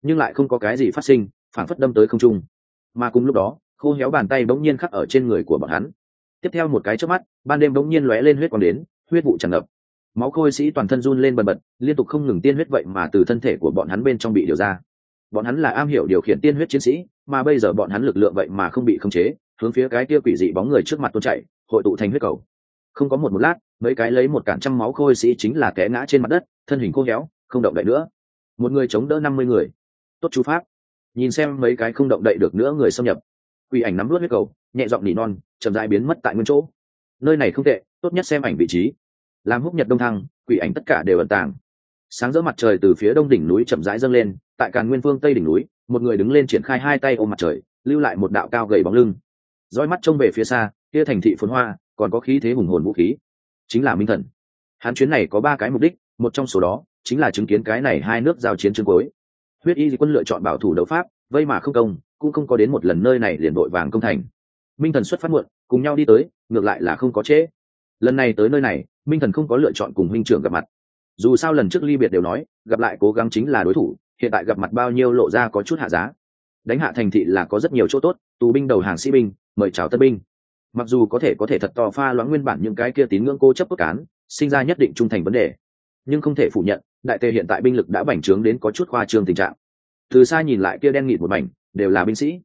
Nhưng lại không có cái gì phát sinh, phản phất đâm tới không trung. Mà cùng lúc đó, khô héo bàn tay bỗng nhiên khắc ở trên người của bọn hắn. Tiếp theo một cái trước mắt, ban đêm bỗng nhiên lóe lên huyết quang đến, huyết vụ tràn ngập. Máu khôi sĩ toàn thân run lên bần bật, liên tục không ngừng tiên huyết vậy mà từ thân thể của bọn hắn bên trong bị điều ra. Bọn hắn là am hiểu điều khiển tiên huyết chiến sĩ, mà bây giờ bọn hắn lực lượng vậy mà không bị khống chế hướng phía cái kia quỷ dị bóng người trước mặt tôn chạy, hội tụ thành huyết cầu. Không có một một lát, mấy cái lấy một cản trăm máu khôi sĩ chính là té ngã trên mặt đất, thân hình khô héo, không động đậy nữa. Một người chống đỡ năm mươi người. Tốt chú pháp. Nhìn xem mấy cái không động đậy được nữa người xâm nhập. Quỷ ảnh nắm vớt huyết cầu, nhẹ giọng nỉ non, chậm dãi biến mất tại nguyên chỗ. Nơi này không tệ, tốt nhất xem ảnh vị trí. Làm húc nhật đông thăng, quỷ ảnh tất cả đều ẩn tàng. Sáng rỡ mặt trời từ phía đông đỉnh núi chậm rãi dâng lên, tại càn nguyên phương tây đỉnh núi, một người đứng lên triển khai hai tay ôm mặt trời, lưu lại một đạo cao gầy bóng lưng roi mắt trông về phía xa, kia thành thị phồn hoa, còn có khí thế hùng hồn vũ khí. Chính là minh thần. Hắn chuyến này có ba cái mục đích, một trong số đó chính là chứng kiến cái này hai nước giao chiến chương cuối. Huyết y quân lựa chọn bảo thủ đấu pháp, vây mà không công, cũng không có đến một lần nơi này liền đội vàng công thành. Minh thần xuất phát muộn, cùng nhau đi tới, ngược lại là không có trễ. Lần này tới nơi này, minh thần không có lựa chọn cùng minh trưởng gặp mặt. Dù sao lần trước ly biệt đều nói, gặp lại cố gắng chính là đối thủ, hiện tại gặp mặt bao nhiêu lộ ra có chút hạ giá. Đánh hạ thành thị là có rất nhiều chỗ tốt, tù binh đầu hàng sĩ binh mời chào tân binh. Mặc dù có thể có thể thật to pha loãng nguyên bản những cái kia tín ngưỡng cô chấp cốt cán, sinh ra nhất định trung thành vấn đề. Nhưng không thể phủ nhận, đại tề hiện tại binh lực đã bành trướng đến có chút khoa trương tình trạng. Từ xa nhìn lại kia đen nghịt một mảnh, đều là binh sĩ.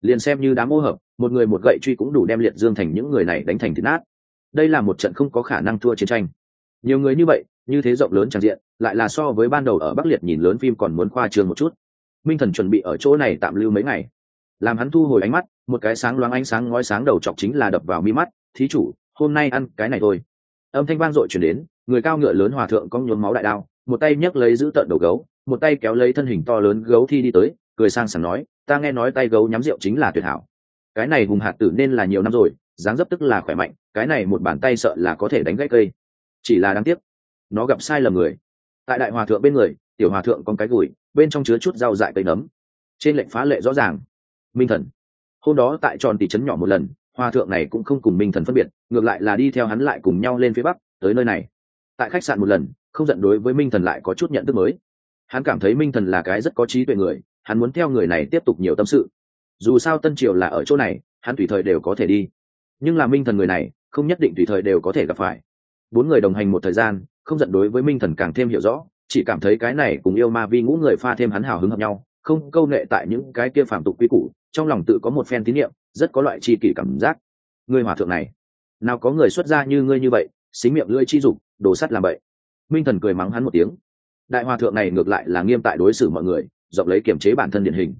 Liền xem như đám mô hợp, một người một gậy truy cũng đủ đem liệt dương thành những người này đánh thành thịt nát. Đây là một trận không có khả năng thua chiến tranh. Nhiều người như vậy, như thế rộng lớn tràn diện, lại là so với ban đầu ở bắc liệt nhìn lớn phim còn muốn khoa trương một chút. Minh thần chuẩn bị ở chỗ này tạm lưu mấy ngày làm hắn thu hồi ánh mắt, một cái sáng loáng ánh sáng ngói sáng đầu chọc chính là đập vào mi mắt, thí chủ, hôm nay ăn cái này thôi. Âm thanh vang dội chuyển đến, người cao ngựa lớn hòa thượng cong nhuốm máu đại đao, một tay nhấc lấy giữ tận đầu gấu, một tay kéo lấy thân hình to lớn gấu thi đi tới, cười sang sảng nói, ta nghe nói tay gấu nhắm rượu chính là tuyệt hảo. Cái này hùng hạt tử nên là nhiều năm rồi, dáng dấp tức là khỏe mạnh, cái này một bàn tay sợ là có thể đánh gãy cây. Chỉ là đáng tiếc, nó gặp sai lầm người. Tại đại hòa thượng bên người, tiểu hòa thượng con cái gùi, bên trong chứa chút rau dại cây nấm. Trên lệnh phá lệ rõ ràng minh thần. Hôm đó tại tròn tỷ trấn nhỏ một lần hòa thượng này cũng không cùng minh thần phân biệt, ngược lại là đi theo hắn lại cùng nhau lên phía bắc, tới nơi này. Tại khách sạn một lần, không giận đối với minh thần lại có chút nhận thức mới. Hắn cảm thấy minh thần là cái rất có trí tuệ người, hắn muốn theo người này tiếp tục nhiều tâm sự. Dù sao tân triều là ở chỗ này, hắn tùy thời đều có thể đi. Nhưng là minh thần người này, không nhất định tùy thời đều có thể gặp phải. Bốn người đồng hành một thời gian, không giận đối với minh thần càng thêm hiểu rõ, chỉ cảm thấy cái này cùng yêu ma vi ngũ người pha thêm hắn hào hứng hợp nhau, không câu nệ tại những cái kia phạm tục quy củ trong lòng tự có một phen tín nhiệm, rất có loại chi kỷ cảm giác. Ngươi hòa thượng này, nào có người xuất gia như ngươi như vậy, xính miệng lưỡi chi dục, đồ sắt làm vậy minh thần cười mắng hắn một tiếng. Đại hòa thượng này ngược lại là nghiêm tại đối xử mọi người dọc lấy kiểm chế bản thân điển hình.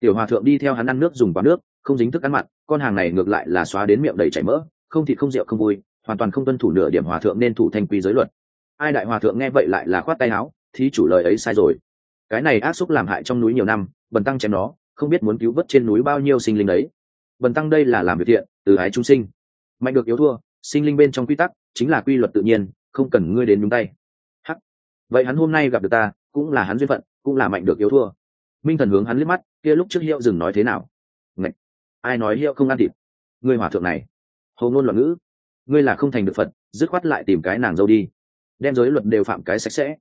Tiểu hòa thượng đi theo hắn ăn nước dùng vào nước, không dính thức ăn mặn, con hàng này ngược lại là xóa đến miệng đầy chảy mỡ, không thịt không rượu không vui, hoàn toàn không tuân thủ nửa điểm hòa thượng nên thủ thanh quy giới luật. Ai đại hòa thượng nghe vậy lại là khoát tay áo thì chủ lời ấy sai rồi. Cái này ác xúc làm hại trong núi nhiều năm, bần tăng chém nó không biết muốn cứu vớt trên núi bao nhiêu sinh linh đấy. Bần tăng đây là làm việc thiện, từ ái trung sinh. Mạnh được yếu thua, sinh linh bên trong quy tắc chính là quy luật tự nhiên, không cần ngươi đến nhúng tay. Hắc. Vậy hắn hôm nay gặp được ta, cũng là hắn duyên phận, cũng là mạnh được yếu thua. Minh thần hướng hắn liếc mắt, kia lúc trước hiệu dừng nói thế nào? Ngạch! ai nói hiệu không ăn thịt? Ngươi hòa thượng này. Hồ ngôn loạn ngữ. Ngươi là không thành được phật, dứt khoát lại tìm cái nàng dâu đi. Đem giới luật đều phạm cái sạch sẽ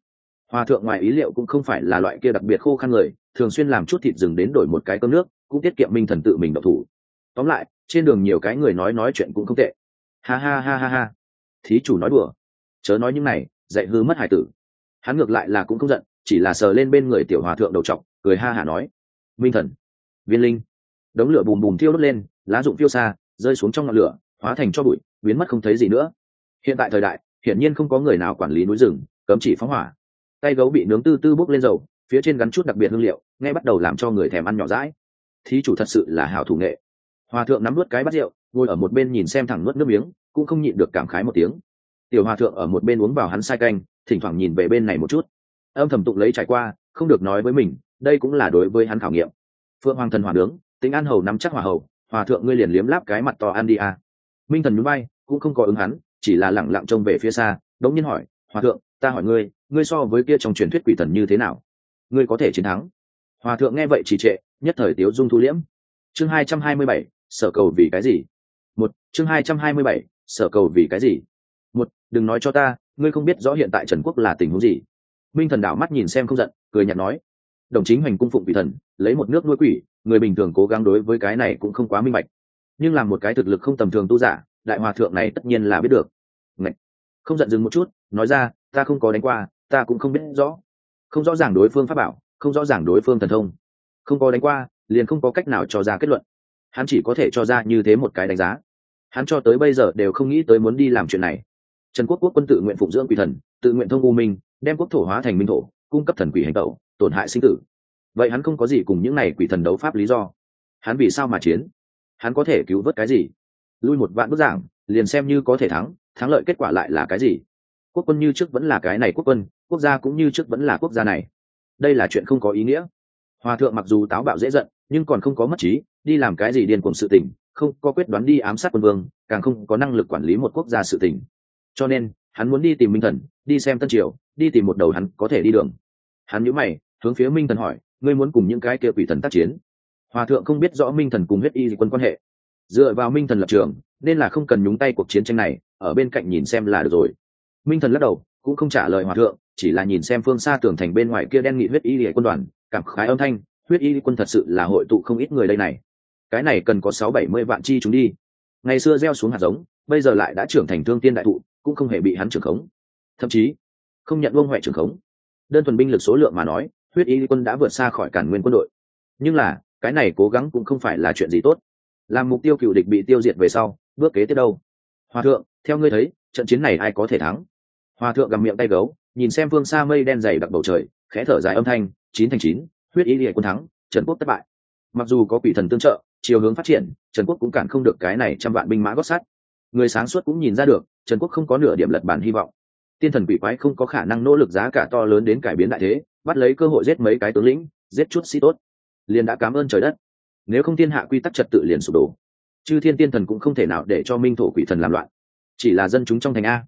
hòa thượng ngoài ý liệu cũng không phải là loại kia đặc biệt khô khăn người, thường xuyên làm chút thịt rừng đến đổi một cái cơm nước, cũng tiết kiệm minh thần tự mình độc thủ. Tóm lại, trên đường nhiều cái người nói nói chuyện cũng không tệ. Ha ha ha ha ha. Thí chủ nói đùa. Chớ nói những này, dạy hư mất hải tử. Hắn ngược lại là cũng không giận, chỉ là sờ lên bên người tiểu hòa thượng đầu trọc cười ha hả nói. Minh thần. Viên linh. Đống lửa bùm bùm thiêu đốt lên, lá rụng phiêu xa, rơi xuống trong ngọn lửa, hóa thành cho bụi, biến mất không thấy gì nữa. Hiện tại thời đại, hiển nhiên không có người nào quản lý núi rừng, cấm chỉ phóng hỏa tay gấu bị nướng tư tư bốc lên dầu, phía trên gắn chút đặc biệt hương liệu, ngay bắt đầu làm cho người thèm ăn nhỏ rãi thí chủ thật sự là hảo thủ nghệ. Hòa thượng nắm nuốt cái bát rượu, ngồi ở một bên nhìn xem thẳng nuốt nước miếng, cũng không nhịn được cảm khái một tiếng. Tiểu hòa thượng ở một bên uống vào hắn sai canh, thỉnh thoảng nhìn về bên này một chút. Âm thầm tụng lấy trải qua, không được nói với mình, đây cũng là đối với hắn khảo nghiệm. Phượng hoàng thần hòa nướng, tính an hầu nắm chắc hòa hầu, hòa thượng ngươi liền liếm láp cái mặt to ăn đi à. minh thần núi bay cũng không có ứng hắn, chỉ là lẳng lặng trông về phía xa, đống nhiên hỏi, hòa thượng ta hỏi ngươi ngươi so với kia trong truyền thuyết quỷ thần như thế nào? Ngươi có thể chiến thắng. Hòa thượng nghe vậy trì trệ, nhất thời tiếu dung thu liễm. Chương hai trăm hai mươi bảy, sở cầu vì cái gì? Một, chương hai trăm hai mươi bảy, sở cầu vì cái gì? Một, đừng nói cho ta, ngươi không biết rõ hiện tại trần quốc là tình huống gì. Minh thần đảo mắt nhìn xem không giận, cười nhạt nói. Đồng chính hành cung phụng vị thần, lấy một nước nuôi quỷ, người bình thường cố gắng đối với cái này cũng không quá minh bạch. Nhưng làm một cái thực lực không tầm thường tu giả, đại hòa thượng này tất nhiên là biết được. Ngạch! Không giận dừng một chút, nói ra, ta không có đánh qua, ta cũng không biết rõ. Không rõ ràng đối phương pháp bảo, không rõ ràng đối phương thần thông. Không có đánh qua, liền không có cách nào cho ra kết luận. Hắn chỉ có thể cho ra như thế một cái đánh giá. Hắn cho tới bây giờ đều không nghĩ tới muốn đi làm chuyện này. Trần quốc quốc quân tự nguyện phụng dưỡng quỷ thần, tự nguyện thông u minh, đem quốc thổ hóa thành minh thổ, cung cấp thần quỷ hành tẩu, tổn hại sinh tử. Vậy hắn không có gì cùng những này quỷ thần đấu pháp lý do. Hắn vì sao mà chiến? Hắn có thể cứu vớt cái gì? Lui một vạn bức giảng, liền xem như có thể thắng thắng lợi kết quả lại là cái gì? Quốc quân như trước vẫn là cái này quốc quân, quốc gia cũng như trước vẫn là quốc gia này. Đây là chuyện không có ý nghĩa. Hòa thượng mặc dù táo bạo dễ giận, nhưng còn không có mất trí, đi làm cái gì điên cuồng sự tình, không có quyết đoán đi ám sát quân vương, càng không có năng lực quản lý một quốc gia sự tình. Cho nên, hắn muốn đi tìm minh thần, đi xem tân triều, đi tìm một đầu hắn có thể đi đường. Hắn nhíu mày, hướng phía minh thần hỏi, ngươi muốn cùng những cái kia quỷ thần tác chiến? Hòa thượng không biết rõ minh thần cùng huyết y quân quan hệ. Dựa vào minh thần lập trường, nên là không cần nhúng tay cuộc chiến tranh này ở bên cạnh nhìn xem là được rồi. Minh thần lắc đầu, cũng không trả lời hòa thượng, chỉ là nhìn xem phương xa tường thành bên ngoài kia đen nghị huyết y quân đoàn, cảm khái âm thanh, huyết y quân thật sự là hội tụ không ít người đây này. Cái này cần có sáu bảy mươi vạn chi chúng đi. Ngày xưa gieo xuống hạt giống, bây giờ lại đã trưởng thành thương tiên đại thụ, cũng không hề bị hắn trưởng khống. Thậm chí, không nhận vương huệ trưởng khống. Đơn thuần binh lực số lượng mà nói, huyết y quân đã vượt xa khỏi cản nguyên quân đội. Nhưng là, cái này cố gắng cũng không phải là chuyện gì tốt. Làm mục tiêu cựu địch bị tiêu diệt về sau, bước kế tiếp đâu? Hòa thượng theo ngươi thấy, trận chiến này ai có thể thắng? Hòa thượng gầm miệng tay gấu, nhìn xem phương xa mây đen dày đặc bầu trời, khẽ thở dài âm thanh, chín thành chín, huyết y địa quân thắng, trần quốc thất bại. Mặc dù có quỷ thần tương trợ, chiều hướng phát triển, trần quốc cũng cản không được cái này trăm vạn binh mã gót sắt. Người sáng suốt cũng nhìn ra được, trần quốc không có nửa điểm lật bản hy vọng. Tiên thần quỷ quái không có khả năng nỗ lực giá cả to lớn đến cải biến đại thế, bắt lấy cơ hội giết mấy cái tướng lĩnh, giết chút sĩ tốt. Liền đã cảm ơn trời đất. Nếu không thiên hạ quy tắc trật tự liền sụp đổ. Chư thiên tiên thần cũng không thể nào để cho minh thổ quỷ thần làm loạn chỉ là dân chúng trong thành a.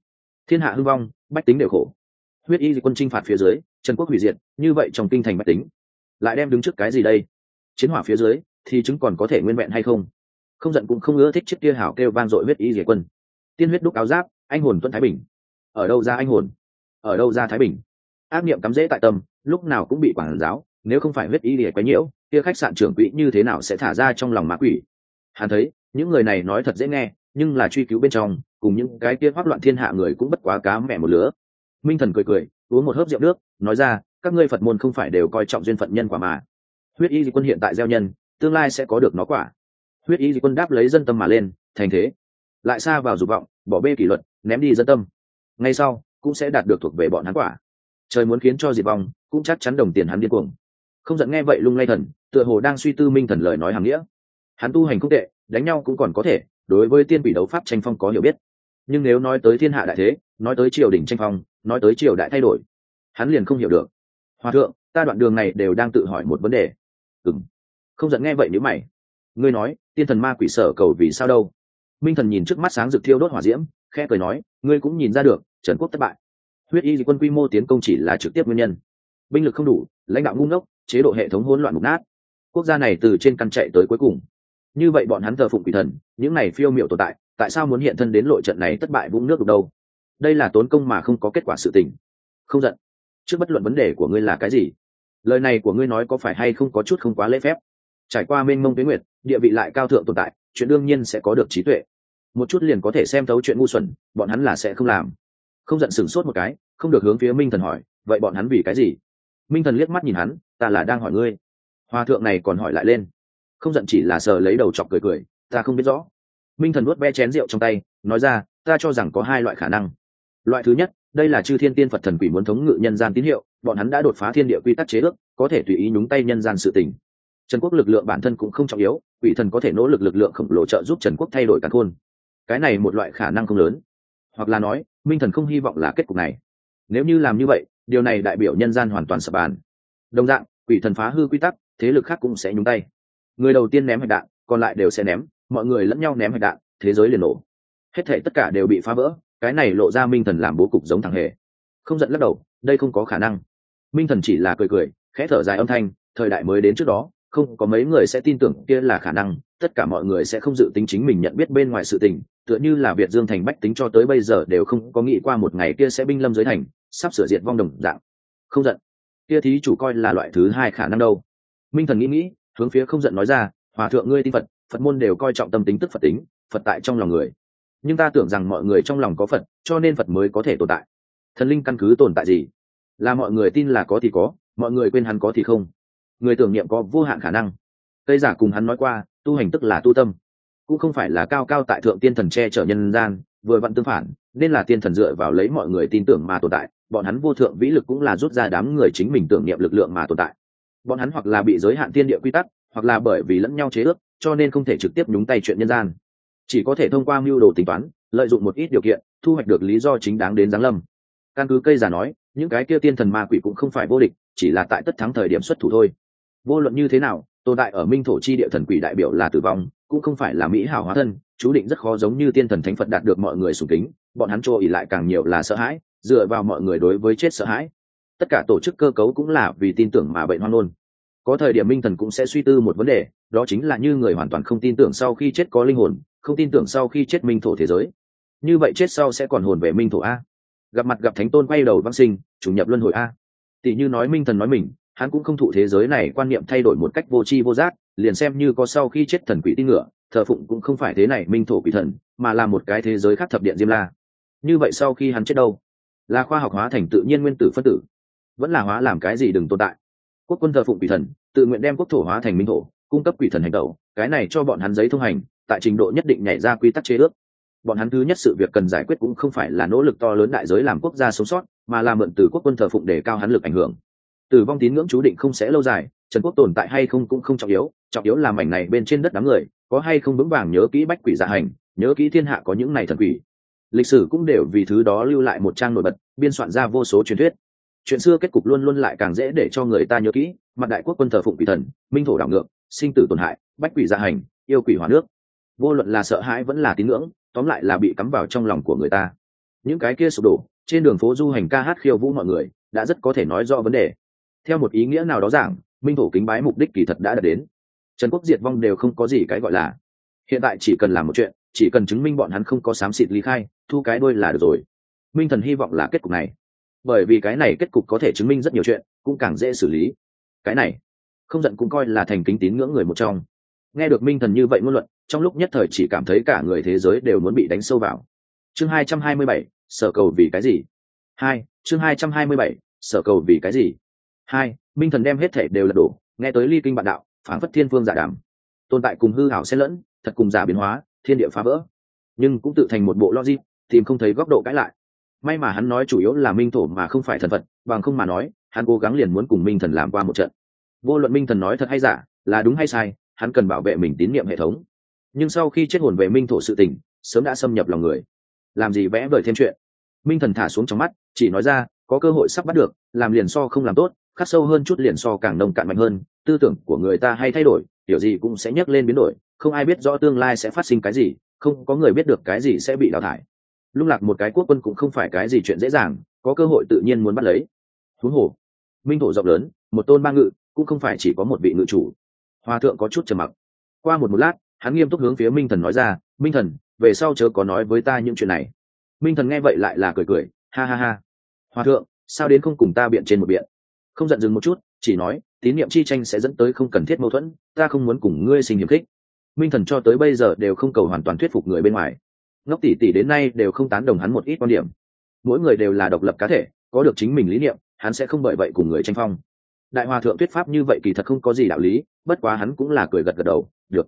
Thiên hạ hưng vong, bách tính đều khổ. Huyết y quân chinh phạt phía dưới, trần quốc hủy diệt, như vậy trong kinh thành bách tính, lại đem đứng trước cái gì đây? Chiến hỏa phía dưới, thì chứng còn có thể nguyên vẹn hay không? Không giận cũng không ưa thích chiếc kia hảo kêu vang dội huyết y diệt quân. Tiên huyết đúc áo giáp, anh hồn tuân thái bình. Ở đâu ra anh hồn? Ở đâu ra thái bình? Ác niệm cắm rễ tại tâm, lúc nào cũng bị quản giáo, nếu không phải huyết y liệt quấy nhiễu, kia khách sạn trưởng quỹ như thế nào sẽ thả ra trong lòng mã quỷ? Hắn thấy, những người này nói thật dễ nghe, nhưng là truy cứu bên trong cùng những cái kia hoác loạn thiên hạ người cũng bất quá cá mẹ một lứa. Minh thần cười cười, uống một hớp rượu nước, nói ra, các ngươi phật môn không phải đều coi trọng duyên phận nhân quả mà. Huyết y di quân hiện tại gieo nhân, tương lai sẽ có được nó quả. Huyết y di quân đáp lấy dân tâm mà lên, thành thế. Lại xa vào dục vọng, bỏ bê kỷ luật, ném đi dân tâm. Ngay sau, cũng sẽ đạt được thuộc về bọn hắn quả. Trời muốn khiến cho diệt vong, cũng chắc chắn đồng tiền hắn điên cuồng. Không giận nghe vậy lung lay thần, tựa hồ đang suy tư minh thần lời nói hàng nghĩa. Hắn tu hành không tệ, đánh nhau cũng còn có thể, đối với tiên bị đấu pháp tranh phong có hiểu biết nhưng nếu nói tới thiên hạ đại thế, nói tới triều đình tranh phong, nói tới triều đại thay đổi, hắn liền không hiểu được. Hòa thượng, ta đoạn đường này đều đang tự hỏi một vấn đề. Ừ không giận nghe vậy nếu mày. Ngươi nói, tiên thần ma quỷ sở cầu vì sao đâu? Minh thần nhìn trước mắt sáng rực thiêu đốt hỏa diễm, khẽ cười nói, ngươi cũng nhìn ra được, trần quốc thất bại. Huyết y quân quy mô tiến công chỉ là trực tiếp nguyên nhân. Binh lực không đủ, lãnh đạo ngu ngốc, chế độ hệ thống hỗn loạn mục nát. Quốc gia này từ trên căn chạy tới cuối cùng. Như vậy bọn hắn thờ phụng quỷ thần, những này phiêu miệu tồn tại tại sao muốn hiện thân đến lội trận này thất bại vũng nước được đâu? Đây là tốn công mà không có kết quả sự tình. Không giận. Trước bất luận vấn đề của ngươi là cái gì? Lời này của ngươi nói có phải hay không có chút không quá lễ phép? Trải qua mênh mông tuyến nguyệt, địa vị lại cao thượng tồn tại, chuyện đương nhiên sẽ có được trí tuệ. Một chút liền có thể xem thấu chuyện ngu xuẩn, bọn hắn là sẽ không làm. Không giận sửng sốt một cái, không được hướng phía minh thần hỏi, vậy bọn hắn vì cái gì? Minh thần liếc mắt nhìn hắn, ta là đang hỏi ngươi. Hòa thượng này còn hỏi lại lên. Không giận chỉ là sờ lấy đầu chọc cười cười, ta không biết rõ minh thần nuốt be chén rượu trong tay, nói ra, ta cho rằng có hai loại khả năng. Loại thứ nhất, đây là chư thiên tiên phật thần quỷ muốn thống ngự nhân gian tín hiệu, bọn hắn đã đột phá thiên địa quy tắc chế ước, có thể tùy ý nhúng tay nhân gian sự tình. Trần quốc lực lượng bản thân cũng không trọng yếu, quỷ thần có thể nỗ lực lực lượng khổng lồ trợ giúp trần quốc thay đổi căn khôn. Cái này một loại khả năng không lớn. Hoặc là nói, minh thần không hy vọng là kết cục này. Nếu như làm như vậy, điều này đại biểu nhân gian hoàn toàn sập bàn. Đồng dạng, quỷ thần phá hư quy tắc, thế lực khác cũng sẽ nhúng tay. Người đầu tiên ném hạch đạn, còn lại đều sẽ ném mọi người lẫn nhau ném hạch đạn, thế giới liền nổ. Hết thể tất cả đều bị phá vỡ, cái này lộ ra minh thần làm bố cục giống thằng hề. Không giận lắc đầu, đây không có khả năng. Minh thần chỉ là cười cười, khẽ thở dài âm thanh, thời đại mới đến trước đó, không có mấy người sẽ tin tưởng kia là khả năng, tất cả mọi người sẽ không dự tính chính mình nhận biết bên ngoài sự tình, tựa như là việt dương thành bách tính cho tới bây giờ đều không có nghĩ qua một ngày kia sẽ binh lâm dưới thành, sắp sửa diệt vong đồng dạng. Không giận. Kia thí chủ coi là loại thứ hai khả năng đâu. Minh thần nghĩ nghĩ, hướng phía không giận nói ra, hòa thượng ngươi tin phật phật môn đều coi trọng tâm tính tức phật tính, phật tại trong lòng người. Nhưng ta tưởng rằng mọi người trong lòng có phật, cho nên phật mới có thể tồn tại. Thần linh căn cứ tồn tại gì? Là mọi người tin là có thì có, mọi người quên hắn có thì không. Người tưởng niệm có vô hạn khả năng. Tây giả cùng hắn nói qua, tu hành tức là tu tâm. Cũng không phải là cao cao tại thượng tiên thần che chở nhân gian, vừa vặn tương phản, nên là tiên thần dựa vào lấy mọi người tin tưởng mà tồn tại. Bọn hắn vô thượng vĩ lực cũng là rút ra đám người chính mình tưởng niệm lực lượng mà tồn tại. Bọn hắn hoặc là bị giới hạn tiên địa quy tắc, hoặc là bởi vì lẫn nhau chế ước cho nên không thể trực tiếp nhúng tay chuyện nhân gian. Chỉ có thể thông qua mưu đồ tính toán, lợi dụng một ít điều kiện, thu hoạch được lý do chính đáng đến giáng lâm. Căn cứ cây giả nói, những cái kia tiên thần ma quỷ cũng không phải vô địch, chỉ là tại tất thắng thời điểm xuất thủ thôi. Vô luận như thế nào, tồn tại ở minh thổ chi địa thần quỷ đại biểu là tử vong, cũng không phải là mỹ hảo hóa thân, chú định rất khó giống như tiên thần thánh phật đạt được mọi người sùng kính, bọn hắn trôi ỉ lại càng nhiều là sợ hãi, dựa vào mọi người đối với chết sợ hãi. Tất cả tổ chức cơ cấu cũng là vì tin tưởng mà bệnh hoang nôn có thời điểm minh thần cũng sẽ suy tư một vấn đề, đó chính là như người hoàn toàn không tin tưởng sau khi chết có linh hồn, không tin tưởng sau khi chết minh thổ thế giới. Như vậy chết sau sẽ còn hồn về minh thổ a. Gặp mặt gặp thánh tôn quay đầu văn sinh, chủ nhập luân hồi a. Tỷ như nói minh thần nói mình, hắn cũng không thụ thế giới này quan niệm thay đổi một cách vô tri vô giác, liền xem như có sau khi chết thần quỷ tin ngựa, thờ phụng cũng không phải thế này minh thổ quỷ thần, mà là một cái thế giới khác thập điện diêm la. Như vậy sau khi hắn chết đâu? Là khoa học hóa thành tự nhiên nguyên tử phân tử. Vẫn là hóa làm cái gì đừng tồn tại quốc quân thờ phụng quỷ thần, tự nguyện đem quốc thổ hóa thành minh thổ, cung cấp quỷ thần hành tẩu, cái này cho bọn hắn giấy thông hành, tại trình độ nhất định nhảy ra quy tắc chế ước. Bọn hắn thứ nhất sự việc cần giải quyết cũng không phải là nỗ lực to lớn đại giới làm quốc gia sống sót, mà là mượn từ quốc quân thờ phụng để cao hắn lực ảnh hưởng. Tử vong tín ngưỡng chú định không sẽ lâu dài, trần quốc tồn tại hay không cũng không trọng yếu trọng yếu là mảnh này bên trên đất đám người, có hay không vững vàng nhớ kỹ bách quỷ dạ hành, nhớ kỹ thiên hạ có những này thần quỷ. Lịch sử cũng đều vì thứ đó lưu lại một trang nổi bật, biên soạn ra vô số truyền thuyết chuyện xưa kết cục luôn luôn lại càng dễ để cho người ta nhớ kỹ, mặt đại quốc quân thờ phụng quỷ thần, minh thổ đảo ngược, sinh tử tổn hại, bách quỷ gia hành, yêu quỷ hóa nước. Vô luận là sợ hãi vẫn là tín ngưỡng, tóm lại là bị cắm vào trong lòng của người ta. Những cái kia sụp đổ, trên đường phố du hành ca hát khiêu vũ mọi người, đã rất có thể nói rõ vấn đề. Theo một ý nghĩa nào đó giảng, minh thổ kính bái mục đích kỳ thật đã đạt đến. Trần quốc diệt vong đều không có gì cái gọi là. Hiện tại chỉ cần làm một chuyện, chỉ cần chứng minh bọn hắn không có xám xịt ly khai, thu cái đôi là được rồi. Minh thần hy vọng là kết cục này bởi vì cái này kết cục có thể chứng minh rất nhiều chuyện, cũng càng dễ xử lý. Cái này, không giận cũng coi là thành kính tín ngưỡng người một trong. Nghe được minh thần như vậy ngôn luận, trong lúc nhất thời chỉ cảm thấy cả người thế giới đều muốn bị đánh sâu vào. Chương hai trăm hai mươi bảy, sở cầu vì cái gì? Hai, chương hai trăm hai mươi bảy, sở cầu vì cái gì? Hai, minh thần đem hết thể đều lật đổ, nghe tới ly kinh bạn đạo phản phất thiên phương giả đàm. Tồn tại cùng hư hảo xen lẫn, thật cùng giả biến hóa, thiên địa phá vỡ. Nhưng cũng tự thành một bộ logic, tìm không thấy góc độ cãi lại may mà hắn nói chủ yếu là minh thổ mà không phải thần vật bằng không mà nói, hắn cố gắng liền muốn cùng minh thần làm qua một trận. Vô luận minh thần nói thật hay giả, là đúng hay sai, hắn cần bảo vệ mình tín nhiệm hệ thống. Nhưng sau khi chết hồn về minh thổ sự tình, sớm đã xâm nhập lòng người. Làm gì vẽ vời thêm chuyện? Minh thần thả xuống trong mắt, chỉ nói ra, có cơ hội sắp bắt được, làm liền so không làm tốt, khắc sâu hơn chút liền so càng nông cạn mạnh hơn, tư tưởng của người ta hay thay đổi hiểu gì cũng sẽ nhấc lên biến đổi, không ai biết rõ tương lai sẽ phát sinh cái gì, không có người biết được cái gì sẽ bị đào thải lung lạc một cái quốc quân cũng không phải cái gì chuyện dễ dàng, có cơ hội tự nhiên muốn bắt lấy. Huống hồ, minh thổ rộng lớn, một tôn ba ngự, cũng không phải chỉ có một vị ngự chủ. Hòa thượng có chút trầm mặc. Qua một một lát, hắn nghiêm túc hướng phía minh thần nói ra, minh thần, về sau chớ có nói với ta những chuyện này. Minh thần nghe vậy lại là cười cười, ha ha ha. Hòa thượng, sao đến không cùng ta biện trên một biện? Không giận dừng một chút, chỉ nói, tín niệm chi tranh sẽ dẫn tới không cần thiết mâu thuẫn, ta không muốn cùng ngươi sinh hiểm khích. Minh thần cho tới bây giờ đều không cầu hoàn toàn thuyết phục người bên ngoài ngốc tỷ tỷ đến nay đều không tán đồng hắn một ít quan điểm. Mỗi người đều là độc lập cá thể, có được chính mình lý niệm, hắn sẽ không bởi vậy cùng người tranh phong. Đại hòa thượng thuyết pháp như vậy kỳ thật không có gì đạo lý, bất quá hắn cũng là cười gật gật đầu, được.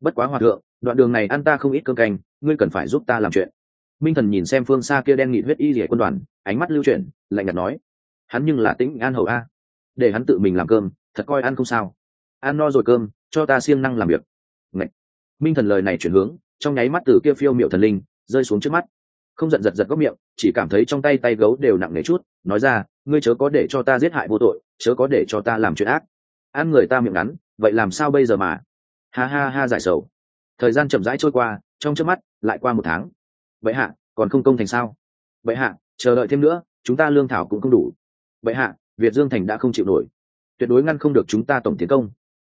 Bất quá hòa thượng, đoạn đường này ăn ta không ít cơm canh, ngươi cần phải giúp ta làm chuyện. Minh thần nhìn xem phương xa kia đen nghị huyết y rỉa quân đoàn, ánh mắt lưu chuyển, lạnh nhạt nói, hắn nhưng là tĩnh an hầu a. Để hắn tự mình làm cơm, thật coi ăn không sao. Ăn no rồi cơm, cho ta siêng năng làm việc. Ngậy. minh thần lời này chuyển hướng trong nháy mắt từ kia phiêu miệu thần linh rơi xuống trước mắt. Không giận giật giật góc miệng, chỉ cảm thấy trong tay tay gấu đều nặng nề chút, nói ra, ngươi chớ có để cho ta giết hại vô tội, chớ có để cho ta làm chuyện ác. Ăn người ta miệng ngắn, vậy làm sao bây giờ mà? Ha ha ha giải sầu. Thời gian chậm rãi trôi qua, trong trước mắt, lại qua một tháng. Vậy hạ, còn không công thành sao? Vậy hạ, chờ đợi thêm nữa, chúng ta lương thảo cũng không đủ. Vậy hạ, việt dương thành đã không chịu nổi. Tuyệt đối ngăn không được chúng ta tổng tiến công.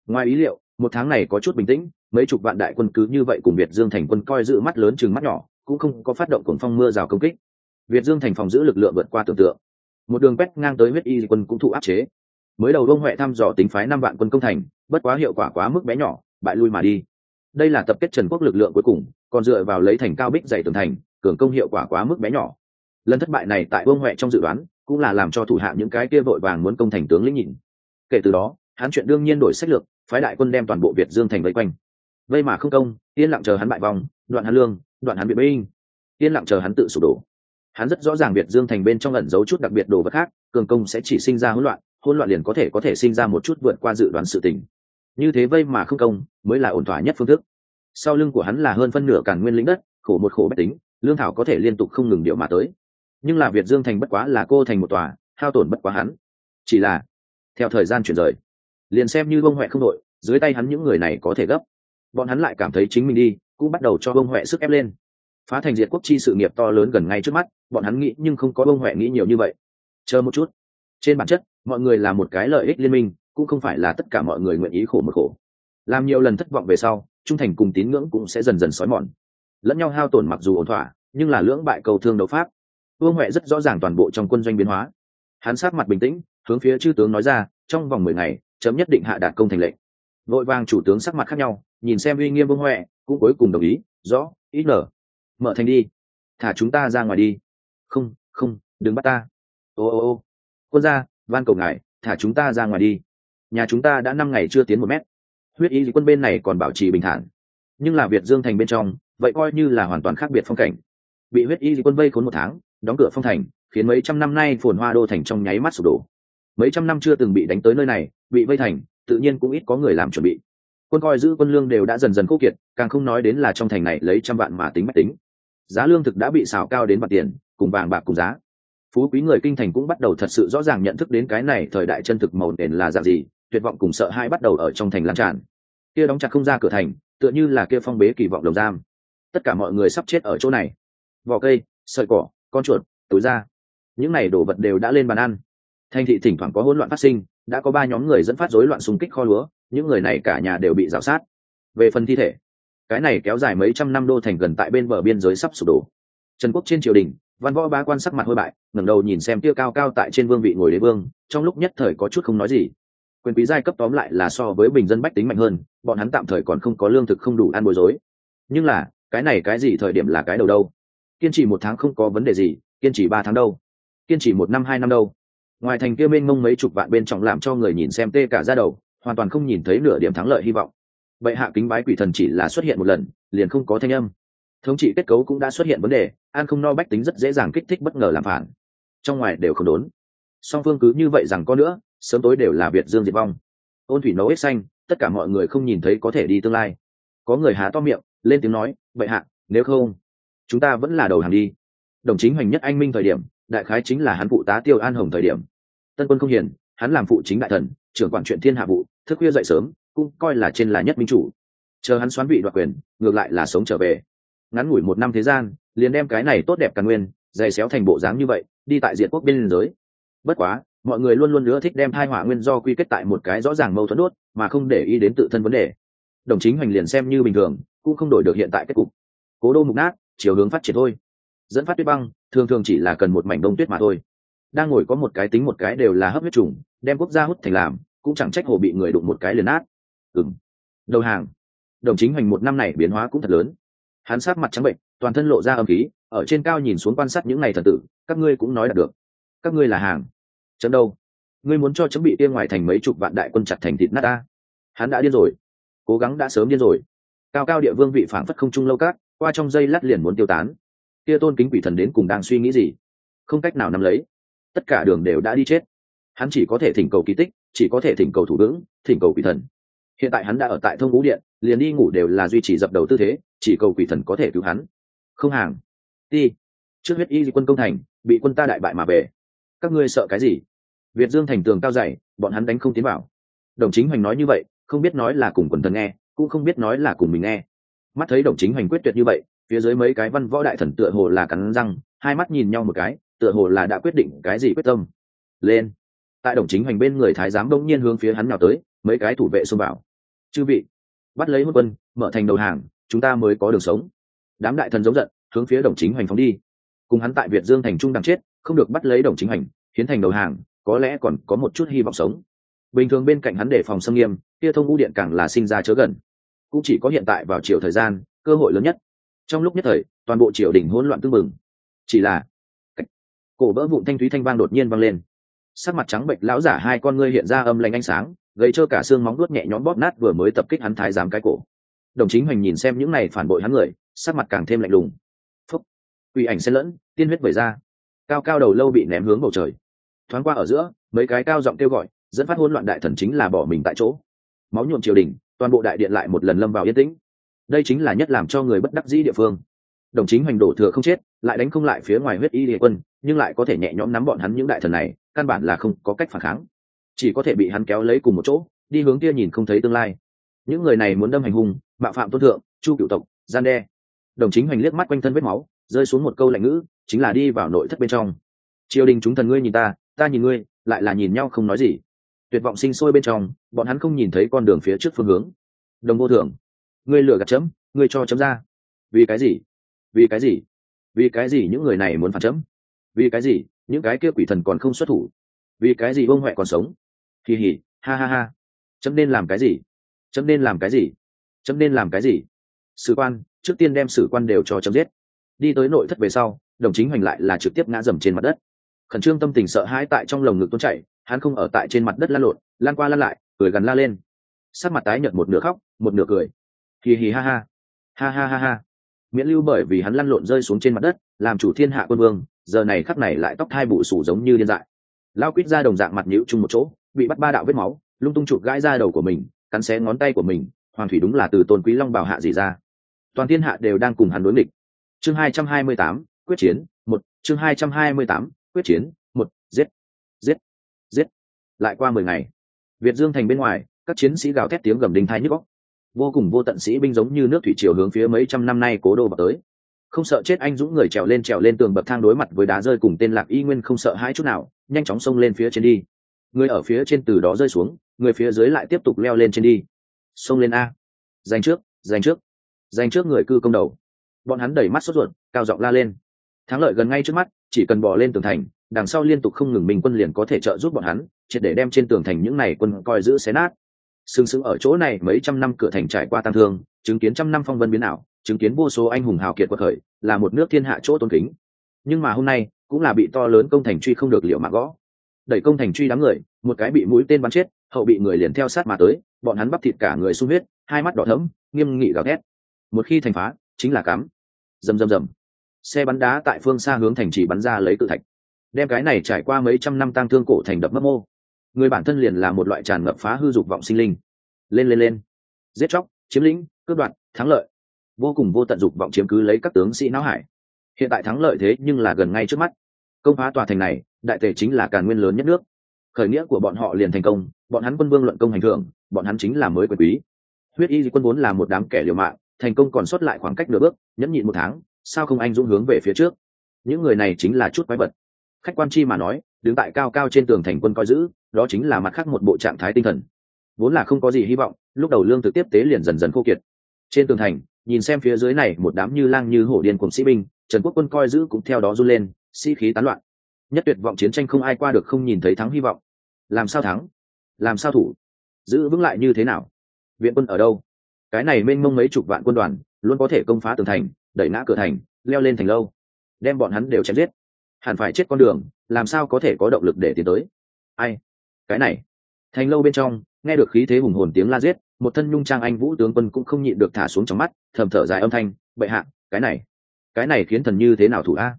Ngoài ý liệu, một tháng này có chút bình tĩnh mấy chục vạn đại quân cứ như vậy cùng việt dương thành quân coi giữ mắt lớn chừng mắt nhỏ, cũng không có phát động cuồng phong mưa rào công kích. Việt dương thành phòng giữ lực lượng vượt qua tưởng tượng. Một đường quét ngang tới huyết y quân cũng thụ áp chế. Mới đầu đông huệ thăm dò tính phái năm vạn quân công thành, bất quá hiệu quả quá mức bé nhỏ, bại lui mà đi. Đây là tập kết trần quốc lực lượng cuối cùng, còn dựa vào lấy thành cao bích dày tường thành, cường công hiệu quả quá mức bé nhỏ. Lần thất bại này tại vương huệ trong dự đoán, cũng là làm cho thủ hạ những cái kia vội vàng muốn công thành tướng lĩnh nhìn. Kể từ đó, hắn chuyện đương nhiên đổi sách lược, phái đại quân đem toàn bộ việt dương thành vây quanh vây mà không công, yên lặng chờ hắn bại vòng đoạn hắn lương, đoạn hắn bị binh. Yên lặng chờ hắn tự sụp đổ. Hắn rất rõ ràng việt dương thành bên trong ẩn giấu chút đặc biệt đồ vật khác, cường công sẽ chỉ sinh ra hỗn loạn hỗn loạn liền có thể có thể sinh ra một chút vượt qua dự đoán sự tình. Như thế vây mà không công, mới là ổn thỏa nhất phương thức. Sau lưng của hắn là hơn phân nửa càn nguyên lĩnh đất, khổ một khổ bách tính, lương thảo có thể liên tục không ngừng điệu mà tới. Nhưng là việt dương thành bất quá là cô thành một tòa, hao tổn bất quá hắn. Chỉ là, theo thời gian chuyển rời, liền xem như bông huệ không đội, dưới tay hắn những người này có thể gấp bọn hắn lại cảm thấy chính mình đi, cũng bắt đầu cho bông huệ sức ép lên. Phá thành diệt quốc chi sự nghiệp to lớn gần ngay trước mắt, bọn hắn nghĩ nhưng không có bông huệ nghĩ nhiều như vậy. Chờ một chút. Trên bản chất, mọi người là một cái lợi ích liên minh, cũng không phải là tất cả mọi người nguyện ý khổ một khổ. Làm nhiều lần thất vọng về sau, trung thành cùng tín ngưỡng cũng sẽ dần dần xói mòn. Lẫn nhau hao tổn mặc dù ổn thỏa, nhưng là lưỡng bại cầu thương đấu pháp. Vương huệ rất rõ ràng toàn bộ trong quân doanh biến hóa. Hắn sát mặt bình tĩnh, hướng phía chư tướng nói ra, trong vòng mười ngày, chấm nhất định hạ đạt công thành lệnh. Vội vàng chủ tướng sắc mặt khác nhau nhìn xem uy nghiêm vương huệ cũng cuối cùng đồng ý, rõ, ít nở. Mở thành đi. Thả chúng ta ra ngoài đi. Không không, đừng bắt ta. Ô ô ô. Quân gia, van cầu ngài, thả chúng ta ra ngoài đi. Nhà chúng ta đã năm ngày chưa tiến một mét. Huyết y quân bên này còn bảo trì bình thản. Nhưng là việt dương thành bên trong, vậy coi như là hoàn toàn khác biệt phong cảnh. Bị huyết y quân vây khốn một tháng, đóng cửa phong thành, khiến mấy trăm năm nay phồn hoa đô thành trong nháy mắt sụp đổ. Mấy trăm năm chưa từng bị đánh tới nơi này, bị vây thành, tự nhiên cũng ít có người làm chuẩn bị quân coi giữ quân lương đều đã dần dần khô kiệt, càng không nói đến là trong thành này lấy trăm vạn mà tính mách tính. Giá lương thực đã bị xào cao đến bạc tiền, cùng vàng bạc cùng giá. Phú quý người kinh thành cũng bắt đầu thật sự rõ ràng nhận thức đến cái này thời đại chân thực màu nền là dạng gì, tuyệt vọng cùng sợ hãi bắt đầu ở trong thành lan tràn. Kia đóng chặt không ra cửa thành, tựa như là kia phong bế kỳ vọng lồng giam. Tất cả mọi người sắp chết ở chỗ này. Vỏ cây, sợi cỏ, con chuột, túi da. Những này đồ vật đều đã lên bàn ăn. Thành thị thỉnh thoảng có hỗn loạn phát sinh, đã có ba nhóm người dẫn phát rối loạn xung kích kho lúa những người này cả nhà đều bị rào sát. Về phần thi thể, cái này kéo dài mấy trăm năm đô thành gần tại bên bờ biên giới sắp sụp đổ. Trần quốc trên triều đình, văn võ ba quan sắc mặt hôi bại, ngẩng đầu nhìn xem tia cao cao tại trên vương vị ngồi đế vương, trong lúc nhất thời có chút không nói gì. Quyền quý giai cấp tóm lại là so với bình dân bách tính mạnh hơn, bọn hắn tạm thời còn không có lương thực không đủ ăn bối rối. Nhưng là, cái này cái gì thời điểm là cái đầu đâu? Kiên trì một tháng không có vấn đề gì, kiên trì ba tháng đâu? Kiên trì một năm, hai năm đâu? Ngoài thành kia mênh mông mấy chục vạn bên trọng làm cho người nhìn xem tê cả ra đầu hoàn toàn không nhìn thấy nửa điểm thắng lợi hy vọng. Vậy hạ kính bái quỷ thần chỉ là xuất hiện một lần, liền không có thanh âm. Thống trị kết cấu cũng đã xuất hiện vấn đề, an không no bách tính rất dễ dàng kích thích bất ngờ làm phản. Trong ngoài đều không đốn. Song phương cứ như vậy rằng có nữa, sớm tối đều là việt dương diệt vong. Ôn thủy nấu ếch xanh, tất cả mọi người không nhìn thấy có thể đi tương lai. Có người há to miệng, lên tiếng nói vậy hạ, nếu không, chúng ta vẫn là đầu hàng đi. Đồng chính hoành nhất anh minh thời điểm, đại khái chính là hắn phụ tá tiêu an hồng thời điểm. Tân quân không hiền, hắn làm phụ chính đại thần, trưởng quản chuyện thiên hạ vụ thức khuya dậy sớm, cũng coi là trên là nhất minh chủ. Chờ hắn xoán vị đoạt quyền, ngược lại là sống trở về. Ngắn ngủi một năm thế gian, liền đem cái này tốt đẹp càn nguyên, dày xéo thành bộ dáng như vậy, đi tại diện quốc biên giới. Bất quá, mọi người luôn luôn nữa thích đem hai hỏa nguyên do quy kết tại một cái rõ ràng mâu thuẫn đốt, mà không để ý đến tự thân vấn đề. Đồng chính hoành liền xem như bình thường, cũng không đổi được hiện tại kết cục. Cố đô mục nát, chiều hướng phát triển thôi. Dẫn phát tuyết băng, thường thường chỉ là cần một mảnh đông tuyết mà thôi. Đang ngồi có một cái tính một cái đều là hấp huyết trùng, đem quốc gia hút thành làm cũng chẳng trách hồ bị người đụng một cái liền nát. Ừng đầu hàng. Đồng chính hoành một năm này biến hóa cũng thật lớn. Hắn sát mặt trắng bệnh, toàn thân lộ ra âm khí, ở trên cao nhìn xuống quan sát những ngày thần tử, các ngươi cũng nói đạt được. Các ngươi là hàng. Chấm đâu? Ngươi muốn cho chấm bị tiêm ngoài thành mấy chục vạn đại quân chặt thành thịt nát ta? Hắn đã điên rồi. Cố gắng đã sớm điên rồi. Cao cao địa vương vị phản phất không trung lâu cát, qua trong dây lát liền muốn tiêu tán. Kia tôn kính quỷ thần đến cùng đang suy nghĩ gì? Không cách nào nắm lấy. Tất cả đường đều đã đi chết. Hắn chỉ có thể thỉnh cầu kỳ tích chỉ có thể thỉnh cầu thủ vững, thỉnh cầu quỷ thần. Hiện tại hắn đã ở tại thông vũ điện, liền đi ngủ đều là duy trì dập đầu tư thế, chỉ cầu quỷ thần có thể cứu hắn. Không hàng. Đi. Trước huyết y quân công thành, bị quân ta đại bại mà về. Các ngươi sợ cái gì? Việt dương thành tường cao dày, bọn hắn đánh không tiến vào. Đồng chính hoành nói như vậy, không biết nói là cùng quần thần nghe, cũng không biết nói là cùng mình nghe. Mắt thấy đồng chính hoành quyết tuyệt như vậy, phía dưới mấy cái văn võ đại thần tựa hồ là cắn răng, hai mắt nhìn nhau một cái, tựa hồ là đã quyết định cái gì quyết tâm. Lên tại đồng chính hoành bên người thái giám đông nhiên hướng phía hắn nào tới, mấy cái thủ vệ xông vào. Chư vị, bắt lấy hôn quân, mở thành đầu hàng, chúng ta mới có đường sống. Đám đại thần giống giận, hướng phía đồng chính hoành phóng đi. Cùng hắn tại việt dương thành trung đằng chết, không được bắt lấy đồng chính hoành, hiến thành đầu hàng, có lẽ còn có một chút hy vọng sống. Bình thường bên cạnh hắn để phòng xâm nghiêm, kia thông ngũ điện càng là sinh ra chớ gần. Cũng chỉ có hiện tại vào chiều thời gian, cơ hội lớn nhất. Trong lúc nhất thời, toàn bộ triều đình hỗn loạn tương mừng chỉ là, cổ vỡ vụn thanh thúy thanh vang đột nhiên vang lên sắc mặt trắng bệnh, lão giả hai con ngươi hiện ra âm lạnh ánh sáng gây cho cả xương móng đuốt nhẹ nhõm bóp nát vừa mới tập kích hắn thái giám cái cổ. Đồng chính hoành nhìn xem những này phản bội hắn người, sắc mặt càng thêm lạnh lùng. Phúc uy ảnh xen lẫn, tiên huyết vẩy ra. Cao cao đầu lâu bị ném hướng bầu trời. Thoáng qua ở giữa, mấy cái cao giọng kêu gọi, dẫn phát hỗn loạn đại thần chính là bỏ mình tại chỗ. Máu nhuộm triều đình, toàn bộ đại điện lại một lần lâm vào yên tĩnh. Đây chính là nhất làm cho người bất đắc dĩ địa phương. Đồng chính hoành đổ thừa không chết, lại đánh không lại phía ngoài huyết y địa quân nhưng lại có thể nhẹ nhõm nắm bọn hắn những đại thần này, căn bản là không có cách phản kháng. Chỉ có thể bị hắn kéo lấy cùng một chỗ, đi hướng kia nhìn không thấy tương lai. Những người này muốn đâm hành hung, bạo phạm tôn thượng, chu cựu tộc, gian đe. Đồng chính hoành liếc mắt quanh thân vết máu, rơi xuống một câu lạnh ngữ, chính là đi vào nội thất bên trong. Triều đình chúng thần ngươi nhìn ta ta nhìn ngươi, lại là nhìn nhau không nói gì. Tuyệt vọng sinh sôi bên trong, bọn hắn không nhìn thấy con đường phía trước phương hướng. Đồng vô thưởng ngươi lừa gạt chấm, ngươi cho chấm ra. Vì cái gì? Vì cái gì? Vì cái gì những người này muốn phản chấm? Vì cái gì? Những cái kia quỷ thần còn không xuất thủ. Vì cái gì bông huệ còn sống? Kỳ hỉ ha ha ha. Chấm nên làm cái gì? Chấm nên làm cái gì? Chấm nên làm cái gì? Sử quan, trước tiên đem sử quan đều cho chấm giết. Đi tới nội thất về sau, đồng chính hoành lại là trực tiếp ngã dầm trên mặt đất. Khẩn trương tâm tình sợ hãi tại trong lồng ngực tuôn chảy, hắn không ở tại trên mặt đất lan lộn, lan qua lan lại, cười gắn la lên. Sắc mặt tái nhợt một nửa khóc, một nửa cười. Hì hì ha ha. Ha ha ha ha. Miễn lưu bởi vì hắn lăn lộn rơi xuống trên mặt đất, làm chủ thiên hạ quân vương giờ này khắp này lại tóc thai bụ sủ giống như điên dại. Lao quýt ra đồng dạng mặt nhịu chung một chỗ, bị bắt ba đạo vết máu, lung tung chụp gãi ra đầu của mình, cắn xé ngón tay của mình, hoàng thủy đúng là từ tôn quý long bảo hạ gì ra. Toàn thiên hạ đều đang cùng hắn đối nghịch. Chương hai trăm hai mươi tám, quyết chiến, một, chương hai trăm hai mươi tám, quyết chiến, một, giết giết giết. Lại qua mười ngày, việt dương thành bên ngoài, các chiến sĩ gào thét tiếng gầm đinh thai nhức góc vô cùng vô tận sĩ binh giống như nước thủy triều hướng phía mấy trăm năm nay cố đô vào tới không sợ chết anh dũng người trèo lên trèo lên tường bậc thang đối mặt với đá rơi cùng tên lạc y nguyên không sợ hãi chút nào, nhanh chóng xông lên phía trên đi. Người ở phía trên từ đó rơi xuống, người phía dưới lại tiếp tục leo lên trên đi. Xông lên a. Giành trước giành trước. Giành trước người cư công đầu. Bọn hắn đẩy mắt sốt ruột, cao giọng la lên. Thắng lợi gần ngay trước mắt, chỉ cần bỏ lên tường thành, đằng sau liên tục không ngừng mình quân liền có thể trợ giúp bọn hắn, triệt để đem trên tường thành những này quân coi giữ xé nát. Sừng sững ở chỗ này mấy trăm năm cửa thành trải qua tăng thương, chứng kiến trăm năm phong vân biến ảo chứng kiến vô số anh hùng hào kiệt quật khởi, là một nước thiên hạ chỗ tôn kính. Nhưng mà hôm nay, cũng là bị to lớn công thành truy không được liệu mà gõ. Đẩy công thành truy đám người, một cái bị mũi tên bắn chết, hậu bị người liền theo sát mà tới, bọn hắn bắp thịt cả người sung huyết, hai mắt đỏ thẫm, nghiêm nghị gào thét. Một khi thành phá, chính là cắm. Rầm rầm rầm. Xe bắn đá tại phương xa hướng thành trì bắn ra lấy tự thạch. Đem cái này trải qua mấy trăm năm tang thương cổ thành đập mất mô. Người bản thân liền là một loại tràn ngập phá hư dục vọng sinh linh. Lên lên lên. Giết chóc, chiếm lĩnh, cướp đoạt, thắng lợi vô cùng vô tận dục vọng chiếm cứ lấy các tướng sĩ não hải. Hiện tại thắng lợi thế nhưng là gần ngay trước mắt. Công phá tòa thành này, đại tề chính là càn nguyên lớn nhất nước. Khởi nghĩa của bọn họ liền thành công, bọn hắn quân vương luận công hành thưởng, bọn hắn chính là mới quyền quý. Huyết y quân vốn là một đám kẻ liều mạng, thành công còn sót lại khoảng cách nửa bước, nhẫn nhịn một tháng, sao không anh dũng hướng về phía trước? Những người này chính là chút quái vật. Khách quan chi mà nói, đứng tại cao cao trên tường thành quân coi giữ, đó chính là mặt khác một bộ trạng thái tinh thần. Vốn là không có gì hy vọng, lúc đầu lương thực tiếp tế liền dần dần khô kiệt. Trên tường thành nhìn xem phía dưới này một đám như lang như hổ điên cùng sĩ binh, trần quốc quân coi giữ cũng theo đó run lên, sĩ khí tán loạn. Nhất tuyệt vọng chiến tranh không ai qua được không nhìn thấy thắng hy vọng. Làm sao thắng? Làm sao thủ? Giữ vững lại như thế nào? Viện quân ở đâu? Cái này mênh mông mấy chục vạn quân đoàn, luôn có thể công phá tường thành, đẩy ngã cửa thành, leo lên thành lâu. Đem bọn hắn đều chém giết. Hẳn phải chết con đường, làm sao có thể có động lực để tiến tới? Ai? Cái này. Thành lâu bên trong, nghe được khí thế hùng hồn tiếng la giết một thân nhung trang anh vũ tướng quân cũng không nhịn được thả xuống trong mắt, thầm thở dài âm thanh, bệ hạ, cái này cái này khiến thần như thế nào thủ a?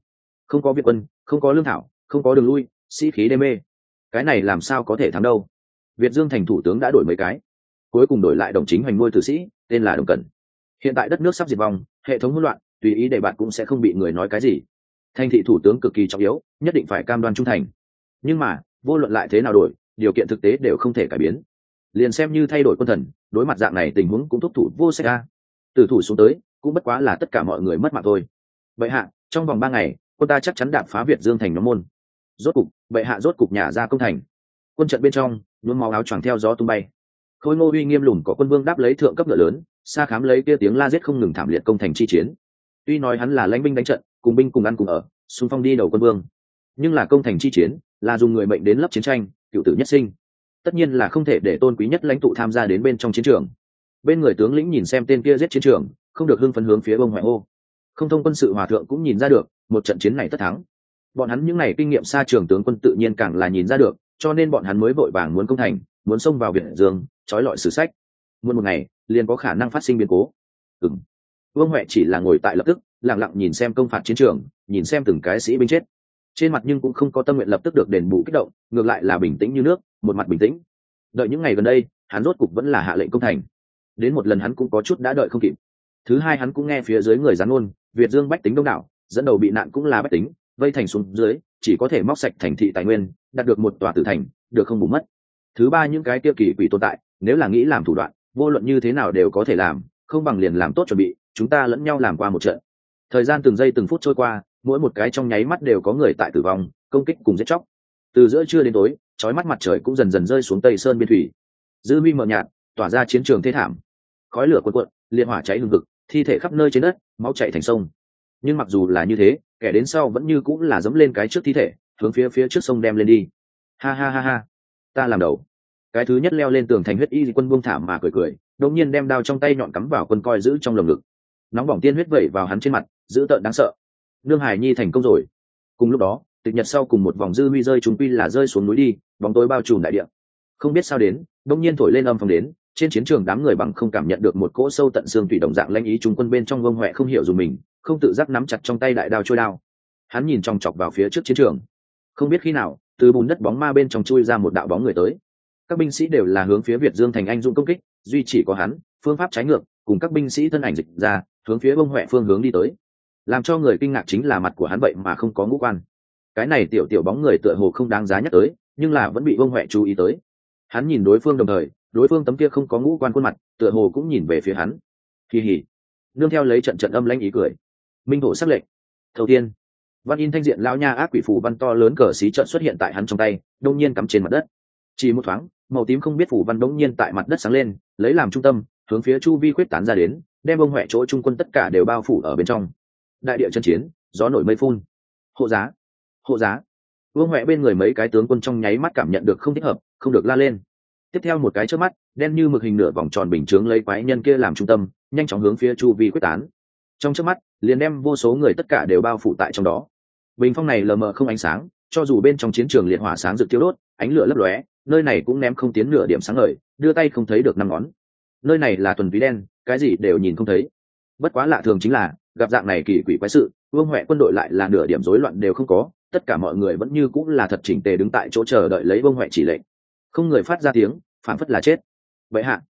Không có việt quân, không có lương thảo, không có đường lui, sĩ khí đê mê. Cái này làm sao có thể thắng đâu? Việt dương thành thủ tướng đã đổi mấy cái. Cuối cùng đổi lại đồng chính hoành ngôi tử sĩ, tên là đồng cẩn. Hiện tại đất nước sắp diệt vong, hệ thống hỗn loạn, tùy ý để bạn cũng sẽ không bị người nói cái gì. Thành thị thủ tướng cực kỳ trọng yếu, nhất định phải cam đoan trung thành. Nhưng mà, vô luận lại thế nào đổi, điều kiện thực tế đều không thể cải biến. Liền xem như thay đổi quân thần đối mặt dạng này tình huống cũng thúc thủ vô sách a. Từ thủ xuống tới, cũng bất quá là tất cả mọi người mất mạng thôi. Vậy hạ, trong vòng ba ngày, quân ta chắc chắn đạp phá việt dương thành nhóm môn. Rốt cục, vậy hạ rốt cục nhà ra công thành. Quân trận bên trong, nhuốm máu áo choàng theo gió tung bay. Khôi ngô uy nghiêm lùn có quân vương đáp lấy thượng cấp ngựa lớn, xa khám lấy kia tiếng la giết không ngừng thảm liệt công thành chi chiến. Tuy nói hắn là lãnh binh đánh trận, cùng binh cùng ăn cùng ở, xung phong đi đầu quân vương. Nhưng là công thành chi chiến, là dùng người mệnh đến lấp chiến tranh, cựu tử nhất sinh tất nhiên là không thể để tôn quý nhất lãnh tụ tham gia đến bên trong chiến trường. Bên người tướng lĩnh nhìn xem tên kia giết chiến trường, không được hưng phấn hướng phía bông ngoại ô không thông quân sự hòa thượng cũng nhìn ra được, một trận chiến này tất thắng. Bọn hắn những n à y kinh nghiệm xa trường tướng quân tự nhiên càng là nhìn ra được, cho nên bọn hắn mới vội vàng muốn công thành, muốn xông vào biển dương, trói lọi sử sách. Muôn một ngày, liền có khả năng phát sinh biến cố. Ừ vương huệ chỉ là ngồi tại lập tức lẳng lặng nhìn xem công phạt chiến trường, nhìn xem từng cái sĩ binh chết trên mặt nhưng cũng không có tâm nguyện lập tức được đền bù kích động, ngược lại là bình tĩnh như nước, một mặt bình tĩnh. Đợi những ngày gần đây, hắn rốt cục vẫn là hạ lệnh công thành. Đến một lần hắn cũng có chút đã đợi không kịp. Thứ hai hắn cũng nghe phía dưới người gián ngôn, việt dương bách tính đông đảo, dẫn đầu bị nạn cũng là bách tính, vây thành xuống dưới, chỉ có thể móc sạch thành thị tài nguyên, đạt được một tòa tử thành, được không bù mất. Thứ ba những cái tiêu kỳ quỷ tồn tại, nếu là nghĩ làm thủ đoạn, vô luận như thế nào đều có thể làm, không bằng liền làm tốt chuẩn bị, chúng ta lẫn nhau làm qua một trận. Thời gian từng giây từng phút trôi qua mỗi một cái trong nháy mắt đều có người tại tử vong, công kích cùng giết chóc. Từ giữa trưa đến tối trói mắt mặt trời cũng dần dần rơi xuống tây sơn biên thủy. Dư mi mờ nhạt, tỏa ra chiến trường thế thảm. Khói lửa cuộn cuộn liệt hỏa cháy hừng hực thi thể khắp nơi trên đất, máu chạy thành sông. Nhưng mặc dù là như thế, kẻ đến sau vẫn như cũng là dẫm lên cái trước thi thể, hướng phía phía trước sông đem lên đi. Ha ha ha ha. Ta làm đầu. Cái thứ nhất leo lên tường thành huyết y quân buông thảm mà cười cười, đột nhiên đem đao trong tay nhọn cắm vào quân coi giữ trong lồng ngực. Nóng bỏng tiên huyết vẩy vào hắn trên mặt, dữ tợn đáng sợ nương hải nhi thành công rồi. Cùng lúc đó, tịch nhật sau cùng một vòng dư huy rơi chúng quy là rơi xuống núi đi, bóng tối bao trùm đại địa. Không biết sao đến, đông nhiên thổi lên âm phòng đến, trên chiến trường đám người bằng không cảm nhận được một cỗ sâu tận xương tùy đồng dạng lanh ý trung quân bên trong vông huệ không hiểu dù mình, không tự giác nắm chặt trong tay đại đao trôi đao. Hắn nhìn trong chọc vào phía trước chiến trường. Không biết khi nào, từ bùn đất bóng ma bên trong chui ra một đạo bóng người tới. Các binh sĩ đều là hướng phía việt dương thành anh dũng công kích, duy chỉ có hắn, phương pháp trái ngược, cùng các binh sĩ thân ảnh dịch ra, hướng phía bông huệ phương hướng đi tới làm cho người kinh ngạc chính là mặt của hắn vậy mà không có ngũ quan. Cái này tiểu tiểu bóng người tựa hồ không đáng giá nhắc tới, nhưng là vẫn bị vương huệ chú ý tới. Hắn nhìn đối phương đồng thời, đối phương tấm kia không có ngũ quan khuôn mặt, tựa hồ cũng nhìn về phía hắn. Kỳ hỉ nương theo lấy trận trận âm lãnh ý cười. Minh thổ sắc lệnh. Đầu tiên văn in thanh diện lão nha ác quỷ phù văn to lớn cờ xí trận xuất hiện tại hắn trong tay, đông nhiên cắm trên mặt đất. Chỉ một thoáng, màu tím không biết phủ văn đống nhiên tại mặt đất sáng lên, lấy làm trung tâm, hướng phía chu vi quyết tán ra đến, đem ông huệ chỗ trung quân tất cả đều bao phủ ở bên trong đại địa chân chiến, gió nổi mây phun. Hộ giá hộ giá. Vương huệ bên người mấy cái tướng quân trong nháy mắt cảm nhận được không thích hợp, không được la lên. Tiếp theo một cái trước mắt, đen như mực hình nửa vòng tròn bình chướng lấy quái nhân kia làm trung tâm, nhanh chóng hướng phía chu vi quyết tán. Trong trước mắt, liền đem vô số người tất cả đều bao phủ tại trong đó. Bình phong này lờ mờ không ánh sáng, cho dù bên trong chiến trường liệt hỏa sáng rực tiêu đốt, ánh lửa lấp lóe, nơi này cũng ném không tiến nửa điểm sáng ngời, đưa tay không thấy được năm ngón. Nơi này là tuần ví đen, cái gì đều nhìn không thấy. Bất quá lạ thường chính là gặp dạng này kỳ quỷ quái sự, vương huệ quân đội lại là nửa điểm rối loạn đều không có, tất cả mọi người vẫn như cũng là thật chỉnh tề đứng tại chỗ chờ đợi lấy vương huệ chỉ lệnh. Không người phát ra tiếng, phản phất là chết. Vậy hạ,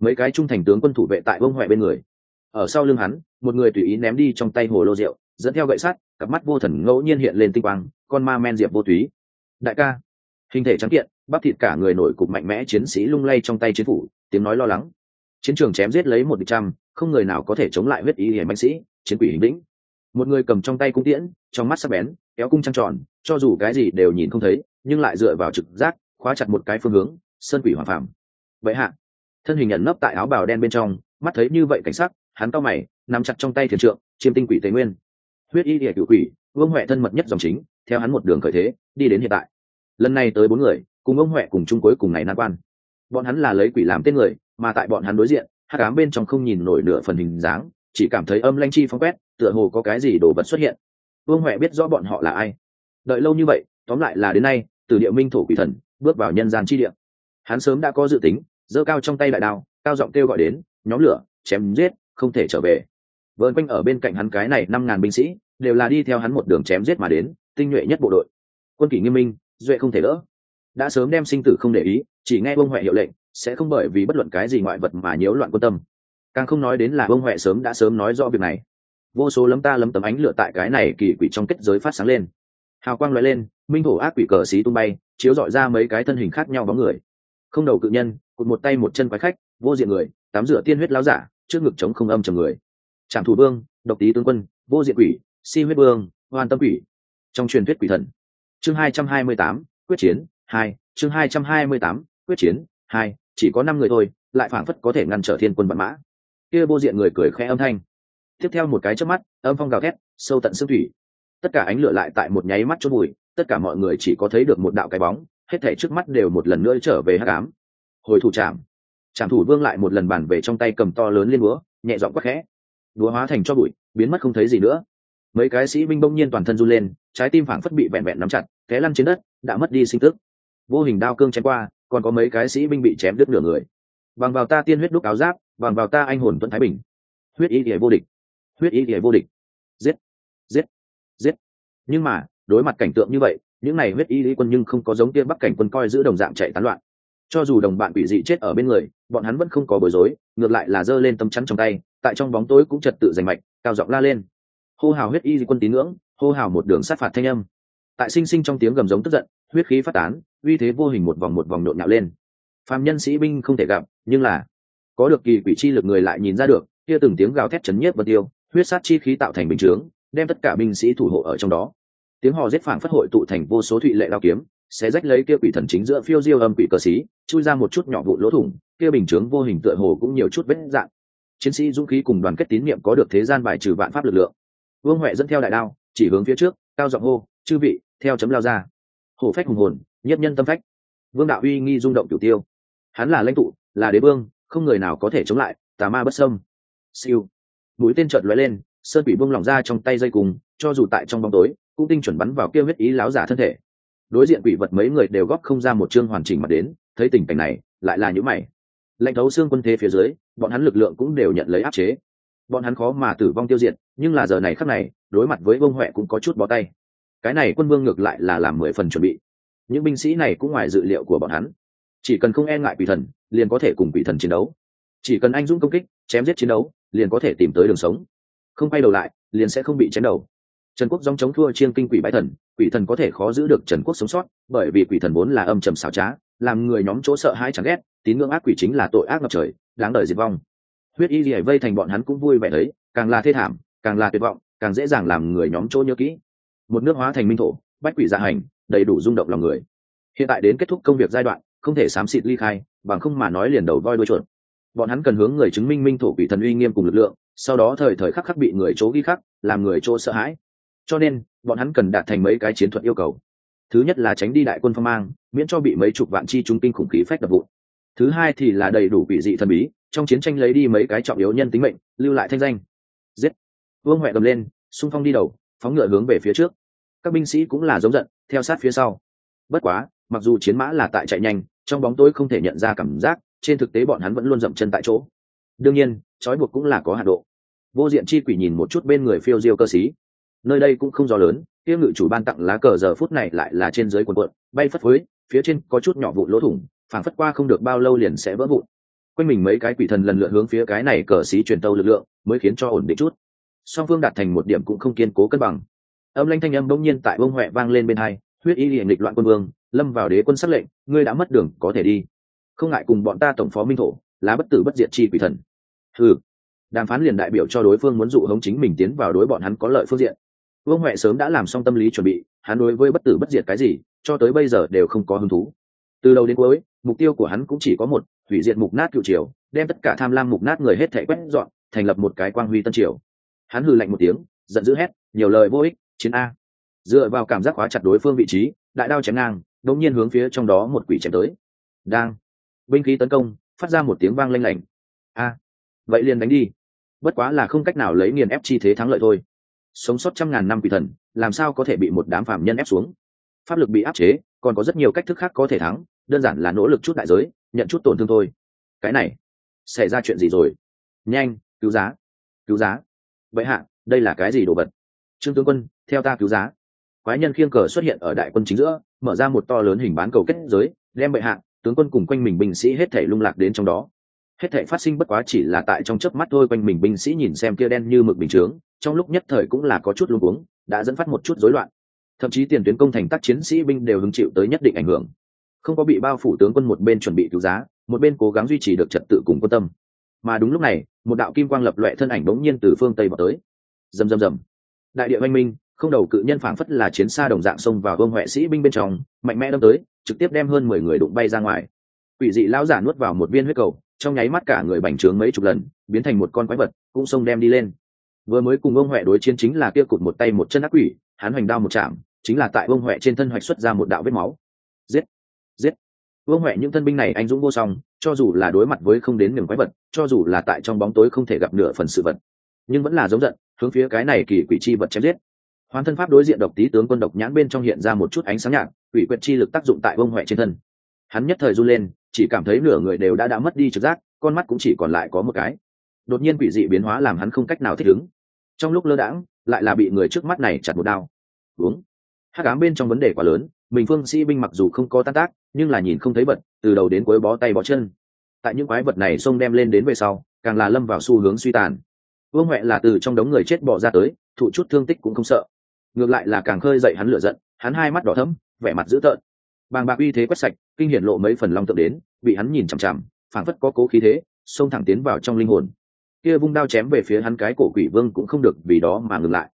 mấy cái trung thành tướng quân thủ vệ tại vương huệ bên người. Ở sau lưng hắn, một người tùy ý ném đi trong tay hồ lô rượu, dẫn theo gậy sắt, cặp mắt vô thần ngẫu nhiên hiện lên tinh quang, con ma men diệp vô túy. Đại ca, hình thể trắng kiện, bắp thịt cả người nổi cục mạnh mẽ chiến sĩ lung lay trong tay chiến phủ, tiếng nói lo lắng. Chiến trường chém giết lấy một địch trăm, không người nào có thể chống lại huyết ý hiểm binh sĩ chiến quỷ hình lĩnh một người cầm trong tay cung tiễn, trong mắt sắc bén, kéo cung trăng tròn, cho dù cái gì đều nhìn không thấy, nhưng lại dựa vào trực giác, khóa chặt một cái phương hướng, sơn quỷ hoàng phạm vậy hạ. Thân hình nhận nấp tại áo bào đen bên trong, mắt thấy như vậy cảnh sắc, hắn cao mày, nắm chặt trong tay thiền trượng, chiêm tinh quỷ tây nguyên. Huyết y địa cựu quỷ, vương huệ thân mật nhất dòng chính, theo hắn một đường khởi thế, đi đến hiện tại. Lần này tới bốn người, cùng ông huệ cùng chung cuối cùng này nan quan. Bọn hắn là lấy quỷ làm tên người, mà tại bọn hắn đối diện hát cám bên trong không nhìn nổi nửa phần hình dáng chỉ cảm thấy âm lanh chi phong quét, tựa hồ có cái gì đồ vật xuất hiện. Vương huệ biết rõ bọn họ là ai. Đợi lâu như vậy, tóm lại là đến nay, từ địa minh thổ quỷ thần, bước vào nhân gian chi địa. Hắn sớm đã có dự tính, giơ cao trong tay đại đao, cao giọng kêu gọi đến, nhóm lửa, chém giết, không thể trở về. Vợn quanh ở bên cạnh hắn cái này năm ngàn binh sĩ, đều là đi theo hắn một đường chém giết mà đến, tinh nhuệ nhất bộ đội. Quân kỷ nghiêm minh, duệ không thể đỡ. Đã sớm đem sinh tử không để ý, chỉ nghe Vương huệ hiệu lệnh, sẽ không bởi vì bất luận cái gì ngoại vật mà nhiễu loạn quân tâm càng không nói đến là ông huệ sớm đã sớm nói rõ việc này. Vô số lấm ta lấm tấm ánh lửa tại cái này kỳ quỷ trong kết giới phát sáng lên. Hào quang loại lên, minh thổ ác quỷ cờ xí tung bay, chiếu dọi ra mấy cái thân hình khác nhau bóng người. Không đầu cự nhân, cụt một tay một chân quái khách, vô diện người, tám rửa tiên huyết láo giả, trước ngực chống không âm trầm người. Trạm thủ vương, độc tý tướng quân, vô diện quỷ, si huyết vương, hoàn tâm quỷ. Trong truyền thuyết quỷ thần. Chương hai trăm hai mươi tám, quyết chiến, hai, chương hai trăm hai mươi tám, quyết chiến, hai, chỉ có năm người thôi, lại phảng phất có thể ngăn trở thiên quân bận mã kia vô diện người cười khẽ âm thanh. Tiếp theo một cái chớp mắt, âm phong gào thét, sâu tận xương thủy. Tất cả ánh lửa lại tại một nháy mắt chốt bụi tất cả mọi người chỉ có thấy được một đạo cái bóng, hết thảy trước mắt đều một lần nữa trở về hắc ám. Hồi thủ trạm trạm thủ vương lại một lần bản về trong tay cầm to lớn liên búa, nhẹ giọng quắc khẽ. Búa hóa thành cho bụi, biến mất không thấy gì nữa. Mấy cái sĩ binh bỗng nhiên toàn thân run lên, trái tim phảng phất bị vẹn vẹn nắm chặt, té lăn trên đất, đã mất đi sinh tức. Vô hình đao cương chém qua, còn có mấy cái sĩ binh bị chém đứt nửa người. Bằng vào ta tiên huyết đúc áo giáp bằng vào ta anh hồn tuấn thái bình. Huyết ý ỉa vô địch. Huyết ý ỉa vô địch. Giết. Giết. Giết. Nhưng mà, đối mặt cảnh tượng như vậy, những này huyết y lý quân nhưng không có giống kia bắc cảnh quân coi giữ đồng dạng chạy tán loạn. Cho dù đồng bạn quỷ dị chết ở bên người, bọn hắn vẫn không có bối rối, ngược lại là giơ lên tấm chắn trong tay, tại trong bóng tối cũng trật tự giành mạch, cao giọng la lên. Hô hào huyết y quân tín ngưỡng, hô hào một đường sát phạt thanh âm. Tại sinh sinh trong tiếng gầm giống tức giận, huyết khí phát tán, uy thế vô hình một vòng một vòng nhộn nhạo lên. Phàm nhân sĩ binh không thể gặp, nhưng là có được kỳ quỷ chi lực người lại nhìn ra được, kia từng tiếng gào thét chấn nhiếp vật tiêu, huyết sát chi khí tạo thành bình chướng, đem tất cả binh sĩ thủ hộ ở trong đó. Tiếng hò giết phảng phất hội tụ thành vô số thụy lệ đao kiếm, sẽ rách lấy kia quỷ thần chính giữa phiêu diêu âm quỷ cờ xí, chui ra một chút nhỏ vụ lỗ thủng, kia bình chướng vô hình tựa hồ cũng nhiều chút vết dạng. Chiến sĩ dũng khí cùng đoàn kết tín niệm có được thế gian bài trừ vạn pháp lực lượng. Vương huệ dẫn theo đại đao, chỉ hướng phía trước, cao giọng hô, chư vị, theo chấm lao ra. Hổ phách hùng hồn nhất nhân tâm phách. Vương đạo uy nghi rung động cửu tiêu. Hắn là lãnh tụ, là đế vương không người nào có thể chống lại, tà ma bất sâm siêu. Mũi tên trợt lóe lên, sơn quỷ buông lỏng ra trong tay dây cùng, cho dù tại trong bóng tối, cũng tinh chuẩn bắn vào kia huyết ý láo giả thân thể. Đối diện quỷ vật mấy người đều góp không ra một chương hoàn chỉnh mà đến, thấy tình cảnh này, lại là những mày. Lệnh thấu xương quân thế phía dưới, bọn hắn lực lượng cũng đều nhận lấy áp chế. Bọn hắn khó mà tử vong tiêu diệt, nhưng là giờ này khắc này, đối mặt với vương huệ cũng có chút bó tay. Cái này quân vương ngược lại là làm mười phần chuẩn bị. Những binh sĩ này cũng ngoài dự liệu của bọn hắn. Chỉ cần không e ngại quỷ thần liền có thể cùng quỷ thần chiến đấu. Chỉ cần anh dũng công kích, chém giết chiến đấu, liền có thể tìm tới đường sống. Không quay đầu lại, liền sẽ không bị chém đầu. Trần quốc dòng chống thua chiên kinh quỷ bái thần, quỷ thần có thể khó giữ được trần quốc sống sót, bởi vì quỷ thần vốn là âm trầm xảo trá, làm người nhóm chỗ sợ hãi chẳng ghét, tín ngưỡng ác quỷ chính là tội ác ngập trời, đáng đời diệt vong. Huyết y lìa vây thành bọn hắn cũng vui vẻ đấy, càng là thê thảm, càng là tuyệt vọng, càng dễ dàng làm người nhóm chỗ nhớ kỹ. Một nước hóa thành minh thổ, bách quỷ dạ hành, đầy đủ rung động lòng người. Hiện tại đến kết thúc công việc giai đoạn, không thể xám xịt ly khai bằng không mà nói liền đầu voi đuôi chuột. Bọn hắn cần hướng người chứng minh minh thổ quỷ thần uy nghiêm cùng lực lượng, sau đó thời thời khắc khắc bị người chỗ ghi khắc, làm người chỗ sợ hãi. Cho nên, bọn hắn cần đạt thành mấy cái chiến thuật yêu cầu. Thứ nhất là tránh đi đại quân phong mang, miễn cho bị mấy chục vạn chi trung kinh khủng khí phách đập vụn. Thứ hai thì là đầy đủ quỷ dị thần bí, trong chiến tranh lấy đi mấy cái trọng yếu nhân tính mệnh, lưu lại thanh danh. Giết! Vương huệ gầm lên, xung phong đi đầu, phóng ngựa hướng về phía trước. Các binh sĩ cũng là giống giận, theo sát phía sau. Bất quá mặc dù chiến mã là tại chạy nhanh, trong bóng tối không thể nhận ra cảm giác, trên thực tế bọn hắn vẫn luôn dậm chân tại chỗ. Đương nhiên, trói buộc cũng là có hạ độ. Vô diện chi quỷ nhìn một chút bên người phiêu diêu cơ sĩ. Nơi đây cũng không gió lớn tiêu ngự chủ ban tặng lá cờ giờ phút này lại là trên dưới quần quận bay phất phới, phía trên có chút nhỏ vụ lỗ thủng, phảng phất qua không được bao lâu liền sẽ vỡ vụn. Quanh mình mấy cái quỷ thần lần lượt hướng phía cái này cờ xí truyền tâu lực lượng, mới khiến cho ổn định chút. Song phương đạt thành một điểm cũng không kiên cố cân bằng. Âm lanh thanh âm bỗng nhiên tại bông huệ vang lên bên hai huyết y liền nghịch loạn quân vương, lâm vào đế quân sắc lệnh, ngươi đã mất đường, có thể đi. Không ngại cùng bọn ta tổng phó minh thổ, lá bất tử bất diệt chi quỷ thần. Ừ đàm phán liền đại biểu cho đối phương muốn dụ hống chính mình tiến vào đối bọn hắn có lợi phương diện. Vương huệ sớm đã làm xong tâm lý chuẩn bị, hắn đối với bất tử bất diệt cái gì, cho tới bây giờ đều không có hứng thú. Từ đầu đến cuối, mục tiêu của hắn cũng chỉ có một, hủy diệt mục nát cựu triều, đem tất cả tham lam mục nát người hết thể quét dọn, thành lập một cái quang huy tân triều. Hắn hừ lạnh một tiếng, giận dữ hét, nhiều lời vô ích, chiến a dựa vào cảm giác khóa chặt đối phương vị trí, đại đao chém ngang, đột nhiên hướng phía trong đó một quỷ chém tới. Đang. Binh khí tấn công, phát ra một tiếng vang lanh lảnh. A. Vậy liền đánh đi. Bất quá là không cách nào lấy nghiền ép chi thế thắng lợi thôi. Sống sót trăm ngàn năm quỷ thần, làm sao có thể bị một đám phạm nhân ép xuống? Pháp lực bị áp chế, còn có rất nhiều cách thức khác có thể thắng, đơn giản là nỗ lực chút đại giới, nhận chút tổn thương thôi. Cái này, xảy ra chuyện gì rồi? Nhanh, cứu giá. Cứu giá. Vậy hạ, đây là cái gì đồ vật? Trương tướng quân, theo ta cứu giá quái nhân khiêng cờ xuất hiện ở đại quân chính giữa, mở ra một to lớn hình bán cầu kết giới, đem bệ hạ, tướng quân cùng quanh mình binh sĩ hết thể lung lạc đến trong đó. Hết thể phát sinh bất quá chỉ là tại trong chớp mắt thôi, quanh mình binh sĩ nhìn xem kia đen như mực bình chướng, trong lúc nhất thời cũng là có chút luống cuống, đã dẫn phát một chút rối loạn. Thậm chí tiền tuyến công thành các chiến sĩ binh đều hứng chịu tới nhất định ảnh hưởng. Không có bị bao phủ tướng quân một bên chuẩn bị cứu giá, một bên cố gắng duy trì được trật tự cùng quan tâm. Mà đúng lúc này, một đạo kim quang lập loẹ thân ảnh bỗng nhiên từ phương tây vào tới. Rầm rầm rầm. Đại địa văn minh không đầu cự nhân phảng phất là chiến xa đồng dạng xông vào vương huệ sĩ binh bên trong, mạnh mẽ đâm tới, trực tiếp đem hơn mười người đụng bay ra ngoài. Quỷ dị lão giả nuốt vào một viên huyết cầu, trong nháy mắt cả người bành trướng mấy chục lần, biến thành một con quái vật, cũng xông đem đi lên. Vừa mới cùng ông huệ đối chiến chính là kia cụt một tay một chân ác quỷ, hắn hoành đao một chạm, chính là tại ông huệ trên thân hoạch xuất ra một đạo vết máu. Giết! Giết! Vương huệ những thân binh này anh dũng vô song, cho dù là đối mặt với không đến niềm quái vật, cho dù là tại trong bóng tối không thể gặp nửa phần sự vật, nhưng vẫn là giống giận, hướng phía cái này kỳ quỷ chi vật chém giết hoàn thân pháp đối diện độc tý tướng quân độc nhãn bên trong hiện ra một chút ánh sáng nhạt ủy quyệt chi lực tác dụng tại vương huệ trên thân. Hắn nhất thời run lên, chỉ cảm thấy nửa người đều đã đã mất đi trực giác, con mắt cũng chỉ còn lại có một cái. Đột nhiên quỷ dị biến hóa làm hắn không cách nào thích ứng. Trong lúc lơ đãng, lại là bị người trước mắt này chặt một đao. Uống. Hắc ám bên trong vấn đề quá lớn bình phương sĩ binh mặc dù không có tan tác, nhưng là nhìn không thấy bật, từ đầu đến cuối bó tay bó chân. Tại những quái vật này xông đem lên đến về sau, càng là lâm vào xu hướng suy tàn. Vương huệ là từ trong đống người chết bỏ ra tới, thụ chút thương tích cũng không sợ ngược lại là càng khơi dậy hắn lửa giận, hắn hai mắt đỏ thấm vẻ mặt dữ tợn. Bàng bạc uy thế quét sạch, kinh hiển lộ mấy phần long tượng đến, bị hắn nhìn chằm chằm, phảng phất có cố khí thế, xông thẳng tiến vào trong linh hồn. Kia vung đao chém về phía hắn cái cổ quỷ vương cũng không được vì đó mà ngừng lại.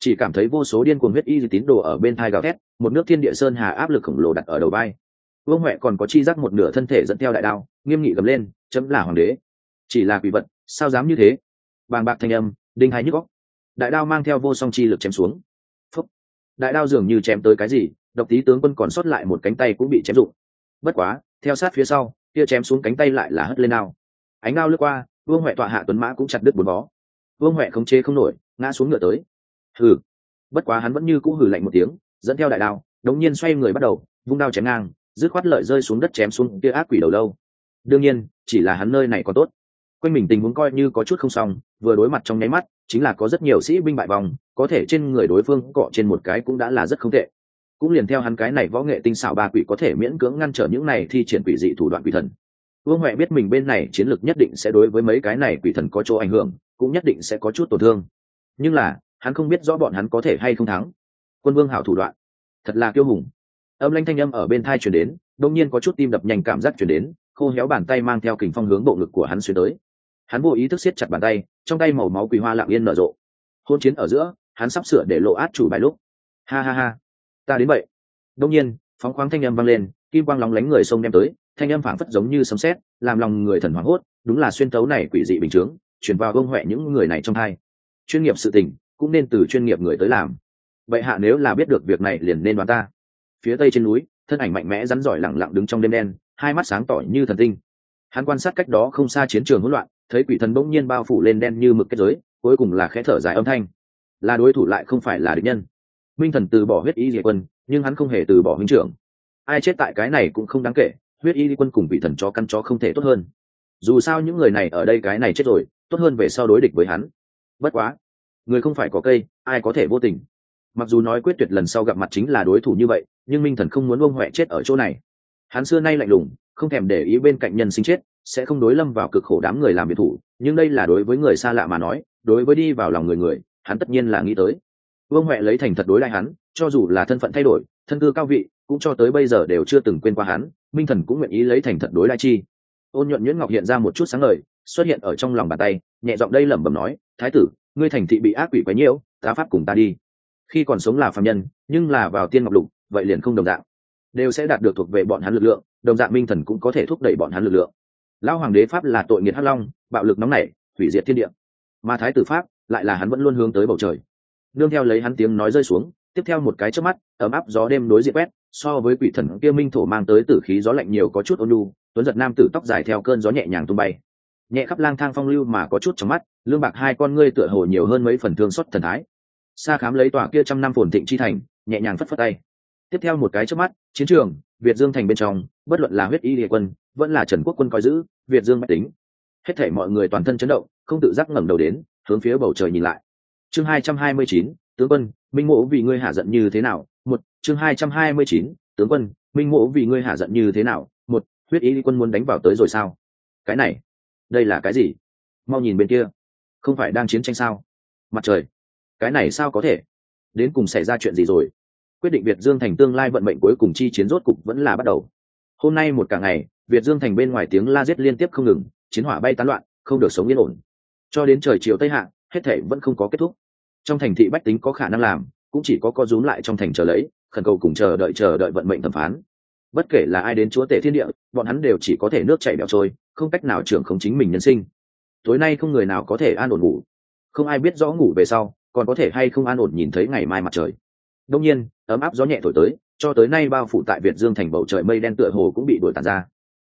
Chỉ cảm thấy vô số điên cuồng huyết y tín đồ ở bên thai gào thét, một nước thiên địa sơn hà áp lực khổng lồ đặt ở đầu vai. Vương huệ còn có chi giác một nửa thân thể dẫn theo đại đao, nghiêm nghị gầm lên, chấm là hoàng đế. Chỉ là quỷ vật, sao dám như thế? Bàng bạc thanh âm, đinh hai nhức góc đại đao mang theo vô song chi lực chém xuống đại đao dường như chém tới cái gì, độc tí tướng quân còn sót lại một cánh tay cũng bị chém rụng bất quá, theo sát phía sau, kia chém xuống cánh tay lại là hất lên ao. ánh ngao lướt qua, vương huệ tọa hạ tuấn mã cũng chặt đứt bốn bó. Vương huệ không chế không nổi, ngã xuống ngựa tới. Hừ. Bất quá hắn vẫn như cũ hừ lạnh một tiếng, dẫn theo đại đao, đống nhiên xoay người bắt đầu, vung đao chém ngang, dứt khoát lợi rơi xuống đất chém xuống kia ác quỷ đầu lâu. Đương nhiên, chỉ là hắn nơi này còn tốt quanh mình tình huống coi như có chút không xong, vừa đối mặt trong nháy mắt, chính là có rất nhiều sĩ binh bại vòng, có thể trên người đối phương cọ trên một cái cũng đã là rất không tệ. Cũng liền theo hắn cái này võ nghệ tinh xảo ba quỷ có thể miễn cưỡng ngăn trở những này thi triển quỷ dị thủ đoạn quỷ thần. Vương huệ biết mình bên này chiến lược nhất định sẽ đối với mấy cái này quỷ thần có chỗ ảnh hưởng, cũng nhất định sẽ có chút tổn thương. Nhưng là, hắn không biết rõ bọn hắn có thể hay không thắng. Quân vương hảo thủ đoạn. Thật là kiêu hùng. Âm lanh thanh âm ở bên thai chuyển đến đông nhiên có chút tim đập nhanh cảm giác chuyển đến, khô héo bàn tay mang theo kình phong hướng bộ ngực của hắn xuyên tới hắn vô ý thức siết chặt bàn tay, trong tay màu máu quỳ hoa lặng yên nở rộ. Hôn chiến ở giữa, hắn sắp sửa để lộ át chủ bài lúc. Ha ha ha, ta đến vậy. Đông nhiên, phóng khoáng thanh âm vang lên, kim quang lóng lánh người sông đem tới, thanh âm phảng phất giống như sấm sét, làm lòng người thần hoảng hốt, đúng là xuyên tấu này quỷ dị bình chướng, chuyển vào bông huệ những người này trong hai. Chuyên nghiệp sự tình, cũng nên từ chuyên nghiệp người tới làm. Vậy hạ nếu là biết được việc này liền nên đoán ta. Phía tây trên núi, thân ảnh mạnh mẽ rắn giỏi lẳng lặng đứng trong đêm đen, hai mắt sáng tỏ như thần tinh. Hắn quan sát cách đó không xa chiến trường hỗn loạn thấy quỷ thần bỗng nhiên bao phủ lên đen như mực kết giới, cuối cùng là khẽ thở dài âm thanh. Là đối thủ lại không phải là địch nhân. Minh thần từ bỏ huyết y diệt quân, nhưng hắn không hề từ bỏ huynh trưởng. Ai chết tại cái này cũng không đáng kể, huyết y quân cùng quỷ thần chó căn chó không thể tốt hơn. Dù sao những người này ở đây cái này chết rồi, tốt hơn về sau đối địch với hắn. Bất quá, người không phải có cây, ai có thể vô tình. Mặc dù nói quyết tuyệt lần sau gặp mặt chính là đối thủ như vậy, nhưng minh thần không muốn ông huệ chết ở chỗ này. Hắn xưa nay lạnh lùng không thèm để ý bên cạnh nhân sinh chết, sẽ không đối lâm vào cực khổ đám người làm biệt thủ, nhưng đây là đối với người xa lạ mà nói, đối với đi vào lòng người người, hắn tất nhiên là nghĩ tới. Vương huệ lấy thành thật đối lại hắn, cho dù là thân phận thay đổi, thân cư cao vị, cũng cho tới bây giờ đều chưa từng quên qua hắn, minh thần cũng nguyện ý lấy thành thật đối lại chi. Ôn nhuận nhuyễn ngọc hiện ra một chút sáng ngời, xuất hiện ở trong lòng bàn tay, nhẹ giọng đây lẩm bẩm nói, thái tử, ngươi thành thị bị ác quỷ quấy nhiễu, tá pháp cùng ta đi. Khi còn sống là phạm nhân, nhưng là vào tiên ngọc lục, vậy liền không đồng dạng đều sẽ đạt được thuộc về bọn hắn lực lượng, đồng dạng minh thần cũng có thể thúc đẩy bọn hắn lực lượng. Lão hoàng đế pháp là tội nghiệt hắc long, bạo lực nóng nảy, hủy diệt thiên địa. Mà thái tử pháp lại là hắn vẫn luôn hướng tới bầu trời. Nương theo lấy hắn tiếng nói rơi xuống, tiếp theo một cái trước mắt, ấm áp gió đêm đối diện quét, so với quỷ thần kia minh thổ mang tới tử khí gió lạnh nhiều có chút ôn nhu, tuấn giật nam tử tóc dài theo cơn gió nhẹ nhàng tung bay. Nhẹ khắp lang thang phong lưu mà có chút trong mắt, lương bạc hai con ngươi tựa hồ nhiều hơn mấy phần thương xuất thần thái. Xa khám lấy tòa kia trăm năm phồn thịnh chi thành, nhẹ nhàng phất phất tay tiếp theo một cái trước mắt, chiến trường, việt dương thành bên trong, bất luận là huyết y địa quân, vẫn là trần quốc quân coi giữ, việt dương mách tính. Hết thể mọi người toàn thân chấn động, không tự giác ngẩng đầu đến, hướng phía bầu trời nhìn lại. Chương hai trăm hai mươi chín, tướng quân, minh mộ vì ngươi hạ giận như thế nào? Một, chương hai trăm hai mươi chín, tướng quân, minh mộ vì ngươi hạ giận như thế nào? Một, huyết y quân muốn đánh vào tới rồi sao? Cái này, đây là cái gì? Mau nhìn bên kia. Không phải đang chiến tranh sao? Mặt trời, cái này sao có thể? Đến cùng xảy ra chuyện gì rồi? Quyết định việt dương thành tương lai vận mệnh cuối cùng chi chiến rốt cục vẫn là bắt đầu. Hôm nay một cả ngày, việt dương thành bên ngoài tiếng la giết liên tiếp không ngừng, chiến hỏa bay tán loạn, không được sống yên ổn. Cho đến trời chiều tây hạ, hết thể vẫn không có kết thúc. Trong thành thị bách tính có khả năng làm, cũng chỉ có co rúm lại trong thành chờ lấy, khẩn cầu cùng chờ đợi chờ đợi vận mệnh thẩm phán. Bất kể là ai đến chúa tể thiên địa, bọn hắn đều chỉ có thể nước chảy bẹo trôi, không cách nào trưởng không chính mình nhân sinh. Tối nay không người nào có thể an ổn ngủ. Không ai biết rõ ngủ về sau, còn có thể hay không an ổn nhìn thấy ngày mai mặt trời. Đông nhiên ấm áp gió nhẹ thổi tới, cho tới nay bao phủ tại việt dương thành bầu trời mây đen tựa hồ cũng bị đuổi tàn ra.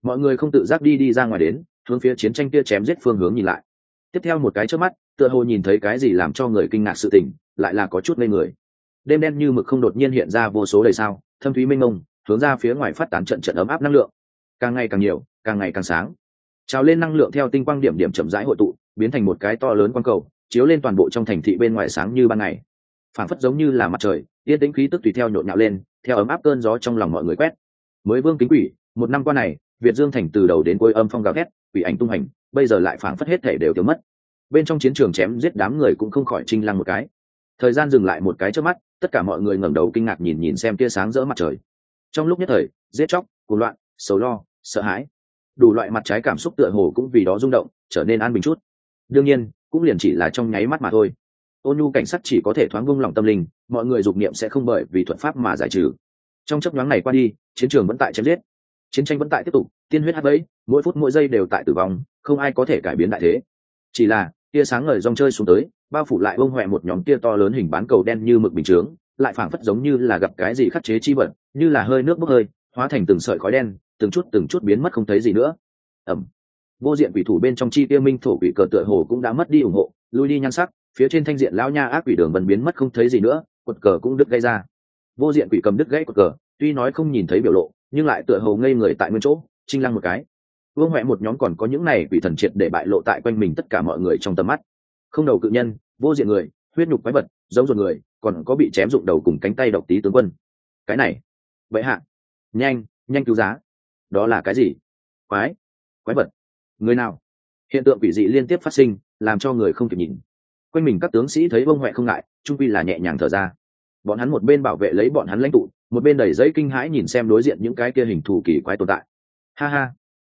Mọi người không tự giác đi đi ra ngoài đến, hướng phía chiến tranh kia chém giết phương hướng nhìn lại. Tiếp theo một cái trước mắt, tựa hồ nhìn thấy cái gì làm cho người kinh ngạc sự tình, lại là có chút ngây người. Đêm đen như mực không đột nhiên hiện ra vô số đầy sao, thâm thúy minh ông hướng ra phía ngoài phát tán trận trận ấm áp năng lượng. Càng ngày càng nhiều, càng ngày càng sáng. Trào lên năng lượng theo tinh quang điểm điểm chậm rãi hội tụ, biến thành một cái to lớn quang cầu, chiếu lên toàn bộ trong thành thị bên ngoài sáng như ban ngày phảng phất giống như là mặt trời, yên tĩnh khí tức tùy theo nhộn nhạo lên, theo ấm áp cơn gió trong lòng mọi người quét. Mới vương kính quỷ, một năm qua này, việt dương thành từ đầu đến cuối âm phong gào thét, quỷ ảnh tung hành, bây giờ lại phảng phất hết thể đều thiếu mất. Bên trong chiến trường chém giết đám người cũng không khỏi trinh lăng một cái. Thời gian dừng lại một cái trước mắt, tất cả mọi người ngẩng đầu kinh ngạc nhìn nhìn xem tia sáng rỡ mặt trời. Trong lúc nhất thời, giết chóc, cuồng loạn, sầu lo, sợ hãi, đủ loại mặt trái cảm xúc tựa hồ cũng vì đó rung động, trở nên an bình chút. Đương nhiên, cũng liền chỉ là trong nháy mắt mà thôi ôn nhu cảnh sát chỉ có thể thoáng vung lòng tâm linh, mọi người dục niệm sẽ không bởi vì thuật pháp mà giải trừ. Trong chấp nhoáng này qua đi, chiến trường vẫn tại chém giết. Chiến tranh vẫn tại tiếp tục, tiên huyết hát bẫy, mỗi phút mỗi giây đều tại tử vong, không ai có thể cải biến đại thế. Chỉ là, tia sáng ngời rong chơi xuống tới, bao phủ lại bông huệ một nhóm tia to lớn hình bán cầu đen như mực bình chướng, lại phảng phất giống như là gặp cái gì khắc chế chi vật, như là hơi nước bốc hơi, hóa thành từng sợi khói đen, từng chút từng chút biến mất không thấy gì nữa. Ẩm. Vô diện quỷ thủ bên trong chi tiêu minh thổ quỷ cờ tựa hồ cũng đã mất đi ủng hộ lui đi nhan sắc, phía trên thanh diện lão nha ác quỷ đường vần biến mất không thấy gì nữa quật cờ cũng đứt gây ra. Vô diện quỷ cầm đứt gãy quật cờ, tuy nói không nhìn thấy biểu lộ, nhưng lại tựa hồ ngây người tại nguyên chỗ trinh lăng một cái. Vương huệ một nhóm còn có những này quỷ thần triệt để bại lộ tại quanh mình tất cả mọi người trong tầm mắt. Không đầu cự nhân, vô diện người, huyết nhục quái vật, giống ruột người, còn có bị chém dụng đầu cùng cánh tay độc tí tướng quân. Cái này vậy hạ. Nhanh nhanh cứu giá. Đó là cái gì? Quái quái vật. Người nào? Hiện tượng quỷ dị liên tiếp phát sinh, làm cho người không kịp nhìn. Quanh mình các tướng sĩ thấy bông huệ không ngại, trung quy là nhẹ nhàng thở ra. Bọn hắn một bên bảo vệ lấy bọn hắn lãnh tụ, một bên đẩy giấy kinh hãi nhìn xem đối diện những cái kia hình thù kỳ quái tồn tại. Ha ha.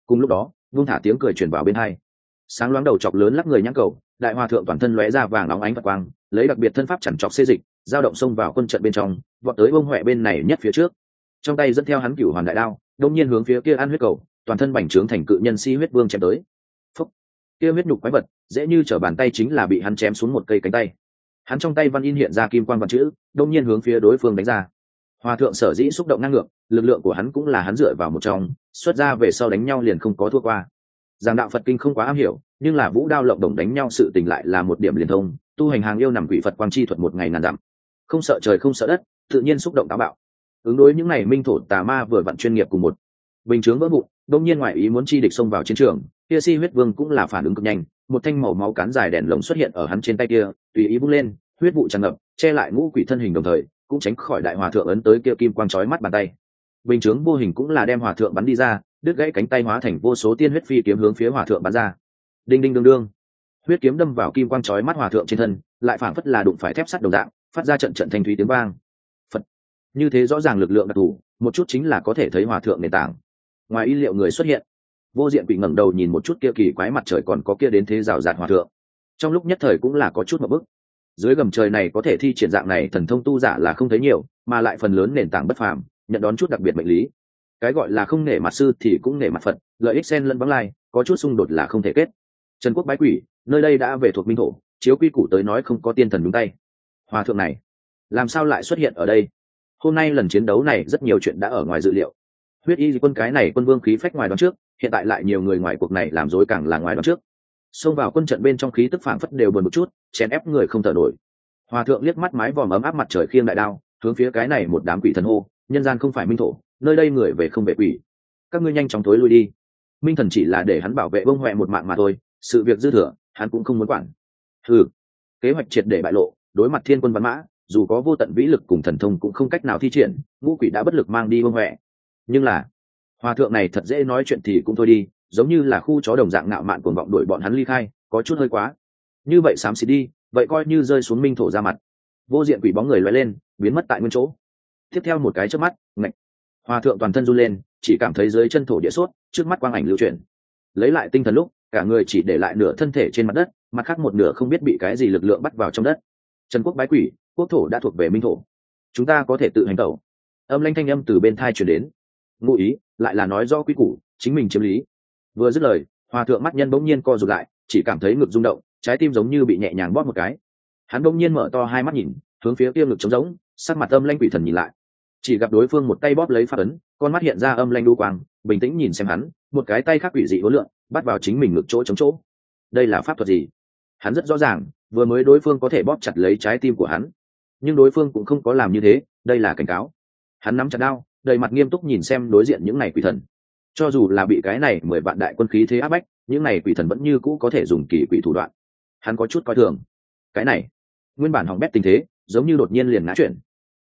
Cùng lúc đó vương thả tiếng cười truyền vào bên hai. Sáng loáng đầu chọc lớn lắc người nhãn cầu, đại hòa thượng toàn thân lóe ra vàng óng ánh và quang, lấy đặc biệt thân pháp chẳng chọc xê dịch, giao động xông vào quân trận bên trong, vọt tới bông huệ bên này nhất phía trước. Trong tay dẫn theo hắn cửu hoàn đại đao đông nhiên hướng phía kia ăn huyết cầu, toàn thân bành trướng thành cự nhân si huyết vương chém tới kia huyết nhục quái vật, dễ như trở bàn tay chính là bị hắn chém xuống một cây cánh tay. Hắn trong tay văn in hiện ra kim quan văn chữ, đông nhiên hướng phía đối phương đánh ra. Hòa thượng sở dĩ xúc động năng ngược, lực lượng của hắn cũng là hắn dựa vào một trong, xuất ra về sau đánh nhau liền không có thua qua. Giảng đạo phật kinh không quá am hiểu, nhưng là vũ đao lộng đồng đánh nhau sự tình lại là một điểm liền thông, tu hành hàng yêu nằm quỷ phật quang chi thuật một ngày ngàn dặm. Không sợ trời không sợ đất, tự nhiên xúc động táo bạo. Ứng đối những ngày minh thổ tà ma vừa vặn chuyên nghiệp cùng một bình chướng vỡ vụn đông nhiên ngoại ý muốn chi địch xông vào chiến trường, kia si huyết vương cũng là phản ứng cực nhanh, một thanh màu máu cán dài đèn lồng xuất hiện ở hắn trên tay kia, tùy ý bung lên, huyết vụ tràn ngập, che lại ngũ quỷ thân hình đồng thời, cũng tránh khỏi đại hòa thượng ấn tới kia kim quang chói mắt bàn tay. Bình chướng vô hình cũng là đem hòa thượng bắn đi ra, đứt gãy cánh tay hóa thành vô số tiên huyết phi kiếm hướng phía hòa thượng bắn ra. Đinh đinh đương đương. Huyết kiếm đâm vào kim quang chói mắt hòa thượng trên thân, lại phảng phất là đụng phải thép sắt đồng dạng, phát ra trận trận thanh thúy tiếng vang. Phật. Như thế rõ ràng lực lượng đặc thù, một chút chính là có thể thấy hòa thượng nền tảng ngoài y liệu người xuất hiện. Vô diện bị ngẩng đầu nhìn một chút kia kỳ quái mặt trời còn có kia đến thế rào rạt hòa thượng. Trong lúc nhất thời cũng là có chút một bức. Dưới gầm trời này có thể thi triển dạng này thần thông tu giả là không thấy nhiều, mà lại phần lớn nền tảng bất phàm, nhận đón chút đặc biệt mệnh lý. Cái gọi là không nể mặt sư thì cũng nể mặt phật, lợi ích xen lẫn vắng lai, có chút xung đột là không thể kết. Trần quốc bái quỷ, nơi đây đã về thuộc minh thổ, chiếu quy củ tới nói không có tiên thần đúng tay. Hòa thượng này, làm sao lại xuất hiện ở đây? Hôm nay lần chiến đấu này rất nhiều chuyện đã ở ngoài dự liệu huyết y quân cái này quân vương khí phách ngoài đón trước, hiện tại lại nhiều người ngoài cuộc này làm dối càng là ngoài đón trước. Xông vào quân trận bên trong khí tức phảng phất đều buồn một chút, chèn ép người không thở nổi. Hòa thượng liếc mắt mái vòm ấm áp mặt trời khiêng đại đao, hướng phía cái này một đám quỷ thần hô, nhân gian không phải minh thổ, nơi đây người về không về quỷ. Các ngươi nhanh chóng thối lui đi. Minh thần chỉ là để hắn bảo vệ bông huệ một mạng mà thôi, sự việc dư thừa, hắn cũng không muốn quản. Ừ kế hoạch triệt để bại lộ, đối mặt thiên quân văn mã, dù có vô tận vĩ lực cùng thần thông cũng không cách nào thi triển, ngũ quỷ đã bất lực mang đi bông huệ nhưng là, hòa thượng này thật dễ nói chuyện thì cũng thôi đi, giống như là khu chó đồng dạng ngạo mạn cuồng vọng đuổi bọn hắn ly khai, có chút hơi quá. Như vậy xám xịt đi, vậy coi như rơi xuống minh thổ ra mặt. Vô diện quỷ bóng người loay lên, biến mất tại nguyên chỗ. Tiếp theo một cái trước mắt, ngạch. Hòa thượng toàn thân run lên, chỉ cảm thấy dưới chân thổ địa sốt, trước mắt quang ảnh lưu chuyển. Lấy lại tinh thần lúc, cả người chỉ để lại nửa thân thể trên mặt đất, mặt khác một nửa không biết bị cái gì lực lượng bắt vào trong đất. Trần quốc bái quỷ, quốc thổ đã thuộc về minh thổ. Chúng ta có thể tự hành tẩu. Âm lanh thanh âm từ bên thai chuyển đến ngụ ý, lại là nói do quy củ, chính mình chiếm lý. Vừa dứt lời hòa thượng mắt nhân bỗng nhiên co rụt lại, chỉ cảm thấy ngực rung động, trái tim giống như bị nhẹ nhàng bóp một cái. Hắn bỗng nhiên mở to hai mắt nhìn, hướng phía kia ngực trống rỗng, sắc mặt âm lanh quỷ thần nhìn lại. Chỉ gặp đối phương một tay bóp lấy phát ấn, con mắt hiện ra âm lanh đu quang, bình tĩnh nhìn xem hắn, một cái tay khác quỷ dị hối lượng bắt vào chính mình ngực chỗ chống chỗ. Đây là pháp thuật gì? Hắn rất rõ ràng, vừa mới đối phương có thể bóp chặt lấy trái tim của hắn. Nhưng đối phương cũng không có làm như thế, đây là cảnh cáo. Hắn nắm chặt đao đầy mặt nghiêm túc nhìn xem đối diện những này quỷ thần. Cho dù là bị cái này mười vạn đại quân khí thế áp bách, những này quỷ thần vẫn như cũ có thể dùng kỳ quỷ thủ đoạn. Hắn có chút coi thường. Cái này, nguyên bản hỏng bét tình thế, giống như đột nhiên liền ngã chuyển.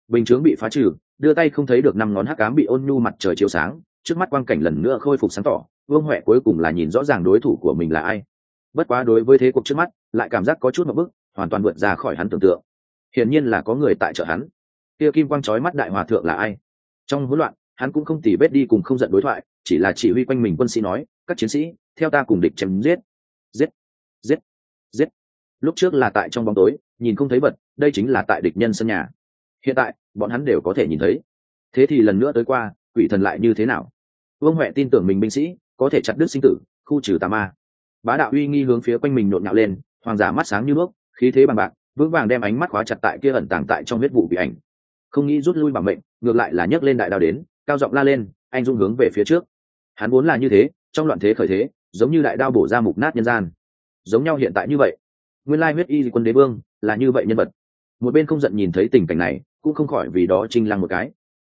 Bình chướng bị phá trừ, đưa tay không thấy được năm ngón hắc cám bị ôn nhu mặt trời chiếu sáng, trước mắt quang cảnh lần nữa khôi phục sáng tỏ, vương huệ cuối cùng là nhìn rõ ràng đối thủ của mình là ai. Bất quá đối với thế cuộc trước mắt, lại cảm giác có chút một bức, hoàn toàn vượt ra khỏi hắn tưởng tượng. Hiển nhiên là có người tại chợ hắn. Kia kim quang trói mắt đại hòa thượng là ai? Trong hỗn loạn, hắn cũng không tỉ vết đi cùng không giận đối thoại, chỉ là chỉ huy quanh mình quân sĩ nói, các chiến sĩ, theo ta cùng địch chém giết. Giết giết giết. Lúc trước là tại trong bóng tối, nhìn không thấy vật, đây chính là tại địch nhân sân nhà. Hiện tại, bọn hắn đều có thể nhìn thấy. Thế thì lần nữa tới qua, quỷ thần lại như thế nào? Vương huệ tin tưởng mình binh sĩ, có thể chặt đứt sinh tử, khu trừ tà ma. Bá đạo uy nghi hướng phía quanh mình nhộn nhạo lên, hoàng giả mắt sáng như bước khí thế bằng bạc, vững vàng đem ánh mắt khóa chặt tại kia ẩn tàng tại trong huyết vụ bị ảnh không nghĩ rút lui bằng mệnh, ngược lại là nhấc lên đại đao đến, cao giọng la lên, anh dung hướng về phía trước. Hắn vốn là như thế, trong loạn thế khởi thế, giống như đại đao bổ ra mục nát nhân gian. Giống nhau hiện tại như vậy. Nguyên lai huyết y quân đế vương là như vậy nhân vật. Một bên không giận nhìn thấy tình cảnh này, cũng không khỏi vì đó trinh lăng một cái.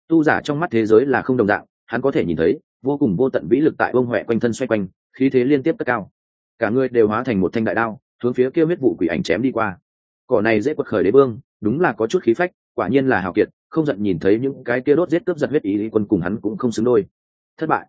Tu giả trong mắt thế giới là không đồng dạng, hắn có thể nhìn thấy, vô cùng vô tận vĩ lực tại bông huệ quanh thân xoay quanh, khí thế liên tiếp tất cao. Cả người đều hóa thành một thanh đại đao, hướng phía kia huyết vụ quỷ ảnh chém đi qua. Cỏ này dễ quật khởi đế vương, đúng là có chút khí phách quả nhiên là hào kiệt, không giận nhìn thấy những cái kia đốt giết cướp giật huyết ý, quân cùng hắn cũng không xứng đôi. Thất bại.